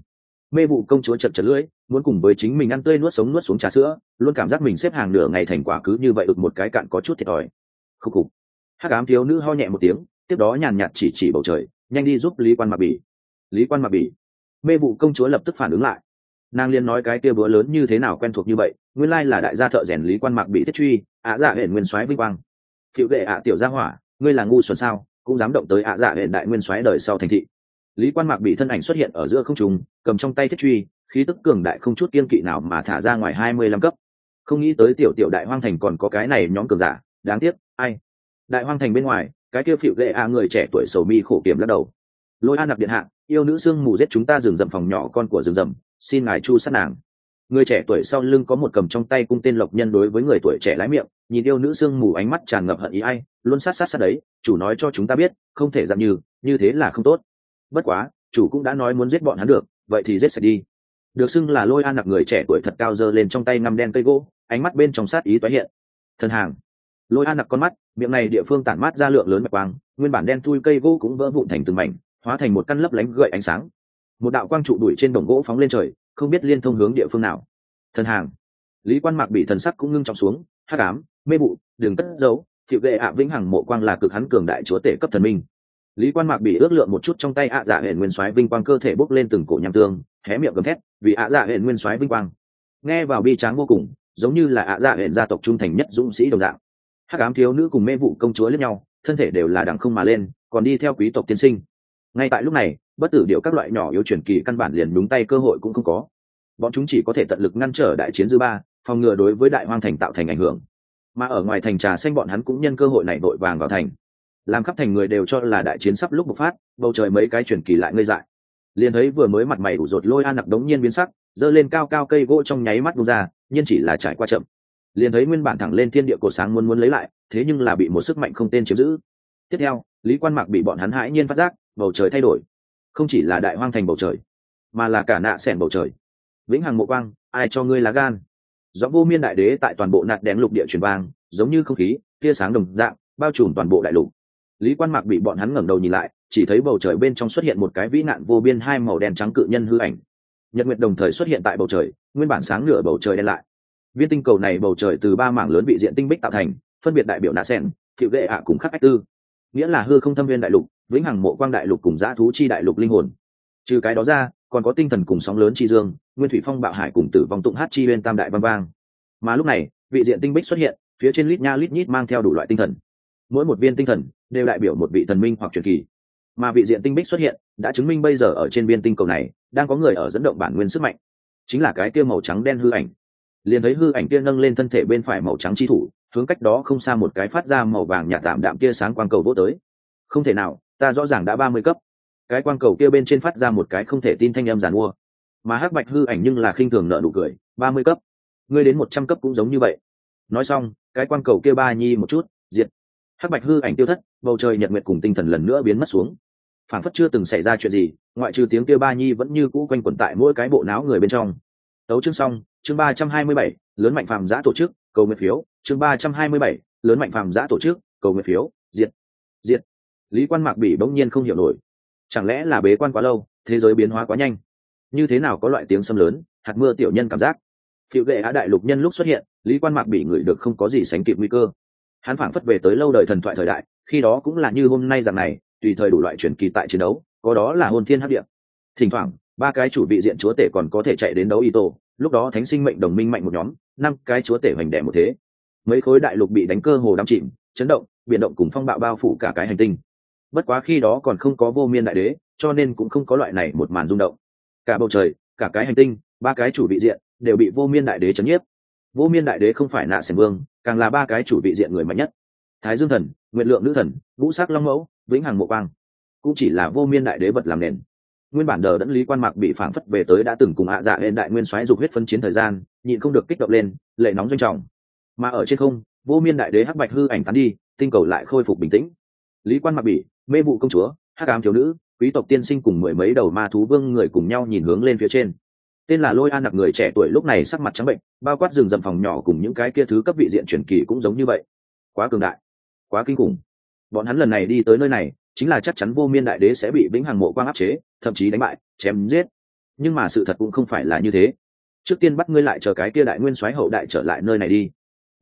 Mê vụ công chúa chật chật lưỡi, muốn cùng với chính mình ăn tươi nuốt sống nuốt xuống trà sữa, luôn cảm giác mình xếp hàng nửa ngày thành quả cứ như vậy ực một cái cạn có chút thiệt thòi. Khúc khục. Hắc ám thiếu nữ ho nhẹ một tiếng, tiếp đó nhàn nhạt chỉ chỉ bầu trời, nhanh đi giúp lý quan Mạc bỉ. Lý quan Mạc bỉ mê vụ công chúa lập tức phản ứng lại. Nàng liên nói cái kia bữa lớn như thế nào quen thuộc như vậy, nguyên lai là đại gia thợ rèn lý quan mặc bị thiết truy, ạ dạ hển nguyên soái vinh quang. Phiệu gệ ạ tiểu gia hỏa, ngươi là ngu xuẩn sao, cũng dám động tới ạ dạ hển đại nguyên soái đời sau thành thị. Lý quan mạc bị thân ảnh xuất hiện ở giữa không trùng cầm trong tay thiết truy, khí tức cường đại không chút kiên kỵ nào mà thả ra ngoài hai mươi lăm cấp. Không nghĩ tới tiểu tiểu đại hoang thành còn có cái này nhóm cường giả, đáng tiếc, ai? Đại hoang thành bên ngoài, cái kia phịu lệ ạ người trẻ tuổi sầu mi khổ kiểm lắc đầu lôi an đặc điện hạ, yêu nữ sương mù giết chúng ta rừng rậm phòng nhỏ con của rừng rậm, xin ngài chu sát nàng. Người trẻ tuổi sau lưng có một cầm trong tay cung tên lộc nhân đối với người tuổi trẻ lái miệng, nhìn yêu nữ sương mù ánh mắt tràn ngập hận ý ai, luôn sát sát sát đấy, chủ nói cho chúng ta biết, không thể dạng như như thế là không tốt. Bất quá, chủ cũng đã nói muốn giết bọn hắn được, vậy thì giết sạch đi. Được xưng là lôi an nặc người trẻ tuổi thật cao dơ lên trong tay ngăm đen cây gỗ, ánh mắt bên trong sát ý toái hiện. Thần hàng. Lôi an nặc con mắt, miệng này địa phương tản mát ra lượng lớn mạch quang, nguyên bản đen thui cây gỗ cũng vỡ vụn thành từng mảnh hóa thành một căn lấp lánh gợi ánh sáng. Một đạo quang trụ đuổi trên đồng gỗ phóng lên trời, không biết liên thông hướng địa phương nào. Thần hàng. Lý quan mạc bị thần sắc cũng ngưng trọng xuống, hắc ám, mê bụ đường cất giấu chịu gệ ạ vĩnh hằng mộ quang là cực hắn cường đại chúa tể cấp thần minh. Lý quan mạc bị ước lượng một chút trong tay ạ dạ hệ nguyên soái vinh quang cơ thể bốc lên từng cổ nham tương, hé miệng gầm thét, vì ạ dạ hệ nguyên soái vinh quang. Nghe vào bi tráng vô cùng, giống như là ạ dạ hệ gia tộc trung thành nhất dũng sĩ đồng dạng. Hắc ám thiếu nữ cùng mê vụ công chúa lẫn nhau, thân thể đều là đẳng không mà lên, còn đi theo quý tộc tiên sinh ngay tại lúc này, bất tử điệu các loại nhỏ yếu truyền kỳ căn bản liền đúng tay cơ hội cũng không có. Bọn chúng chỉ có thể tận lực ngăn trở đại chiến dư ba, phòng ngừa đối với đại hoang thành tạo thành ảnh hưởng. Mà ở ngoài thành trà xanh bọn hắn cũng nhân cơ hội này vội vàng vào thành. Làm khắp thành người đều cho là đại chiến sắp lúc bộc phát, bầu trời mấy cái truyền kỳ lại ngây dại. Liền thấy vừa mới mặt mày đủ rột lôi an nặc đống nhiên biến sắc, giơ lên cao cao cây gỗ trong nháy mắt bung ra, nhiên chỉ là trải qua chậm. Liền thấy nguyên bản thẳng lên thiên địa cổ sáng muốn muốn lấy lại, thế nhưng là bị một sức mạnh không tên chiếm giữ. Tiếp theo, lý quan mạc bị bọn hắn hãi nhiên phát giác bầu trời thay đổi. Không chỉ là đại hoang thành bầu trời, mà là cả nạ sẻn bầu trời. Vĩnh hằng mộ quang, ai cho ngươi lá gan? Do vô miên đại đế tại toàn bộ nạt đèn lục địa truyền vang, giống như không khí, tia sáng đồng dạng, bao trùm toàn bộ đại lục. Lý quan mạc bị bọn hắn ngẩng đầu nhìn lại, chỉ thấy bầu trời bên trong xuất hiện một cái vĩ nạn vô biên hai màu đen trắng cự nhân hư ảnh. Nhật nguyệt đồng thời xuất hiện tại bầu trời, nguyên bản sáng nửa bầu trời đen lại. Viên tinh cầu này bầu trời từ ba mảng lớn vị diện tinh bích tạo thành, phân biệt đại biểu nạ sen thiệu đệ ạ cùng khắc ách tư nghĩa là hư không thâm viên đại lục, vĩnh hằng mộ quang đại lục cùng giã thú chi đại lục linh hồn. Trừ cái đó ra, còn có tinh thần cùng sóng lớn chi dương, nguyên thủy phong bạo hải cùng tử vong tụng hát chi bên tam đại văn vang mà lúc này, vị diện tinh bích xuất hiện, phía trên lít nha lít nhít mang theo đủ loại tinh thần. Mỗi một viên tinh thần đều đại biểu một vị thần minh hoặc truyền kỳ. Mà vị diện tinh bích xuất hiện đã chứng minh bây giờ ở trên biên tinh cầu này đang có người ở dẫn động bản nguyên sức mạnh. Chính là cái kia màu trắng đen hư ảnh. Liền thấy hư ảnh kia nâng lên thân thể bên phải màu trắng chi thủ hướng cách đó không xa một cái phát ra màu vàng nhạt tạm đạm kia sáng quang cầu vô tới. Không thể nào, ta rõ ràng đã ba mươi cấp. Cái quang cầu kia bên trên phát ra một cái không thể tin thanh âm giàn mua. Mà hắc bạch hư ảnh nhưng là khinh thường nợ nụ cười, ba mươi cấp. Ngươi đến một trăm cấp cũng giống như vậy. Nói xong, cái quang cầu kia ba nhi một chút, diệt. Hắc bạch hư ảnh tiêu thất, bầu trời nhật nguyệt cùng tinh thần lần nữa biến mất xuống. Phản phất chưa từng xảy ra chuyện gì, ngoại trừ tiếng kia ba nhi vẫn như cũ quanh quẩn tại mỗi cái bộ não người bên trong. Tấu chương xong, chương ba trăm hai mươi bảy, lớn mạnh phàm giã tổ chức, cầu nguyện phiếu chương ba trăm hai mươi bảy, lớn mạnh phàm giã tổ chức, cầu nguyện phiếu, diệt diệt. Lý quan mạc bỉ bỗng nhiên không hiểu nổi. Chẳng lẽ là bế quan quá lâu, thế giới biến hóa quá nhanh? Như thế nào có loại tiếng xâm lớn, hạt mưa tiểu nhân cảm giác? Phiệu lệ á đại lục nhân lúc xuất hiện, lý quan mạc bị người được không có gì sánh kịp nguy cơ. Hắn phảng phất về tới lâu đời thần thoại thời đại, khi đó cũng là như hôm nay rằng này, tùy thời đủ loại chuyển kỳ tại chiến đấu, có đó là hôn thiên hấp điện thỉnh thoảng, ba cái chủ vị diện chúa tể còn có thể chạy đến đấu y tổ, lúc đó thánh sinh mệnh đồng minh mạnh một nhóm, năm cái chúa tể hoành đẻ một thế mấy khối đại lục bị đánh cơ hồ đắm chìm, chấn động, biển động cùng phong bạo bao phủ cả cái hành tinh. Bất quá khi đó còn không có vô miên đại đế, cho nên cũng không có loại này một màn rung động. Cả bầu trời, cả cái hành tinh, ba cái chủ vị diện đều bị vô miên đại đế chấn nhiếp. Vô miên đại đế không phải nạ sẻng vương, càng là ba cái chủ vị diện người mạnh nhất. Thái dương thần nguyện lượng nữ thần vũ sắc long mẫu, vĩnh hằng mộ quang, cũng chỉ là vô miên đại đế vật làm nền. Nguyên bản đờ đẫn lý quan mạc bị phản phất về tới đã từng cùng hạ dạ lên đại nguyên soái dục huyết phân chiến thời gian, nhịn không được kích động lên, lệ nóng doanh trọng mà ở trên không vô miên đại đế hắc bạch hư ảnh tán đi tinh cầu lại khôi phục bình tĩnh. Lý quan mặc bỉ, mê vụ công chúa hắc ám thiếu nữ quý tộc tiên sinh cùng mười mấy đầu ma thú vương người cùng nhau nhìn hướng lên phía trên. Tên là lôi an nặc người trẻ tuổi lúc này sắc mặt trắng bệnh bao quát rừng rậm phòng nhỏ cùng những cái kia thứ cấp vị diện truyền kỳ cũng giống như vậy. Quá cường đại quá kinh khủng. Bọn hắn lần này đi tới nơi này chính là chắc chắn vô miên đại đế sẽ bị vĩnh hằng mộ quang áp chế thậm chí đánh bại chém giết. Nhưng mà sự thật cũng không phải là như thế. Trước tiên bắt ngươi lại chờ cái kia đại nguyên soái hậu đại trở lại nơi này đi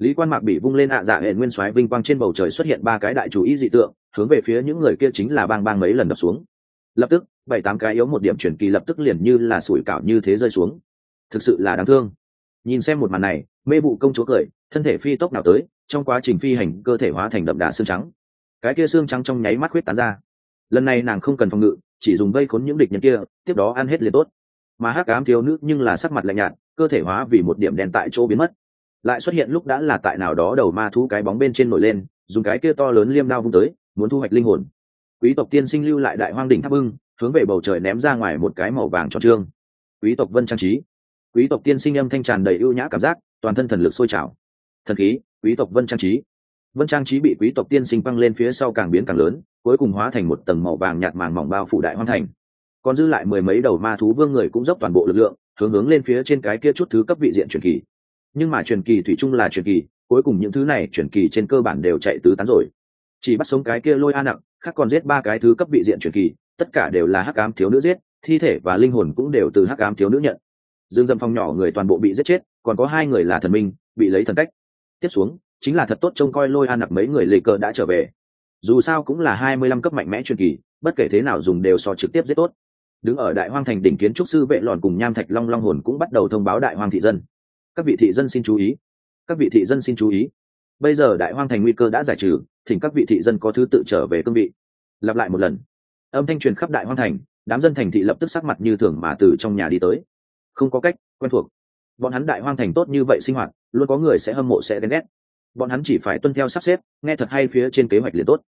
lý quan mạc bị vung lên ạ à dạ hệ nguyên soái vinh quang trên bầu trời xuất hiện ba cái đại chủ ý dị tượng, hướng về phía những người kia chính là bang bang mấy lần đập xuống. Lập tức, bảy tám cái yếu một điểm chuyển kỳ lập tức liền như là sủi cảo như thế rơi xuống. Thực sự là đáng thương. Nhìn xem một màn này, mê vụ công chúa cười, thân thể phi tốc nào tới, trong quá trình phi hành, cơ thể hóa thành đậm đà xương trắng. Cái kia xương trắng trong nháy mắt huyết tán ra. Lần này nàng không cần phòng ngự, chỉ dùng vây khốn những địch nhân kia, tiếp đó ăn hết liền tốt. Mà hắc ám thiếu nữ nhưng là sắc mặt lạnh nhạt, cơ thể hóa vì một điểm đèn tại chỗ biến mất lại xuất hiện lúc đã là tại nào đó đầu ma thú cái bóng bên trên nổi lên, dùng cái kia to lớn liêm đao vung tới, muốn thu hoạch linh hồn. Quý tộc tiên sinh lưu lại đại hoang đỉnh tháp ưng hướng về bầu trời ném ra ngoài một cái màu vàng cho trương. Quý tộc vân trang trí. Quý tộc tiên sinh âm thanh tràn đầy ưu nhã cảm giác, toàn thân thần lực sôi trào. Thần khí, quý tộc vân trang trí. Vân trang trí bị quý tộc tiên sinh băng lên phía sau càng biến càng lớn, cuối cùng hóa thành một tầng màu vàng nhạt màng mỏng bao phủ đại hoang thành. Còn dư lại mười mấy đầu ma thú vương người cũng dốc toàn bộ lực lượng, hướng hướng lên phía trên cái kia chút thứ cấp vị diện truyền kỳ nhưng mà truyền kỳ thủy chung là truyền kỳ, cuối cùng những thứ này truyền kỳ trên cơ bản đều chạy tứ tán rồi. Chỉ bắt sống cái kia lôi a nặng khác còn giết ba cái thứ cấp bị diện truyền kỳ, tất cả đều là hắc ám thiếu nữ giết, thi thể và linh hồn cũng đều từ hắc ám thiếu nữ nhận. Dương dâm phong nhỏ người toàn bộ bị giết chết, còn có hai người là thần minh, bị lấy thần cách. Tiếp xuống, chính là thật tốt trông coi lôi an nặc mấy người lề cờ đã trở về. Dù sao cũng là hai mươi lăm cấp mạnh mẽ truyền kỳ, bất kể thế nào dùng đều so trực tiếp giết tốt. Đứng ở đại hoang thành đỉnh kiến trúc sư vệ lòn cùng nham thạch long long hồn cũng bắt đầu thông báo đại hoang thị dân các vị thị dân xin chú ý. Các vị thị dân xin chú ý. Bây giờ đại hoang thành nguy cơ đã giải trừ, thỉnh các vị thị dân có thứ tự trở về cương vị. Lặp lại một lần. Âm thanh truyền khắp đại hoang thành, đám dân thành thị lập tức sắc mặt như thường mà từ trong nhà đi tới. Không có cách, quen thuộc. Bọn hắn đại hoang thành tốt như vậy sinh hoạt, luôn có người sẽ hâm mộ, sẽ ghen ghét. Bọn hắn chỉ phải tuân theo sắp xếp, nghe thật hay phía trên kế hoạch liền tốt.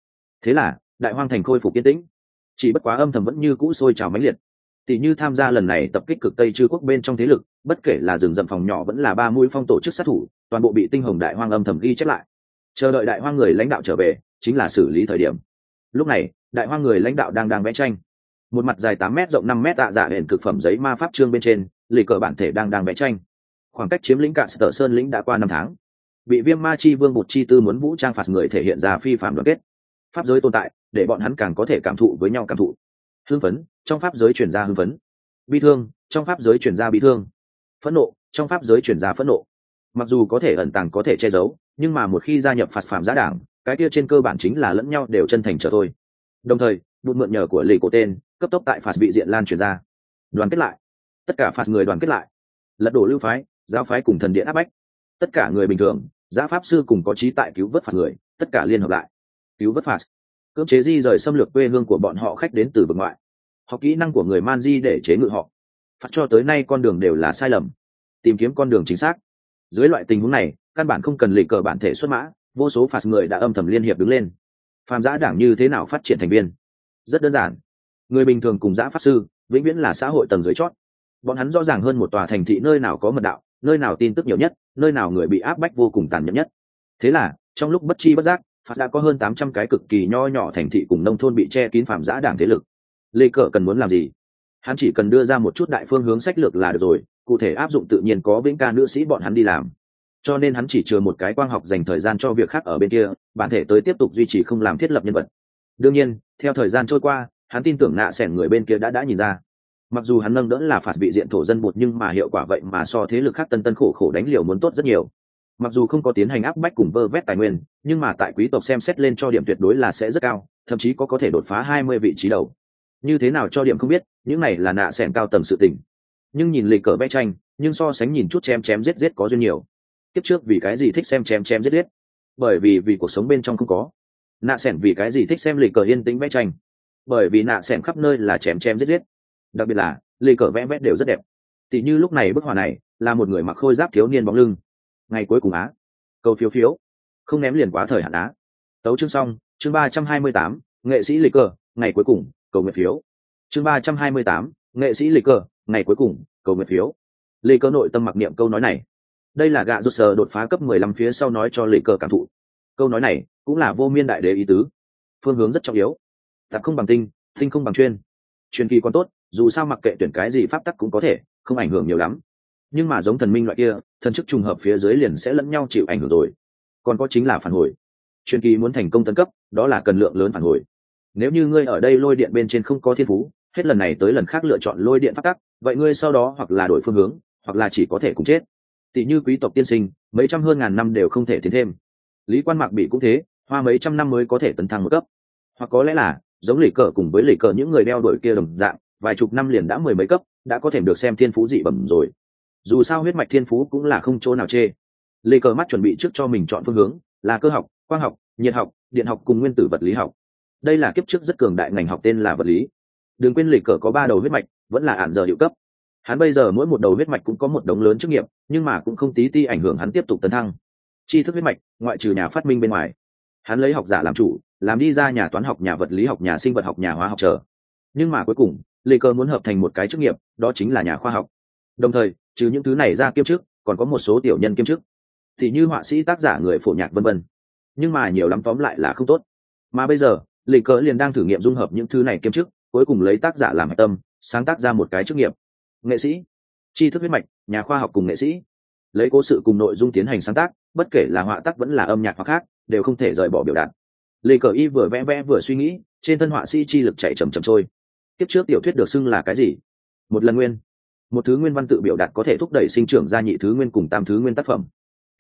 Thế là, đại hoang thành khôi phục yên tĩnh. Chỉ bất quá âm thầm vẫn như cũ sôi trào mãnh liệt tỷ như tham gia lần này tập kích cực tây chư quốc bên trong thế lực, bất kể là rừng rậm phòng nhỏ vẫn là ba mũi phong tổ chức sát thủ, toàn bộ bị tinh hồng đại hoang âm thầm ghi chép lại. Chờ đợi đại hoang người lãnh đạo trở về, chính là xử lý thời điểm. Lúc này, đại hoang người lãnh đạo đang đang vẽ tranh. Một mặt dài tám m rộng năm m tạ dạ giả hiện cực phẩm giấy ma pháp trương bên trên, lì cờ bản thể đang đang vẽ tranh. Khoảng cách chiếm lĩnh cạn sở sơn lĩnh đã qua năm tháng. Bị viêm ma chi vương bụt chi tư muốn vũ trang phạt người thể hiện ra phi phạm đoàn kết. Pháp giới tồn tại, để bọn hắn càng có thể cảm thụ với nhau cảm thụ hưng phấn, trong pháp giới chuyển ra hưng phấn. Bi thương, trong pháp giới chuyển ra bi thương. Phẫn nộ, trong pháp giới chuyển ra phẫn nộ. Mặc dù có thể ẩn tàng có thể che giấu, nhưng mà một khi gia nhập phạt phạm giá đảng, cái kia trên cơ bản chính là lẫn nhau đều chân thành trở thôi. Đồng thời bụt mượn nhờ của lì cổ tên, cấp tốc tại phạt bị diện lan truyền ra. Đoàn kết lại. Tất cả phạt người đoàn kết lại. Lật đổ lưu phái, giáo phái cùng thần điện áp bách. Tất cả người bình thường giá pháp sư cùng có trí tại cứu vớt phạt người, tất cả liên hợp lại. Cứu vớt phạt cưỡng chế di rời xâm lược quê hương của bọn họ khách đến từ vực ngoại. Học kỹ năng của người man di để chế ngự họ. Phát cho tới nay con đường đều là sai lầm. Tìm kiếm con đường chính xác. Dưới loại tình huống này, căn bản không cần lì cờ bản thể xuất mã, vô số phạt người đã âm thầm liên hiệp đứng lên. Phàm giã đảng như thế nào phát triển thành viên? Rất đơn giản. Người bình thường cùng giã pháp sư, vĩnh viễn là xã hội tầng dưới chót. Bọn hắn rõ ràng hơn một tòa thành thị nơi nào có mật đạo, nơi nào tin tức nhiều nhất, nơi nào người bị áp bách vô cùng tàn nhẫn nhất. Thế là, trong lúc bất chi bất giác phạt đã có hơn tám trăm cái cực kỳ nho nhỏ thành thị cùng nông thôn bị che kín phạm giã đảng thế lực. Lê cờ cần muốn làm gì? Hắn chỉ cần đưa ra một chút đại phương hướng sách lược là được rồi, cụ thể áp dụng tự nhiên có vĩnh ca nữ sĩ bọn hắn đi làm. Cho nên hắn chỉ chừa một cái quang học dành thời gian cho việc khác ở bên kia, bản thể tới tiếp tục duy trì không làm thiết lập nhân vật. Đương nhiên, theo thời gian trôi qua, hắn tin tưởng nạ sẻn người bên kia đã đã nhìn ra. Mặc dù hắn nâng đỡ là phạt bị diện thổ dân bột nhưng mà hiệu quả vậy mà so thế lực khác tân tân khổ khổ đánh liều muốn tốt rất nhiều mặc dù không có tiến hành áp bách cùng vơ vét tài nguyên, nhưng mà tại quý tộc xem xét lên cho điểm tuyệt đối là sẽ rất cao, thậm chí có có thể đột phá hai mươi vị trí đầu. Như thế nào cho điểm không biết, những này là nạ sẻn cao tầng sự tình. Nhưng nhìn lịch cờ vẽ tranh, nhưng so sánh nhìn chút chém chém giết giết có duyên nhiều. Kiếp trước vì cái gì thích xem chém chém giết giết? Bởi vì vì cuộc sống bên trong không có. Nạ sẻn vì cái gì thích xem lịch cờ yên tĩnh vẽ tranh? Bởi vì nạ sẻn khắp nơi là chém chém giết giết. Đặc biệt là, lịch cờ vẽ vẽ đều rất đẹp. Tỷ như lúc này bức họa này, là một người mặc khôi giáp thiếu niên bóng lưng ngày cuối cùng á. Câu phiếu phiếu. Không ném liền quá thời hạn á. Tấu chương xong, chương ba trăm hai mươi tám, nghệ sĩ lịch cờ, ngày cuối cùng, cầu nguyện phiếu. Chương ba trăm hai mươi tám, nghệ sĩ lịch cờ, ngày cuối cùng, cầu nguyện phiếu. Lịch cơ nội tâm mặc niệm câu nói này. Đây là gạ rút sờ đột phá cấp mười lăm phía sau nói cho lịch cơ cảm thụ. Câu nói này cũng là vô miên đại đế ý tứ. Phương hướng rất trọng yếu. Tạp không bằng tinh tinh không bằng chuyên. Chuyên kỳ còn tốt, dù sao mặc kệ tuyển cái gì pháp tắc cũng có thể, không ảnh hưởng nhiều lắm nhưng mà giống thần minh loại kia, thần chức trùng hợp phía dưới liền sẽ lẫn nhau chịu ảnh hưởng rồi. Còn có chính là phản hồi. Truyền kỳ muốn thành công tấn cấp, đó là cần lượng lớn phản hồi. Nếu như ngươi ở đây lôi điện bên trên không có thiên phú, hết lần này tới lần khác lựa chọn lôi điện phát tắc, vậy ngươi sau đó hoặc là đổi phương hướng, hoặc là chỉ có thể cùng chết. Tỷ như quý tộc tiên sinh, mấy trăm hơn ngàn năm đều không thể tiến thêm. Lý quan mạc bị cũng thế, hoa mấy trăm năm mới có thể tấn thăng một cấp. Hoặc có lẽ là, giống lì cờ cùng với lì cờ những người đeo đuổi kia đồng dạng, vài chục năm liền đã mười mấy cấp, đã có thể được xem thiên phú dị bẩm rồi dù sao huyết mạch thiên phú cũng là không chỗ nào chê. Lê cờ mắt chuẩn bị trước cho mình chọn phương hướng, là cơ học, quang học, nhiệt học, điện học cùng nguyên tử vật lý học. Đây là kiếp trước rất cường đại ngành học tên là vật lý. Đừng quên Lê cờ có ba đầu huyết mạch, vẫn là ạn giờ hiệu cấp. Hắn bây giờ mỗi một đầu huyết mạch cũng có một đống lớn chức nghiệp, nhưng mà cũng không tí ti ảnh hưởng hắn tiếp tục tấn thăng. Tri thức huyết mạch, ngoại trừ nhà phát minh bên ngoài. Hắn lấy học giả làm chủ, làm đi ra nhà toán học, nhà vật lý học, nhà sinh vật học, nhà hóa học trở nhưng mà cuối cùng, lê cơ muốn hợp thành một cái chức nghiệp, đó chính là nhà khoa học. Đồng thời trừ những thứ này ra kiêm chức, còn có một số tiểu nhân kiêm chức. Thì như họa sĩ tác giả người phổ nhạc vân vân. Nhưng mà nhiều lắm tóm lại là không tốt. Mà bây giờ lê cỡ liền đang thử nghiệm dung hợp những thứ này kiêm chức, cuối cùng lấy tác giả làm hạch tâm, sáng tác ra một cái chức nghiệp. Nghệ sĩ. Tri thức huyết mạch, nhà khoa học cùng nghệ sĩ. Lấy cố sự cùng nội dung tiến hành sáng tác, bất kể là họa tác vẫn là âm nhạc hoặc khác, đều không thể rời bỏ biểu đạt. Lê cờ y vừa vẽ vẽ vừa suy nghĩ, trên thân họa sĩ chi lực chạy chầm chầm trôi. Tiếp trước tiểu thuyết được xưng là cái gì? Một lần nguyên một thứ nguyên văn tự biểu đạt có thể thúc đẩy sinh trưởng ra nhị thứ nguyên cùng tam thứ nguyên tác phẩm.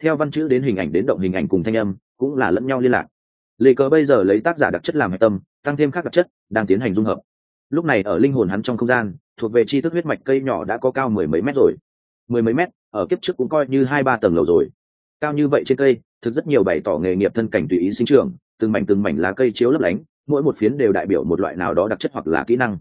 Theo văn chữ đến hình ảnh đến động hình ảnh cùng thanh âm, cũng là lẫn nhau liên lạc. Lê cờ bây giờ lấy tác giả đặc chất làm hạch tâm, tăng thêm khác đặc chất, đang tiến hành dung hợp. Lúc này ở linh hồn hắn trong không gian, thuộc về chi thức huyết mạch cây nhỏ đã có cao mười mấy mét rồi. Mười mấy mét, ở kiếp trước cũng coi như hai ba tầng lầu rồi. Cao như vậy trên cây, thực rất nhiều bày tỏ nghề nghiệp thân cảnh tùy ý sinh trưởng, từng mảnh từng mảnh lá cây chiếu lấp lánh, mỗi một phiến đều đại biểu một loại nào đó đặc chất hoặc là kỹ năng.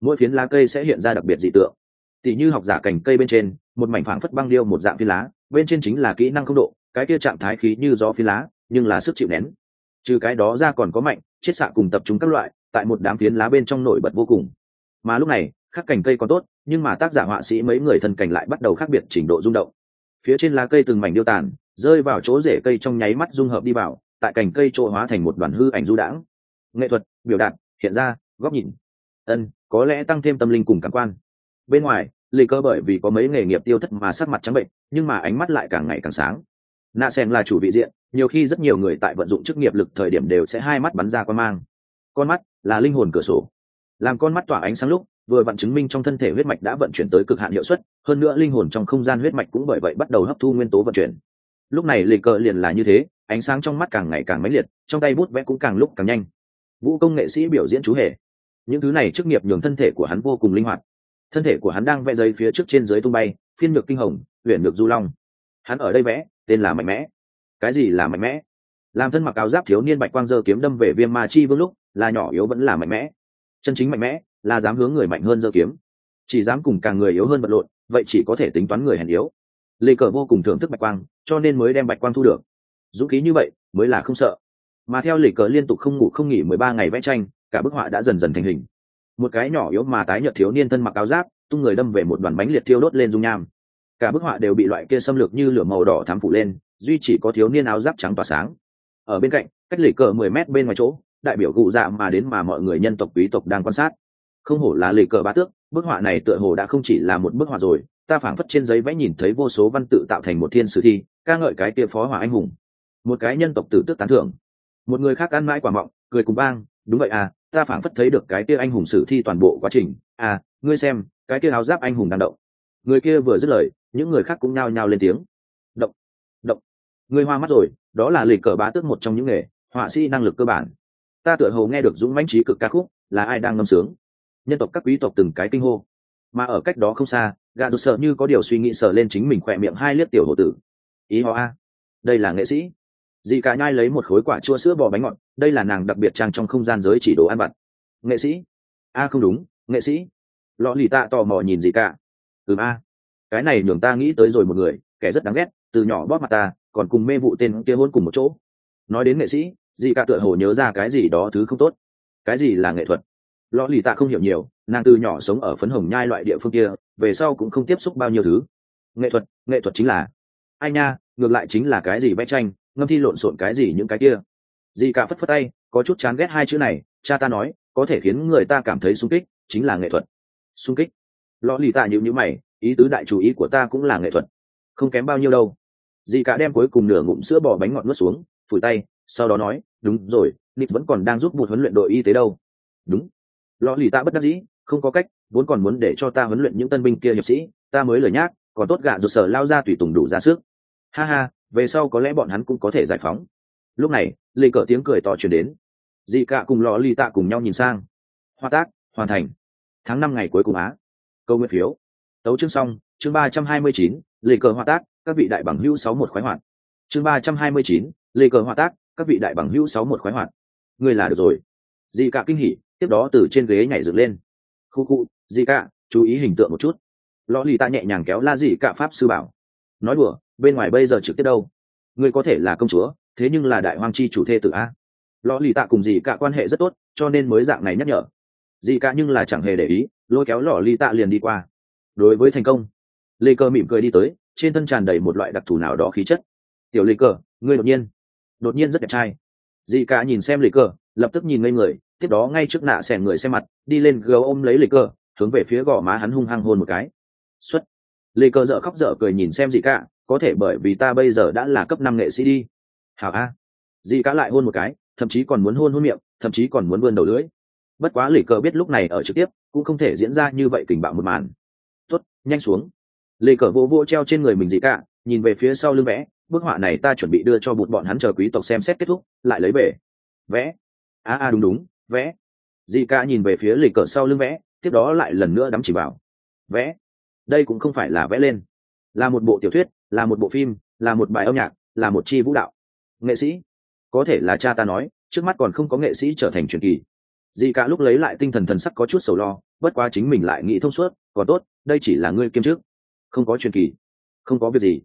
Mỗi phiến lá cây sẽ hiện ra đặc biệt dị tượng tỉ như học giả cành cây bên trên, một mảnh phảng phất băng điêu một dạng phi lá, bên trên chính là kỹ năng không độ, cái kia trạng thái khí như gió phi lá, nhưng là sức chịu nén. Trừ cái đó ra còn có mạnh, chiết xạ cùng tập trung các loại, tại một đám phiến lá bên trong nổi bật vô cùng. Mà lúc này khác cành cây còn tốt, nhưng mà tác giả họa sĩ mấy người thân cành lại bắt đầu khác biệt trình độ rung động. Phía trên lá cây từng mảnh điêu tàn, rơi vào chỗ rễ cây trong nháy mắt dung hợp đi vào, tại cành cây trộn hóa thành một đoàn hư ảnh du đãng. Nghệ thuật, biểu đạt, hiện ra, góc nhìn. Ân, có lẽ tăng thêm tâm linh cùng cảm quan bên ngoài lì cơ bởi vì có mấy nghề nghiệp tiêu thất mà sắc mặt trắng bệnh, nhưng mà ánh mắt lại càng ngày càng sáng. Nạ sen là chủ vị diện, nhiều khi rất nhiều người tại vận dụng chức nghiệp lực thời điểm đều sẽ hai mắt bắn ra quan mang. Con mắt là linh hồn cửa sổ. Làm con mắt tỏa ánh sáng lúc, vừa vặn chứng minh trong thân thể huyết mạch đã vận chuyển tới cực hạn hiệu suất, hơn nữa linh hồn trong không gian huyết mạch cũng bởi vậy bắt đầu hấp thu nguyên tố vận chuyển. Lúc này lì cờ liền là như thế, ánh sáng trong mắt càng ngày càng mãnh liệt, trong tay bút vẽ cũng càng lúc càng nhanh. Vũ công nghệ sĩ biểu diễn chú hề. Những thứ này chức nghiệp nhường thân thể của hắn vô cùng linh hoạt thân thể của hắn đang vẽ giấy phía trước trên dưới tung bay, phiên ngược kinh hồng, huyền ngược du long. Hắn ở đây vẽ, tên là mạnh mẽ. Cái gì là mạnh mẽ? Làm thân mặc áo giáp thiếu niên bạch quang dơ kiếm đâm về viêm ma chi vương lúc, là nhỏ yếu vẫn là mạnh mẽ. Chân chính mạnh mẽ, là dám hướng người mạnh hơn dơ kiếm. Chỉ dám cùng càng người yếu hơn vật lộn, vậy chỉ có thể tính toán người hèn yếu. Lê cờ vô cùng thưởng thức bạch quang, cho nên mới đem bạch quang thu được. Dũng khí như vậy, mới là không sợ. Mà theo lê cờ liên tục không ngủ không nghỉ mười ba ngày vẽ tranh, cả bức họa đã dần dần thành hình một cái nhỏ yếu mà tái nhợt thiếu niên thân mặc áo giáp, tung người đâm về một đoàn bánh liệt thiêu đốt lên dung nham. Cả bức họa đều bị loại kia xâm lược như lửa màu đỏ thám phủ lên, duy chỉ có thiếu niên áo giáp trắng tỏa sáng. Ở bên cạnh, cách lì cờ mười mét bên ngoài chỗ, đại biểu cụ dạ mà đến mà mọi người nhân tộc quý tộc đang quan sát. Không hổ là lì cờ bá tước, bức họa này tựa hồ đã không chỉ là một bức họa rồi, ta phảng phất trên giấy vẽ nhìn thấy vô số văn tự tạo thành một thiên sử thi, ca ngợi cái tia phó hỏa anh hùng. Một cái nhân tộc tử tước tán thưởng. Một người khác ăn mãi quả mọng, cười cùng bang, đúng vậy à ta phảng phất thấy được cái tia anh hùng sử thi toàn bộ quá trình. À ngươi xem, cái tia áo giáp anh hùng đang động. Người kia vừa dứt lời, những người khác cũng nhao nhao lên tiếng. Động động. Người hoa mắt rồi, đó là lịch cờ bá tước một trong những nghề, họa sĩ năng lực cơ bản. Ta tựa hồ nghe được dũng mãnh trí cực ca khúc, là ai đang ngâm sướng? Nhân tộc các quý tộc từng cái kinh hô. Mà ở cách đó không xa gà rụt sợ như có điều suy nghĩ sờ lên chính mình khỏe miệng hai liếc tiểu hồ tử. Ý họ a. Đây là nghệ sĩ dì cả nhai lấy một khối quả chua sữa bò bánh ngọt, đây là nàng đặc biệt trang trong không gian giới chỉ đồ ăn vặt. Nghệ sĩ. A, không đúng, nghệ sĩ. Lọ lì tạ tò mò nhìn dì cả. Ừm a. Cái này nhường ta nghĩ tới rồi một người, kẻ rất đáng ghét, từ nhỏ bóp mặt ta, còn cùng mê vụ tên kia hôn cùng một chỗ. Nói đến nghệ sĩ dì cả tựa hồ nhớ ra cái gì đó thứ không tốt. Cái gì là nghệ thuật? Lọ lì tạ không hiểu nhiều, nàng từ nhỏ sống ở phấn hồng nhai loại địa phương kia, về sau cũng không tiếp xúc bao nhiêu thứ. Nghệ thuật nghệ thuật chính là. Ai nha, ngược lại chính là cái gì vẽ tranh? Ngâm thi lộn xộn cái gì những cái kia. Dì cả phất phất tay, có chút chán ghét hai chữ này, cha ta nói, có thể khiến người ta cảm thấy sung kích, chính là nghệ thuật. Sung kích. Lò lì tạ nhịu nhữ mày, ý tứ đại chủ ý của ta cũng là nghệ thuật. Không kém bao nhiêu đâu. Dì cả đem cuối cùng nửa ngụm sữa bò bánh ngọt nuốt xuống, phủi tay, sau đó nói, đúng rồi nít vẫn còn đang giúp một huấn luyện đội y tế đâu. Đúng. Lò lì Tạ bất đắc dĩ, không có cách, vốn còn muốn để cho ta huấn luyện những tân binh kia hiệp sĩ, ta mới lời nhác, còn tốt gạ rụt sở lao ra tùy tùng đủ ra sức. Ha ha về sau có lẽ bọn hắn cũng có thể giải phóng. Lúc này lì cỡ tiếng cười to chuyển đến. Dị cạ cùng lò lì tạ cùng nhau nhìn sang. Hoa tác, hoàn thành. Tháng năm ngày cuối cùng á. Câu nguyện phiếu. Tấu chương xong, chương ba trăm hai mươi chín lì cờ hoa tác, các vị đại bằng hữu sáu một khoái hoạt. Chương ba trăm hai mươi chín lì cờ hoa tác, các vị đại bằng hữu sáu một khoái hoạt. Người là được rồi. Dị cạ kinh hỉ, tiếp đó từ trên ghế nhảy dựng lên. Khu khu, dị cạ, chú ý hình tượng một chút. Lò lì tạ nhẹ nhàng kéo la dị cạ pháp sư bảo. Nói đùa bên ngoài bây giờ trực tiếp đâu? Ngươi có thể là công chúa, thế nhưng là đại hoàng chi chủ thê tử a. Lò lì tạ cùng dì cả quan hệ rất tốt, cho nên mới dạng này nhắc nhở. Dì cả nhưng là chẳng hề để ý, lôi kéo lò lì tạ liền đi qua. Đối với thành công, lê cơ mỉm cười đi tới, trên thân tràn đầy một loại đặc thù nào đó khí chất. Tiểu lê cơ, ngươi đột nhiên đột nhiên rất đẹp trai. Dì cả nhìn xem lê cơ, lập tức nhìn ngây người, tiếp đó ngay trước nạ xẻn người xem mặt, đi lên gấu ôm lấy lê cơ, hướng về phía gò má hắn hung hăng hôn một cái. Xuất. Lê cơ dợ khóc dở cười nhìn xem dì cả có thể bởi vì ta bây giờ đã là cấp năm nghệ sĩ đi. Hảo a. Dị cả lại hôn một cái, thậm chí còn muốn hôn hôn miệng, thậm chí còn muốn vươn đầu lưỡi. Bất quá lê cờ biết lúc này ở trực tiếp, cũng không thể diễn ra như vậy kình bạo một màn. Tuất nhanh xuống. Lê cờ vô vô treo trên người mình dị cả, nhìn về phía sau lưng vẽ, bức họa này ta chuẩn bị đưa cho bụt bọn hắn chờ quý tộc xem xét kết thúc, lại lấy về. Vẽ. A a đúng đúng, vẽ. Dị Cả nhìn về phía lì cờ sau lưng vẽ, tiếp đó lại lần nữa đắm chỉ vào. Vẽ. Đây cũng không phải là vẽ lên. Là một bộ tiểu thuyết là một bộ phim, là một bài âm nhạc, là một chi vũ đạo. Nghệ sĩ, có thể là cha ta nói, trước mắt còn không có nghệ sĩ trở thành truyền kỳ. Dì cả lúc lấy lại tinh thần thần sắc có chút sầu lo, bất quá chính mình lại nghĩ thông suốt, còn tốt, đây chỉ là ngươi kiêm trước không có truyền kỳ, không có việc gì.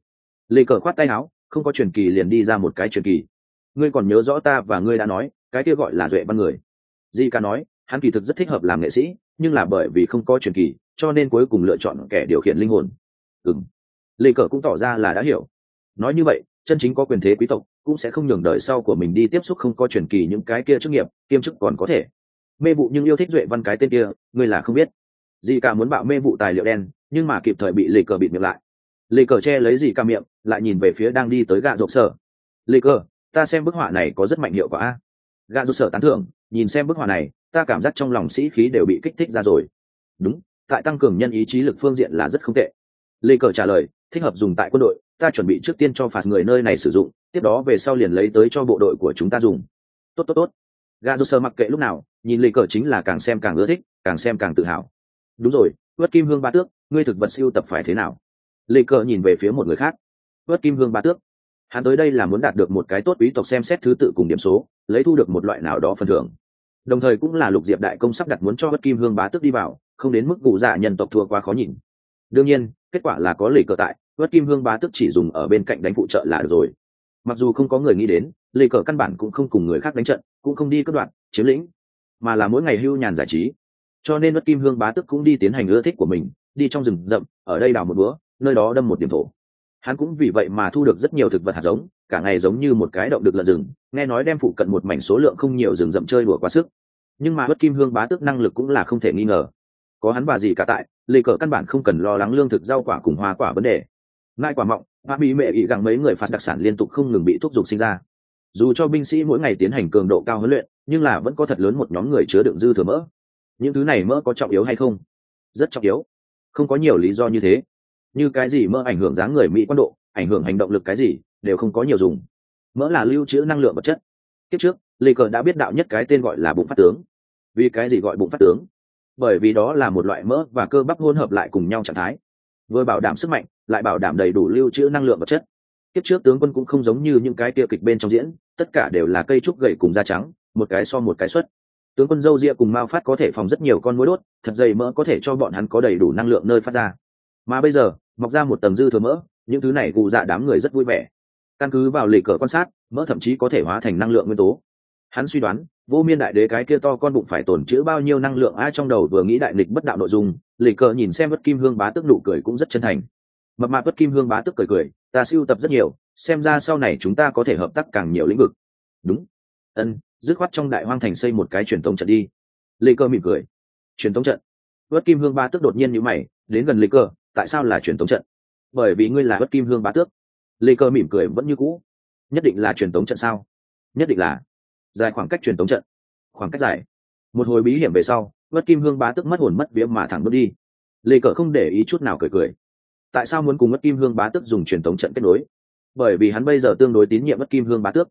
Lê cờ khoát tay áo, không có truyền kỳ liền đi ra một cái truyền kỳ. Ngươi còn nhớ rõ ta và ngươi đã nói, cái kia gọi là duệ văn người. Di ca nói, hắn kỳ thực rất thích hợp làm nghệ sĩ, nhưng là bởi vì không có truyền kỳ, cho nên cuối cùng lựa chọn kẻ điều khiển linh hồn. Ừng lê cờ cũng tỏ ra là đã hiểu. Nói như vậy, chân chính có quyền thế quý tộc cũng sẽ không nhường đời sau của mình đi tiếp xúc không có truyền kỳ những cái kia chức nghiệp, kiêm chức còn có thể. Mê vụ nhưng yêu thích duệ văn cái tên kia, ngươi là không biết. Dì cả muốn bạo mê vụ tài liệu đen, nhưng mà kịp thời bị lê cờ bịt miệng lại. Lê cờ che lấy dì cả miệng, lại nhìn về phía đang đi tới gạ rộp sở. Lê cờ, ta xem bức họa này có rất mạnh hiệu quả a. Gạ rộp sở tán thưởng, nhìn xem bức họa này, ta cảm giác trong lòng sĩ khí đều bị kích thích ra rồi. Đúng, tại tăng cường nhân ý chí lực phương diện là rất không tệ lê cờ trả lời, thích hợp dùng tại quân đội, ta chuẩn bị trước tiên cho phạt người nơi này sử dụng, tiếp đó về sau liền lấy tới cho bộ đội của chúng ta dùng. Tốt tốt tốt. Gà dô sơ mặc kệ lúc nào, nhìn lê cờ chính là càng xem càng ưa thích, càng xem càng tự hào. Đúng rồi vớt kim hương ba tước, ngươi thực vật siêu tập phải thế nào? Lê cờ nhìn về phía một người khác. Vớt kim hương ba tước. Hắn tới đây là muốn đạt được một cái tốt quý tộc xem xét thứ tự cùng điểm số, lấy thu được một loại nào đó phần thưởng. Đồng thời cũng là lục diệp đại công sắp đặt muốn cho bất kim hương bá tước đi vào, không đến mức cụ dạ nhân tộc thua quá khó nhìn. Đương nhiên kết quả là có lì cờ tại vớt kim hương bá tước chỉ dùng ở bên cạnh đánh phụ trợ là được rồi. Mặc dù không có người nghĩ đến, lì cờ căn bản cũng không cùng người khác đánh trận, cũng không đi cất đoạn chiếm lĩnh, mà là mỗi ngày hưu nhàn giải trí. Cho nên vớt kim hương bá tước cũng đi tiến hành ưa thích của mình, đi trong rừng rậm, ở đây đào một búa nơi đó đâm một điểm thổ. Hắn cũng vì vậy mà thu được rất nhiều thực vật hạt giống, cả ngày giống như một cái động được lợn rừng, nghe nói đem phụ cận một mảnh số lượng không nhiều rừng rậm chơi đùa quá sức. Nhưng mà bất kim hương bá tước năng lực cũng là không thể nghi ngờ có hắn bà gì cả tại, lê cờ căn bản không cần lo lắng lương thực rau quả cùng hoa quả vấn đề. Ngại quả mọng, hoa mỹ mẹ ị gặng mấy người phạt đặc sản liên tục không ngừng bị thúc giục sinh ra. Dù cho binh sĩ mỗi ngày tiến hành cường độ cao huấn luyện, nhưng là vẫn có thật lớn một nhóm người chứa đựng dư thừa mỡ. Những thứ này mỡ có trọng yếu hay không? Rất trọng yếu. Không có nhiều lý do như thế. Như cái gì mỡ ảnh hưởng dáng người mỹ quan độ, ảnh hưởng hành động lực cái gì, đều không có nhiều dùng. Mỡ là lưu trữ năng lượng vật chất. Tiếp trước, lê cờ đã biết đạo nhất cái tên gọi là bụng phát tướng. Vì cái gì gọi bụng phát tướng? Bởi vì đó là một loại mỡ và cơ bắp hỗn hợp lại cùng nhau trạng thái. Vừa bảo đảm sức mạnh, lại bảo đảm đầy đủ lưu trữ năng lượng vật chất. Tiếp trước tướng quân cũng không giống như những cái kia kịch bên trong diễn, tất cả đều là cây trúc gậy cùng da trắng, một cái so một cái xuất. Tướng quân dâu ria cùng mao phát có thể phòng rất nhiều con mối đốt, thật dày mỡ có thể cho bọn hắn có đầy đủ năng lượng nơi phát ra. Mà bây giờ, mọc ra một tầng dư thừa mỡ, những thứ này cụ dạ đám người rất vui vẻ. Căn cứ vào lì cờ quan sát, mỡ thậm chí có thể hóa thành năng lượng nguyên tố hắn suy đoán, vô miên đại đế cái kia to con bụng phải tồn chữ bao nhiêu năng lượng ai trong đầu vừa nghĩ đại lịch bất đạo nội dung lịch cờ nhìn xem bất kim hương bá tức nụ cười cũng rất chân thành. Mập mạp bất kim hương bá tức cười cười, ta siêu tập rất nhiều, xem ra sau này chúng ta có thể hợp tác càng nhiều lĩnh vực. Đúng. Ân, dứt khoát trong đại hoang thành xây một cái truyền thống trận đi. Lịch cờ mỉm cười. Truyền thống trận? Bất kim hương bá tức đột nhiên nhíu mày, đến gần lịch cờ, tại sao là truyền thống trận? Bởi vì ngươi là bất kim hương bá tước. Lịch cơ mỉm cười vẫn như cũ. Nhất định là truyền thống trận sao? Nhất định là dài khoảng cách truyền tống trận. Khoảng cách dài. Một hồi bí hiểm về sau, bất kim hương bá tức mất hồn mất vía mà thẳng bước đi. Lê cờ không để ý chút nào cười cười. Tại sao muốn cùng bất kim hương bá tức dùng truyền tống trận kết nối? Bởi vì hắn bây giờ tương đối tín nhiệm bất kim hương bá tước.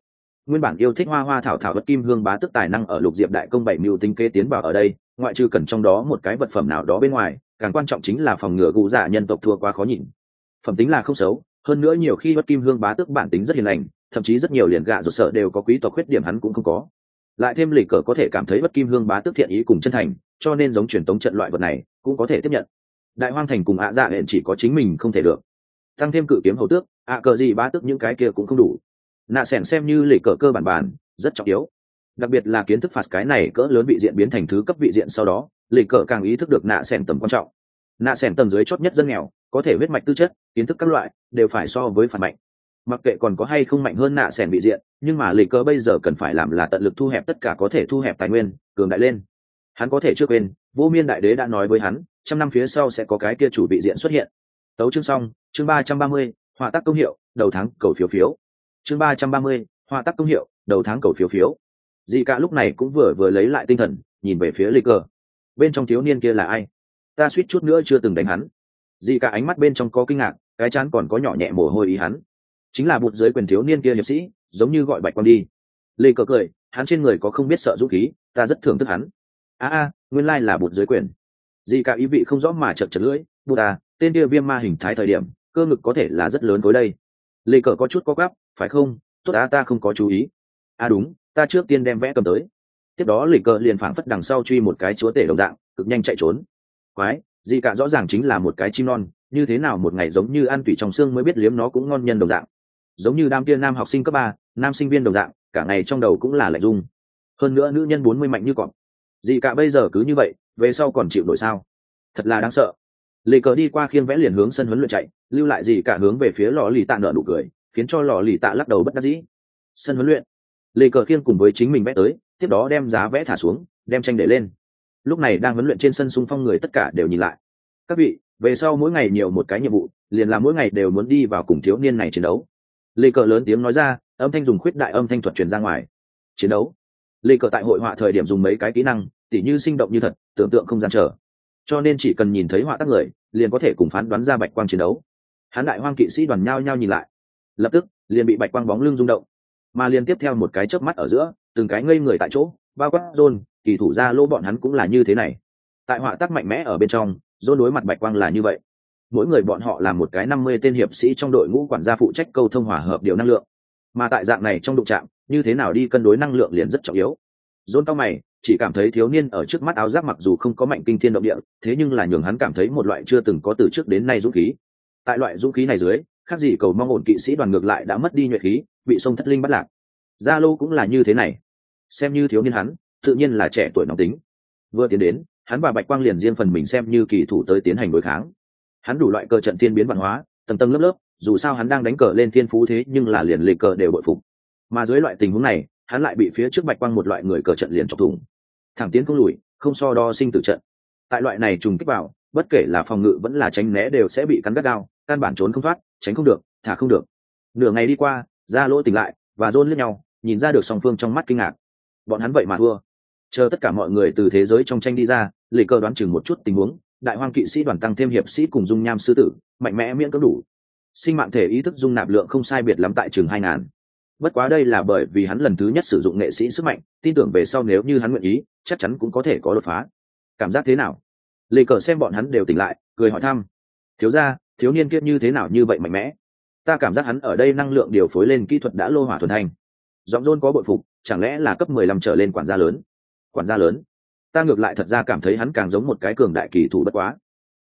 Nguyên bản yêu thích hoa hoa thảo thảo bất kim hương bá tức tài năng ở lục diệp đại công bảy mưu tinh kế tiến vào ở đây, ngoại trừ cần trong đó một cái vật phẩm nào đó bên ngoài, càng quan trọng chính là phòng ngừa cụ giả dạ nhân tộc thua quá khó nhìn. Phẩm tính là không xấu, hơn nữa nhiều khi bất kim hương bá tước bản tính rất hiền lành thậm chí rất nhiều liền gạ rụt sợ đều có quý tộc khuyết điểm hắn cũng không có. Lại thêm lì cờ có thể cảm thấy bất kim hương bá tước thiện ý cùng chân thành, cho nên giống truyền tống trận loại vật này cũng có thể tiếp nhận. Đại hoang thành cùng ạ dạ hẹn chỉ có chính mình không thể được. Tăng thêm cự kiếm hầu tước, ạ cờ gì bá tước những cái kia cũng không đủ. Nạ sẻn xem như lì cờ cơ bản bản, rất trọng yếu. Đặc biệt là kiến thức phạt cái này cỡ lớn vị diện biến thành thứ cấp vị diện sau đó lì cờ càng ý thức được nạ sẻn tầm quan trọng. Nạ sẻn tầng dưới chót nhất dân nghèo, có thể huyết mạch tư chất, kiến thức các loại, đều phải so với phản mạnh mặc kệ còn có hay không mạnh hơn nạ sẻn bị diện, nhưng mà lì cơ bây giờ cần phải làm là tận lực thu hẹp tất cả có thể thu hẹp tài nguyên, cường đại lên. Hắn có thể chưa quên, vô miên đại đế đã nói với hắn, trăm năm phía sau sẽ có cái kia chủ bị diện xuất hiện. Tấu chương xong, chương ba trăm ba mươi, họa tác công hiệu, đầu tháng, cầu phiếu phiếu. Chương ba trăm ba mươi, họa tác công hiệu, đầu tháng, cầu phiếu phiếu. Dị cả lúc này cũng vừa vừa lấy lại tinh thần, nhìn về phía lì cơ bên trong thiếu niên kia là ai? Ta suýt chút nữa chưa từng đánh hắn. Dị cả ánh mắt bên trong có kinh ngạc, cái chán còn có nhỏ nhẹ mồ hôi ý hắn chính là bụt dưới quyền thiếu niên kia hiệp sĩ, giống như gọi bạch quang đi. Lê cờ cười, hắn trên người có không biết sợ dũng khí, ta rất thưởng thức hắn. A a, nguyên lai là bụt dưới quyền. Dị cả ý vị không rõ mà chật chật lưỡi, bụt à tên kia viêm ma hình thái thời điểm, cơ ngực có thể là rất lớn tối đây. Lê cờ có chút có gắp phải không? Tốt á, ta không có chú ý. À đúng, ta trước tiên đem vẽ cầm tới. Tiếp đó lê cờ liền phảng phất đằng sau truy một cái chúa tể đồng dạng, cực nhanh chạy trốn. Quái dị cả rõ ràng chính là một cái chim non, như thế nào một ngày giống như ăn tủy trong xương mới biết liếm nó cũng ngon nhân đồng dạng giống như đam kia nam học sinh cấp ba, nam sinh viên đồng dạng, cả ngày trong đầu cũng là lạnh dung hơn nữa nữ nhân bốn mươi mạnh như cọp. Dị cả bây giờ cứ như vậy, về sau còn chịu nổi sao? Thật là đáng sợ. Lì cờ đi qua khiên vẽ liền hướng sân huấn luyện chạy, lưu lại gì cả hướng về phía lò lì tạ nở nụ cười, khiến cho lò lì tạ lắc đầu bất đắc dĩ. Sân huấn luyện. Lì cờ khiên cùng với chính mình vẽ tới, tiếp đó đem giá vẽ thả xuống, đem tranh để lên. Lúc này đang huấn luyện trên sân xung phong người tất cả đều nhìn lại. Các vị, về sau mỗi ngày nhiều một cái nhiệm vụ, liền là mỗi ngày đều muốn đi vào cùng thiếu niên này chiến đấu. Lê cờ lớn tiếng nói ra, âm thanh dùng khuyết đại âm thanh thuật truyền ra ngoài. Chiến đấu. Lê cờ tại hội họa thời điểm dùng mấy cái kỹ năng, tỉ như sinh động như thật, tưởng tượng không gian trở. Cho nên chỉ cần nhìn thấy họa tác người, liền có thể cùng phán đoán ra bạch quang chiến đấu. Hán đại hoang kỵ sĩ đoàn nhao nhao nhìn lại. Lập tức, liền bị bạch quang bóng lưng rung động. Mà liền tiếp theo một cái chớp mắt ở giữa, từng cái ngây người tại chỗ, bao quát rôn kỳ thủ ra lô bọn hắn cũng là như thế này. Tại họa tác mạnh mẽ ở bên trong rôn đối mặt bạch quang là như vậy mỗi người bọn họ là một cái năm mươi tên hiệp sĩ trong đội ngũ quản gia phụ trách câu thông hòa hợp điều năng lượng. Mà tại dạng này trong đụng trạm như thế nào đi cân đối năng lượng liền rất trọng yếu. Rôn cao mày, chỉ cảm thấy thiếu niên ở trước mắt áo giáp mặc dù không có mạnh kinh thiên động địa, thế nhưng là nhường hắn cảm thấy một loại chưa từng có từ trước đến nay dũng khí. Tại loại dũng khí này dưới, khác gì cầu mong ổn kỵ sĩ đoàn ngược lại đã mất đi nhuệ khí, bị sông thất linh bắt lạc. Gia lô cũng là như thế này. Xem như thiếu niên hắn, tự nhiên là trẻ tuổi nóng tính. Vừa tiến đến, hắn và bạch quang liền riêng phần mình xem như kỳ thủ tới tiến hành đối kháng hắn đủ loại cờ trận thiên biến văn hóa, tầng tầng lớp lớp, dù sao hắn đang đánh cờ lên thiên phú thế nhưng là liền lề cờ đều bội phục. Mà dưới loại tình huống này, hắn lại bị phía trước bạch quang một loại người cờ trận liền chọc thủng. Thẳng tiến không lùi, không so đo sinh tử trận. Tại loại này trùng kích vào, bất kể là phòng ngự vẫn là tránh né đều sẽ bị cắn gắt gao, căn bản trốn không thoát, tránh không được, thả không được. Nửa ngày đi qua ra lỗ tỉnh lại và rôn lướt nhau, nhìn ra được song phương trong mắt kinh ngạc. Bọn hắn vậy mà thua. Chờ tất cả mọi người từ thế giới trong tranh đi ra lì cơ đoán chừng một chút tình huống đại hoang kỵ sĩ đoàn tăng thêm hiệp sĩ cùng dung nham sư tử, mạnh mẽ miễn cưỡng đủ. Sinh mạng thể ý thức dung nạp lượng không sai biệt lắm tại trường hai ngàn. Bất quá đây là bởi vì hắn lần thứ nhất sử dụng nghệ sĩ sức mạnh, tin tưởng về sau nếu như hắn nguyện ý, chắc chắn cũng có thể có đột phá. Cảm giác thế nào? Lì cờ xem bọn hắn đều tỉnh lại, cười hỏi thăm. Thiếu ra thiếu niên kiết như thế nào như vậy mạnh mẽ? Ta cảm giác hắn ở đây năng lượng điều phối lên kỹ thuật đã lô hỏa thuần thành giọng rôn có bội phục, chẳng lẽ là cấp mười lăm trở lên quản gia lớn? Quản gia lớn? Ta ngược lại thật ra cảm thấy hắn càng giống một cái cường đại kỳ thủ bất quá.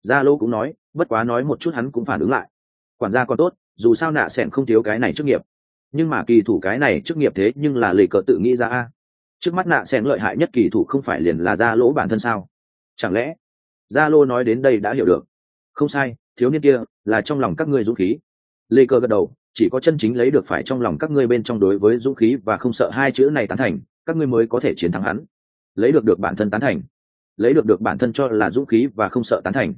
Gia lô cũng nói, bất quá nói một chút hắn cũng phản ứng lại. Quản gia còn tốt, dù sao nạ sẹn không thiếu cái này trước nghiệp. Nhưng mà kỳ thủ cái này trước nghiệp thế nhưng là lì cờ tự nghĩ ra a. Trước mắt nạ sẹn lợi hại nhất kỳ thủ không phải liền là gia lỗ bản thân sao? Chẳng lẽ? Gia lô nói đến đây đã hiểu được. Không sai, thiếu niên kia là trong lòng các ngươi dũng khí. Lê cơ gật đầu, chỉ có chân chính lấy được phải trong lòng các ngươi bên trong đối với dũng khí và không sợ hai chữ này tán thành, các ngươi mới có thể chiến thắng hắn lấy được được bản thân tán thành. Lấy được được bản thân cho là dũng khí và không sợ tán thành.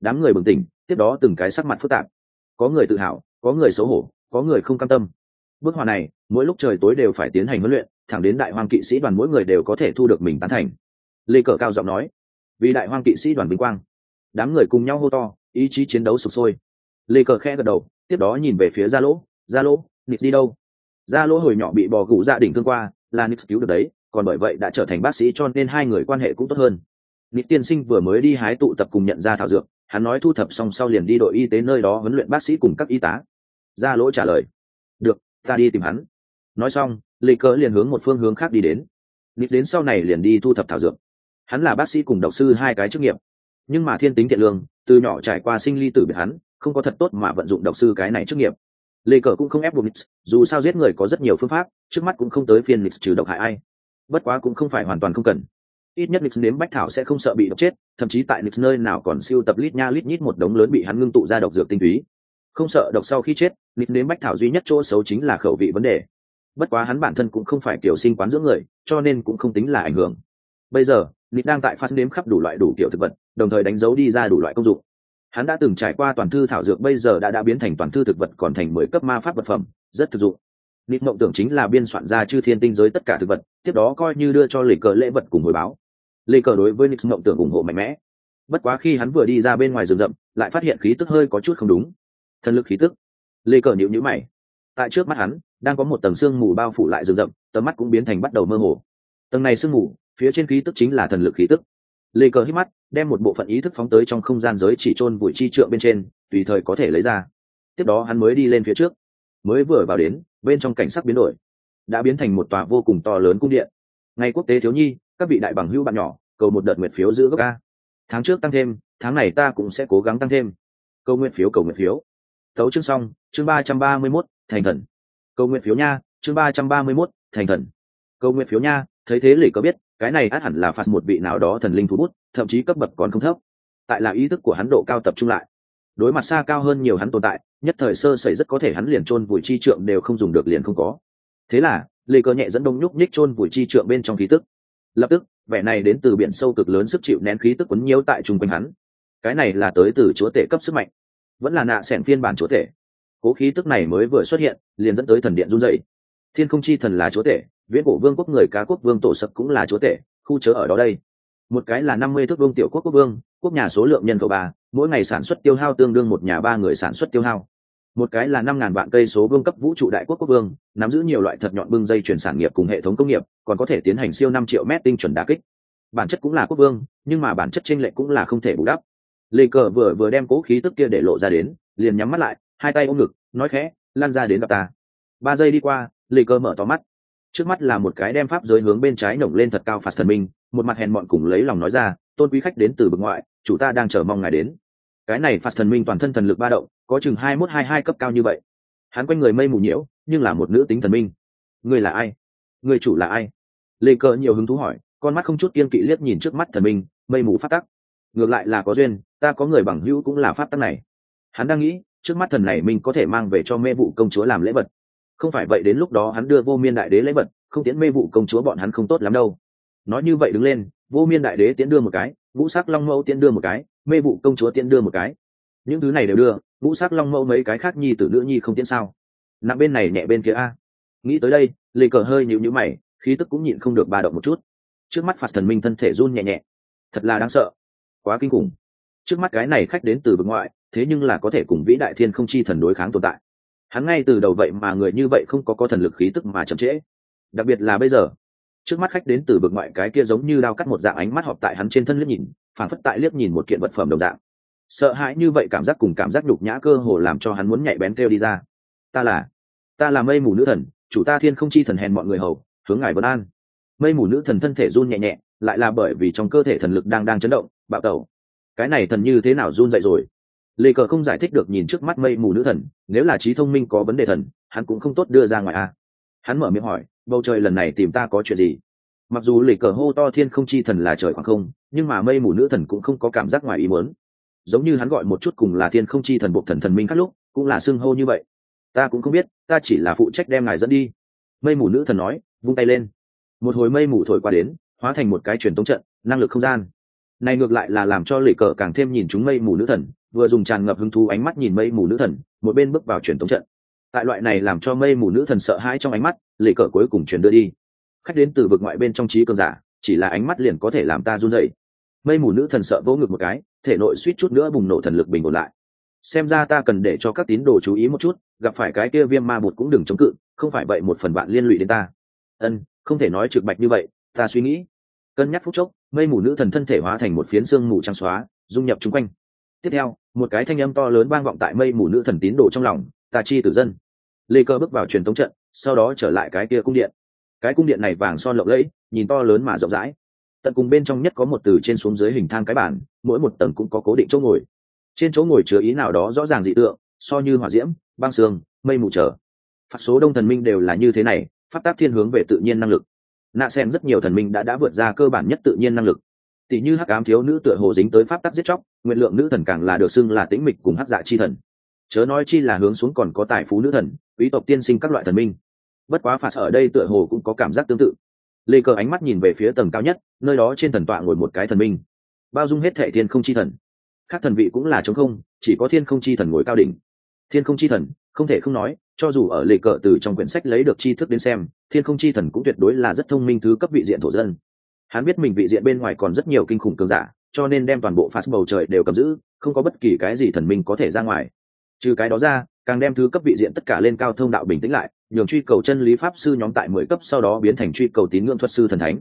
Đám người bừng tỉnh, tiếp đó từng cái sắc mặt phức tạp. Có người tự hào, có người xấu hổ, có người không cam tâm. Bước hòa này, mỗi lúc trời tối đều phải tiến hành huấn luyện, thẳng đến đại hoang kỵ sĩ đoàn mỗi người đều có thể thu được mình tán thành. Lê cờ cao giọng nói, vì đại hoang kỵ sĩ đoàn vinh quang. Đám người cùng nhau hô to, ý chí chiến đấu sụp sôi. Lê cờ khe gật đầu, tiếp đó nhìn về phía gia lỗ gia lỗ nịt đi đâu? Gia lỗ hồi nhỏ bị bò gù dạ gia đình thương qua, là nịt cứu được đấy còn bởi vậy đã trở thành bác sĩ cho nên hai người quan hệ cũng tốt hơn. Nịp tiên sinh vừa mới đi hái tụ tập cùng nhận ra thảo dược, hắn nói thu thập xong sau liền đi đội y tế nơi đó huấn luyện bác sĩ cùng các y tá. Ra lỗ trả lời. Được, ta đi tìm hắn. Nói xong, lê cờ liền hướng một phương hướng khác đi đến. Nịp đến sau này liền đi thu thập thảo dược. Hắn là bác sĩ cùng độc sư hai cái chức nghiệp. Nhưng mà thiên tính thiện lương, từ nhỏ trải qua sinh ly tử biệt hắn, không có thật tốt mà vận dụng độc sư cái này chức nghiệp. Lê cờ cũng không ép buộc nix dù sao giết người có rất nhiều phương pháp, trước mắt cũng không tới phiên nix trừ độc hại ai bất quá cũng không phải hoàn toàn không cần. Ít nhất nix nếm bách thảo sẽ không sợ bị độc chết, thậm chí tại nix nơi nào còn siêu tập lít nha lít nhít một đống lớn bị hắn ngưng tụ ra độc dược tinh túy. Không sợ độc sau khi chết, nix nếm bách thảo duy nhất chỗ xấu chính là khẩu vị vấn đề. Bất quá hắn bản thân cũng không phải kiểu sinh quán dưỡng người, cho nên cũng không tính là ảnh hưởng. Bây giờ, nix đang tại phát nếm khắp đủ loại đủ kiểu thực vật, đồng thời đánh dấu đi ra đủ loại công dụng. Hắn đã từng trải qua toàn thư thảo dược, bây giờ đã đã biến thành toàn thư thực vật, còn thành mười cấp ma pháp vật phẩm, rất thực dụng nịt mộng tưởng chính là biên soạn ra chư thiên tinh giới tất cả thực vật, tiếp đó coi như đưa cho lì cờ lễ vật cùng hồi báo. Lì cờ đối với nịt mộng tưởng ủng hộ mạnh mẽ. Bất quá khi hắn vừa đi ra bên ngoài rừng rậm, lại phát hiện khí tức hơi có chút không đúng. Thần lực khí tức. Lì cờ nhịu nhữ mày. Tại trước mắt hắn, đang có một tầng sương mù bao phủ lại rừng rậm, tầm mắt cũng biến thành bắt đầu mơ hồ. Tầng này sương mù, phía trên khí tức chính là thần lực khí tức. Lì cờ hít mắt, đem một bộ phận ý thức phóng tới trong không gian giới chỉ chôn bụi chi trượng bên trên, tùy thời có thể lấy ra. Tiếp đó hắn mới đi lên phía trước mới vừa vào đến, bên trong cảnh sắc biến đổi, đã biến thành một tòa vô cùng to lớn cung điện. Ngày quốc tế thiếu nhi, các vị đại bằng hữu bạn nhỏ, cầu một đợt nguyện phiếu giữ gốc ca tháng trước tăng thêm, tháng này ta cũng sẽ cố gắng tăng thêm. Câu nguyện phiếu, cầu nguyện phiếu. Tấu chương xong, chương ba trăm ba mươi mốt, thành thần. Câu nguyện phiếu nha, chương ba trăm ba mươi mốt, thành thần. Câu nguyện phiếu nha, thấy thế lì có biết, cái này át hẳn là phạt một vị nào đó thần linh thú bút, thậm chí cấp bậc còn không thấp. Tại là ý thức của hắn độ cao tập trung lại. Đối mặt xa cao hơn nhiều hắn tồn tại nhất thời sơ sẩy rất có thể hắn liền chôn vùi chi trượng đều không dùng được liền không có. Thế là, lê cơ nhẹ dẫn đông nhúc nhích chôn vùi chi trượng bên trong khí tức. Lập tức, vẻ này đến từ biển sâu cực lớn sức chịu nén khí tức quấn nhiễu tại chung quanh hắn. Cái này là tới từ chúa tể cấp sức mạnh, vẫn là nạ sẻn phiên bản chúa tể. Cố khí tức này mới vừa xuất hiện, liền dẫn tới thần điện run dậy thiên không chi thần là chúa tể, viễn cổ vương quốc người cá quốc vương tổ sập cũng là chúa tể, khu chớ ở đó đây. Một cái là năm mươi thước vương tiểu quốc quốc vương, quốc nhà số lượng nhân khẩu ba mỗi ngày sản xuất tiêu hao tương đương một nhà ba người sản xuất tiêu hao. Một cái là năm ngàn vạn cây số vương cấp vũ trụ đại quốc quốc vương, nắm giữ nhiều loại thật nhọn bưng dây chuyển sản nghiệp cùng hệ thống công nghiệp, còn có thể tiến hành siêu năm triệu mét tinh chuẩn đa kích. Bản chất cũng là quốc vương, nhưng mà bản chất tranh lệch cũng là không thể bù đắp. Lê cờ vừa vừa đem cố khí tức kia để lộ ra đến, liền nhắm mắt lại, hai tay ôm ngực, nói khẽ, lan ra đến gặp ta. Ba giây đi qua, lê cờ mở to mắt. Trước mắt là một cái đem pháp giới hướng bên trái nổng lên thật cao phạt thần minh, một mặt hèn mọn cùng lấy lòng nói ra tôn quý khách đến từ bực ngoại, chủ ta đang chờ mong ngài đến. Cái này phạt thần minh toàn thân thần lực ba động, có chừng hai mốt hai hai cấp cao như vậy. Hắn quanh người mây mù nhiễu, nhưng là một nữ tính thần minh. Người là ai? Người chủ là ai? Lê cờ nhiều hứng thú hỏi, con mắt không chút kiên kỵ liếc nhìn trước mắt thần minh, mây mù phát tắc. Ngược lại là có duyên, ta có người bằng hữu cũng là phát tắc này. Hắn đang nghĩ, trước mắt thần này mình có thể mang về cho mê vụ công chúa làm lễ vật. Không phải vậy đến lúc đó hắn đưa vô miên đại đế lễ vật, không tiễn mê vụ công chúa bọn hắn không tốt lắm đâu nói như vậy đứng lên, vô miên đại đế tiễn đưa một cái, ngũ sắc long mẫu tiễn đưa một cái, mê vụ công chúa tiễn đưa một cái. Những thứ này đều đưa, ngũ sắc long mẫu mấy cái khác nhi tử nữ nhi không tiễn sao? Nặng bên này nhẹ bên kia a. Nghĩ tới đây, lì cờ hơi nhịu nhữ mày, khí tức cũng nhịn không được ba động một chút. Trước mắt phạt thần minh thân thể run nhẹ nhẹ. Thật là đáng sợ. Quá kinh khủng. Trước mắt cái này khách đến từ vực ngoại, thế nhưng là có thể cùng vĩ đại thiên không chi thần đối kháng tồn tại. Hắn ngay từ đầu vậy mà người như vậy không có có thần lực khí tức mà chậm trễ. Đặc biệt là bây giờ trước mắt khách đến từ vực ngoại cái kia giống như đao cắt một dạng ánh mắt họp tại hắn trên thân liếc nhìn phản phất tại liếc nhìn một kiện vật phẩm đồng dạng. Sợ hãi như vậy cảm giác cùng cảm giác nhục nhã cơ hồ làm cho hắn muốn nhạy bén kêu đi ra. Ta là ta là mây mù nữ thần, chủ ta thiên không chi thần hèn mọi người hầu, hướng ngài vân an. Mây mù nữ thần thân thể run nhẹ nhẹ, lại là bởi vì trong cơ thể thần lực đang đang chấn động, bạo tẩu. Cái này thần như thế nào run dậy rồi? Lê cờ không giải thích được nhìn trước mắt mây mù nữ thần, nếu là trí thông minh có vấn đề thần, hắn cũng không tốt đưa ra ngoài a. à hắn mở miệng hỏi, bầu trời lần này tìm ta có chuyện gì? Mặc dù lịch cờ hô to thiên không chi thần là trời khoảng không, nhưng mà mây mù nữ thần cũng không có cảm giác ngoài ý muốn. Giống như hắn gọi một chút cùng là thiên không chi thần bộ thần thần minh các lúc, cũng là xưng hô như vậy. Ta cũng không biết, ta chỉ là phụ trách đem ngài dẫn đi. Mây mù nữ thần nói, vung tay lên. Một hồi mây mù thổi qua đến, hóa thành một cái truyền tống trận, năng lực không gian. Này ngược lại là làm cho lì cờ càng thêm nhìn chúng mây mù nữ thần, vừa dùng tràn ngập hứng thú ánh mắt nhìn mây mù nữ thần, một bên bước vào truyền tống trận tại loại này làm cho mây mù nữ thần sợ hãi trong ánh mắt lệ cờ cuối cùng truyền đưa đi. Khách đến từ vực ngoại bên trong trí cường giả, chỉ là ánh mắt liền có thể làm ta run rẩy. Mây mù nữ thần sợ vỗ ngực một cái, thể nội suýt chút nữa bùng nổ thần lực bình ổn lại. Xem ra ta cần để cho các tín đồ chú ý một chút, gặp phải cái kia viêm ma bụt cũng đừng chống cự, không phải vậy một phần bạn liên lụy đến ta. Ân, không thể nói trực bạch như vậy, ta suy nghĩ. Cân nhắc phút chốc, mây mù nữ thần thân thể hóa thành một phiến xương mù trắng xóa, dung nhập chung quanh. Tiếp theo, một cái thanh âm to lớn vang vọng tại mây mù nữ thần tín đồ trong lòng ta chi tử dân. Lê cơ bước vào truyền thống trận, sau đó trở lại cái kia cung điện. Cái cung điện này vàng son lộng lẫy, nhìn to lớn mà rộng rãi. Tận cùng bên trong nhất có một từ trên xuống dưới hình thang cái bản mỗi một tầng cũng có cố định chỗ ngồi. Trên chỗ ngồi chứa ý nào đó rõ ràng dị tượng, so như hỏa diễm, băng sương, mây mù trở. Phạt số đông thần minh đều là như thế này phát tác thiên hướng về tự nhiên năng lực. Nạ xem rất nhiều thần minh đã đã vượt ra cơ bản nhất tự nhiên năng lực. Tỷ như hắc ám thiếu nữ tựa hồ dính tới pháp tắc giết chóc nguyện lượng nữ thần càng là được xưng là tĩnh mịch cùng hắc dạ chi thần chớ nói chi là hướng xuống còn có tài phú nữ thần, quý tộc tiên sinh các loại thần minh. Bất quá phạt ở đây tựa hồ cũng có cảm giác tương tự. Lê cờ ánh mắt nhìn về phía tầng cao nhất, nơi đó trên thần tọa ngồi một cái thần minh. Bao dung hết thệ thiên không chi thần. Các thần vị cũng là chống không, chỉ có thiên không chi thần ngồi cao đỉnh. Thiên không chi thần, không thể không nói, cho dù ở lê cờ từ trong quyển sách lấy được tri thức đến xem, thiên không chi thần cũng tuyệt đối là rất thông minh thứ cấp vị diện thổ dân. Hắn biết mình vị diện bên ngoài còn rất nhiều kinh khủng cường giả, cho nên đem toàn bộ phạt bầu trời đều cầm giữ, không có bất kỳ cái gì thần minh có thể ra ngoài trừ cái đó ra, càng đem thứ cấp vị diện tất cả lên cao thông đạo bình tĩnh lại, nhường truy cầu chân lý pháp sư nhóm tại mười cấp sau đó biến thành truy cầu tín ngưỡng thuật sư thần thánh.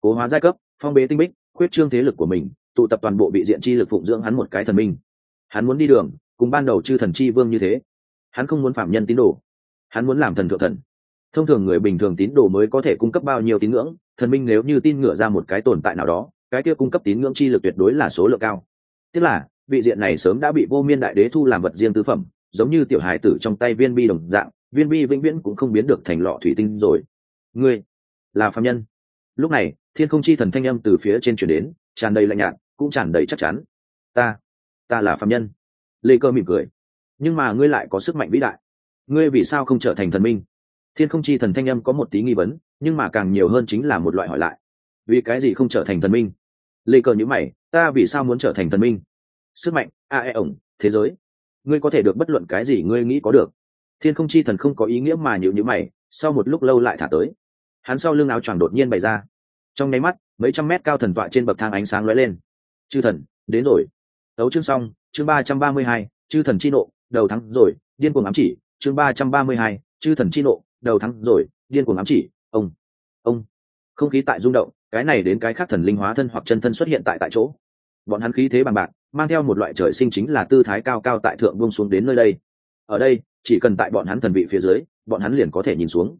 Cố hóa giai cấp, phong bế tinh bích, khuyết trương thế lực của mình, tụ tập toàn bộ vị diện chi lực phụng dưỡng hắn một cái thần minh. Hắn muốn đi đường, cùng ban đầu chư thần chi vương như thế. Hắn không muốn phạm nhân tín đồ. Hắn muốn làm thần thượng thần. Thông thường người bình thường tín đồ mới có thể cung cấp bao nhiêu tín ngưỡng, thần minh nếu như tin ngựa ra một cái tồn tại nào đó, cái kia cung cấp tín ngưỡng chi lực tuyệt đối là số lượng cao. Tức là vị diện này sớm đã bị vô miên đại đế thu làm vật riêng tư phẩm, giống như tiểu hài tử trong tay viên bi đồng dạng, viên bi vĩnh viễn cũng không biến được thành lọ thủy tinh rồi. Ngươi là phạm nhân. Lúc này, thiên không chi thần thanh âm từ phía trên chuyển đến, tràn đầy lạnh nhạt, cũng tràn đầy chắc chắn. Ta ta là phạm nhân. Lê cơ mỉm cười. Nhưng mà ngươi lại có sức mạnh vĩ đại. Ngươi vì sao không trở thành thần minh? Thiên không chi thần thanh âm có một tí nghi vấn, nhưng mà càng nhiều hơn chính là một loại hỏi lại. Vì cái gì không trở thành thần minh? Lê cơ nhữ mày. Ta vì sao muốn trở thành thần minh? Sức mạnh, a e ổng, thế giới. Ngươi có thể được bất luận cái gì ngươi nghĩ có được. Thiên không chi thần không có ý nghĩa mà nhịu nhữ mày, sau một lúc lâu lại thả tới. Hắn sau lưng áo choàng đột nhiên bày ra. Trong nháy mắt, mấy trăm mét cao thần tọa trên bậc thang ánh sáng lóe lên. Chư thần, đến rồi. Đấu chương xong, chương ba trăm ba mươi hai, chư thần chi nộ, đầu thắng rồi, điên cuồng ám chỉ. Chương ba trăm ba mươi hai, chư thần chi nộ, đầu thắng rồi, điên cuồng ám chỉ. Ông ông. Không khí tại rung động, cái này đến cái khác thần linh hóa thân hoặc chân thân xuất hiện tại tại chỗ bọn hắn khí thế bằng bạc, mang theo một loại trời sinh chính là tư thái cao cao tại thượng buông xuống đến nơi đây. Ở đây, chỉ cần tại bọn hắn thần vị phía dưới, bọn hắn liền có thể nhìn xuống.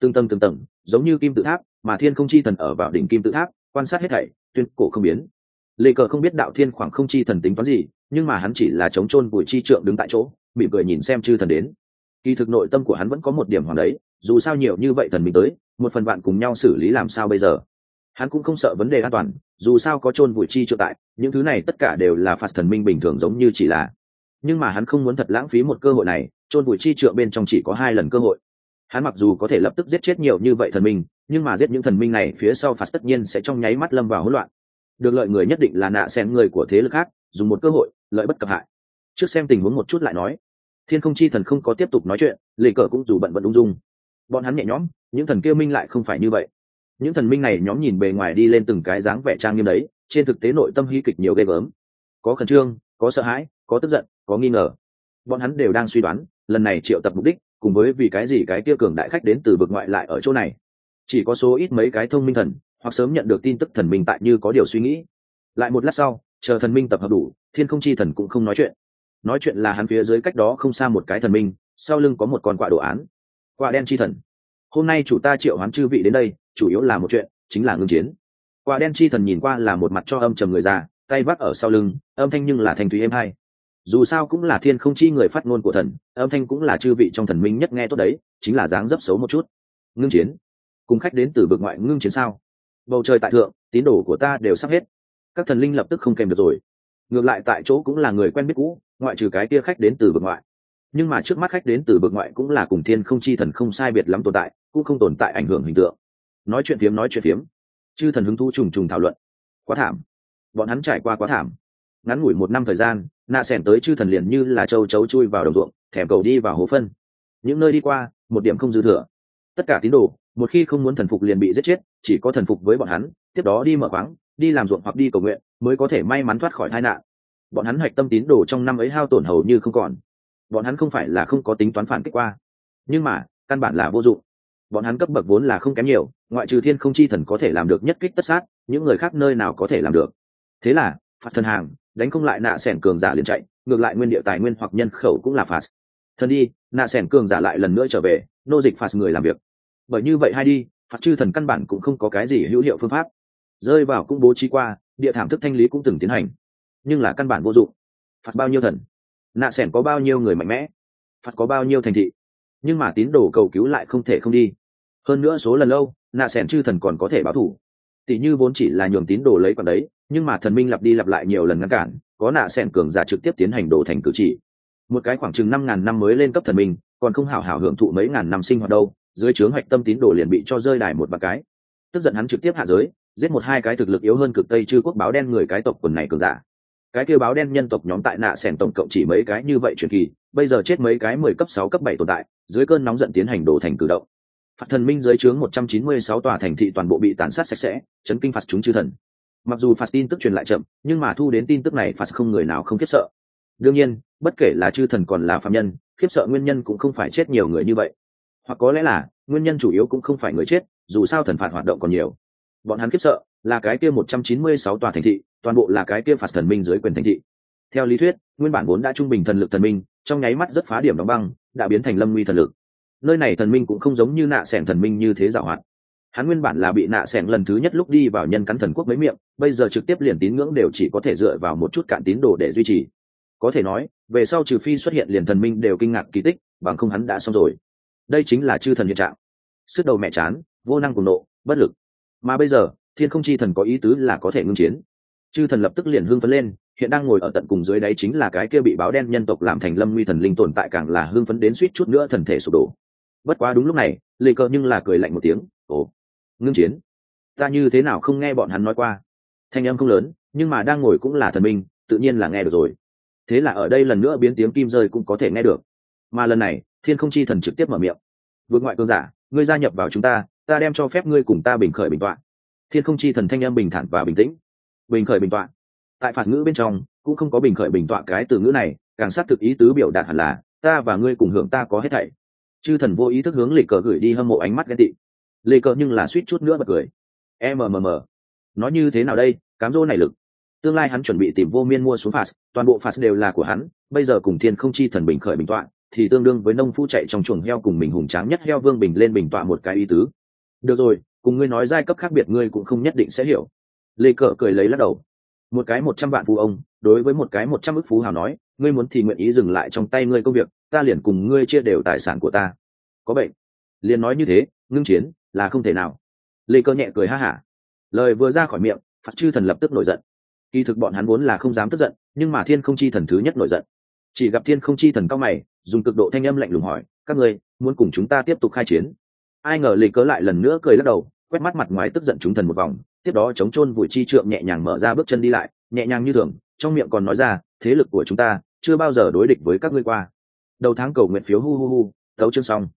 Tương tầng tương tầng, giống như kim tự tháp, mà thiên không chi thần ở vào đỉnh kim tự tháp, quan sát hết thảy, tuyên cổ không biến. Lê cờ không biết đạo thiên khoảng không chi thần tính toán gì, nhưng mà hắn chỉ là chống chôn bùi chi trượng đứng tại chỗ, mỉm cười nhìn xem chư thần đến. Kỳ thực nội tâm của hắn vẫn có một điểm hoàng đấy, dù sao nhiều như vậy thần mình tới, một phần bạn cùng nhau xử lý làm sao bây giờ? Hắn cũng không sợ vấn đề an toàn dù sao có chôn bụi chi trượng tại, những thứ này tất cả đều là phạt thần minh bình thường giống như chỉ là. Nhưng mà hắn không muốn thật lãng phí một cơ hội này, chôn bụi chi trượng bên trong chỉ có hai lần cơ hội. Hắn mặc dù có thể lập tức giết chết nhiều như vậy thần minh, nhưng mà giết những thần minh này phía sau phạt tất nhiên sẽ trong nháy mắt lâm vào hỗn loạn. Được lợi người nhất định là nạ xen người của thế lực khác, dùng một cơ hội, lợi bất cập hại. Trước xem tình huống một chút lại nói. Thiên không chi thần không có tiếp tục nói chuyện, lệ cờ cũng dù bận vẫn ung dung. Bọn hắn nhẹ nhõm, những thần kia minh lại không phải như vậy những thần minh này nhóm nhìn bề ngoài đi lên từng cái dáng vẻ trang nghiêm đấy, trên thực tế nội tâm hí kịch nhiều ghê gớm. Có khẩn trương, có sợ hãi, có tức giận, có nghi ngờ. Bọn hắn đều đang suy đoán, lần này triệu tập mục đích, cùng với vì cái gì cái kia cường đại khách đến từ vực ngoại lại ở chỗ này. Chỉ có số ít mấy cái thông minh thần, hoặc sớm nhận được tin tức thần minh tại như có điều suy nghĩ. Lại một lát sau, chờ thần minh tập hợp đủ, thiên không chi thần cũng không nói chuyện. Nói chuyện là hắn phía dưới cách đó không xa một cái thần minh, sau lưng có một con quạ đồ án. Quạ đen chi thần. Hôm nay chủ ta triệu hoán chư vị đến đây chủ yếu là một chuyện, chính là ngưng chiến. Quả đen chi thần nhìn qua là một mặt cho âm trầm người già, tay vắt ở sau lưng, âm thanh nhưng là thanh thúy êm hai dù sao cũng là thiên không chi người phát ngôn của thần, âm thanh cũng là chư vị trong thần minh nhất nghe tốt đấy, chính là dáng dấp xấu một chút. Ngưng chiến. Cùng khách đến từ vực ngoại ngưng chiến sao? Bầu trời tại thượng, tín đồ của ta đều sắp hết. Các thần linh lập tức không kèm được rồi. Ngược lại tại chỗ cũng là người quen biết cũ, ngoại trừ cái kia khách đến từ vực ngoại. Nhưng mà trước mắt khách đến từ vực ngoại cũng là cùng thiên không chi thần không sai biệt lắm tồn tại, cũng không tồn tại ảnh hưởng hình tượng nói chuyện phiếm, nói chuyện phiếm. Chư thần hứng thu trùng trùng thảo luận. Quá thảm. Bọn hắn trải qua quá thảm. Ngắn ngủi một năm thời gian nạ s ẻ n tới chư thần liền như là châu chấu chui vào đồng ruộng, thèm cầu đi vào hố phân. Những nơi đi qua, một điểm không dư thừa. Tất cả tín đồ, một khi không muốn thần phục liền bị giết chết, chỉ có thần phục với bọn hắn, tiếp đó đi mở khoáng đi làm ruộng hoặc đi cầu nguyện, mới có thể may mắn thoát khỏi tai nạn. Bọn hắn hoạch tâm tín đồ trong năm ấy hao tổn hầu như không còn. Bọn hắn không phải là không có tính toán phản kích qua, nhưng mà, căn bản là vô dụng bọn hắn cấp bậc vốn là không kém nhiều, ngoại trừ thiên không chi thần có thể làm được nhất kích tất sát, những người khác nơi nào có thể làm được. Thế là, phạt thần hàng đánh không lại nạ sẻn cường giả liền chạy, ngược lại nguyên địa tài nguyên hoặc nhân khẩu cũng là phạt. Thần đi, nạ sẻn cường giả lại lần nữa trở về, nô dịch phạt người làm việc. Bởi như vậy hay đi, phạt chư thần căn bản cũng không có cái gì hữu hiệu phương pháp. Rơi vào cũng bố trí qua, địa thảm thức thanh lý cũng từng tiến hành. Nhưng là căn bản vô dụng. Phạt bao nhiêu thần? Nạ sẻn có bao nhiêu người mạnh mẽ? Phạt có bao nhiêu thành thị? Nhưng mà tín đồ cầu cứu lại không thể không đi. Hơn nữa số lần lâu, nạ sẻn chư thần còn có thể báo thủ. Tỷ như vốn chỉ là nhường tín đồ lấy còn đấy, nhưng mà thần minh lặp đi lặp lại nhiều lần ngăn cản, có nạ sẻn cường giả trực tiếp tiến hành đổ thành cử chỉ. Một cái khoảng chừng năm ngàn năm mới lên cấp thần minh, còn không hảo hảo hưởng thụ mấy ngàn năm sinh hoạt đâu, dưới trướng hoạch tâm tín đồ liền bị cho rơi đài một bạc cái. Tức giận hắn trực tiếp hạ giới, giết một hai cái thực lực yếu hơn cực tây chư quốc báo đen người cái tộc quần này cường giả cái kêu báo đen nhân tộc nhóm tại nạ sẻn tổng cộng chỉ mấy cái như vậy truyền kỳ, bây giờ chết mấy cái mười cấp sáu cấp bảy tồn tại, dưới cơn nóng giận tiến hành đổ thành cử động. Phạt thần minh dưới trướng một trăm chín mươi sáu tòa thành thị toàn bộ bị tàn sát sạch sẽ, chấn kinh phạt chúng chư thần. Mặc dù phạt tin tức truyền lại chậm, nhưng mà thu đến tin tức này phạt không người nào không khiếp sợ. Đương nhiên, bất kể là chư thần còn là phạm nhân, khiếp sợ nguyên nhân cũng không phải chết nhiều người như vậy. Hoặc có lẽ là, nguyên nhân chủ yếu cũng không phải người chết, dù sao thần phạt hoạt động còn nhiều. Bọn hắn khiếp sợ là cái kia một trăm chín mươi sáu tòa thành thị toàn bộ là cái kia phạt thần minh dưới quyền thành thị. Theo lý thuyết, nguyên bản vốn đã trung bình thần lực thần minh, trong nháy mắt rất phá điểm đóng băng, đã biến thành lâm nguy thần lực. Nơi này thần minh cũng không giống như nạ s thần minh như thế giảo hoạt. Hắn nguyên bản là bị nạ s lần thứ nhất lúc đi vào nhân cắn thần quốc mấy miệng, bây giờ trực tiếp liền tín ngưỡng đều chỉ có thể dựa vào một chút cạn tín đồ để duy trì. Có thể nói, về sau trừ phi xuất hiện liền thần minh đều kinh ngạc kỳ tích, bằng không hắn đã xong rồi. Đây chính là chư thần hiện trạng. Sức đầu mẹ chán, vô năng cùng nộ, bất lực. Mà bây giờ, thiên không chi thần có ý tứ là có thể ngưng chiến chư thần lập tức liền hưng phấn lên, hiện đang ngồi ở tận cùng dưới đáy chính là cái kia bị báo đen nhân tộc làm thành lâm nguy thần linh tồn tại càng là hưng phấn đến suýt chút nữa thần thể sụp đổ. Bất quá đúng lúc này, lê cơ nhưng là cười lạnh một tiếng, ồ, ngưng chiến. Ta như thế nào không nghe bọn hắn nói qua? Thanh âm không lớn, nhưng mà đang ngồi cũng là thần minh, tự nhiên là nghe được rồi. Thế là ở đây lần nữa biến tiếng kim rơi cũng có thể nghe được. Mà lần này, thiên không chi thần trực tiếp mở miệng. Vượt ngoại cơn giả, ngươi gia nhập vào chúng ta ta đem cho phép ngươi cùng ta bình khởi bình tọa. Thiên không chi thần thanh âm bình thản và bình tĩnh bình khởi bình tọa. Tại phạt ngữ bên trong, cũng không có bình khởi bình tọa cái từ ngữ này, càng xác thực ý tứ biểu đạt hẳn là, ta và ngươi cùng hưởng ta có hết thảy. Chư thần vô ý thức hướng lì cờ gửi đi hâm mộ ánh mắt ghen tị. Lì cờ nhưng là suýt chút nữa bật cười. Mmm nói như thế nào đây? Cám dỗ này lực. Tương lai hắn chuẩn bị tìm vô miên mua xuống phạt, toàn bộ phạt đều là của hắn, bây giờ cùng thiên không chi thần bình khởi bình tọa, thì tương đương với nông phu chạy trong chuồng heo cùng mình hùng tráng nhất heo vương bình lên bình tọa một cái ý tứ. Được rồi, cùng ngươi nói giai cấp khác biệt ngươi cũng không nhất định sẽ hiểu lê cờ cười lấy lắc đầu. Một cái một trăm vạn phú ông, đối với một cái một trăm ức phú hào nói, ngươi muốn thì nguyện ý dừng lại trong tay ngươi công việc, ta liền cùng ngươi chia đều tài sản của ta. Có bệnh. Liền nói như thế, ngưng chiến, là không thể nào. Lê cơ nhẹ cười ha hả. Lời vừa ra khỏi miệng phạt chư thần lập tức nổi giận. Kỳ thực bọn hắn vốn là không dám tức giận, nhưng mà thiên không chi thần thứ nhất nổi giận. Chỉ gặp thiên không chi thần cao mày, dùng cực độ thanh âm lạnh lùng hỏi, các ngươi, muốn cùng chúng ta tiếp tục khai chiến? Ai ngờ lê cớ lại lần nữa cười lắc đầu, quét mắt mặt ngoái tức giận chúng thần một vòng tiếp đó chống chôn vùi chi trượng nhẹ nhàng mở ra bước chân đi lại, nhẹ nhàng như thường, trong miệng còn nói ra, thế lực của chúng ta chưa bao giờ đối địch với các ngươi qua. Đầu tháng cầu nguyện phiếu hu hu hu tấu chương xong.